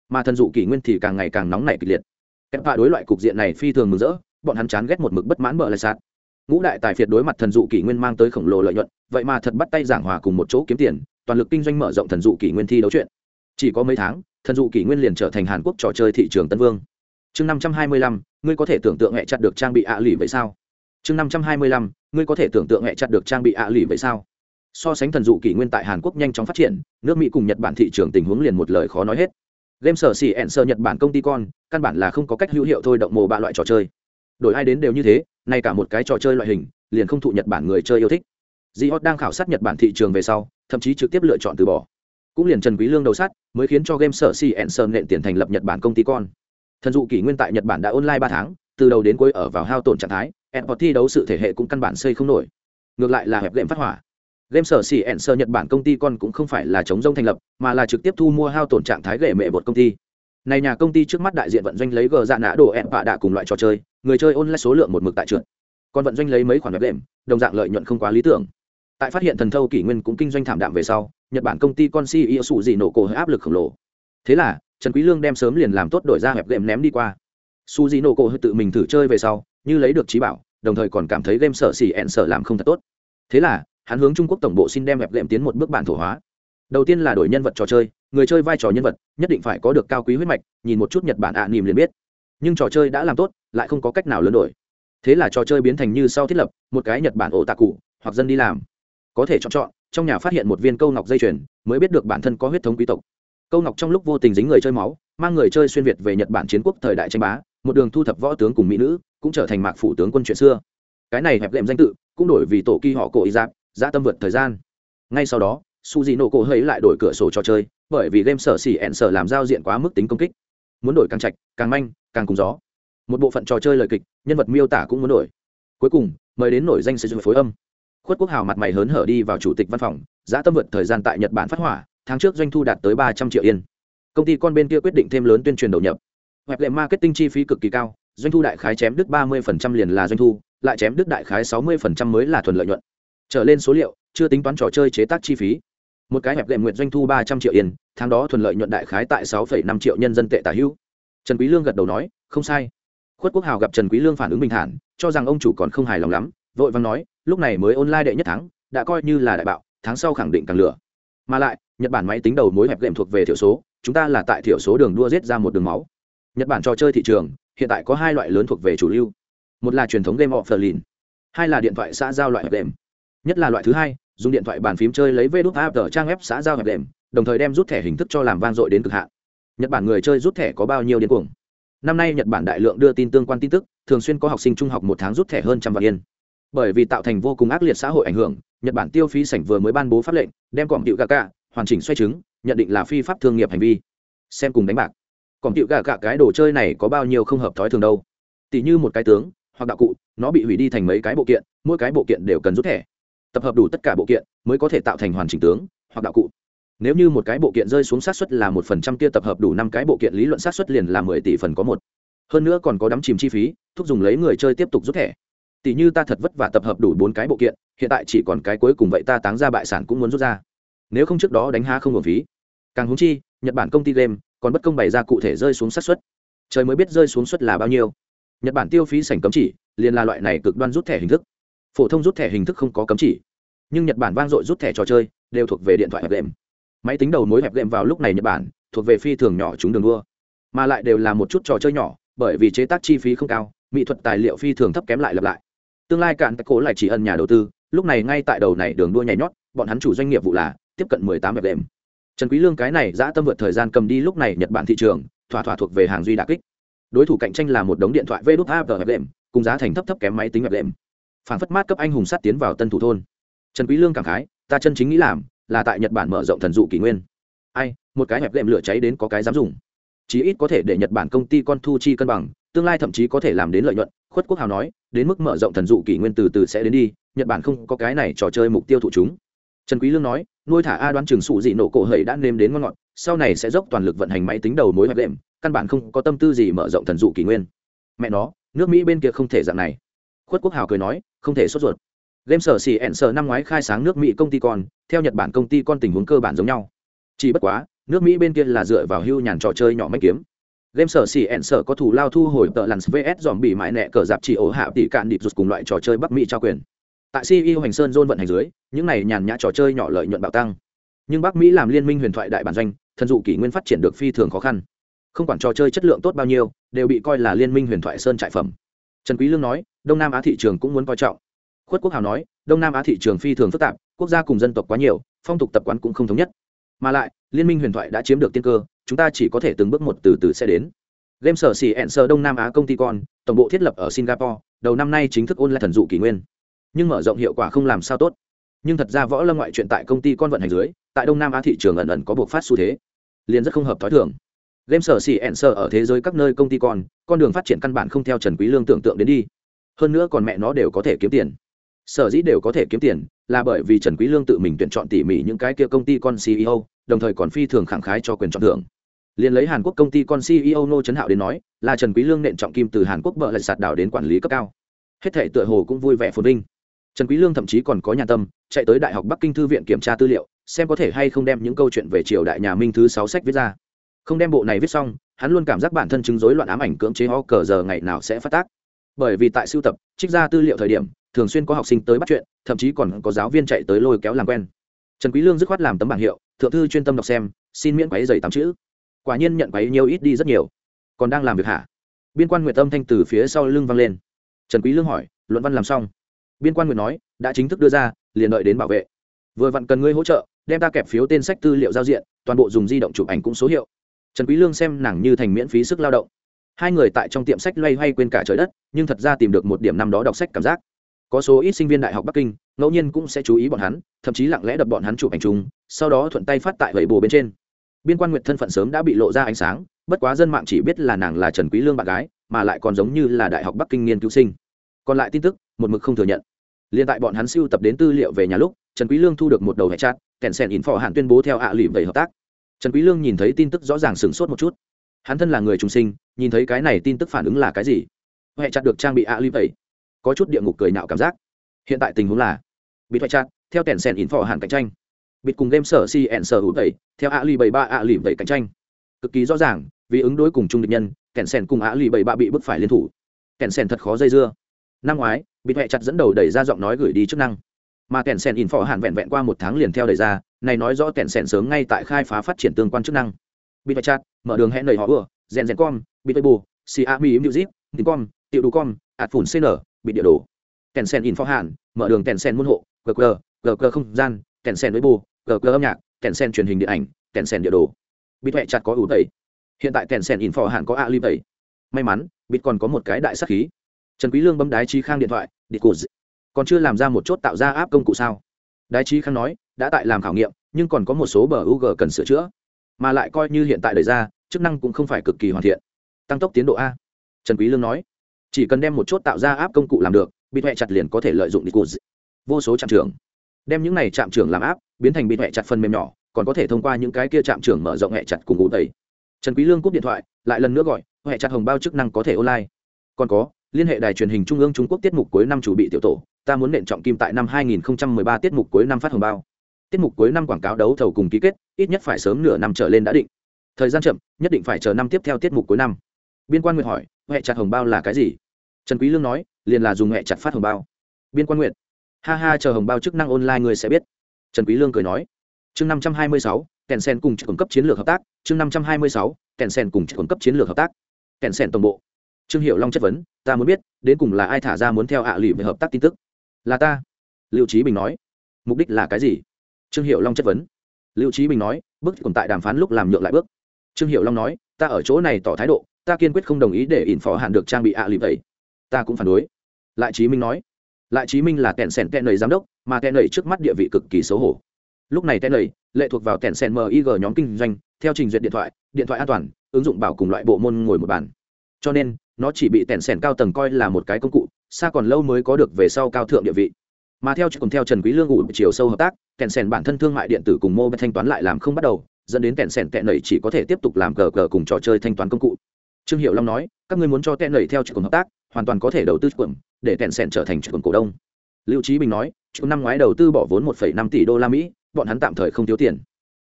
Mà thần dụ kỷ nguyên thì càng ngày càng nóng nảy kịch liệt. Kẹp hạ đối loại cục diện này phi thường mừng rỡ, bọn hắn chán ghét một mực bất mãn bờ lại sạt. Ngũ đại tài phiệt đối mặt thần dụ kỷ nguyên mang tới khổng lồ lợi nhuận, vậy mà thật bắt tay giảng hòa cùng một chỗ kiếm tiền, toàn lực kinh doanh mở rộng thần dụ kỷ nguyên thi đấu chuyện. Chỉ có mấy tháng, thần dụ kỷ nguyên liền trở thành hàn quốc trò chơi thị trường tân vương. Chương năm trăm hai mươi lăm, ngươi có thể tưởng tượng hẹ chặt được trang bị ạ lì vậy sao? Chương năm trăm hai mươi lăm, ngươi có thể tưởng tượng hẹ chặt được trang bị ạ lì vậy sao? So sánh thần dụ kỷ nguyên tại hàn quốc nhanh chóng phát triển, nước mỹ cùng nhật bản thị trường tình huống liền một lời khó nói hết. Game sở xỉ ẹn sơ nhật bản công ty con, căn bản là không có cách hữu hiệu thôi động mồ ba loại trò chơi. Đổi ai đến đều như thế, nay cả một cái trò chơi loại hình, liền không thụ nhật bản người chơi yêu thích. Di hot đang khảo sát nhật bản thị trường về sau, thậm chí trực tiếp lựa chọn từ bỏ. Cũng liền trần quý lương đầu sát, mới khiến cho game sở xỉ ẹn sơ nện tiền thành lập nhật bản công ty con. Thần dụ kỷ nguyên tại nhật bản đã online ba tháng, từ đầu đến cuối ở vào hao tổn trạng thái Airport thi đấu sự thể hệ cũng căn bản xây không nổi. Ngược lại là hẹp game phát hỏa game sở xỉ ẹn sơ nhật bản công ty con cũng không phải là chống rông thành lập, mà là trực tiếp thu mua hao tổn trạng thái gậy mẹ bột công ty. Này nhà công ty trước mắt đại diện vận doanh lấy gờ dạ nã đồ ẹn bạ đạ cùng loại trò chơi, người chơi online số lượng một mực tại trượt. Còn vận doanh lấy mấy khoản web đệm đồng dạng lợi nhuận không quá lý tưởng. Tại phát hiện thần thâu kỷ nguyên cũng kinh doanh thảm đạm về sau, nhật bản công ty con ceo sụ dị nổ cổ hơi áp lực khổng lồ. Thế là, trần quý lương đem sớm liền làm tốt đổi ra hẹp game ném đi qua. Su dị nổ cổ hơi tự mình thử chơi về sau, như lấy được trí bảo, đồng thời còn cảm thấy game sở xỉ ẹn sở làm không thật tốt. Thế là hắn hướng trung quốc tổng bộ xin đem hẹp lệm tiến một bước bản thổ hóa. Đầu tiên là đổi nhân vật trò chơi người chơi vai trò nhân vật nhất định phải có được cao quý huyết mạch nhìn một chút nhật bản ạ à, liền biết. Nhưng trò chơi đã làm tốt lại không có cách nào lớn đổi. Thế là trò chơi biến thành như sau thiết lập một cái nhật bản ổ tạ cụ hoặc dân đi làm. Có thể chọn chọn trong nhà phát hiện một viên câu ngọc dây chuyền mới biết được bản thân có huyết thống quý tộc. Câu ngọc trong lúc vô tình dính người chơi máu mang người chơi xuyên việt về nhật bản chiến quốc thời đại tranh bá một đường thu thập võ tướng cùng mỹ nữ cũng trở thành mạc phủ tướng quân chuyện xưa. Cái này hẹp lệm danh tự cũng đổi vì tổ kỳ họ cổ y giáp dã tâm vượt thời gian. Ngay sau đó su di nổ cổ hơi lại đổi cửa sổ trò chơi, bởi vì game sở xỉ ẹn sở làm giao diện quá mức tính công kích. Muốn đổi càng chạch, càng manh, càng cùng gió. Một bộ phận trò chơi lời kịch, nhân vật miêu tả cũng muốn đổi. Cuối cùng, mời đến nổi danh sử dụng phối âm. Khuất quốc hào mặt mày hớn hở đi vào chủ tịch văn phòng giá tâm vượt thời gian tại nhật bản phát hỏa, tháng trước doanh thu đạt tới ba trăm triệu yên. Công ty con bên kia quyết định thêm lớn tuyên truyền đầu nhập. Hoẹp lệ marketing chi phí cực kỳ cao, doanh thu đại khái chém đứt ba mươi liền là doanh thu, lại chém đứt đại khái sáu mươi mới là thuần lợi nhuận trở lên số liệu, chưa tính toán trò chơi chế tác chi phí. Một cái hẹp lệ nguyện doanh thu ba trăm triệu yên, tháng đó thuần lợi nhuận đại khái tại sáu năm triệu nhân dân tệ tả hữu. Trần quý lương gật đầu nói, không sai. Khuất quốc hào gặp trần quý lương phản ứng bình thản, cho rằng ông chủ còn không hài lòng lắm, vội vàng nói, lúc này mới online đệ nhất tháng, đã coi như là đại bạo, tháng sau khẳng định càng lửa. Mà lại, nhật bản máy tính đầu mối hẹp lệm thuộc về thiểu số, chúng ta là tại thiểu số đường đua giết ra một đường máu. Nhật bản trò chơi thị trường, hiện tại có hai loại lớn thuộc về chủ lưu. Một là truyền thống game of the hai là điện thoại xã giao loại hẹp lệm nhất là loại thứ hai, dùng điện thoại bàn phím chơi lấy vê đút áp tờ trang web xã giao hẹp đệm, đồng thời đem rút thẻ hình thức cho làm vang dội đến cực hạn. Nhật bản người chơi rút thẻ có bao nhiêu điên cuồng? Năm nay nhật bản đại lượng đưa tin tương quan tin tức, thường xuyên có học sinh trung học một tháng rút thẻ hơn trăm vạn yên. Bởi vì tạo thành vô cùng ác liệt xã hội ảnh hưởng, nhật bản tiêu phí sảnh vừa mới ban bố pháp lệnh, đem cọm tiệu gà cạ hoàn chỉnh xoay chứng nhận định là phi pháp thương nghiệp hành vi. Xem cùng đánh bạc. Cọm tiệu gà cạ cái đồ chơi này có bao nhiêu không hợp thói thường đâu. Tỷ như một cái tướng hoặc đạo cụ, nó bị hủy đi thành mấy cái bộ kiện, mỗi cái bộ kiện đều cần rút thẻ tập hợp đủ tất cả bộ kiện mới có thể tạo thành hoàn chỉnh tướng hoặc đạo cụ. Nếu như một cái bộ kiện rơi xuống sát xuất là một phần trăm kia tập hợp đủ năm cái bộ kiện lý luận sát xuất liền là mười tỷ phần có một. Hơn nữa còn có đắm chìm chi phí, thúc dùng lấy người chơi tiếp tục rút thẻ. Tỷ như ta thật vất vả tập hợp đủ bốn cái bộ kiện, hiện tại chỉ còn cái cuối cùng vậy ta táng ra bại sản cũng muốn rút ra. Nếu không trước đó đánh há không hưởng phí. Càng húng chi, nhật bản công ty game còn bất công bày ra cụ thể rơi xuống sát xuất trời mới biết rơi xuống suất là bao nhiêu. Nhật bản tiêu phí sảnh cấm chỉ liền là loại này cực đoan rút thẻ hình thức phổ thông rút thẻ hình thức không có cấm chỉ. Nhưng nhật bản vang dội rút thẻ trò chơi, đều thuộc về điện thoại hẹp đệm máy tính đầu mối hẹp đệm vào lúc này nhật bản, thuộc về phi thường nhỏ chúng đường đua. Mà lại đều là một chút trò chơi nhỏ, bởi vì chế tác chi phí không cao, mỹ thuật tài liệu phi thường thấp kém lại lặp lại. Tương lai cạn tắc cố lại chỉ ân nhà đầu tư, lúc này ngay tại đầu này đường đua nhảy nhót, bọn hắn chủ doanh nghiệp vụ là tiếp cận mười tám hẹp đệm trần quý lương cái này dã tâm vượt thời gian cầm đi lúc này nhật bản thị trường, thỏa thỏa thuộc về hàng duy đặc kích. Đối thủ cạnh tranh là một đống điện thoại vê đút áp hẹp đệm cùng giá thành thấp thấp kém máy tính hẹp đệm phản phất mát cấp anh hùng sát tiến vào tân thủ thôn. Trần quý lương cảm khái ta chân chính nghĩ làm là tại nhật bản mở rộng thần dụ kỷ nguyên. Ai một cái hẹp đệm lửa cháy đến có cái dám dùng. Chí ít có thể để nhật bản công ty con thu chi cân bằng tương lai thậm chí có thể làm đến lợi nhuận. Khuất quốc hào nói đến mức mở rộng thần dụ kỷ nguyên từ từ sẽ đến đi nhật bản không có cái này trò chơi mục tiêu thụ chúng. Trần quý lương nói nuôi thả a đoán trường sụ dị nổ cổ hầy đã nêm đến ngon ngọt sau này sẽ dốc toàn lực vận hành máy tính đầu mối hẹp đệm, căn bản không có tâm tư gì mở rộng thần dụ kỷ nguyên. Mẹ nó nước mỹ bên kia không thể dạng này. Khuất quốc hào cười nói không thể sốt ruột. Game sở xỉ ẹn sở năm ngoái khai sáng nước mỹ công ty con, theo nhật bản công ty con tình huống cơ bản giống nhau. Chỉ bất quá, nước mỹ bên kia là dựa vào hưu nhàn trò chơi nhỏ máy kiếm. Game sở xỉ ẹn sở có thủ lao thu hồi tợ lặn vs dòm bị mãi nẹ cờ dạp chỉ ổ hạ tỷ cạn địch rụt cùng loại trò chơi bắc mỹ trao quyền. Tại ceo hành sơn dôn vận hành dưới, những này nhàn nhã trò chơi nhỏ lợi nhuận bạo tăng. Nhưng bắc mỹ làm liên minh huyền thoại đại bản doanh, thần dụ kỷ nguyên phát triển được phi thường khó khăn. Không quản trò chơi chất lượng tốt bao nhiêu, đều bị coi là liên minh huyền thoại sơn trại phẩm. Trần quý lương nói đông nam á thị trường cũng muốn coi trọng. Khuất quốc hào nói, đông nam á thị trường phi thường phức tạp, quốc gia cùng dân tộc quá nhiều, phong tục tập quán cũng không thống nhất. Mà lại, liên minh huyền thoại đã chiếm được tiên cơ, chúng ta chỉ có thể từng bước một từ từ sẽ đến. Game sở xì ẹn sở đông nam á công ty con, tổng bộ thiết lập ở singapore, đầu năm nay chính thức ôn lại thần dụ kỷ nguyên. Nhưng mở rộng hiệu quả không làm sao tốt. Nhưng thật ra võ lâm ngoại chuyện tại công ty con vận hành dưới, tại đông nam á thị trường ẩn ẩn có buộc phát xu thế. Liền rất không hợp t h ó i thường. Game sở xì ẹn sở ở thế giới các nơi công ty con con đường phát triển căn bản không theo trần quý lương tưởng tượng đến đi hơn nữa còn mẹ nó đều có thể kiếm tiền. Sở dĩ đều có thể kiếm tiền là bởi vì trần quý lương tự mình tuyển chọn tỉ mỉ những cái kia công ty con ceo đồng thời còn phi thường khẳng khái cho quyền chọn thưởng. Liền lấy hàn quốc công ty con ceo nô trấn hạo đến nói, là trần quý lương nện trọng kim từ hàn quốc bợ lại sạt đảo đến quản lý cấp cao. Hết thảy tựa hồ cũng vui vẻ phồn vinh. Trần quý lương thậm chí còn có nhà tâm, chạy tới đại học bắc kinh thư viện kiểm tra tư liệu, xem có thể hay không đem những câu chuyện về triều đại nhà minh thứ sáu sách viết ra. Không đem bộ này viết xong, hắn luôn cảm giác bản thân chứng rối loạn ám ảnh cưỡng chế ho cờ giờ ngày nào sẽ phát tác bởi vì tại sưu tập, trích ra tư liệu thời điểm, thường xuyên có học sinh tới bắt chuyện, thậm chí còn có giáo viên chạy tới lôi kéo làm quen. Trần quý lương dứt khoát làm tấm bảng hiệu, thượng thư chuyên tâm đọc xem, xin miễn quấy giày tám chữ. Quả nhiên nhận quấy nhiều ít đi rất nhiều. Còn đang làm việc hả? Biên quan nguyệt tâm thanh từ phía sau lưng vang lên. Trần quý lương hỏi, luận văn làm xong? Biên quan nguyệt nói, đã chính thức đưa ra, liền đợi đến bảo vệ. Vừa vặn cần ngươi hỗ trợ, đem ta kẹp phiếu tên sách tư liệu giao diện, toàn bộ dùng di động chụp ảnh cũng số hiệu. Trần quý lương xem nàng như thành miễn phí sức lao động hai người tại trong tiệm sách loay hoay quên cả trời đất, nhưng thật ra tìm được một điểm năm đó đọc sách cảm giác. Có số ít sinh viên đại học bắc kinh, ngẫu nhiên cũng sẽ chú ý bọn hắn, thậm chí lặng lẽ đập bọn hắn chụp ảnh chung, sau đó thuận tay phát tại vẩy bồ bên trên. Biên quan nguyệt thân phận sớm đã bị lộ ra ánh sáng, bất quá dân mạng chỉ biết là nàng là trần quý lương bạn gái, mà lại còn giống như là đại học bắc kinh nghiên cứu sinh. Còn lại tin tức, một mực không thừa nhận. Liền tại bọn hắn siêu tập đến tư liệu về nhà lúc, trần quý lương thu được một đầu hệ chat kèn sen in phò hạn tuyên bố theo ạ à lì về hợp tác. Trần quý lương nhìn thấy tin tức rõ ràng sửng sốt một chút hắn thân là người trung sinh, nhìn thấy cái này tin tức phản ứng là cái gì? Huệ chặt được trang bị a lip vậy. Có chút địa ngục cười nhạo cảm giác. Hiện tại tình huống là, bị thoại chặt, theo kèn sèn in phò hạn cạnh tranh. Bịt cùng game sở cn sở hữu tẩy theo a lì bảy ba a lì bảy cạnh tranh. Cực kỳ rõ ràng, vì ứng đối cùng chung địch nhân kèn sèn cùng a lì bảy ba bị bức phải liên thủ. Kèn sèn thật khó dây dưa. Năm ngoái bị huệ chặt dẫn đầu đẩy ra giọng nói gửi đi chức năng. Mà kèn sèn in phò hạn vẹn vẹn qua một tháng liền theo đẩy ra, này nói rõ kèn sèn sớm ngay tại khai phá phát triển tương quan chức năng bị chat chặt mở đường hẹn lời họ vừa, rèn rèn com, bị bù si a mi music tin com, tiểu đủ com, ạt phủn cn bị địa đồ. Kèn sen in phò hạn mở đường kèn sen môn hộ gg gg không gian, kèn sen với bù gg âm nhạc, kèn sen truyền hình điện ảnh, kèn sen địa đồ. Bị huệ chặt có ủ tẩy. Hiện tại kèn sen in phò hạn có a li tẩy. May mắn, bịt còn có một cái đại sắc khí. Trần quý lương bấm đái trí khang điện thoại, đi cụ còn chưa làm ra một chốt tạo ra áp công cụ sao? Đái trí khang nói, đã tại làm khảo nghiệm, nhưng còn có một số bờ u g cần sửa chữa mà lại coi như hiện tại đẩy ra, chức năng cũng không phải cực kỳ hoàn thiện. Tăng tốc tiến độ a. Trần quý lương nói, chỉ cần đem một chốt tạo ra áp công cụ làm được bị hệ chặt liền có thể lợi dụng đi vô số trạm trưởng. Đem những này trạm trưởng làm áp, biến thành bị hệ chặt phần mềm nhỏ, còn có thể thông qua những cái kia trạm trưởng mở rộng hệ chặt cùng ngủ tẩy. Trần quý lương cúp điện thoại, lại lần nữa gọi, hệ chặt hồng bao chức năng có thể online. Còn có, liên hệ đài truyền hình trung ương trung quốc tiết mục cuối năm chủ bị tiểu tổ, ta muốn nện trọng kim tại năm 2013 tiết mục cuối năm phát hồng bao tiết mục cuối năm quảng cáo đấu thầu cùng ký kết ít nhất phải sớm nửa năm trở lên đã định. Thời gian chậm nhất định phải chờ năm tiếp theo tiết mục cuối năm. Biên quan nguyện hỏi huệ chặt hồng bao là cái gì? Trần quý lương nói liền là dùng huệ chặt phát hồng bao. Biên quan nguyện ha ha chờ hồng bao chức năng online người sẽ biết. Trần quý lương cười nói chương 526, kèn sen cùng trực cấp chiến lược hợp tác. Chương 526, kèn sen cùng trực cấp chiến lược hợp tác. Kèn sen tổng bộ. Trương hiệu long chất vấn ta muốn biết đến cùng là ai thả ra muốn theo ạ à lụy về hợp tác tin tức? Là ta. Liệu trí bình nói mục đích là cái gì? Trương hiệu long chất vấn. Lưu trí bình nói bước còn tại đàm phán lúc làm nhượng lại bước. Trương hiệu long nói, ta ở chỗ này tỏ thái độ, ta kiên quyết không đồng ý để ỉn phò hạn được trang bị ạ à vậy. Ta cũng phản đối. Lại trí minh nói, lại trí minh là kẹn sẻn kẹn nầy giám đốc, mà kẹn nầy trước mắt địa vị cực kỳ xấu hổ. Lúc này kẹn nầy lệ thuộc vào kẹn sẻn mig nhóm kinh doanh, theo trình duyệt điện thoại điện thoại an toàn, ứng dụng bảo cùng loại bộ môn ngồi một bàn. Cho nên, nó chỉ bị kẹn sèn cao tầng coi là một cái công cụ, xa còn lâu mới có được về sau cao thượng địa vị mà theo còn theo trần quý lương ủ chiều sâu hợp tác kẹn sèn bản thân thương mại điện tử cùng mô thanh toán lại làm không bắt đầu, dẫn đến kẹn sèn kẹn nảy chỉ có thể tiếp tục làm cờ cờ cùng trò chơi thanh toán công cụ. Trương hiệu long nói, các ngươi muốn cho kẹn nảy theo trường hợp tác, hoàn toàn có thể đầu tư chuẩn để kẹn sèn trở thành trường cổ đông. Lưu trí bình nói chúng năm ngoái đầu tư bỏ vốn một năm tỷ đô la mỹ, bọn hắn tạm thời không thiếu tiền.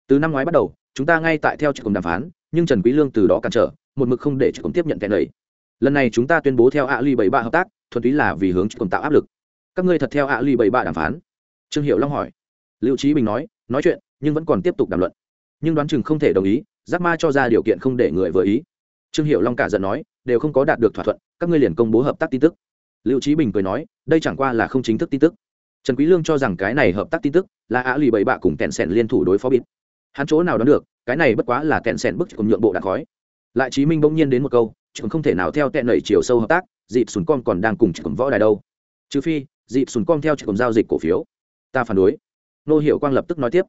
Từ năm ngoái bắt đầu, chúng ta ngay tại theo trường đàm phán, nhưng trần quý lương từ đó cản trở, một mực không để trường tiếp nhận kẹn nảy. lần này chúng ta tuyên bố theo Ali bảy ba hợp tác, thuần túy là vì hướng trường tạo áp lực các ngươi thật theo ạ ly bảy ba đàm phán. Trương hiệu long hỏi. Lưu trí bình nói nói chuyện, nhưng vẫn còn tiếp tục đàm luận. Nhưng đoán chừng không thể đồng ý, giác ma cho ra điều kiện không để người vừa ý. Trương hiệu long cả giận nói, đều không có đạt được thỏa thuận, các ngươi liền công bố hợp tác tin tức. Lưu trí bình cười nói, đây chẳng qua là không chính thức tin tức. Trần quý lương cho rằng cái này hợp tác tin tức là ạ lì bảy bạ cùng kẹn sẹn liên thủ đối phó bịt. Hắn chỗ nào đoán được, cái này bất quá là kẹn sẹn bức cùng nhượng bộ đạn khói. Lại chí minh bỗng nhiên đến một câu chúng không thể nào theo tẹn nảy chiều sâu hợp tác, dịp sùn con còn đang cùng chỉ võ đài đâu. Trừ phi dịp sùn con theo chỉ giao dịch cổ phiếu. Ta phản đối. Nô hiệu quang lập tức nói tiếp.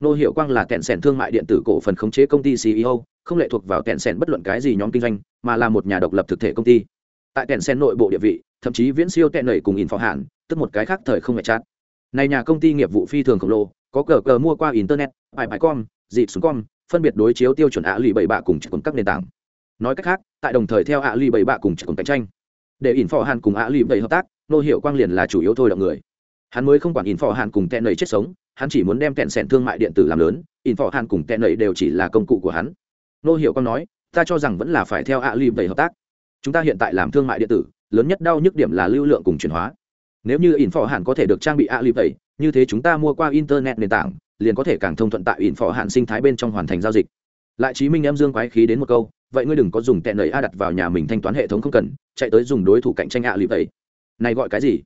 Nô hiệu quang là kẹn sẻn thương mại điện tử cổ phần khống chế công ty ceo không lệ thuộc vào kẹn sẻn bất luận cái gì nhóm kinh doanh, mà là một nhà độc lập thực thể công ty. Tại kẹn sẻn nội bộ địa vị, thậm chí viễn siêu kẹn nảy cùng in phó hạn, tức một cái khác thời không mẹ chát này nhà công ty nghiệp vụ phi thường khổng lồ, có cờ cờ mua qua internet, bài bài com, dịp xuống com, phân biệt đối chiếu tiêu chuẩn ạ lì bảy bạ cùng chỉ còn các nền tảng. Nói cách khác, tại đồng thời theo ạ lì bảy bạ cùng chỉ còn cạnh tranh. Để in phò hàn cùng ạ lì bảy hợp tác nô hiệu quang liền là chủ yếu thôi động người. Hắn mới không quản in phò hàn cùng tẹn nầy chết sống, hắn chỉ muốn đem tẹn sẻn thương mại điện tử làm lớn, in phò hàn cùng tẹn nầy đều chỉ là công cụ của hắn. Nô hiệu quang nói, ta cho rằng vẫn là phải theo ạ lì bảy hợp tác. Chúng ta hiện tại làm thương mại điện tử, lớn nhất đau nhức điểm là lưu lượng cùng chuyển hóa. Nếu như in phò hàn có thể được trang bị ạ lì bảy như thế chúng ta mua qua internet nền tảng, liền có thể càng thông thuận tại in phò hàn sinh thái bên trong hoàn thành giao dịch. Lại chí minh em dương quái khí đến một câu, vậy ngươi đừng có dùng tẹn nầy a đặt vào nhà mình thanh toán hệ thống không cần, chạy tới dùng đối thủ cạnh tranh ạ lì bảy này gọi cái gì?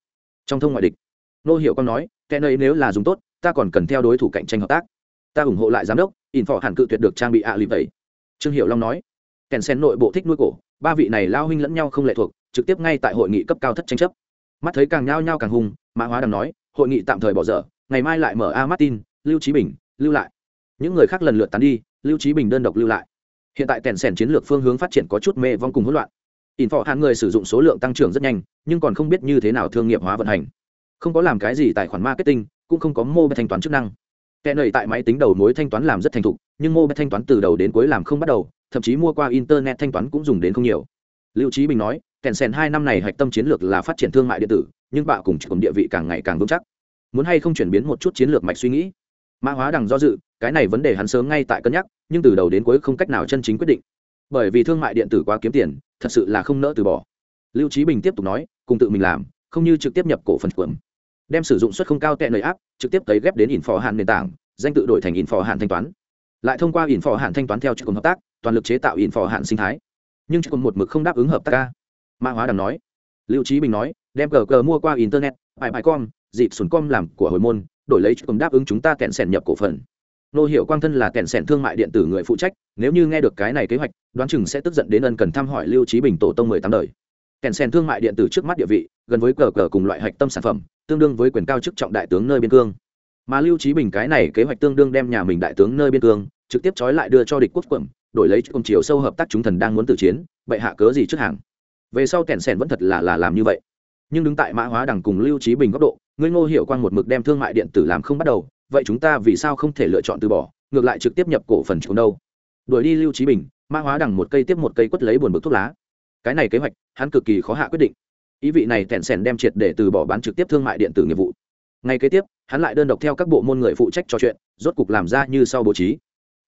Trong thông ngoại địch. Nô hiệu con nói, kẻ nơi nếu là dùng tốt, ta còn cần theo đối thủ cạnh tranh hợp tác. Ta ủng hộ lại giám đốc in phò hẳn cự tuyệt được trang bị ạ lì vậy. Trương hiệu long nói, kèn sen nội bộ thích nuôi cổ, ba vị này lao huynh lẫn nhau không lệ thuộc, trực tiếp ngay tại hội nghị cấp cao thất tranh chấp. Mắt thấy càng nhao nhao càng hung, mã hóa đằng nói, hội nghị tạm thời bỏ dở, ngày mai lại mở a martin, lưu trí bình, lưu lại. Những người khác lần lượt tán đi, lưu trí bình đơn độc lưu lại. Hiện tại kèn sen chiến lược phương hướng phát triển có chút mê vong cùng hỗn loạn in phò hạn người sử dụng số lượng tăng trưởng rất nhanh, nhưng còn không biết như thế nào thương nghiệp hóa vận hành. Không có làm cái gì tài khoản marketing, cũng không có mô thanh toán chức năng. Kẻ nầy tại máy tính đầu mối thanh toán làm rất thành thục, nhưng mô thanh toán từ đầu đến cuối làm không bắt đầu, thậm chí mua qua internet thanh toán cũng dùng đến không nhiều. Lưu trí bình nói, kèn sen hai năm này hạch tâm chiến lược là phát triển thương mại điện tử, nhưng bạo cùng chỉ địa vị càng ngày càng vững chắc. Muốn hay không chuyển biến một chút chiến lược mạch suy nghĩ? Mã hóa đằng do dự, cái này vấn đề hắn sớm ngay tại cân nhắc, nhưng từ đầu đến cuối không cách nào chân chính quyết định bởi vì thương mại điện tử quá kiếm tiền, thật sự là không nỡ từ bỏ. Lưu trí bình tiếp tục nói, cùng tự mình làm, không như trực tiếp nhập cổ phần cuộn đem sử dụng suất không cao tệ nơi áp, trực tiếp cấy ghép đến in phò hạn nền tảng, danh tự đổi thành in phò hạn thanh toán. Lại thông qua in phò hạn thanh toán theo chức hợp tác, toàn lực chế tạo in phò hạn sinh thái. Nhưng chỉ còn một mực không đáp ứng hợp tác ca. Mã hóa đằng nói, lưu trí bình nói, đem cờ cờ mua qua internet bài bài com, dịp sùn com làm của hồi môn, đổi lấy cùng đáp ứng chúng ta kẹn sẻn nhập cổ phần nô hiệu quang thân là kẹn sẻn thương mại điện tử người phụ trách, nếu như nghe được cái này kế hoạch, đoán chừng sẽ tức giận đến ân cần thăm hỏi lưu trí bình tổ tông mười tám đời. Kẹn sẻn thương mại điện tử trước mắt địa vị, gần với cờ cờ cùng loại hạch tâm sản phẩm, tương đương với quyền cao chức trọng đại tướng nơi biên cương. Mà lưu trí bình cái này kế hoạch tương đương đem nhà mình đại tướng nơi biên cương, trực tiếp trói lại đưa cho địch quốc quẩm đổi lấy cùng chiều sâu hợp tác chúng thần đang muốn tự chiến, bệ hạ cớ gì trước hàng. Về sau kẹn sẻn vẫn thật là là làm như vậy. Nhưng đứng tại mã hóa đằng cùng lưu trí bình góc độ, ngươi ngô hiểu quang một mực đem thương mại điện tử làm không bắt đầu vậy chúng ta vì sao không thể lựa chọn từ bỏ, ngược lại trực tiếp nhập cổ phần chúng đâu? Đuổi đi lưu trí bình, mã hóa đằng một cây tiếp một cây quất lấy buồn bực thuốc lá. Cái này kế hoạch, hắn cực kỳ khó hạ quyết định. Ý vị này tẹn sèn đem triệt để từ bỏ bán trực tiếp thương mại điện tử nghiệp vụ. Ngay kế tiếp, hắn lại đơn độc theo các bộ môn người phụ trách trò chuyện, rốt cục làm ra như sau bố trí.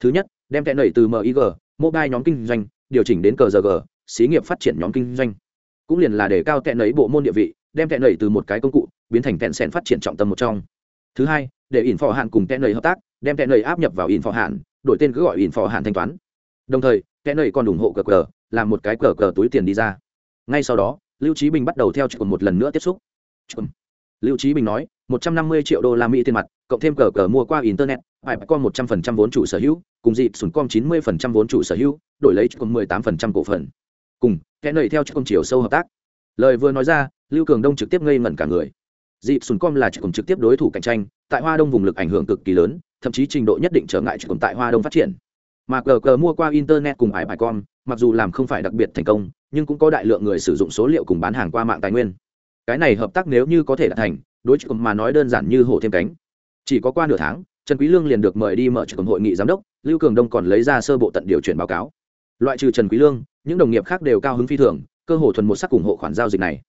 Thứ nhất, đem tẹn đẩy từ mig mobile nhóm kinh doanh, điều chỉnh đến cờ xí nghiệp phát triển nhóm kinh doanh. Cũng liền là để cao tẹn ấy bộ môn địa vị, đem tẹn đẩy từ một cái công cụ, biến thành tẹn sèn phát triển trọng tâm một trong thứ hai, để in phò hạn cùng tệ nầy hợp tác, đem tệ nầy áp nhập vào in phò hạn, đổi tên cứ gọi in phò hạn thanh toán. Đồng thời, tệ nầy còn ủng hộ cờ cờ, làm một cái cờ cờ túi tiền đi ra. Ngay sau đó, lưu trí bình bắt đầu theo chụp một lần nữa tiếp xúc. Lưu trí bình nói, một trăm năm mươi triệu đô la mỹ tiền mặt, cộng thêm cờ cờ mua qua internet, phải con một trăm phần trăm vốn chủ sở hữu, cùng dịp sùn com chín mươi phần trăm vốn chủ sở hữu, đổi lấy chụp mười tám phần trăm cổ phần. Cùng kẻ nầy theo chụp chiều sâu hợp tác. Lời vừa nói ra, lưu cường đông trực tiếp ngây ngẩn cả người dịp sùn com là chụp trực tiếp đối thủ cạnh tranh, tại hoa đông vùng lực ảnh hưởng cực kỳ lớn, thậm chí trình độ nhất định trở ngại chụp tại hoa đông phát triển. Mà cờ cờ mua qua internet cùng ải bài com, mặc dù làm không phải đặc biệt thành công, nhưng cũng có đại lượng người sử dụng số liệu cùng bán hàng qua mạng tài nguyên. Cái này hợp tác nếu như có thể đạt thành, đối chức mà nói đơn giản như hổ thêm cánh. Chỉ có qua nửa tháng, trần quý lương liền được mời đi mở chức hội nghị giám đốc, lưu cường đông còn lấy ra sơ bộ tận điều chuyển báo cáo. Loại trừ trần quý lương, những đồng nghiệp khác đều cao hứng phi thường, cơ hồ thuần một sắc ủng hộ khoản giao dịch này.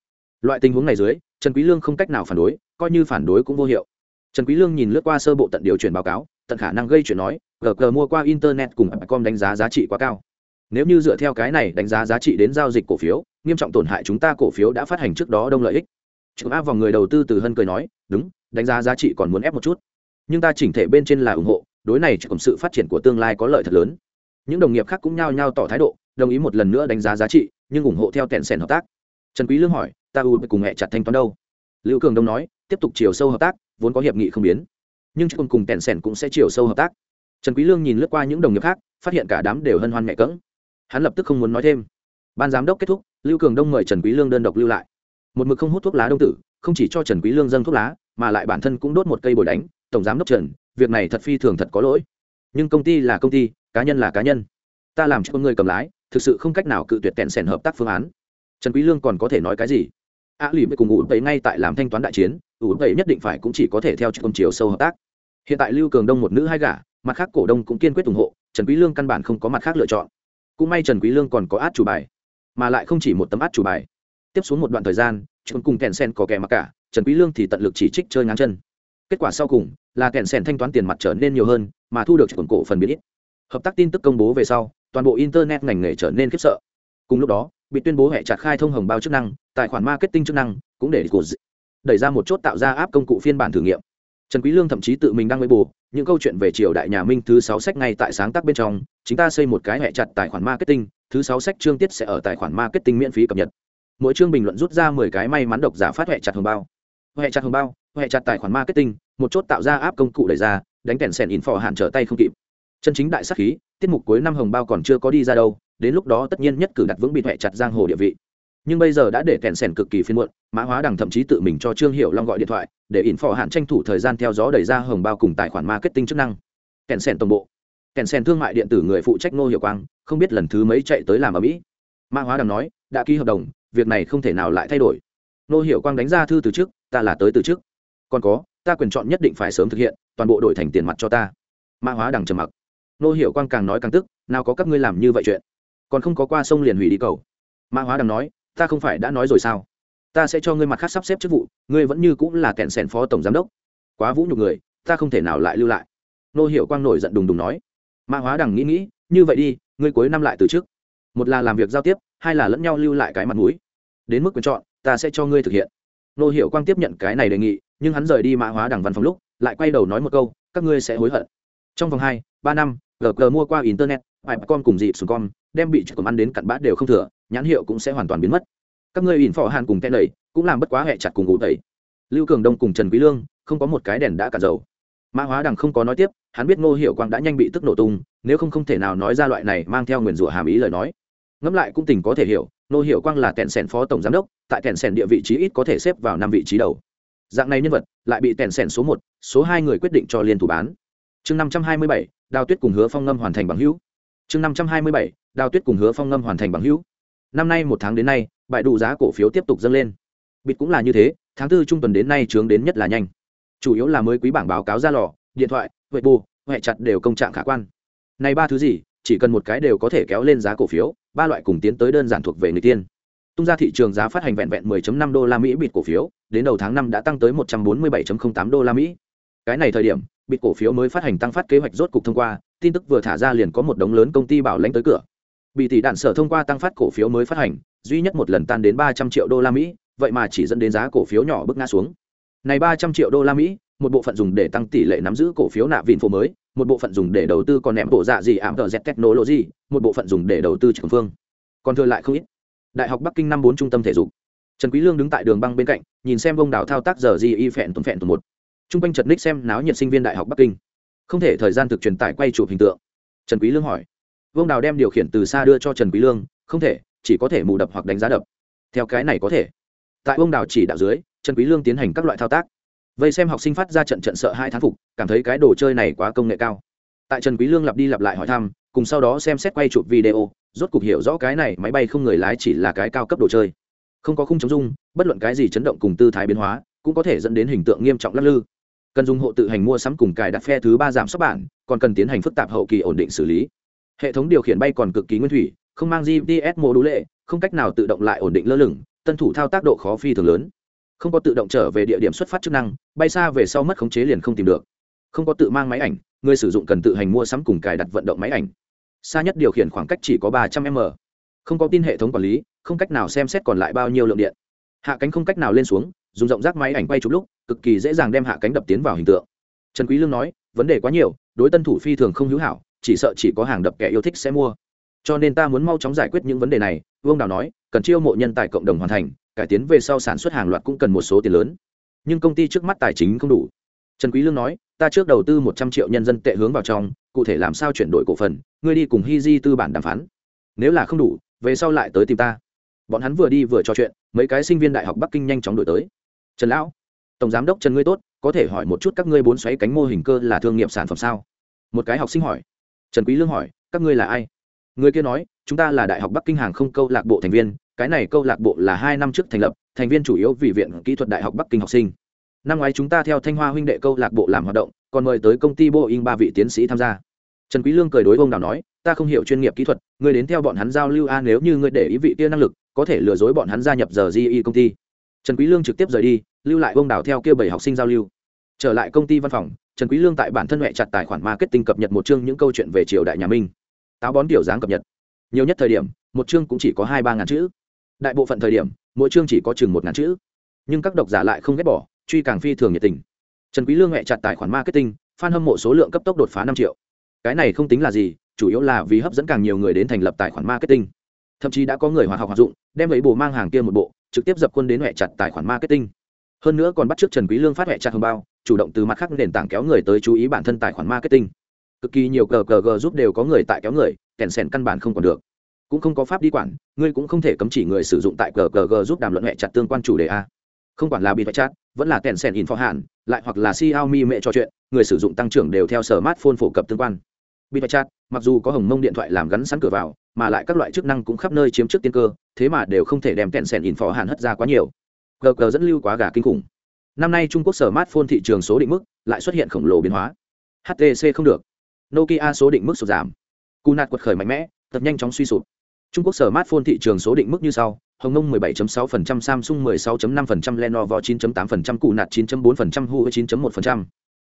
Loại tình huống này dưới trần quý lương không cách nào phản đối, coi như phản đối cũng vô hiệu. Trần quý lương nhìn lướt qua sơ bộ tận điều chuyển báo cáo, tận khả năng gây chuyện nói gg mua qua internet cùng com đánh giá giá trị quá cao. Nếu như dựa theo cái này đánh giá giá trị đến giao dịch cổ phiếu, nghiêm trọng tổn hại chúng ta cổ phiếu đã phát hành trước đó đông lợi ích. Chúng áp vòng người đầu tư từ hân cười nói, đúng, đánh giá giá trị còn muốn ép một chút. Nhưng ta chỉnh thể bên trên là ủng hộ, đối này chỉ cần sự phát triển của tương lai có lợi thật lớn. Những đồng nghiệp khác cũng nhao nhao tỏ thái độ, đồng ý một lần nữa đánh giá giá trị, nhưng ủng hộ theo tẹn sẻn hợp tác. Trần quý lương hỏi ta u cùng hẹ chặt thanh toán đâu. Lưu cường đông nói, tiếp tục chiều sâu hợp tác, vốn có hiệp nghị không biến. Nhưng chứ còn cùng tẹn sẻn cũng sẽ chiều sâu hợp tác. Trần quý lương nhìn lướt qua những đồng nghiệp khác, phát hiện cả đám đều hân hoan mẹ cỡng. Hắn lập tức không muốn nói thêm. Ban giám đốc kết thúc, lưu cường đông mời trần quý lương đơn độc lưu lại. Một mực không hút thuốc lá đông tử, không chỉ cho trần quý lương dâng thuốc lá, mà lại bản thân cũng đốt một cây bồi đánh, tổng giám đốc trần, việc này thật phi thường thật có lỗi. Nhưng công ty là công ty, cá nhân là cá nhân. Ta làm cho người cầm lái, thực sự không cách nào cự tuyệt kẹn sẻn hợp tác phương án. Trần quý lương còn có thể nói cái gì? A lì với cùng ủ tẩy ngay tại làm thanh toán đại chiến ủ tẩy nhất định phải cũng chỉ có thể theo công chiều sâu hợp tác. Hiện tại lưu cường đông một nữ hai gả, mặt khác cổ đông cũng kiên quyết ủng hộ, trần quý lương căn bản không có mặt khác lựa chọn. Cũng may trần quý lương còn có át chủ bài, mà lại không chỉ một tấm át chủ bài. Tiếp xuống một đoạn thời gian, chúng cùng kèn sen có kẻ mặc cả, trần quý lương thì tận lực chỉ trích chơi ngang chân. Kết quả sau cùng, là kèn sen thanh toán tiền mặt trở nên nhiều hơn, mà thu được chỉ cổ phần biết ít. Hợp tác tin tức công bố về sau, toàn bộ internet ngành nghề trở nên khiếp sợ. Cùng lúc đó bị tuyên bố hệ chặt khai thông hồng bao chức năng, tài khoản marketing chức năng cũng để cổ đẩy ra một chốt tạo ra áp công cụ phiên bản thử nghiệm. Trần quý lương thậm chí tự mình đăng mới bù những câu chuyện về triều đại nhà minh thứ sáu sách ngay tại sáng tác bên trong chúng ta xây một cái hệ chặt tài khoản marketing, thứ sáu sách chương tiết sẽ ở tài khoản marketing miễn phí cập nhật. Mỗi chương bình luận rút ra mười cái may mắn độc giả phát hệ chặt hồng bao. Hệ chặt hồng bao hệ chặt tài khoản marketing, một chốt tạo ra áp công cụ đẩy ra, đánh kèn sèn in phò hạn trở tay không kịp. Chân chính đại sát khí, tiết mục cuối năm hồng bao còn chưa có đi ra đâu đến lúc đó tất nhiên nhất cử đặt vững bị hệ chặt giang hồ địa vị. Nhưng bây giờ đã để kèn sèn cực kỳ phiên muộn, mã hóa đằng thậm chí tự mình cho trương hiệu long gọi điện thoại, để in phò hạn tranh thủ thời gian theo dõi đẩy ra hồng bao cùng tài khoản marketing chức năng. Kèn sèn tổng bộ. Kèn sèn thương mại điện tử người phụ trách nô hiệu quang, không biết lần thứ mấy chạy tới làm ở mỹ. Mã hóa đằng nói, đã ký hợp đồng, việc này không thể nào lại thay đổi. Nô hiệu quang đánh ra thư từ trước, ta là tới từ trước. Còn có, ta quyền chọn nhất định phải sớm thực hiện, toàn bộ đổi thành tiền mặt cho ta. Mã hóa đằng trầm mặc. Nô hiệu quang càng nói càng tức, nào có các ngươi làm như vậy chuyện? Còn không có qua sông liền hủy đi cầu. Mã hóa đằng nói, ta không phải đã nói rồi sao? Ta sẽ cho ngươi mặt khác sắp xếp chức vụ, ngươi vẫn như cũng là kẹn sẻn phó tổng giám đốc. Quá vũ nhục người, ta không thể nào lại lưu lại. Nô hiệu quang nổi giận đùng đùng nói. Mã hóa đằng nghĩ nghĩ, như vậy đi, ngươi cuối năm lại từ trước một là làm việc giao tiếp, hai là lẫn nhau lưu lại cái mặt mũi. Đến mức quyền chọn, ta sẽ cho ngươi thực hiện. Nô hiệu quang tiếp nhận cái này đề nghị, nhưng hắn rời đi mã hóa đằng văn phòng lúc, lại quay đầu nói một câu, các ngươi sẽ hối hận. Trong vòng hai, ba năm gờ mua qua internet con cùng dịp xuống con, đem bị chụp ăn đến cặn bã đều không thừa, nhãn hiệu cũng sẽ hoàn toàn biến mất. Các ngươi ỉn phò hàn cùng tên lầy, cũng làm bất quá hẹ chặt cùng ngủ tẩy. Lưu cường đông cùng trần quý lương, không có một cái đèn đã cả dầu. Mã hóa đằng không có nói tiếp, hắn biết ngô hiệu quang đã nhanh bị tức nổ tung, nếu không không thể nào nói ra loại này mang theo nguyền rủa hàm ý lời nói. Ngẫm lại cũng tình có thể hiểu, ngô hiệu quang là tẹn sẻn phó tổng giám đốc, tại tẹn sẻn địa vị trí ít có thể xếp vào năm vị trí đầu. Dạng này nhân vật, lại bị tẹn sẻn số một, số hai người quyết định cho liên thủ bán. Chương năm trăm hai mươi bảy, đào tuyết cùng hứa phong ngâm hoàn thành bằng hữu chương năm trăm hai mươi bảy đào tuyết cùng hứa phong ngâm hoàn thành bằng hữu. Năm nay một tháng đến nay bại đủ giá cổ phiếu tiếp tục dâng lên. Bịt cũng là như thế tháng tư trung tuần đến nay trướng đến nhất là nhanh. Chủ yếu là mới quý bảng báo cáo ra lò điện thoại huệ bù huệ chặt đều công trạng khả quan. Này ba thứ gì chỉ cần một cái đều có thể kéo lên giá cổ phiếu ba loại cùng tiến tới đơn giản thuộc về người tiên. Tung ra thị trường giá phát hành vẹn vẹn 10.5 đô la Mỹ bịt cổ phiếu, đến đầu tháng năm đã tăng tới 147.08 đô la Mỹ. Cái này thời điểm, bịt cổ phiếu mới phát hành tăng phát kế hoạch rốt cục thông qua, tin tức vừa thả ra liền có một đống lớn công ty bảo lãnh tới cửa. Bị tỷ đạn sở thông qua tăng phát cổ phiếu mới phát hành, duy nhất một lần tan đến 300 triệu đô la Mỹ, vậy mà chỉ dẫn đến giá cổ phiếu nhỏ bước ngã xuống. Này 300 triệu đô la Mỹ, một bộ phận dùng để tăng tỷ lệ nắm giữ cổ phiếu nạ vịn phố mới, một bộ phận dùng để đầu tư còn ném bộ dạ gì ảm tờ Z Technology, một bộ phận dùng để đầu tư trường phương. Còn thừa lại không ít. Đại học Bắc Kinh năm bốn trung tâm thể dục. Trần Quý Lương đứng tại đường băng bên cạnh, nhìn xem vông đảo thao tác giờ gì y phẹn tuần phẹn tuần một. Trung quanh chợt ních xem náo nhiệt sinh viên đại học Bắc Kinh. Không thể thời gian thực truyền tải quay chụp hình tượng. Trần Quý Lương hỏi. Vương đào đem điều khiển từ xa đưa cho Trần Quý Lương, không thể, chỉ có thể mù đập hoặc đánh giá đập. Theo cái này có thể. Tại Vương đào chỉ đạo dưới, Trần Quý Lương tiến hành các loại thao tác vây xem học sinh phát ra trận trận sợ hai thán phục cảm thấy cái đồ chơi này quá công nghệ cao tại trần quý lương lặp đi lặp lại hỏi thăm cùng sau đó xem xét quay chụp video rốt cục hiểu rõ cái này máy bay không người lái chỉ là cái cao cấp đồ chơi không có khung chống dung bất luận cái gì chấn động cùng tư thái biến hóa cũng có thể dẫn đến hình tượng nghiêm trọng lắc lư cần dùng hộ tự hành mua sắm cùng cài đặt phe thứ ba giảm sốc bản, còn cần tiến hành phức tạp hậu kỳ ổn định xử lý. Hệ thống điều khiển bay còn cực kỳ nguyên thủy, không mang gps mô đũ lệ, không cách nào tự động lại ổn định lơ lửng, tân thủ thao tác độ khó phi thường lớn. Không có tự động trở về địa điểm xuất phát chức năng, bay xa về sau mất khống chế liền không tìm được. Không có tự mang máy ảnh, người sử dụng cần tự hành mua sắm cùng cài đặt vận động máy ảnh. Xa nhất điều khiển khoảng cách chỉ có ba trăm m. Không có tin hệ thống quản lý, không cách nào xem xét còn lại bao nhiêu lượng điện. Hạ cánh không cách nào lên xuống dùng rộng rác máy ảnh quay chụp lúc, cực kỳ dễ dàng đem hạ cánh đập tiến vào hình tượng. Trần quý lương nói, vấn đề quá nhiều, đối tân thủ phi thường không hữu hảo, chỉ sợ chỉ có hàng đập kẻ yêu thích sẽ mua. Cho nên ta muốn mau chóng giải quyết những vấn đề này. Vương đào nói, cần chiêu mộ nhân tài cộng đồng hoàn thành, cải tiến về sau sản xuất hàng loạt cũng cần một số tiền lớn. Nhưng công ty trước mắt tài chính không đủ. Trần quý lương nói, ta trước đầu tư một trăm triệu nhân dân tệ hướng vào trong, cụ thể làm sao chuyển đổi cổ phần, ngươi đi cùng hi di tư bản đàm phán. Nếu là không đủ, về sau lại tới tìm ta. Bọn hắn vừa đi vừa trò chuyện, mấy cái sinh viên đại học bắc kinh nhanh chóng đổi tới trần lão, tổng giám đốc trần ngươi tốt, có thể hỏi một chút các ngươi bốn xoáy cánh mô hình cơ là thương nghiệp sản phẩm sao? Một cái học sinh hỏi. Trần quý lương hỏi, các ngươi là ai? Người kia nói, chúng ta là đại học bắc kinh hàng không câu lạc bộ thành viên, cái này câu lạc bộ là hai năm trước thành lập, thành viên chủ yếu vì viện kỹ thuật đại học bắc kinh học sinh. Năm ngoái chúng ta theo thanh hoa huynh đệ câu lạc bộ làm hoạt động, còn mời tới công ty boeing ba vị tiến sĩ tham gia. Trần quý lương cười đối ông đào nói, ta không hiểu chuyên nghiệp kỹ thuật, ngươi đến theo bọn hắn giao lưu a, nếu như ngươi để ý vị kia năng lực, có thể lừa dối bọn hắn gia nhập giờ ge công ty trần quý lương trực tiếp rời đi, lưu lại ông đào theo kia bảy học sinh giao lưu. Trở lại công ty văn phòng, trần quý lương tại bản thân hệ chặt tài khoản marketing cập nhật một chương những câu chuyện về triều đại nhà minh. Táo bón tiểu dáng cập nhật. Nhiều nhất thời điểm, một chương cũng chỉ có hai ba ngàn chữ. Đại bộ phận thời điểm, mỗi chương chỉ có chừng một ngàn chữ. Nhưng các độc giả lại không ghét bỏ, truy càng phi thường nhiệt tình. Trần quý lương hệ chặt tài khoản marketing, fan hâm mộ số lượng cấp tốc đột phá năm triệu. Cái này không tính là gì, chủ yếu là vì hấp dẫn càng nhiều người đến thành lập tài khoản marketing. Thậm chí đã có người hoạt học hoạt dụng, đem lấy bộ mang hàng kia một bộ trực tiếp dập quân đến hệ chặt tài khoản marketing. Hơn nữa còn bắt trước trần quý lương phát hệ chặt hồng bao, chủ động từ mặt khác nền tảng kéo người tới chú ý bản thân tài khoản marketing. Cực kỳ nhiều cờ cờ g giúp đều có người tại kéo người, kèn sèn căn bản không còn được. Cũng không có pháp đi quản, ngươi cũng không thể cấm chỉ người sử dụng tại cờ cờ g giúp đàm luận hệ chặt tương quan chủ đề a. Không quản là bị chat vẫn là kèn sèn info hạn, lại hoặc là xiaomi mẹ trò chuyện, người sử dụng tăng trưởng đều theo sở smartphone phổ cập tương quan. Bị chat mặc dù có hồng mông điện thoại làm gắn sẵn cửa vào mà lại các loại chức năng cũng khắp nơi chiếm trước tiên cơ thế mà đều không thể đem kẹn sẻn in info hàn hất ra quá nhiều. Gờ gờ dẫn lưu quá gà kinh khủng. Năm nay trung quốc sở smartphone thị trường số định mức lại xuất hiện khổng lồ biến hóa. Htc không được. Nokia số định mức sụt giảm. Cù nạt quật khởi mạnh mẽ tập nhanh chóng suy sụp. Trung quốc sở smartphone thị trường số định mức như sau hồng nông 17.6%, samsung 16.5%, lenovo 9.8%, cụ nạt 9.4%, huawei 9.1%.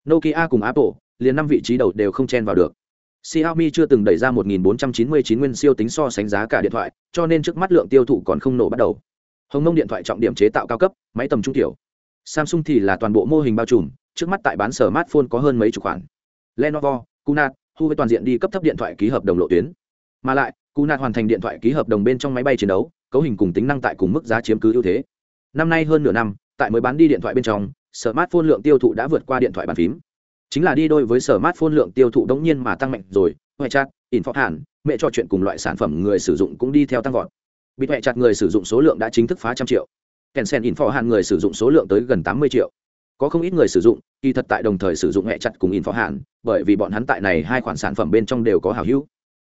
nokia cùng apple liền năm vị trí đầu đều không chen vào được. Xiaomi chưa từng đẩy ra 1499 nguyên siêu tính so sánh giá cả điện thoại, cho nên trước mắt lượng tiêu thụ còn không nổ bắt đầu. Hồng Nông điện thoại trọng điểm chế tạo cao cấp, máy tầm trung tiểu. Samsung thì là toàn bộ mô hình bao trùm, trước mắt tại bán smartphone có hơn mấy chục khoản. Lenovo, Cunat, Huawei toàn diện đi cấp thấp điện thoại ký hợp đồng lộ tuyến. Mà lại, Kunat hoàn thành điện thoại ký hợp đồng bên trong máy bay chiến đấu, cấu hình cùng tính năng tại cùng mức giá chiếm cứ ưu thế. Năm nay hơn nửa năm, tại mới bán đi điện thoại bên trong, smartphone lượng tiêu thụ đã vượt qua điện thoại bàn phím. Chính là đi đôi với smartphone lượng tiêu thụ đống nhiên mà tăng mạnh rồi, ngoại chat, phó hàn, mẹ trò chuyện cùng loại sản phẩm người sử dụng cũng đi theo tăng vọt. Bị mẹ chặt người sử dụng số lượng đã chính thức phá trăm triệu. Tencent Info hạn người sử dụng số lượng tới gần 80 triệu. Có không ít người sử dụng, kỳ thật tại đồng thời sử dụng mẹ chặt cùng in phó hạn, bởi vì bọn hắn tại này hai khoản sản phẩm bên trong đều có hảo hữu.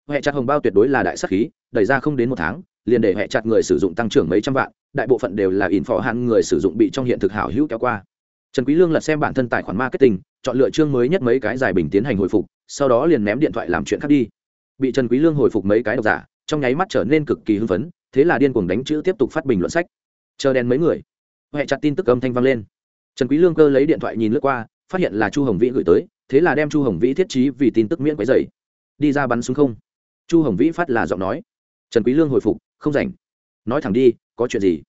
Hệ chặt hồng bao tuyệt đối là đại sát khí, đẩy ra không đến một tháng, liền để hệ chặt người sử dụng tăng trưởng mấy trăm vạn, đại bộ phận đều là in phó hạn người sử dụng bị trong hiện thực hảo hữu kéo qua. Trần Quý Lương lật xem bản thân tài khoản marketing, chọn lựa chương mới nhất mấy cái giải bình tiến hành hồi phục, sau đó liền ném điện thoại làm chuyện khác đi. Bị Trần Quý Lương hồi phục mấy cái độc giả, trong nháy mắt trở nên cực kỳ hưng phấn, thế là điên cuồng đánh chữ tiếp tục phát bình luận sách. Chờ đèn mấy người hệ chặt tin tức âm thanh vang lên. Trần quý lương cơ lấy điện thoại nhìn lướt qua phát hiện là chu hồng vĩ gửi tới thế là đem chu hồng vĩ thiết trí vì tin tức miễn quấy dày đi ra bắn xuống không? Chu hồng vĩ phát là giọng nói. Trần quý lương hồi phục không rảnh. Nói thẳng đi có chuyện gì?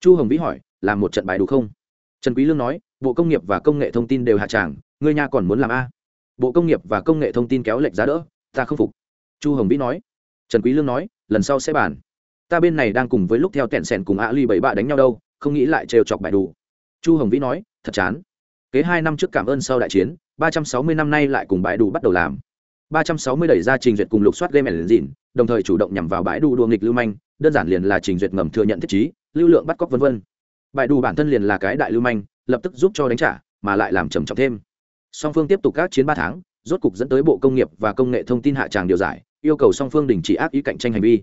Chu hồng vĩ hỏi làm một trận bài đủ không? Trần quý lương nói bộ công nghiệp và công nghệ thông tin đều hạ tràng, ngươi nha còn muốn làm a. Bộ công nghiệp và công nghệ thông tin kéo lệch giá đỡ, ta không phục. Chu hồng vĩ nói. Trần quý lương nói, lần sau sẽ bàn. Ta bên này đang cùng với lúc theo tẹn sẻn cùng a ly bảy bạ đánh nhau đâu, không nghĩ lại trêu chọc bài đủ. Chu hồng vĩ nói, thật chán. Kế hai năm trước cảm ơn sau đại chiến, ba trăm sáu mươi năm nay lại cùng bãi đủ bắt đầu làm. Ba trăm sáu mươi đẩy ra trình duyệt cùng lục soát game ẩn dịn đồng thời chủ động nhằm vào bãi đủ đua nghịch lưu manh, đơn giản liền là trình duyệt ngầm thừa nhận thiết chí lưu lượng bắt cóc vân vân. Bãi đủ bản thân liền là cái đại lưu manh lập tức giúp cho đánh trả, mà lại làm trầm trọng thêm. Song phương tiếp tục các chiến ba tháng, rốt cục dẫn tới bộ công nghiệp và công nghệ thông tin hạ tràng điều giải, yêu cầu song phương đình chỉ ác ý cạnh tranh hành vi.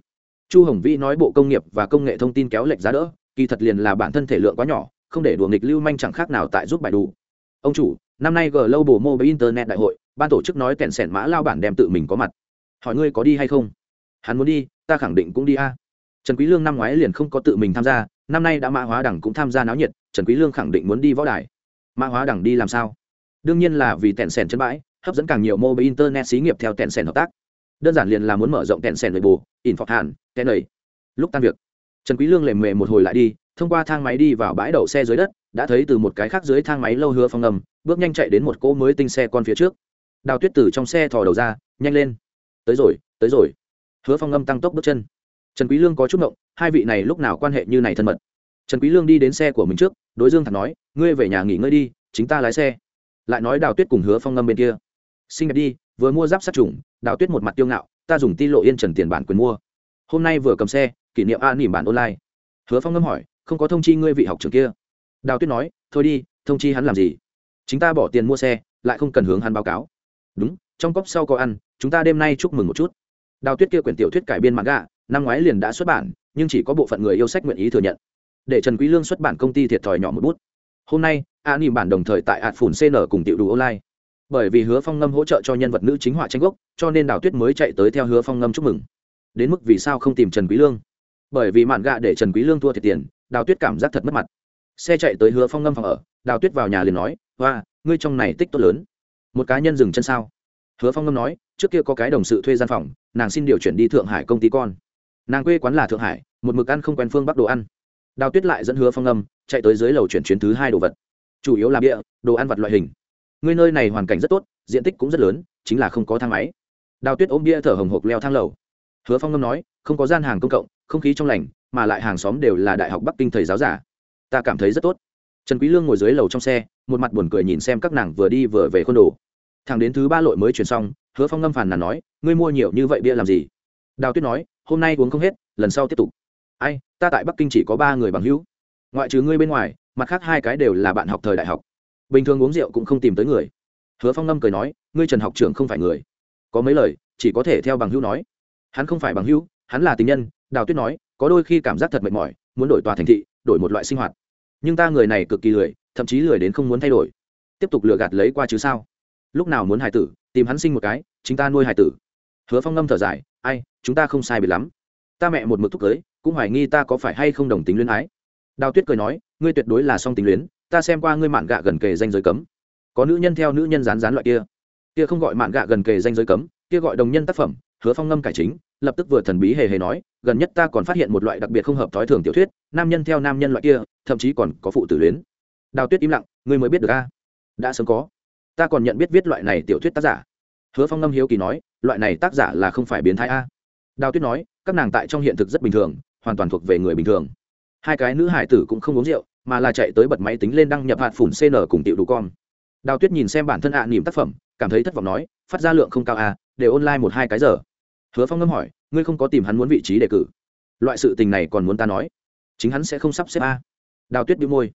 Chu hồng vĩ nói bộ công nghiệp và công nghệ thông tin kéo lệch giá đỡ, kỳ thật liền là bản thân thể lượng quá nhỏ, không để đùa nghịch lưu manh chẳng khác nào tại giúp bài đủ. Ông chủ, năm nay g lâu bồ với internet đại hội, ban tổ chức nói kẹn sẻn mã lao bản đem tự mình có mặt. Hỏi ngươi có đi hay không? Hắn muốn đi, ta khẳng định cũng đi a trần quý lương năm ngoái liền không có tự mình tham gia, năm nay đã mã hóa đẳng cũng tham gia náo nhiệt, trần quý lương khẳng định muốn đi võ đài. Mã hóa đẳng đi làm sao? Đương nhiên là vì tẹn sẻn chân bãi, hấp dẫn càng nhiều mobile internet xí nghiệp theo tẹn sẻn hợp tác. Đơn giản liền là muốn mở rộng tẹn sẻn nội bộ in phọc hàn, tẹn này lúc tan việc, trần quý lương lề mề một hồi lại đi, thông qua thang máy đi vào bãi đậu xe dưới đất, đã thấy từ một cái khác dưới thang máy lâu hứa phong ngầm, bước nhanh chạy đến một cỗ mới tinh xe con phía trước. Đào tuyết từ trong xe thò đầu ra, nhanh lên. Tới rồi tới rồi. Hứa phong ngâm tăng tốc bước chân trần quý lương có chút ngộng, hai vị này lúc nào quan hệ như này thân mật? Trần quý lương đi đến xe của mình trước, đối dương Thản nói, ngươi về nhà nghỉ ngơi đi, chính ta lái xe. Lại nói đào tuyết cùng hứa phong ngâm bên kia. Xinh đẹp đi, vừa mua giáp sát trùng, đào tuyết một mặt tiêu ngạo, ta dùng ti lộ yên trần tiền bản quyền mua. Hôm nay vừa cầm xe, kỷ niệm a nỉm bản online. Hứa phong ngâm hỏi, không có thông chi ngươi vị học trưởng kia. Đào tuyết nói, thôi đi, thông chi hắn làm gì? Chúng ta bỏ tiền mua xe, lại không cần hướng hắn báo cáo. Đúng, trong cốc sau có ăn, chúng ta đêm nay chúc mừng một chút. Đào tuyết kia quyển tiểu thuyết cải biên mặt gà năm ngoái liền đã xuất bản, nhưng chỉ có bộ phận người yêu sách nguyện ý thừa nhận. Để trần quý lương xuất bản công ty thiệt thòi nhỏ một bút. Hôm nay, a nỉm bản đồng thời tại ạt phủn cn cùng tiểu đủ online. Bởi vì hứa phong ngâm hỗ trợ cho nhân vật nữ chính họa tranh gốc, cho nên đào tuyết mới chạy tới theo hứa phong ngâm chúc mừng. Đến mức vì sao không tìm trần quý lương? Bởi vì mạn gạ để trần quý lương thua thiệt tiền, đào tuyết cảm giác thật mất mặt. Xe chạy tới hứa phong ngâm phòng ở, đào tuyết vào nhà liền nói hoa ngươi trong này tích tốt lớn. Một cá nhân dừng chân sao? Hứa phong ngâm nói, trước kia có cái đồng sự thuê gian phòng, nàng xin điều chuyển đi thượng hải công ty con nàng quê quán là thượng hải, một mực ăn không quen phương bắc đồ ăn. Đào tuyết lại dẫn hứa phong ngâm chạy tới dưới lầu chuyển chuyến thứ hai đồ vật. Chủ yếu là bia, đồ ăn vặt loại hình. Người nơi này hoàn cảnh rất tốt, diện tích cũng rất lớn, chính là không có thang máy. Đào tuyết ôm bia thở hồng hộc leo thang lầu. Hứa phong ngâm nói, không có gian hàng công cộng, không khí trong lành, mà lại hàng xóm đều là đại học bắc kinh thầy giáo giả. Ta cảm thấy rất tốt. Trần quý lương ngồi dưới lầu trong xe, một mặt buồn cười nhìn xem các nàng vừa đi vừa về khuôn đồ. Thằng đến thứ ba lội mới chuyển xong, hứa phong ngâm phàn nàn nói, ngươi mua nhiều như vậy bia làm gì? Đào tuyết nói, hôm nay uống không hết, lần sau tiếp tục. Ai, ta tại bắc kinh chỉ có ba người bằng hữu. Ngoại trừ ngươi bên ngoài, mặt khác hai cái đều là bạn học thời đại học. Bình thường uống rượu cũng không tìm tới người. Hứa phong ngâm cười nói, ngươi trần học trưởng không phải người. Có mấy lời, chỉ có thể theo bằng hữu nói. Hắn không phải bằng hữu, hắn là tình nhân. Đào tuyết nói, có đôi khi cảm giác thật mệt mỏi, muốn đổi tòa thành thị, đổi một loại sinh hoạt. Nhưng ta người này cực kỳ lười, thậm chí lười đến không muốn thay đổi. Tiếp tục lừa gạt lấy qua chứ sao? Lúc nào muốn hải tử, tìm hắn sinh một cái, chính ta nuôi hải tử hứa phong ngâm thở dài, ai, chúng ta không sai biệt lắm. Ta mẹ một mực thúc cưới, cũng hoài nghi ta có phải hay không đồng tính luyến ái. Đào tuyết cười nói, ngươi tuyệt đối là song tính luyến, ta xem qua ngươi mạn gạ gần kề danh giới cấm. Có nữ nhân theo nữ nhân rán rán loại kia. Kia không gọi mạn gạ gần kề danh giới cấm, kia gọi đồng nhân tác phẩm. Hứa phong ngâm cải chính, lập tức vừa thần bí hề hề nói, gần nhất ta còn phát hiện một loại đặc biệt không hợp thói thường tiểu thuyết, nam nhân theo nam nhân loại kia, thậm chí còn có phụ tử luyến. Đào tuyết im lặng, ngươi mới biết được a. Đã sớm có. Ta còn nhận biết viết loại này tiểu thuyết tác giả hứa phong ngâm hiếu kỳ nói loại này tác giả là không phải biến thái a. Đào tuyết nói các nàng tại trong hiện thực rất bình thường hoàn toàn thuộc về người bình thường. Hai cái nữ hải tử cũng không uống rượu mà là chạy tới bật máy tính lên đăng nhập hạt phủn cn cùng tiểu đủ con đào tuyết nhìn xem bản thân ạ à, nỉm tác phẩm cảm thấy thất vọng nói phát ra lượng không cao a đều online một hai cái giờ. Hứa phong ngâm hỏi ngươi không có tìm hắn muốn vị trí đề cử. Loại sự tình này còn muốn ta nói? Chính hắn sẽ không sắp xếp a. Đào tuyết bị môi.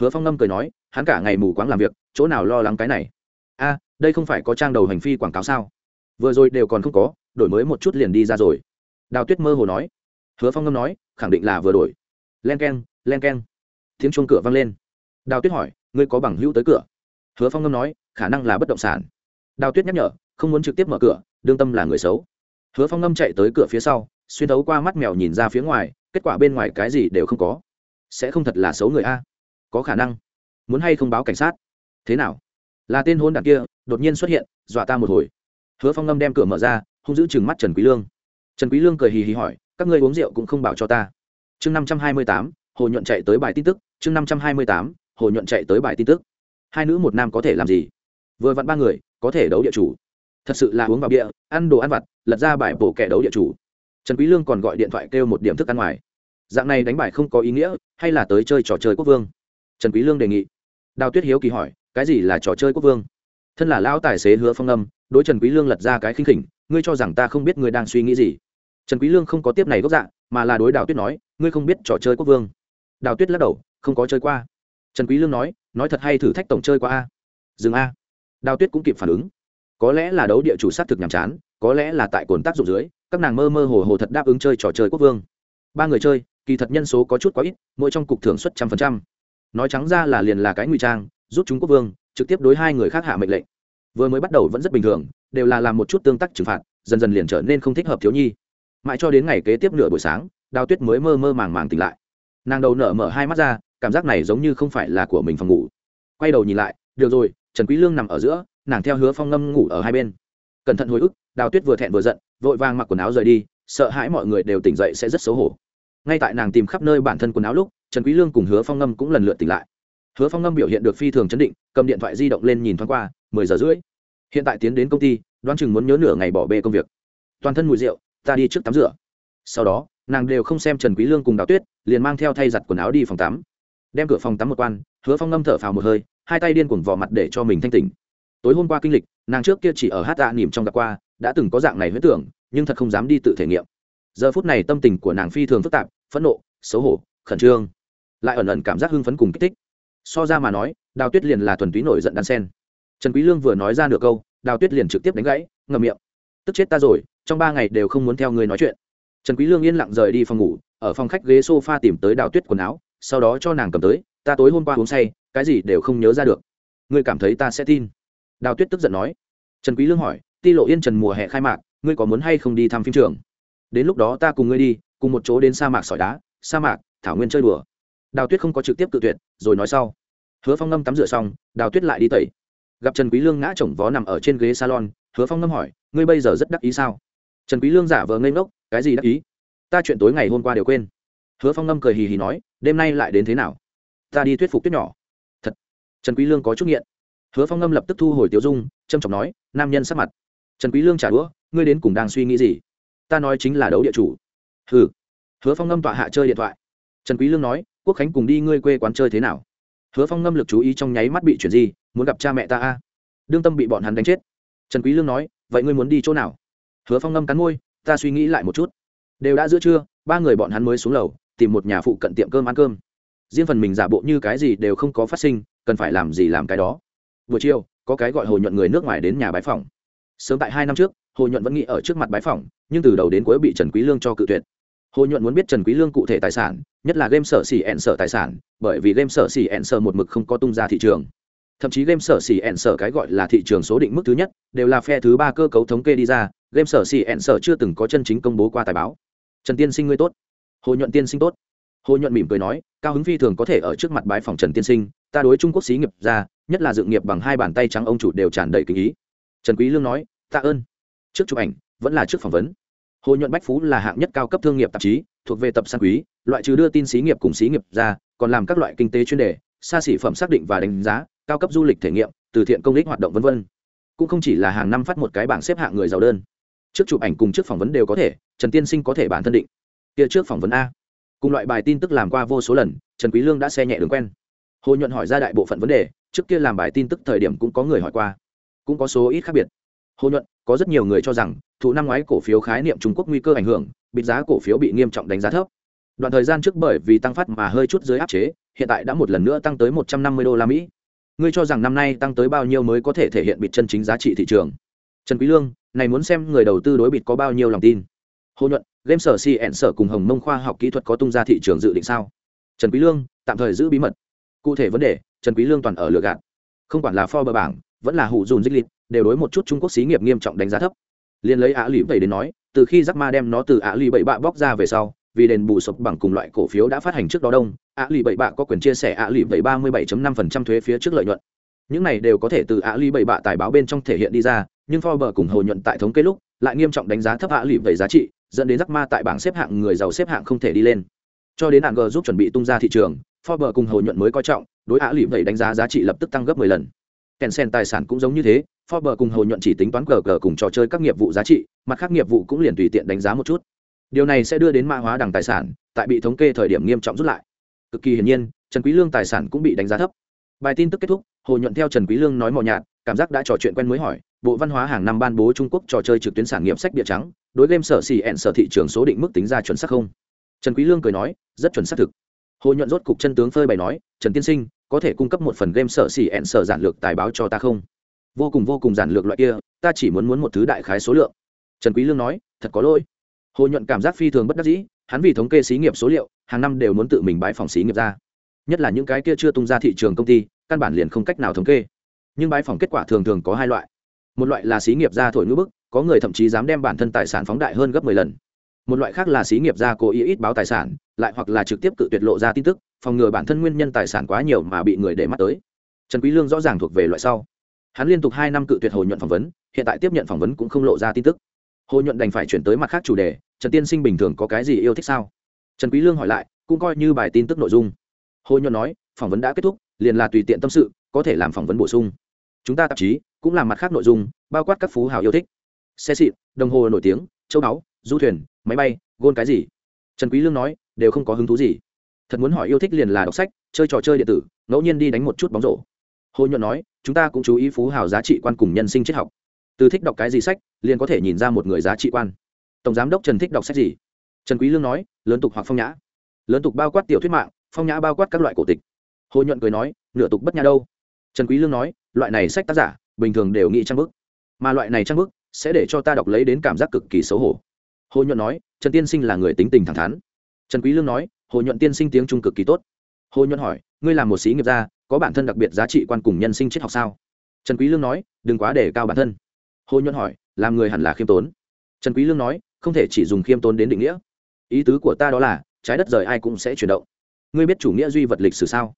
Hứa phong ngâm cười nói hắn cả ngày mù quáng làm việc chỗ nào lo lắng cái này? A đây không phải có trang đầu hành phi quảng cáo sao? Vừa rồi đều còn không có, đổi mới một chút liền đi ra rồi. Đào tuyết mơ hồ nói. Hứa phong ngâm nói, khẳng định là vừa đổi. Len k e n len k e n tiếng chuông cửa vang lên. Đào tuyết hỏi, ngươi có bằng hữu tới cửa? Hứa phong ngâm nói, khả năng là bất động sản. Đào tuyết nhắc nhở, không muốn trực tiếp mở cửa, đương tâm là người xấu. Hứa phong ngâm chạy tới cửa phía sau, xuyên thấu qua mắt mèo nhìn ra phía ngoài, kết quả bên ngoài cái gì đều không có. Sẽ không thật là xấu người a? Có khả năng. Muốn hay không báo cảnh sát? Thế nào? Là tên hôn đ kia đột nhiên xuất hiện, dọa ta một hồi. Hứa phong ngâm đem cửa mở ra, hung giữ chừng mắt trần quý lương. Trần quý lương cười hì hì hỏi, các ngươi uống rượu cũng không bảo cho ta. Chương năm trăm hai mươi tám, hồ nhuận chạy tới bài tin tức. Chương năm trăm hai mươi tám, hồ nhuận chạy tới bài tin tức. Hai nữ một nam có thể làm gì? Vừa vặn ba người, có thể đấu địa chủ. Thật sự là uống vào bia, ăn đồ ăn vặt, lật ra bài bổ kẻ đấu địa chủ. Trần quý lương còn gọi điện thoại kêu một điểm thức ăn ngoài. Dạng này đánh bài không có ý nghĩa, hay là tới chơi trò chơi quốc vương? Trần quý lương đề nghị. Đào tuyết hiếu kỳ hỏi, cái gì là trò chơi quốc vương? Thân là lão tài xế hứa phong âm, đối trần quý lương lật ra cái khinh khỉnh, ngươi cho rằng ta không biết ngươi đang suy nghĩ gì? Trần quý lương không có tiếp này gốc dạ mà là đối đào tuyết nói, ngươi không biết trò chơi quốc vương. Đào tuyết lắc đầu, không có chơi qua. Trần quý lương nói nói thật hay thử thách tổng chơi qua a? Dừng a. Đào tuyết cũng kịp phản ứng. Có lẽ là đấu địa chủ sát thực nhàm chán, có lẽ là tại cồn tác dụng dưới, các nàng mơ mơ hồ hồ thật đáp ứng chơi trò chơi quốc vương. Ba người chơi, kỳ thật nhân số có chút quá ít, mỗi trong cục thưởng suất trăm phần trăm. Nói trắng ra là liền là cái ngụy trang, giúp chúng quốc vương trực tiếp đối hai người khác hạ mệnh lệnh. Vừa mới bắt đầu vẫn rất bình thường, đều là làm một chút tương tác trừng phạt, dần dần liền trở nên không thích hợp thiếu nhi. Mãi cho đến ngày kế tiếp nửa buổi sáng, đào tuyết mới mơ mơ màng màng tỉnh lại. Nàng đầu nở mở hai mắt ra, cảm giác này giống như không phải là của mình phòng ngủ. Quay đầu nhìn lại, được rồi, trần quý lương nằm ở giữa, nàng theo hứa phong ngâm ngủ ở hai bên. Cẩn thận hồi ức, đào tuyết vừa thẹn vừa giận, vội vàng mặc quần áo rời đi, sợ hãi mọi người đều tỉnh dậy sẽ rất xấu hổ. Ngay tại nàng tìm khắp nơi bản thân quần áo lúc, trần quý lương cùng hứa phong ngâm cũng lần lượt tỉnh lại hứa phong ngâm biểu hiện được phi thường chấn định, cầm điện thoại di động lên nhìn thoáng qua, mười giờ rưỡi. Hiện tại tiến đến công ty, đoán chừng muốn nhớ nửa ngày bỏ bê công việc. Toàn thân mùi rượu, ta đi trước tắm rửa. Sau đó, nàng đều không xem trần quý lương cùng đào tuyết, liền mang theo thay giặt quần áo đi phòng tắm. Đem cửa phòng tắm một quan, hứa phong ngâm thở phào một hơi, hai tay điên cuồng vò mặt để cho mình thanh tỉnh. Tối hôm qua kinh lịch, nàng trước kia chỉ ở hát tạ nỉm trong gặp qua, đã từng có dạng này huyết tưởng, nhưng thật không dám đi tự thể nghiệm. Giờ phút này tâm tình của nàng phi thường phức tạp, phẫn nộ, xấu hổ, khẩn trương. Lại ẩn ẩn cảm giác hưng phấn cùng kích thích so ra mà nói, đào tuyết liền là thuần túy nổi giận đan sen. Trần quý lương vừa nói ra được câu, đào tuyết liền trực tiếp đánh gãy, ngậm miệng. Tức chết ta rồi, trong ba ngày đều không muốn theo người nói chuyện. Trần quý lương yên lặng rời đi phòng ngủ, ở phòng khách ghế sofa tìm tới đào tuyết quần áo, sau đó cho nàng cầm tới, ta tối hôm qua uống say, cái gì đều không nhớ ra được. Ngươi cảm thấy ta sẽ tin. Đào tuyết tức giận nói. Trần quý lương hỏi, ti lộ yên trần mùa hè khai mạc, ngươi có muốn hay không đi thăm phim trường? Đến lúc đó ta cùng ngươi đi, cùng một chỗ đến sa mạc sỏi đá, sa mạc, thảo nguyên chơi đùa đào tuyết không có trực tiếp cự tuyệt, rồi nói sau. Hứa phong ngâm tắm rửa xong, đào tuyết lại đi tẩy. Gặp trần quý lương ngã chồng vó nằm ở trên ghế salon, hứa phong ngâm hỏi, ngươi bây giờ rất đắc ý sao? Trần quý lương giả vờ ngây ngốc, cái gì đắc ý? Ta chuyện tối ngày hôm qua đều quên. Hứa phong ngâm cười hì hì nói, đêm nay lại đến thế nào? Ta đi thuyết phục tuyết nhỏ. Thật. Trần quý lương có chút nghiện. Hứa phong ngâm lập tức thu hồi tiêu dung trâm trọng nói, nam nhân sắc mặt. Trần quý lương trả đũa, ngươi đến cùng đang suy nghĩ gì? Ta nói chính là đấu địa chủ. Hừ. Hứa phong ngâm tọa hạ chơi điện thoại. Trần quý lương nói quốc khánh cùng đi ngươi quê quán chơi thế nào? Hứa phong ngâm lực chú ý trong nháy mắt bị chuyển gì muốn gặp cha mẹ ta a. Đương tâm bị bọn hắn đánh chết. Trần quý lương nói, vậy ngươi muốn đi chỗ nào? Hứa phong ngâm cắn môi, ta suy nghĩ lại một chút. Đều đã giữa trưa, ba người bọn hắn mới xuống lầu, tìm một nhà phụ cận tiệm cơm ăn cơm. Riêng phần mình giả bộ như cái gì đều không có phát sinh, cần phải làm gì làm cái đó. Buổi chiều, có cái gọi hồ nhuận người nước ngoài đến nhà bái phòng sớm tại hai năm trước, hồ nhuận vẫn nghĩ ở trước mặt bái phòng nhưng từ đầu đến cuối bị trần quý lương cho cự tuyệt hồ nhuận muốn biết trần quý lương cụ thể tài sản, nhất là game sở xỉ ẹn sở tài sản, bởi vì game sở xỉ ẹn sở một mực không có tung ra thị trường. Thậm chí game sở xỉ ẹn sở cái gọi là thị trường số định mức thứ nhất, đều là phe thứ ba cơ cấu thống kê đi ra, game sở xỉ ẹn sở chưa từng có chân chính công bố qua tài báo. Trần tiên sinh ngươi tốt. Hồ nhuận tiên sinh tốt. Hồ nhuận mỉm cười nói, cao hứng phi thường có thể ở trước mặt bái phòng trần tiên sinh, ta đối trung quốc xí nghiệp ra, nhất là dựng nghiệp bằng hai bàn tay trắng ông chủ đều tràn đầy kinh ý. Trần quý lương nói tạ ơn. Trước chụp ảnh, vẫn là trước phỏng vấn hồ nhuận bách phú là hạng nhất cao cấp thương nghiệp tạp chí, thuộc về tập san quý, loại trừ đưa tin xí nghiệp cùng xí nghiệp ra, còn làm các loại kinh tế chuyên đề, xa xỉ phẩm xác định và đánh giá, cao cấp du lịch thể nghiệm, từ thiện công lý hoạt động vân vân. Cũng không chỉ là hàng năm phát một cái bảng xếp hạng người giàu đơn. Trước chụp ảnh cùng trước phỏng vấn đều có thể, trần tiên sinh có thể bản thân định. Kia trước phỏng vấn a. Cùng loại bài tin tức làm qua vô số lần, trần quý lương đã xe nhẹ đường quen. Hồ nhuận hỏi ra đại bộ phận vấn đề, trước kia làm bài tin tức thời điểm cũng có người hỏi qua. Cũng có số ít khác biệt. Hồ nhuận có rất nhiều người cho rằng, thụ năm ngoái cổ phiếu khái niệm trung quốc nguy cơ ảnh hưởng, bịt giá cổ phiếu bị nghiêm trọng đánh giá thấp. Đoạn thời gian trước bởi vì tăng phát mà hơi chút dưới áp chế, hiện tại đã một lần nữa tăng tới một trăm năm mươi đô la mỹ. Ngươi cho rằng năm nay tăng tới bao nhiêu mới có thể thể hiện bịt chân chính giá trị thị trường? Trần quý lương, này muốn xem người đầu tư đối bịt có bao nhiêu lòng tin. Hồ nhuận, game sở cn sở cùng hồng mông khoa học kỹ thuật có tung ra thị trường dự định sao? Trần quý lương, tạm thời giữ bí mật. Cụ thể vấn đề, trần quý lương toàn ở lừa gạt. Không quản là Forbes bảng, vẫn là hủ dùn dích lịch đều đối một chút trung quốc xí nghiệp nghiêm trọng đánh giá thấp. Liền lấy ả lì bảy đến nói, từ khi giắc ma đem nó từ ả lì bảy bạ bóc ra về sau, vì đền bù sụp bằng cùng loại cổ phiếu đã phát hành trước đó đông ả lì bảy bạ có quyền chia sẻ ả lì bảy ba mươi bảy năm phần trăm thuế phía trước lợi nhuận. Những này đều có thể từ ả lì bảy bạ tài báo bên trong thể hiện đi ra, nhưng Forbes cùng hồi nhuận tại thống kê lúc, lại nghiêm trọng đánh giá thấp ả lì bảy giá trị, dẫn đến giắc ma tại bảng xếp hạng người giàu xếp hạng không thể đi lên. Cho đến hạng g giúp chuẩn bị tung ra thị trường, Forbes cùng hồi nhuận mới coi trọng, đối ả lì bảy đánh giá giá trị lập tức tăng gấp 10 lần kèn sen tài sản cũng giống như thế, Forbes cùng hồi nhuận chỉ tính toán cờ cờ cùng trò chơi các nghiệp vụ giá trị, mặt khác nghiệp vụ cũng liền tùy tiện đánh giá một chút. Điều này sẽ đưa đến mã hóa đằng tài sản, tại bị thống kê thời điểm nghiêm trọng rút lại. Cực kỳ hiển nhiên, trần quý lương tài sản cũng bị đánh giá thấp. Bài tin tức kết thúc, hồ nhuận theo trần quý lương nói mò nhạt, cảm giác đã trò chuyện quen mới hỏi, bộ văn hóa hàng năm ban bố trung quốc trò chơi trực tuyến sản nghiệp sách địa trắng, đối game sở xì ẹn sở thị trường số định mức tính ra chuẩn xác không? Trần quý lương cười nói, rất chuẩn xác thực. Hồ nhuận rốt cục chân tướng phơi bày nói, trần tiên sinh có thể cung cấp một phần game sở xỉ ẹn sở giản lược tài báo cho ta không? Vô cùng vô cùng giản lược loại kia, ta chỉ muốn muốn một thứ đại khái số lượng. Trần quý lương nói, thật có lỗi. Hồ nhuận cảm giác phi thường bất đắc dĩ, hắn vì thống kê xí nghiệp số liệu, hàng năm đều muốn tự mình bãi phòng xí nghiệp ra. Nhất là những cái kia chưa tung ra thị trường công ty, căn bản liền không cách nào thống kê. Nhưng bãi phòng kết quả thường thường có hai loại. Một loại là xí nghiệp ra thổi ngữ bức, có người thậm chí dám đem bản thân tài sản phóng đại hơn gấp 10 lần một loại khác là xí nghiệp gia cố ý ít báo tài sản, lại hoặc là trực tiếp cự tuyệt lộ ra tin tức, phòng ngừa bản thân nguyên nhân tài sản quá nhiều mà bị người để mắt tới. Trần quý lương rõ ràng thuộc về loại sau. Hắn liên tục hai năm cự tuyệt hồi nhuận phỏng vấn, hiện tại tiếp nhận phỏng vấn cũng không lộ ra tin tức. Hồ nhuận đành phải chuyển tới mặt khác chủ đề, trần tiên sinh bình thường có cái gì yêu thích sao? Trần quý lương hỏi lại, cũng coi như bài tin tức nội dung. Hồ nhuận nói, phỏng vấn đã kết thúc, liền là tùy tiện tâm sự, có thể làm phỏng vấn bổ sung. Chúng ta tạp chí, cũng làm mặt khác nội dung, bao quát các phú hào yêu thích. Xe xịn, đồng hồ nổi tiếng, châu báu, du thuyền máy bay, gôn cái gì? Trần quý lương nói, đều không có hứng thú gì. Thật muốn hỏi yêu thích liền là đọc sách, chơi trò chơi điện tử, ngẫu nhiên đi đánh một chút bóng rổ. Hồ nhuận nói, chúng ta cũng chú ý phú hào giá trị quan cùng nhân sinh triết học. Từ thích đọc cái gì sách, liền có thể nhìn ra một người giá trị quan. Tổng giám đốc trần thích đọc sách gì? Trần quý lương nói, lớn tục hoặc phong nhã. Lớn tục bao quát tiểu thuyết mạng, phong nhã bao quát các loại cổ tịch. Hồ nhuận cười nói, nửa tục bất nhã đâu? Trần quý lương nói, loại này sách tác giả, bình thường đều nghĩ trang bức. Mà loại này trang bức, sẽ để cho ta đọc lấy đến cảm giác cực kỳ xấu hổ hồ nhuận nói, trần tiên sinh là người tính tình thẳng thắn. Trần quý lương nói, hồ nhuận tiên sinh tiếng trung cực kỳ tốt. Hồ nhuận hỏi, ngươi là một sĩ nghiệp gia, có bản thân đặc biệt giá trị quan cùng nhân sinh triết học sao? Trần quý lương nói, đừng quá để cao bản thân. Hồ nhuận hỏi, làm người hẳn là khiêm tốn. Trần quý lương nói, không thể chỉ dùng khiêm tốn đến định nghĩa. Ý tứ của ta đó là, trái đất rời ai cũng sẽ chuyển động. Ngươi biết chủ nghĩa duy vật lịch sử sao?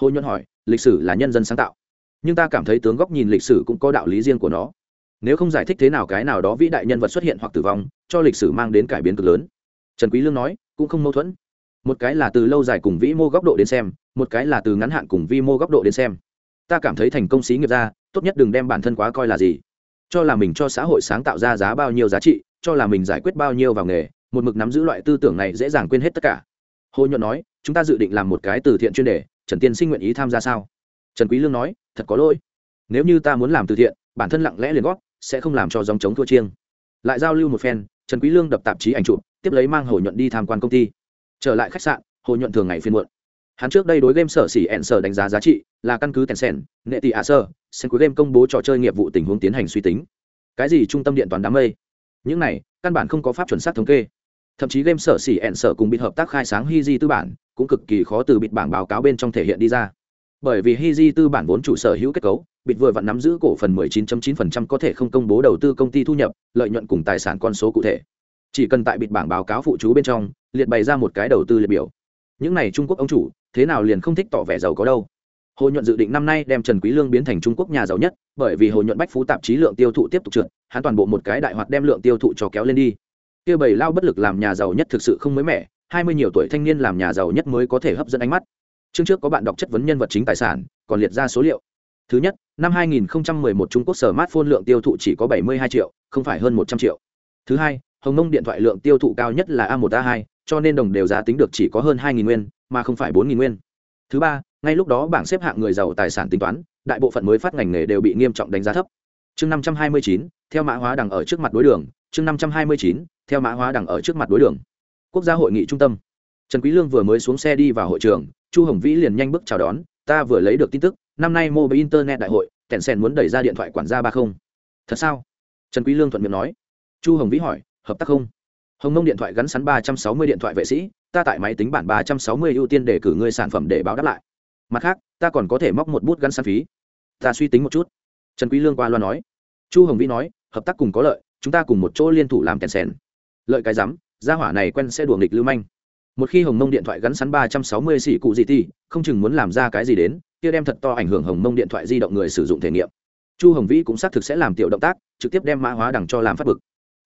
Hồ nhuận hỏi, lịch sử là nhân dân sáng tạo. Nhưng ta cảm thấy tướng góc nhìn lịch sử cũng có đạo lý riêng của nó nếu không giải thích thế nào cái nào đó vĩ đại nhân vật xuất hiện hoặc tử vong, cho lịch sử mang đến cải biến cực lớn. Trần quý lương nói, cũng không mâu thuẫn. Một cái là từ lâu dài cùng vĩ mô góc độ đến xem, một cái là từ ngắn hạn cùng vi mô góc độ đến xem. Ta cảm thấy thành công xí nghiệp ra, tốt nhất đừng đem bản thân quá coi là gì. Cho là mình cho xã hội sáng tạo ra giá bao nhiêu giá trị, cho là mình giải quyết bao nhiêu vào nghề, một mực nắm giữ loại tư tưởng này dễ dàng quên hết tất cả. Hồ nhuận nói, chúng ta dự định làm một cái từ thiện chuyên đề, trần tiên sinh nguyện ý tham gia sao? Trần quý lương nói, thật có lỗi. Nếu như ta muốn làm từ thiện, bản thân lặng lẽ liền góp sẽ không làm cho dòng chống thua chiêng. Lại giao lưu một phen, trần quý lương đập tạp chí ảnh chụp, tiếp lấy mang hồ nhuận đi tham quan công ty. Trở lại khách sạn, hồ nhuận thường ngày phiên muộn. Hắn trước đây đối game sở xỉ ẹn sở đánh giá giá trị là căn cứ tèn sèn nghệ tỷ ạ sơ sen cuối game công bố trò chơi nghiệp vụ tình huống tiến hành suy tính. Cái gì trung tâm điện toán đám mây? Những này, căn bản không có pháp chuẩn xác thống kê. Thậm chí game sở xỉ ẹn sở cùng bịt hợp tác khai sáng hy di tư bản, cũng cực kỳ khó từ bịt bảng báo cáo bên trong thể hiện đi ra bởi vì hi di tư bản vốn chủ sở hữu kết cấu, bịt vừa vặn nắm giữ cổ phần 19.9% có thể không công bố đầu tư công ty thu nhập, lợi nhuận cùng tài sản con số cụ thể. Chỉ cần tại bịt bảng báo cáo phụ chú bên trong, liệt bày ra một cái đầu tư liệt biểu. Những này trung quốc ông chủ, thế nào liền không thích tỏ vẻ giàu có đâu. Hồ nhuận dự định năm nay đem trần quý lương biến thành trung quốc nhà giàu nhất, bởi vì hồ nhuận bách phú tạp chí lượng tiêu thụ tiếp tục trượt, hắn toàn bộ một cái đại hoạt đem lượng tiêu thụ cho kéo lên đi. Kia bảy lao bất lực làm nhà giàu nhất thực sự không mới mẻ, hai mươi nhiều tuổi thanh niên làm nhà giàu nhất mới có thể hấp dẫn ánh mắt chương trước có bạn đọc chất vấn nhân vật chính tài sản còn liệt ra số liệu. Thứ nhất năm 2011 trung quốc smartphone lượng tiêu thụ chỉ có 72 triệu không phải hơn 100 triệu. Thứ hai hồng mông điện thoại lượng tiêu thụ cao nhất là a 1 a 2 cho nên đồng đều giá tính được chỉ có hơn 2.000 nguyên mà không phải 4.000 nguyên. Thứ ba ngay lúc đó bảng xếp hạng người giàu tài sản tính toán đại bộ phận mới phát ngành nghề đều bị nghiêm trọng đánh giá thấp. Chương 529, theo mã hóa đằng ở trước mặt đối đường. Chương 529, theo mã hóa đằng ở trước mặt đối đường. Quốc gia hội nghị trung tâm trần quý lương vừa mới xuống xe đi vào hội trường, chu hồng vĩ liền nhanh bước chào đón, ta vừa lấy được tin tức, năm nay mobile internet đại hội kẹn sen muốn đẩy ra điện thoại quản gia ba không. Thật sao? Trần quý lương thuận miệng nói. Chu hồng vĩ hỏi, hợp tác không? Hồng mông điện thoại gắn sắn ba trăm sáu mươi điện thoại vệ sĩ, ta tại máy tính bản ba trăm sáu mươi ưu tiên để cử ngươi sản phẩm để báo đáp lại. Mặt khác, ta còn có thể móc một bút gắn sắn phí. Ta suy tính một chút. Trần quý lương qua loa nói. Chu hồng vĩ nói, hợp tác cùng có lợi, chúng ta cùng một chỗ liên thủ làm kèn sen lợi cái rắm, gia hỏa này quen sẽ đùa nghịch lưu manh một khi hồng mông điện thoại gắn sắn ba trăm sáu mươi xỉ cụ gì thì, không chừng muốn làm ra cái gì đến, kia đem thật to ảnh hưởng hồng mông điện thoại di động người sử dụng thể nghiệm. Chu hồng vĩ cũng xác thực sẽ làm tiểu động tác, trực tiếp đem mã hóa đằng cho làm phát bực.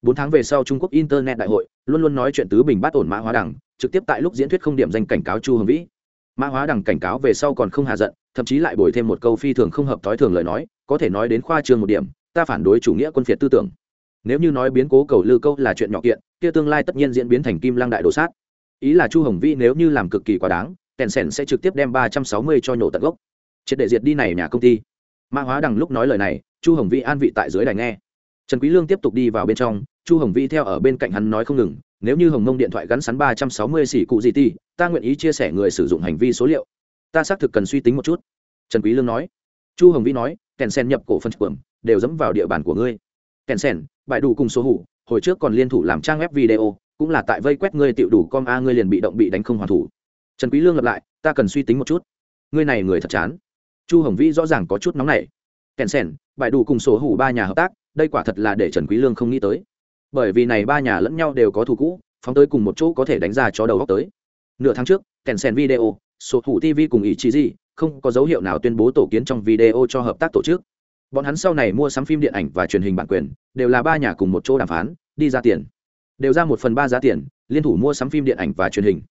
Bốn tháng về sau trung quốc internet đại hội, luôn luôn nói chuyện tứ bình bắt ổn mã hóa đằng, trực tiếp tại lúc diễn thuyết không điểm danh cảnh cáo chu hồng vĩ. Mã hóa đằng cảnh cáo về sau còn không hạ giận, thậm chí lại bồi thêm một câu phi thường không hợp thói thường lời nói, có thể nói đến khoa trường một điểm, ta phản đối chủ nghĩa quân phiệt tư tưởng. Nếu như nói biến cố cầu lư câu là chuyện nhỏ kiện, kia tương lai tất nhiên diễn biến thành kim lăng đại đồ sát ý là chu hồng vĩ nếu như làm cực kỳ quá đáng kèn sèn sẽ trực tiếp đem ba trăm sáu mươi cho nhổ tận gốc. Triệt để diệt đi này nhà công ty. Mã hóa đằng lúc nói lời này, chu hồng vĩ an vị tại dưới đài nghe. Trần quý lương tiếp tục đi vào bên trong, chu hồng vĩ theo ở bên cạnh hắn nói không ngừng, nếu như hồng mông điện thoại gắn sắn ba trăm sáu mươi xỉ cụ gì ti ta nguyện ý chia sẻ người sử dụng hành vi số liệu. Ta xác thực cần suy tính một chút. Trần quý lương nói. Chu hồng vĩ nói kèn sen nhập cổ phân quẩm đều dẫm vào địa bàn của ngươi. Kèn sen bại đủ cùng số hủ, hồi trước còn liên thủ làm trang web video cũng là tại vây quét ngươi tiểu đủ com a, ngươi liền bị động bị đánh không hoàn thủ. Trần quý lương lặp lại, ta cần suy tính một chút. Ngươi này người thật chán. Chu hồng vĩ rõ ràng có chút nóng nảy. Kèn sen bại đủ cùng số hủ ba nhà hợp tác, đây quả thật là để trần quý lương không nghĩ tới. Bởi vì này ba nhà lẫn nhau đều có thù cũ, phóng tới cùng một chỗ có thể đánh ra cho đầu góc tới. Nửa tháng trước, kèn sen video, sổ hủ tv cùng ý chí gì, không có dấu hiệu nào tuyên bố tổ kiến trong video cho hợp tác tổ chức. Bọn hắn sau này mua sắm phim điện ảnh và truyền hình bản quyền, đều là ba nhà cùng một chỗ đàm phán, đi ra tiền đều ra một phần ba giá tiền, liên thủ mua sắm phim điện ảnh và truyền hình.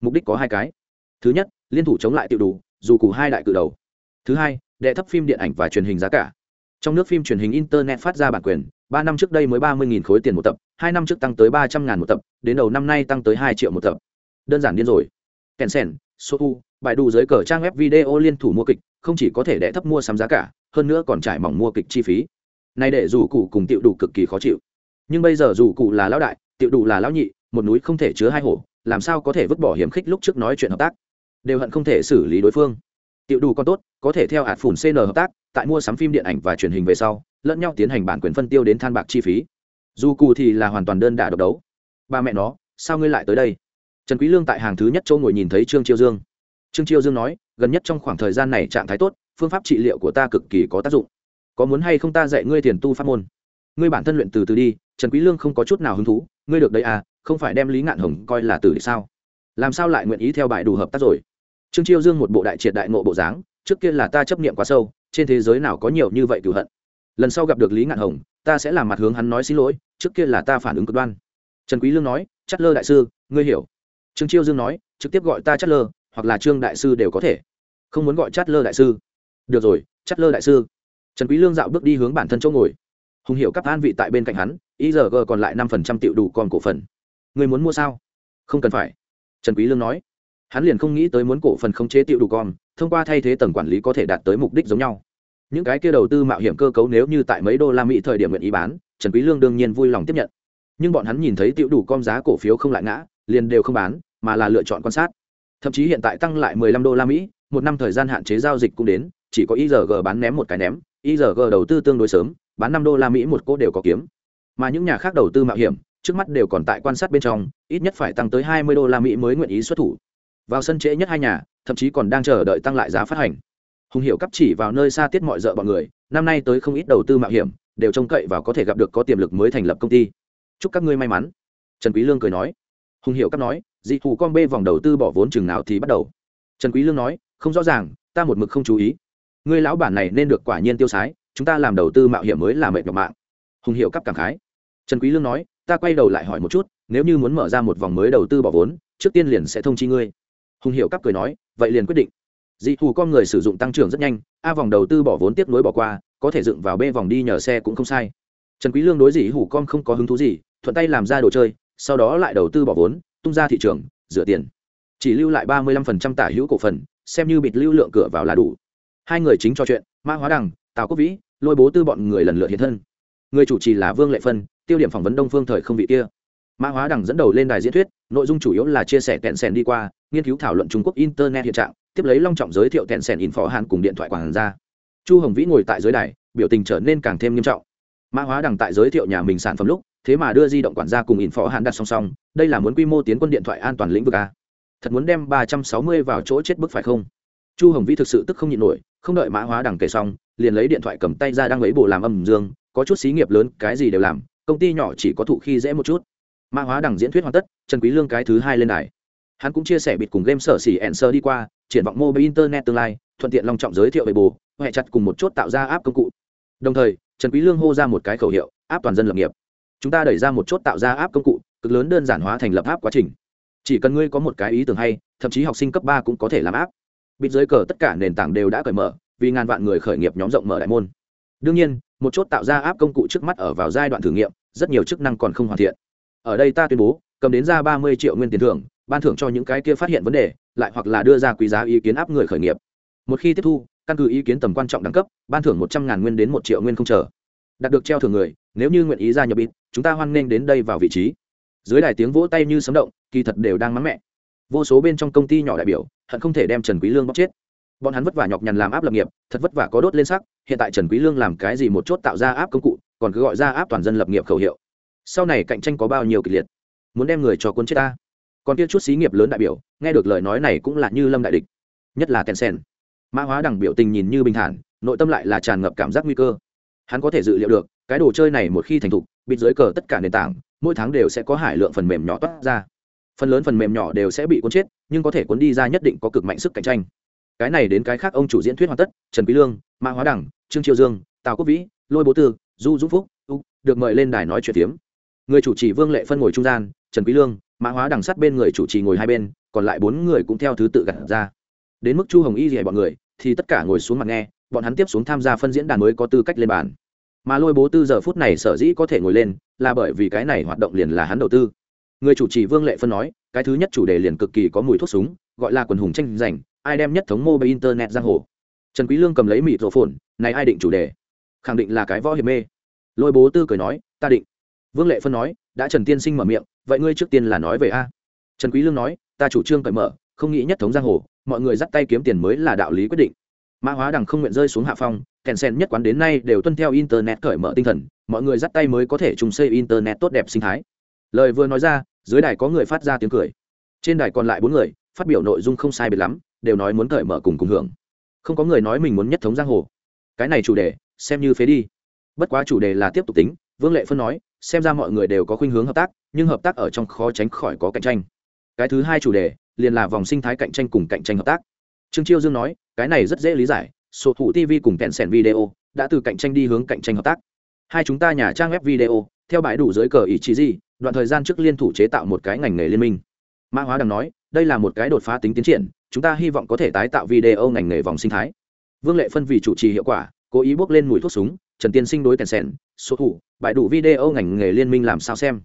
Mục đích có hai cái. Thứ nhất, liên thủ chống lại tiểu đủ, dù cụ hai đại cự đầu. Thứ hai, đệ thấp phim điện ảnh và truyền hình giá cả. Trong nước phim truyền hình internet phát ra bản quyền, ba năm trước đây mới ba mươi khối tiền một tập, hai năm trước tăng tới ba trăm ngàn một tập, đến đầu năm nay tăng tới hai triệu một tập. Đơn giản điên rồi. Kèn sen u bài đủ dưới cờ trang web video liên thủ mua kịch, không chỉ có thể đẻ thấp mua sắm giá cả, hơn nữa còn trải mỏng mua kịch chi phí. Này để dù cụ cùng tiểu đủ cực kỳ khó chịu. Nhưng bây giờ dù cụ là lão đại tiểu đủ là lão nhị, một núi không thể chứa hai hổ, làm sao có thể vứt bỏ hiểm khích lúc trước nói chuyện hợp tác? Đều hận không thể xử lý đối phương. Tiểu đủ còn tốt, có thể theo hạt phủn cn hợp tác, tại mua sắm phim điện ảnh và truyền hình về sau, lẫn nhau tiến hành bản quyền phân tiêu đến than bạc chi phí. Dù cù thì là hoàn toàn đơn đả độc đấu. Ba mẹ nó, sao ngươi lại tới đây? Trần quý lương tại hàng thứ nhất châu ngồi nhìn thấy trương chiêu dương. Trương chiêu dương nói, gần nhất trong khoảng thời gian này trạng thái tốt, phương pháp trị liệu của ta cực kỳ có tác dụng. Có muốn hay không ta dạy ngươi tiền tu pháp môn? Ngươi bản thân luyện từ từ đi, trần quý lương không có chút nào hứng thú ngươi được đấy à không phải đem lý ngạn hồng coi là tử địch sao? Làm sao lại nguyện ý theo bài đủ hợp tác rồi? Trương chiêu dương một bộ đại triệt đại ngộ bộ dáng, trước kia là ta chấp niệm quá sâu, trên thế giới nào có nhiều như vậy cửu hận. Lần sau gặp được lý ngạn hồng, ta sẽ làm mặt hướng hắn nói xin lỗi, trước kia là ta phản ứng cực đoan. Trần quý lương nói chất lơ đại sư, ngươi hiểu. Trương chiêu dương nói, trực tiếp gọi ta chất lơ, hoặc là trương đại sư đều có thể. Không muốn gọi chất lơ đại sư. Được rồi chất lơ đại sư. Trần quý lương dạo bước đi hướng bản thân chỗ ngồi. Hùng hiểu cấp an vị tại bên cạnh hắn igg còn lại năm phần trăm tiểu đủ còn cổ phần. Người muốn mua sao? Không cần phải. Trần quý lương nói. Hắn liền không nghĩ tới muốn cổ phần không chế tiểu đủ con thông qua thay thế tầng quản lý có thể đạt tới mục đích giống nhau. Những cái kia đầu tư mạo hiểm cơ cấu nếu như tại mấy đô la mỹ thời điểm nguyện ý bán, trần quý lương đương nhiên vui lòng tiếp nhận. Nhưng bọn hắn nhìn thấy tiểu đủ Con giá cổ phiếu không lại ngã, liền đều không bán, mà là lựa chọn quan sát. Thậm chí hiện tại tăng lại 15 đô la mỹ, một năm thời gian hạn chế giao dịch cũng đến, chỉ có igg bán ném một cái ném igg đầu tư tương đối sớm, bán năm đô la mỹ một cô đều có kiếm mà những nhà khác đầu tư mạo hiểm, trước mắt đều còn tại quan sát bên trong, ít nhất phải tăng tới 20 đô la mỹ mới nguyện ý xuất thủ. Vào sân trễ nhất hai nhà, thậm chí còn đang chờ đợi tăng lại giá phát hành. Hùng hiệu cấp chỉ vào nơi xa tiết mọi rợ bọn người, năm nay tới không ít đầu tư mạo hiểm, đều trông cậy và có thể gặp được có tiềm lực mới thành lập công ty. Chúc các ngươi may mắn, trần quý lương cười nói. Hùng hiệu cấp nói, dị thủ con bê vòng đầu tư bỏ vốn chừng nào thì bắt đầu. Trần quý lương nói, không rõ ràng, ta một mực không chú ý. Ngươi lão bản này nên được quả nhiên tiêu sái, chúng ta làm đầu tư mạo hiểm mới là mệt nhọc mạng. Hùng hiệu cấp cảm khái trần quý lương nói, ta quay đầu lại hỏi một chút, nếu như muốn mở ra một vòng mới đầu tư bỏ vốn, trước tiên liền sẽ thông chi ngươi. Hùng hiệu cấp cười nói, vậy liền quyết định. Dị thù con người sử dụng tăng trưởng rất nhanh, a vòng đầu tư bỏ vốn tiếp nối bỏ qua, có thể dựng vào b vòng đi nhờ xe cũng không sai. Trần quý lương đối dị hủ con không có hứng thú gì, thuận tay làm ra đồ chơi, sau đó lại đầu tư bỏ vốn, tung ra thị trường, rửa tiền. Chỉ lưu lại ba mươi 35% tả hữu cổ phần, xem như bịt lưu lượng cửa vào là đủ. Hai người chính trò chuyện mã hóa đằng, tào quốc vĩ, lôi bố tư bọn người lần lượt hiện thân. Người chủ trì là vương lệ phân tiêu điểm phỏng vấn đông phương thời không vị kia. Mã hóa đằng dẫn đầu lên đài diễn thuyết, nội dung chủ yếu là chia sẻ tẹn sèn đi qua, nghiên cứu thảo luận trung quốc internet hiện trạng, tiếp lấy long trọng giới thiệu tẹn sèn in phó hàn cùng điện thoại quảng ra. Chu hồng vĩ ngồi tại dưới đài, biểu tình trở nên càng thêm nghiêm trọng. Mã hóa đằng tại giới thiệu nhà mình sản phẩm lúc, thế mà đưa di động quản gia cùng in phó hàn đặt song song, đây là muốn quy mô tiến quân điện thoại an toàn lĩnh vực a. Thật muốn đem ba trăm sáu mươi vào chỗ chết bức phải không? Chu hồng vĩ thực sự tức không nhịn nổi, không đợi mã hóa đằng kể xong, liền lấy điện thoại cầm tay ra đang lấy bộ làm âm dương, có chút xí nghiệp lớn, cái gì đều làm công ty nhỏ chỉ có thụ khi dễ một chút. Mã hóa đằng diễn thuyết hoàn tất, trần quý lương cái thứ hai lên đài. Hắn cũng chia sẻ bịt cùng game sở xỉ ẩn sơ đi qua, triển vọng mobile internet tương lai, thuận tiện long trọng giới thiệu về bồ hệ chặt cùng một chốt tạo ra áp công cụ. Đồng thời, trần quý lương hô ra một cái khẩu hiệu áp toàn dân lập nghiệp. Chúng ta đẩy ra một chốt tạo ra áp công cụ, cực lớn đơn giản hóa thành lập áp quá trình. Chỉ cần ngươi có một cái ý tưởng hay, thậm chí học sinh cấp ba cũng có thể làm áp bịt dưới cờ tất cả nền tảng đều đã cởi mở, vì ngàn vạn người khởi nghiệp nhóm rộng mở đại môn đương nhiên, một chốt tạo ra áp công cụ trước mắt ở vào giai đoạn thử nghiệm, rất nhiều chức năng còn không hoàn thiện. Ở đây ta tuyên bố, cầm đến ra ba mươi triệu nguyên tiền thưởng, ban thưởng cho những cái kia phát hiện vấn đề, lại hoặc là đưa ra quý giá ý kiến áp người khởi nghiệp. Một khi tiếp thu, căn cứ ý kiến tầm quan trọng đẳng cấp, ban thưởng một trăm ngàn nguyên đến một triệu nguyên không chờ. Đạt được treo thưởng người, nếu như nguyện ý gia nhập ít chúng ta hoan nghênh đến đây vào vị trí. Dưới đài tiếng vỗ tay như sấm động, kỳ thật đều đang mắng mẹ. Vô số bên trong công ty nhỏ đại biểu, hận không thể đem trần quý lương bóc chết. Bọn hắn vất vả nhọc nhằn làm áp lập nghiệp, thật vất vả có đốt lên sắc hiện tại trần quý lương làm cái gì một chốt tạo ra áp công cụ, còn cứ gọi ra áp toàn dân lập nghiệp khẩu hiệu. Sau này cạnh tranh có bao nhiêu kịch liệt? Muốn đem người cho cuốn chết ta? Còn kia chút xí nghiệp lớn đại biểu, nghe được lời nói này cũng là như lâm đại địch. Nhất là Tencent mã hóa đằng biểu tình nhìn như bình thản, nội tâm lại là tràn ngập cảm giác nguy cơ. Hắn có thể dự liệu được, cái đồ chơi này một khi thành thục bịt dưới cờ tất cả nền tảng, mỗi tháng đều sẽ có hải lượng phần mềm nhỏ toát ra. Phần lớn phần mềm nhỏ đều sẽ bị cuốn chết, nhưng có thể cuốn đi ra nhất định có cực mạnh sức cạnh tranh. Cái này đến cái khác ông chủ diễn thuyết hoàn tất, trần quý lương mã hóa đẳng, trương triều dương, tào quốc vĩ, lôi bố tư, du dũng phúc được mời lên đài nói chuyện tiếm người chủ trì vương lệ phân ngồi trung gian, trần quý lương, mã hóa đằng sát bên người chủ trì ngồi hai bên, còn lại bốn người cũng theo thứ tự gặt ra. Đến mức chu hồng y gì bọn người, thì tất cả ngồi xuống mặt nghe, bọn hắn tiếp xuống tham gia phân diễn đàn mới có tư cách lên bàn. Mà lôi bố tư giờ phút này sở dĩ có thể ngồi lên, là bởi vì cái này hoạt động liền là hắn đầu tư. Người chủ trì vương lệ phân nói, cái thứ nhất chủ đề liền cực kỳ có mùi thuốc súng, gọi là quần hùng tranh giành, ai đem nhất thống mô bei internet giang hồ trần quý lương cầm lấy mịt rổ phồn, này ai định chủ đề? Khẳng định là cái võ hiệp mê. Lôi bố tư cười nói, ta định. Vương lệ phân nói, đã trần tiên sinh mở miệng, vậy ngươi trước tiên là nói về a. Trần quý lương nói, ta chủ trương cởi mở, không nghĩ nhất thống giang hồ, mọi người dắt tay kiếm tiền mới là đạo lý quyết định. Mã hóa đằng không nguyện rơi xuống hạ phong, kèn sen nhất quán đến nay đều tuân theo internet cởi mở tinh thần, mọi người dắt tay mới có thể trùng xây internet tốt đẹp sinh thái. Lời vừa nói ra, dưới đài có người phát ra tiếng cười. Trên đài còn lại bốn người, phát biểu nội dung không sai biệt lắm, đều nói muốn cởi mở cùng cùng hưởng không có người nói mình muốn nhất thống giang hồ. Cái này chủ đề, xem như phế đi. Bất quá chủ đề là tiếp tục tính, vương lệ phân nói, xem ra mọi người đều có khuynh hướng hợp tác, nhưng hợp tác ở trong khó tránh khỏi có cạnh tranh. Cái thứ hai chủ đề, liền là vòng sinh thái cạnh tranh cùng cạnh tranh hợp tác. Trương chiêu dương nói, cái này rất dễ lý giải, sổ thủ tv cùng kẹn sẻn video đã từ cạnh tranh đi hướng cạnh tranh hợp tác. Hai chúng ta nhà trang web video, theo bãi đủ dưới cờ ý chí gì, đoạn thời gian trước liên thủ chế tạo một cái ngành nghề liên minh. Mã hóa đằng nói, đây là một cái đột phá tính tiến triển chúng ta hy vọng có thể tái tạo video ngành nghề vòng sinh thái. Vương lệ phân vì chủ trì hiệu quả, cố ý bước lên mùi thuốc súng, trần tiên sinh đối kèn sèn số thủ, bại đủ video ngành nghề liên minh làm sao xem?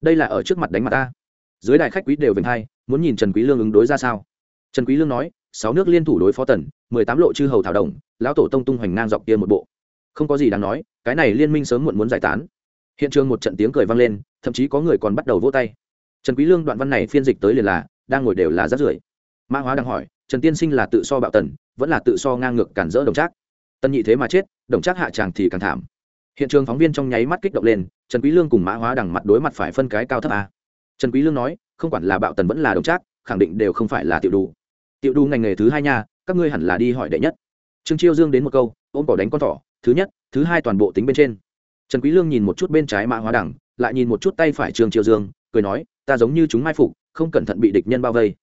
Đây là ở trước mặt đánh mặt ta. Dưới đại khách quý đều vinh hai, muốn nhìn trần quý lương ứng đối ra sao? Trần quý lương nói, sáu nước liên thủ đối phó tần, mười tám lộ chư hầu thảo đồng lão tổ tông tung hoành ngang dọc kia một bộ. Không có gì đáng nói, cái này liên minh sớm muộn muốn giải tán. Hiện trường một trận tiếng cười vang lên, thậm chí có người còn bắt đầu vỗ tay. Trần quý lương đoạn văn này phiên dịch tới liền là, đang ngồi đều là rất rưởi mã hóa đang hỏi, trần tiên sinh là tự so bạo tần, vẫn là tự so ngang ngược cản rỡ đồng trác? Tân nhị thế mà chết, đồng trác hạ tràng thì càng thảm. Hiện trường phóng viên trong nháy mắt kích động lên, trần quý lương cùng mã hóa đằng mặt đối mặt phải phân cái cao thấp a. Trần quý lương nói, không quản là bạo tần vẫn là đồng trác, khẳng định đều không phải là tiểu đủ tiểu đủ ngành nghề thứ hai nha, các ngươi hẳn là đi hỏi đệ nhất. Trương chiêu dương đến một câu, ôm cỏ đánh con thỏ, thứ nhất, thứ hai toàn bộ tính bên trên. Trần quý lương nhìn một chút bên trái mã hóa đằng, lại nhìn một chút tay phải trương chiêu dương, cười nói, ta giống như chúng mai phục, không cẩn thận bị địch nhân bao vây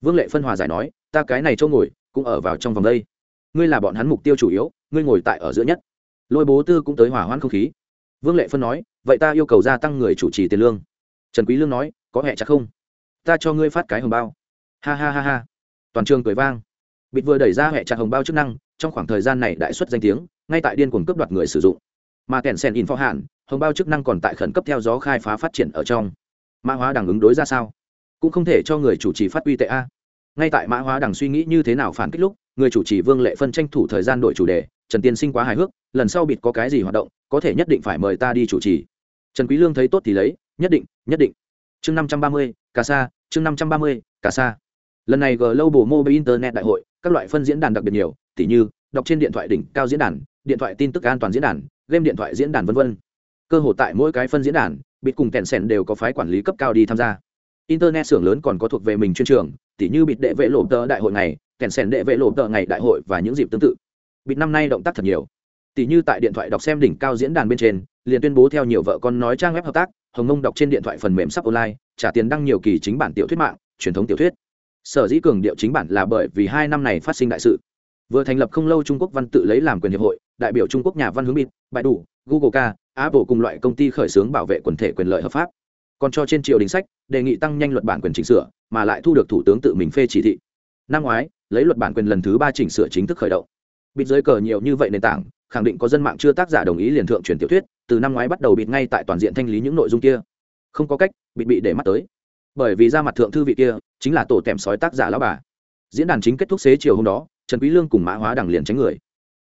vương lệ phân hòa giải nói, ta cái này chỗ ngồi, cũng ở vào trong vòng đây. Ngươi là bọn hắn mục tiêu chủ yếu, ngươi ngồi tại ở giữa nhất. Lôi bố tư cũng tới hỏa hoãn không khí. Vương lệ phân nói, vậy ta yêu cầu gia tăng người chủ trì tiền lương. Trần quý lương nói, có hẹ chắc không? Ta cho ngươi phát cái hồng bao. Ha ha ha ha. Toàn trường cười vang. Bịt vừa đẩy ra hẹ chặt hồng bao chức năng, trong khoảng thời gian này đại xuất danh tiếng, ngay tại điên cuồng cướp đoạt người sử dụng. Mà kèn sen in phó hạn, hồng bao chức năng còn tại khẩn cấp theo gió khai phá phát triển ở trong. Mã hóa đang ứng đối ra sao? Cũng không thể cho người chủ trì phát uy tệ a. Ngay tại mã hóa đằng suy nghĩ như thế nào phản kích lúc, người chủ trì vương lệ phân tranh thủ thời gian đổi chủ đề, trần tiên sinh quá hài hước, lần sau bịt có cái gì hoạt động, có thể nhất định phải mời ta đi chủ trì. Trần quý lương thấy tốt thì lấy, nhất định nhất định. Chương năm trăm ba mươi, cà sa, chương năm trăm ba mươi, cà sa. Lần này global mobile internet đại hội, các loại phân diễn đàn đặc biệt nhiều, tỉ như, đọc trên điện thoại đỉnh cao diễn đàn, điện thoại tin tức an toàn diễn đàn, game điện thoại diễn đàn vân vân. Cơ hội tại mỗi cái phân diễn đàn, bịt cùng kẹn sẻn đều có phái quản lý cấp cao đi tham gia internet xưởng lớn còn có thuộc về mình chuyên trường, tỉ như bịt đệ vệ lộ tờ đại hội này kèn sèn đệ vệ lộ tờ ngày đại hội và những dịp tương tự. Bịt năm nay động tác thật nhiều. Tỉ như tại điện thoại đọc xem đỉnh cao diễn đàn bên trên, liền tuyên bố theo nhiều vợ con nói trang web hợp tác, hồng mông đọc trên điện thoại phần mềm sắp online, trả tiền đăng nhiều kỳ chính bản tiểu thuyết mạng, truyền thống tiểu thuyết. Sở dĩ cường điệu chính bản là bởi vì hai năm này phát sinh đại sự. Vừa thành lập không lâu trung quốc văn tự lấy làm quyền hiệp hội, đại biểu trung quốc nhà văn hướng bịt bại đủ google ca, apple cùng loại công ty khởi xướng bảo vệ quần thể quyền lợi hợp pháp còn cho trên triều đình sách, đề nghị tăng nhanh luật bản quyền chỉnh sửa, mà lại thu được thủ tướng tự mình phê chỉ thị. Năm ngoái, lấy luật bản quyền lần thứ ba chỉnh sửa chính thức khởi động. Bịt dưới cờ nhiều như vậy nền tảng, khẳng định có dân mạng chưa tác giả đồng ý liền thượng truyền tiểu thuyết, từ năm ngoái bắt đầu bịt ngay tại toàn diện thanh lý những nội dung kia. Không có cách bị bị để mắt tới. Bởi vì ra mặt thượng thư vị kia, chính là tổ tèm sói tác giả lão bà. Diễn đàn chính kết thúc xế chiều hôm đó, trần quý lương cùng mã hóa đằng liền tránh người.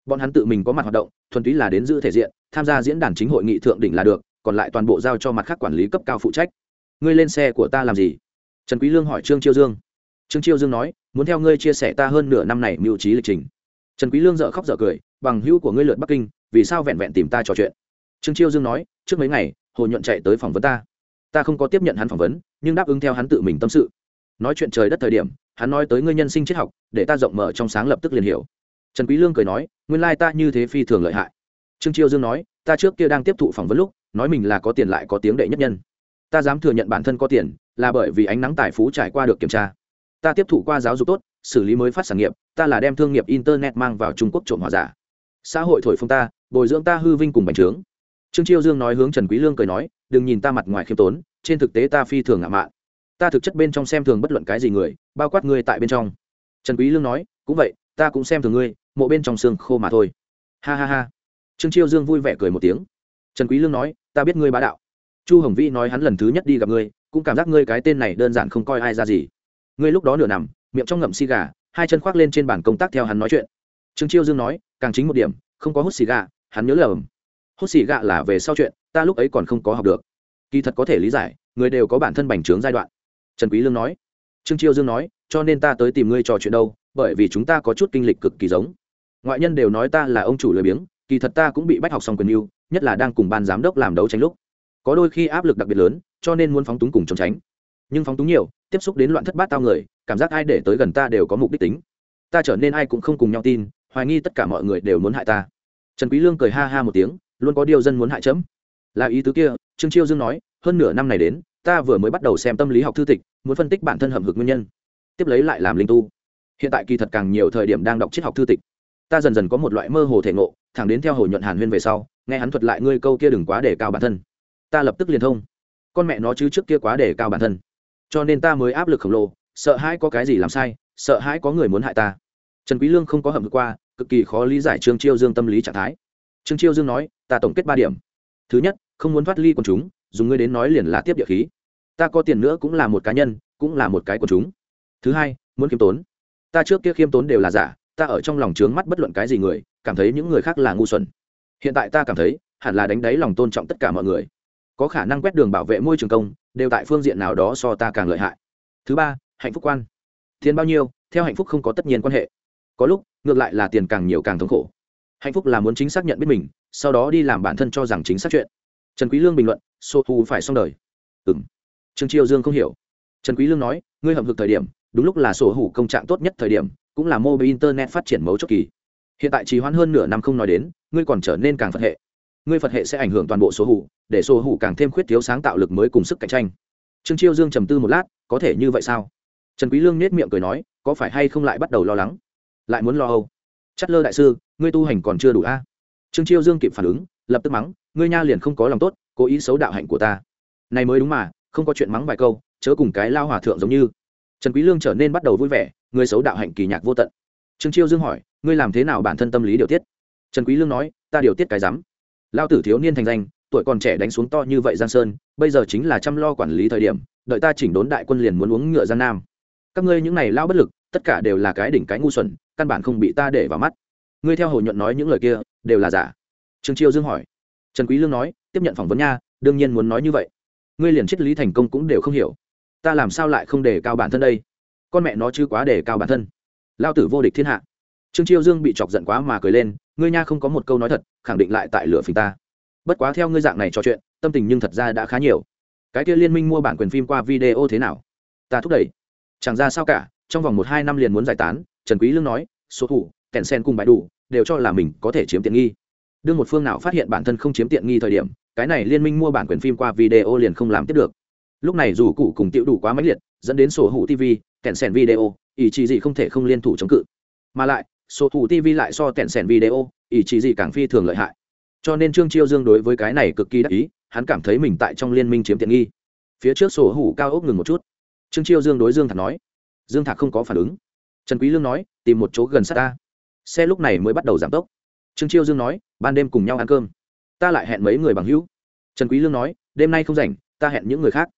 Bọn hắn tự mình có mặt hoạt động, thuần túy là đến giữ thể diện, tham gia diễn đàn chính hội nghị thượng đỉnh là được còn lại toàn bộ giao cho mặt khác quản lý cấp cao phụ trách. Ngươi lên xe của ta làm gì? Trần quý lương hỏi trương chiêu dương. Trương chiêu dương nói, muốn theo ngươi chia sẻ ta hơn nửa năm này mưu trí lịch trình. Trần quý lương dở khóc dở cười, bằng hữu của ngươi lượt bắc kinh, vì sao vẹn vẹn tìm ta trò chuyện? Trương chiêu dương nói, trước mấy ngày, hồ nhuận chạy tới phỏng vấn ta. Ta không có tiếp nhận hắn phỏng vấn, nhưng đáp ứng theo hắn tự mình tâm sự. Nói chuyện trời đất thời điểm, hắn nói tới ngươi nhân sinh triết học, để ta rộng mở trong sáng lập tức liền hiểu. Trần quý lương cười nói, nguyên lai ta như thế phi thường lợi hại. Trương chiêu dương nói, ta trước kia đang tiếp thụ phỏng vấn lúc nói mình là có tiền lại có tiếng đệ nhất nhân. Ta dám thừa nhận bản thân có tiền, là bởi vì ánh nắng tài phú trải qua được kiểm tra. Ta tiếp thụ qua giáo dục tốt, xử lý mới phát sản nghiệp, ta là đem thương nghiệp internet mang vào trung quốc trộm hòa giả. Xã hội thổi phong ta, bồi dưỡng ta hư vinh cùng bành trướng. Trương chiêu dương nói hướng trần quý lương cười nói, đừng nhìn ta mặt ngoài khiêm tốn, trên thực tế ta phi thường ngạo mạn. Ta thực chất bên trong xem thường bất luận cái gì người, bao quát ngươi tại bên trong. Trần quý lương nói, cũng vậy, ta cũng xem thường ngươi, mộ bên trong xương khô mà thôi. Ha ha ha. Trương chiêu dương vui vẻ cười một tiếng. Trần quý lương nói ta biết ngươi bá đạo. Chu hồng vi nói hắn lần thứ nhất đi gặp ngươi, cũng cảm giác ngươi cái tên này đơn giản không coi ai ra gì. Ngươi lúc đó nửa nằm, miệng trong ngậm xì gà, hai chân khoác lên trên bàn công tác theo hắn nói chuyện. Trương chiêu dương nói, càng chính một điểm, không có hút xì gà, hắn nhớ lầm. Hút xì gà là về sau chuyện, ta lúc ấy còn không có học được. Kỳ thật có thể lý giải, người đều có bản thân bành trướng giai đoạn. Trần quý lương nói. Trương chiêu dương nói, cho nên ta tới tìm ngươi trò chuyện đâu, bởi vì chúng ta có chút kinh lịch cực kỳ giống. Ngoại nhân đều nói ta là ông chủ lười biếng, kỳ thật ta cũng bị bách học xong quyền yêu nhất là đang cùng ban giám đốc làm đấu tranh lúc. Có đôi khi áp lực đặc biệt lớn, cho nên muốn phóng túng cùng trốn tránh. Nhưng phóng túng nhiều, tiếp xúc đến loạn thất bát tao người, cảm giác ai để tới gần ta đều có mục đích tính. Ta trở nên ai cũng không cùng nhau tin, hoài nghi tất cả mọi người đều muốn hại ta. Trần quý lương cười ha ha một tiếng, luôn có điều dân muốn hại chấm. Là ý tứ kia, trương chiêu dương nói, hơn nửa năm này đến, ta vừa mới bắt đầu xem tâm lý học thư tịch, muốn phân tích bản thân hầm hực nguyên nhân. Tiếp lấy lại làm linh tu. Hiện tại kỳ thật càng nhiều thời điểm đang đọc triết học thư tịch. Ta dần dần có một loại mơ hồ thể ngộ, thẳng đến theo hồ nhuận hàn huyên về sau nghe hắn thuật lại ngươi câu kia đừng quá để cao bản thân. Ta lập tức liền thông. Con mẹ nó chứ trước kia quá để cao bản thân. Cho nên ta mới áp lực khổng lồ, sợ hãi có cái gì làm sai, sợ hãi có người muốn hại ta. Trần quý lương không có hầm qua, cực kỳ khó lý giải trương chiêu dương tâm lý trạng thái. Trương chiêu dương nói, ta tổng kết ba điểm. Thứ nhất, không muốn thoát ly quần chúng, dùng ngươi đến nói liền là tiếp địa khí. Ta có tiền nữa cũng là một cá nhân, cũng là một cái quần chúng. Thứ hai, muốn khiêm tốn. Ta trước kia khiêm tốn đều là giả, ta ở trong lòng trướng mắt bất luận cái gì người, cảm thấy những người khác là ngu xuẩn hiện tại ta cảm thấy, hẳn là đánh đáy lòng tôn trọng tất cả mọi người. Có khả năng quét đường bảo vệ môi trường công, đều tại phương diện nào đó so ta càng lợi hại. Thứ ba, hạnh phúc quan. Tiền bao nhiêu, theo hạnh phúc không có tất nhiên quan hệ. Có lúc, ngược lại là tiền càng nhiều càng thống khổ. Hạnh phúc là muốn chính xác nhận biết mình, sau đó đi làm bản thân cho rằng chính xác chuyện. Trần quý lương bình luận, sô thu phải xong đời. Ừm. Trương triều dương không hiểu. Trần quý lương nói, ngươi hợp hực thời điểm, đúng lúc là sổ hủ công trạng tốt nhất thời điểm, cũng là mobile internet phát triển mấu chốt kỳ hiện tại trì hoãn hơn nửa năm không nói đến, ngươi còn trở nên càng phật hệ. Ngươi phật hệ sẽ ảnh hưởng toàn bộ số hủ, để số hủ càng thêm khuyết thiếu sáng tạo lực mới cùng sức cạnh tranh. Trương chiêu dương trầm tư một lát, có thể như vậy sao? Trần quý lương nét miệng cười nói, có phải hay không lại bắt đầu lo lắng? Lại muốn lo âu. Chất lơ đại sư, ngươi tu hành còn chưa đủ a? Trương chiêu dương kịp phản ứng, lập tức mắng, ngươi nha liền không có lòng tốt, cố ý xấu đạo hạnh của ta. Này mới đúng mà, không có chuyện mắng vài câu, chớ cùng cái lao hòa thượng giống như. Trần quý lương trở nên bắt đầu vui vẻ người xấu đạo hạnh kỳ nhạc vô tận trương chiêu dương hỏi, ngươi làm thế nào bản thân tâm lý điều tiết? Trần quý lương nói, ta điều tiết cái rắm. Lao tử thiếu niên thành danh, tuổi còn trẻ đánh xuống to như vậy giang sơn, bây giờ chính là chăm lo quản lý thời điểm, đợi ta chỉnh đốn đại quân liền muốn uống ngựa giang nam. Các ngươi những này lao bất lực, tất cả đều là cái đỉnh cái ngu xuẩn, căn bản không bị ta để vào mắt. Ngươi theo hồ nhuận nói những lời kia, đều là giả. Trương chiêu dương hỏi. Trần quý lương nói, tiếp nhận phỏng vấn nha, đương nhiên muốn nói như vậy. Ngươi liền triết lý thành công cũng đều không hiểu. Ta làm sao lại không đề cao bản thân đây? Con mẹ nó chứ quá đề cao bản thân lao tử vô địch thiên hạ. Trương chiêu dương bị chọc giận quá mà cười lên, ngươi nha không có một câu nói thật, khẳng định lại tại lửa phình ta. Bất quá theo ngươi dạng này trò chuyện, tâm tình nhưng thật ra đã khá nhiều. Cái kia liên minh mua bản quyền phim qua video thế nào? Ta thúc đẩy. Chẳng ra sao cả, trong vòng một hai năm liền muốn giải tán, trần quý lương nói, số thủ kẹn sen cùng bãi đủ, đều cho là mình có thể chiếm tiện nghi. Đương một phương nào phát hiện bản thân không chiếm tiện nghi thời điểm, cái này liên minh mua bản quyền phim qua video liền không làm tiếp được. Lúc này dù cụ cùng tiểu đủ quá mãnh liệt, dẫn đến sổ hữu tv kẹn sen video ý chí gì không thể không liên thủ chống cự. Mà lại sổ thủ tv lại so tẹn sẻn video ý chí gì càng phi thường lợi hại. Cho nên trương chiêu dương đối với cái này cực kỳ đắc ý, hắn cảm thấy mình tại trong liên minh chiếm tiện nghi. Phía trước sổ hủ cao ốc ngừng một chút. Trương chiêu dương đối dương thạc nói, dương thạc không có phản ứng. Trần quý lương nói, tìm một chỗ gần sát ta. Xe lúc này mới bắt đầu giảm tốc. Trương chiêu dương nói, ban đêm cùng nhau ăn cơm. Ta lại hẹn mấy người bằng hữu. Trần quý lương nói, đêm nay không rảnh, ta hẹn những người khác.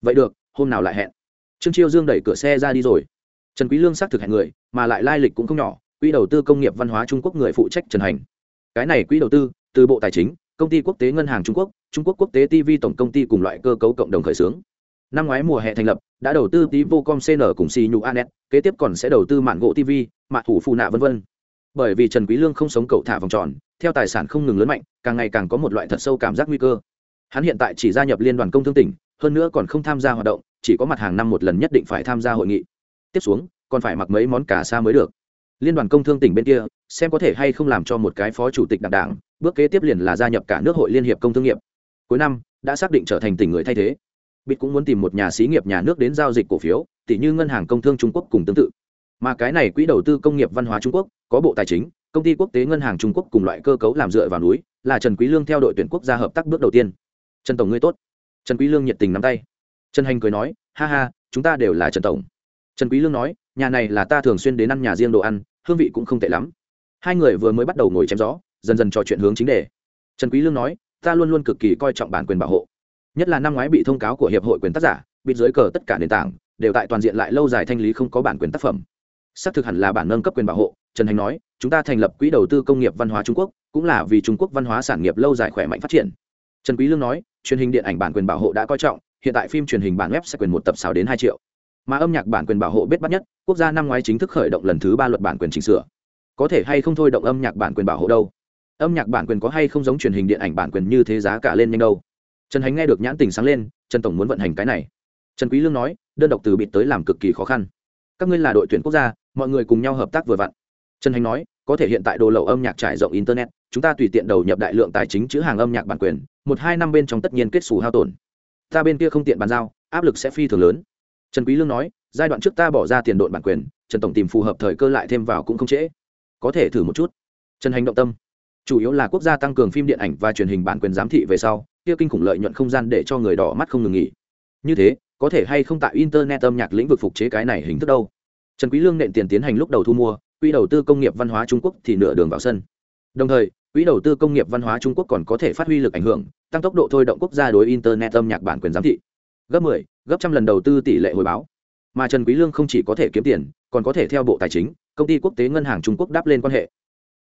Vậy được, hôm nào lại hẹn. Trương chiêu dương đẩy cửa xe ra đi rồi trần quý lương xác thực hẹn người, mà lại lai lịch cũng không nhỏ, quỹ đầu tư công nghiệp văn hóa trung quốc người phụ trách trần hành. Cái này quỹ đầu tư, từ bộ tài chính, công ty quốc tế ngân hàng trung quốc trung quốc quốc tế tv tổng công ty cùng loại cơ cấu cộng đồng khởi xướng. Năm ngoái mùa hè thành lập, đã đầu tư tí vocom cn cùng si nhu anet, kế tiếp còn sẽ đầu tư mạng gỗ tv mạng thủ phụ nạ vân vân. bởi vì trần quý lương không sống cậu thả vòng tròn, theo tài sản không ngừng lớn mạnh, càng ngày càng có một loại thật sâu cảm giác nguy cơ. Hắn hiện tại chỉ gia nhập liên đoàn công thương tỉnh, hơn nữa còn không tham gia hoạt động, chỉ có mặt hàng năm một lần nhất định phải tham gia hội nghị tiếp xuống, còn phải mặc mấy món cà sa mới được. Liên đoàn công thương tỉnh bên kia, xem có thể hay không làm cho một cái phó chủ tịch đảng đảng, bước kế tiếp liền là gia nhập cả nước hội liên hiệp công thương nghiệp. Cuối năm, đã xác định trở thành tỉnh người thay thế. Bit cũng muốn tìm một nhà xí nghiệp nhà nước đến giao dịch cổ phiếu tỷ như ngân hàng công thương trung quốc cùng tương tự. Mà cái này quỹ đầu tư công nghiệp văn hóa trung quốc, có bộ tài chính, công ty quốc tế ngân hàng trung quốc cùng loại cơ cấu làm dựa vào núi, là trần quý lương theo đội tuyển quốc gia hợp tác bước đầu tiên. Trần tổng ngươi tốt. Trần quý lương nhiệt tình nắm tay. Trần hành cười nói, ha ha, chúng ta đều là trần tổng trần quý lương nói, nhà này là ta thường xuyên đến ăn nhà riêng đồ ăn, hương vị cũng không tệ lắm. Hai người vừa mới bắt đầu ngồi chém gió, dần dần trò chuyện hướng chính đề. Trần quý lương nói, ta luôn luôn cực kỳ coi trọng bản quyền bảo hộ. Nhất là năm ngoái bị thông cáo của hiệp hội quyền tác giả, bị dưới cờ tất cả nền tảng, đều tại toàn diện lại lâu dài thanh lý không có bản quyền tác phẩm. Xác thực hẳn là bản nâng cấp quyền bảo hộ, trần hành nói, chúng ta thành lập quỹ đầu tư công nghiệp văn hóa trung quốc, cũng là vì trung quốc văn hóa sản nghiệp lâu dài khỏe mạnh phát triển. Trần quý lương nói, truyền hình điện ảnh bản quyền bảo hộ đã coi trọng, hiện tại phim truyền hình bản web sẽ quyền một tập sáu đến hai triệu mà âm nhạc bản quyền bảo hộ biết bắt nhất, quốc gia năm ngoái chính thức khởi động lần thứ ba luật bản quyền chỉnh sửa. Có thể hay không thôi động âm nhạc bản quyền bảo hộ đâu? Âm nhạc bản quyền có hay không giống truyền hình điện ảnh bản quyền như thế giá cả lên nhanh đâu? Trần hành nghe được nhãn tình sáng lên, trần tổng muốn vận hành cái này. Trần quý lương nói, đơn độc từ bịt tới làm cực kỳ khó khăn. Các ngươi là đội tuyển quốc gia, mọi người cùng nhau hợp tác vừa vặn. Trần hành nói, có thể hiện tại đồ lậu âm nhạc trải rộng internet, chúng ta tùy tiện đầu nhập đại lượng tài chính chữ hàng âm nhạc bản quyền, một hai năm bên trong tất nhiên kết xù hao tổn. Ta bên kia không tiện bàn giao, áp lực sẽ phi thường lớn trần quý lương nói, giai đoạn trước ta bỏ ra tiền độn bản quyền, trần tổng tìm phù hợp thời cơ lại thêm vào cũng không trễ. Có thể thử một chút. Trần hành động tâm. Chủ yếu là quốc gia tăng cường phim điện ảnh và truyền hình bản quyền giám thị về sau, kia kinh khủng lợi nhuận không gian để cho người đỏ mắt không ngừng nghỉ. Như thế, có thể hay không tại internet âm nhạc lĩnh vực phục chế cái này hình thức đâu? Trần quý lương nện tiền tiến hành lúc đầu thu mua, quỹ đầu tư công nghiệp văn hóa trung quốc thì nửa đường vào sân. Đồng thời, quỹ đầu tư công nghiệp văn hóa trung quốc còn có thể phát huy lực ảnh hưởng, tăng tốc độ thôi động quốc gia đối internet âm nhạc bản quyền giám thị gấp 10, gấp trăm lần đầu tư tỷ lệ hồi báo. Mà trần quý lương không chỉ có thể kiếm tiền còn có thể theo bộ tài chính công ty quốc tế ngân hàng trung quốc đáp lên quan hệ.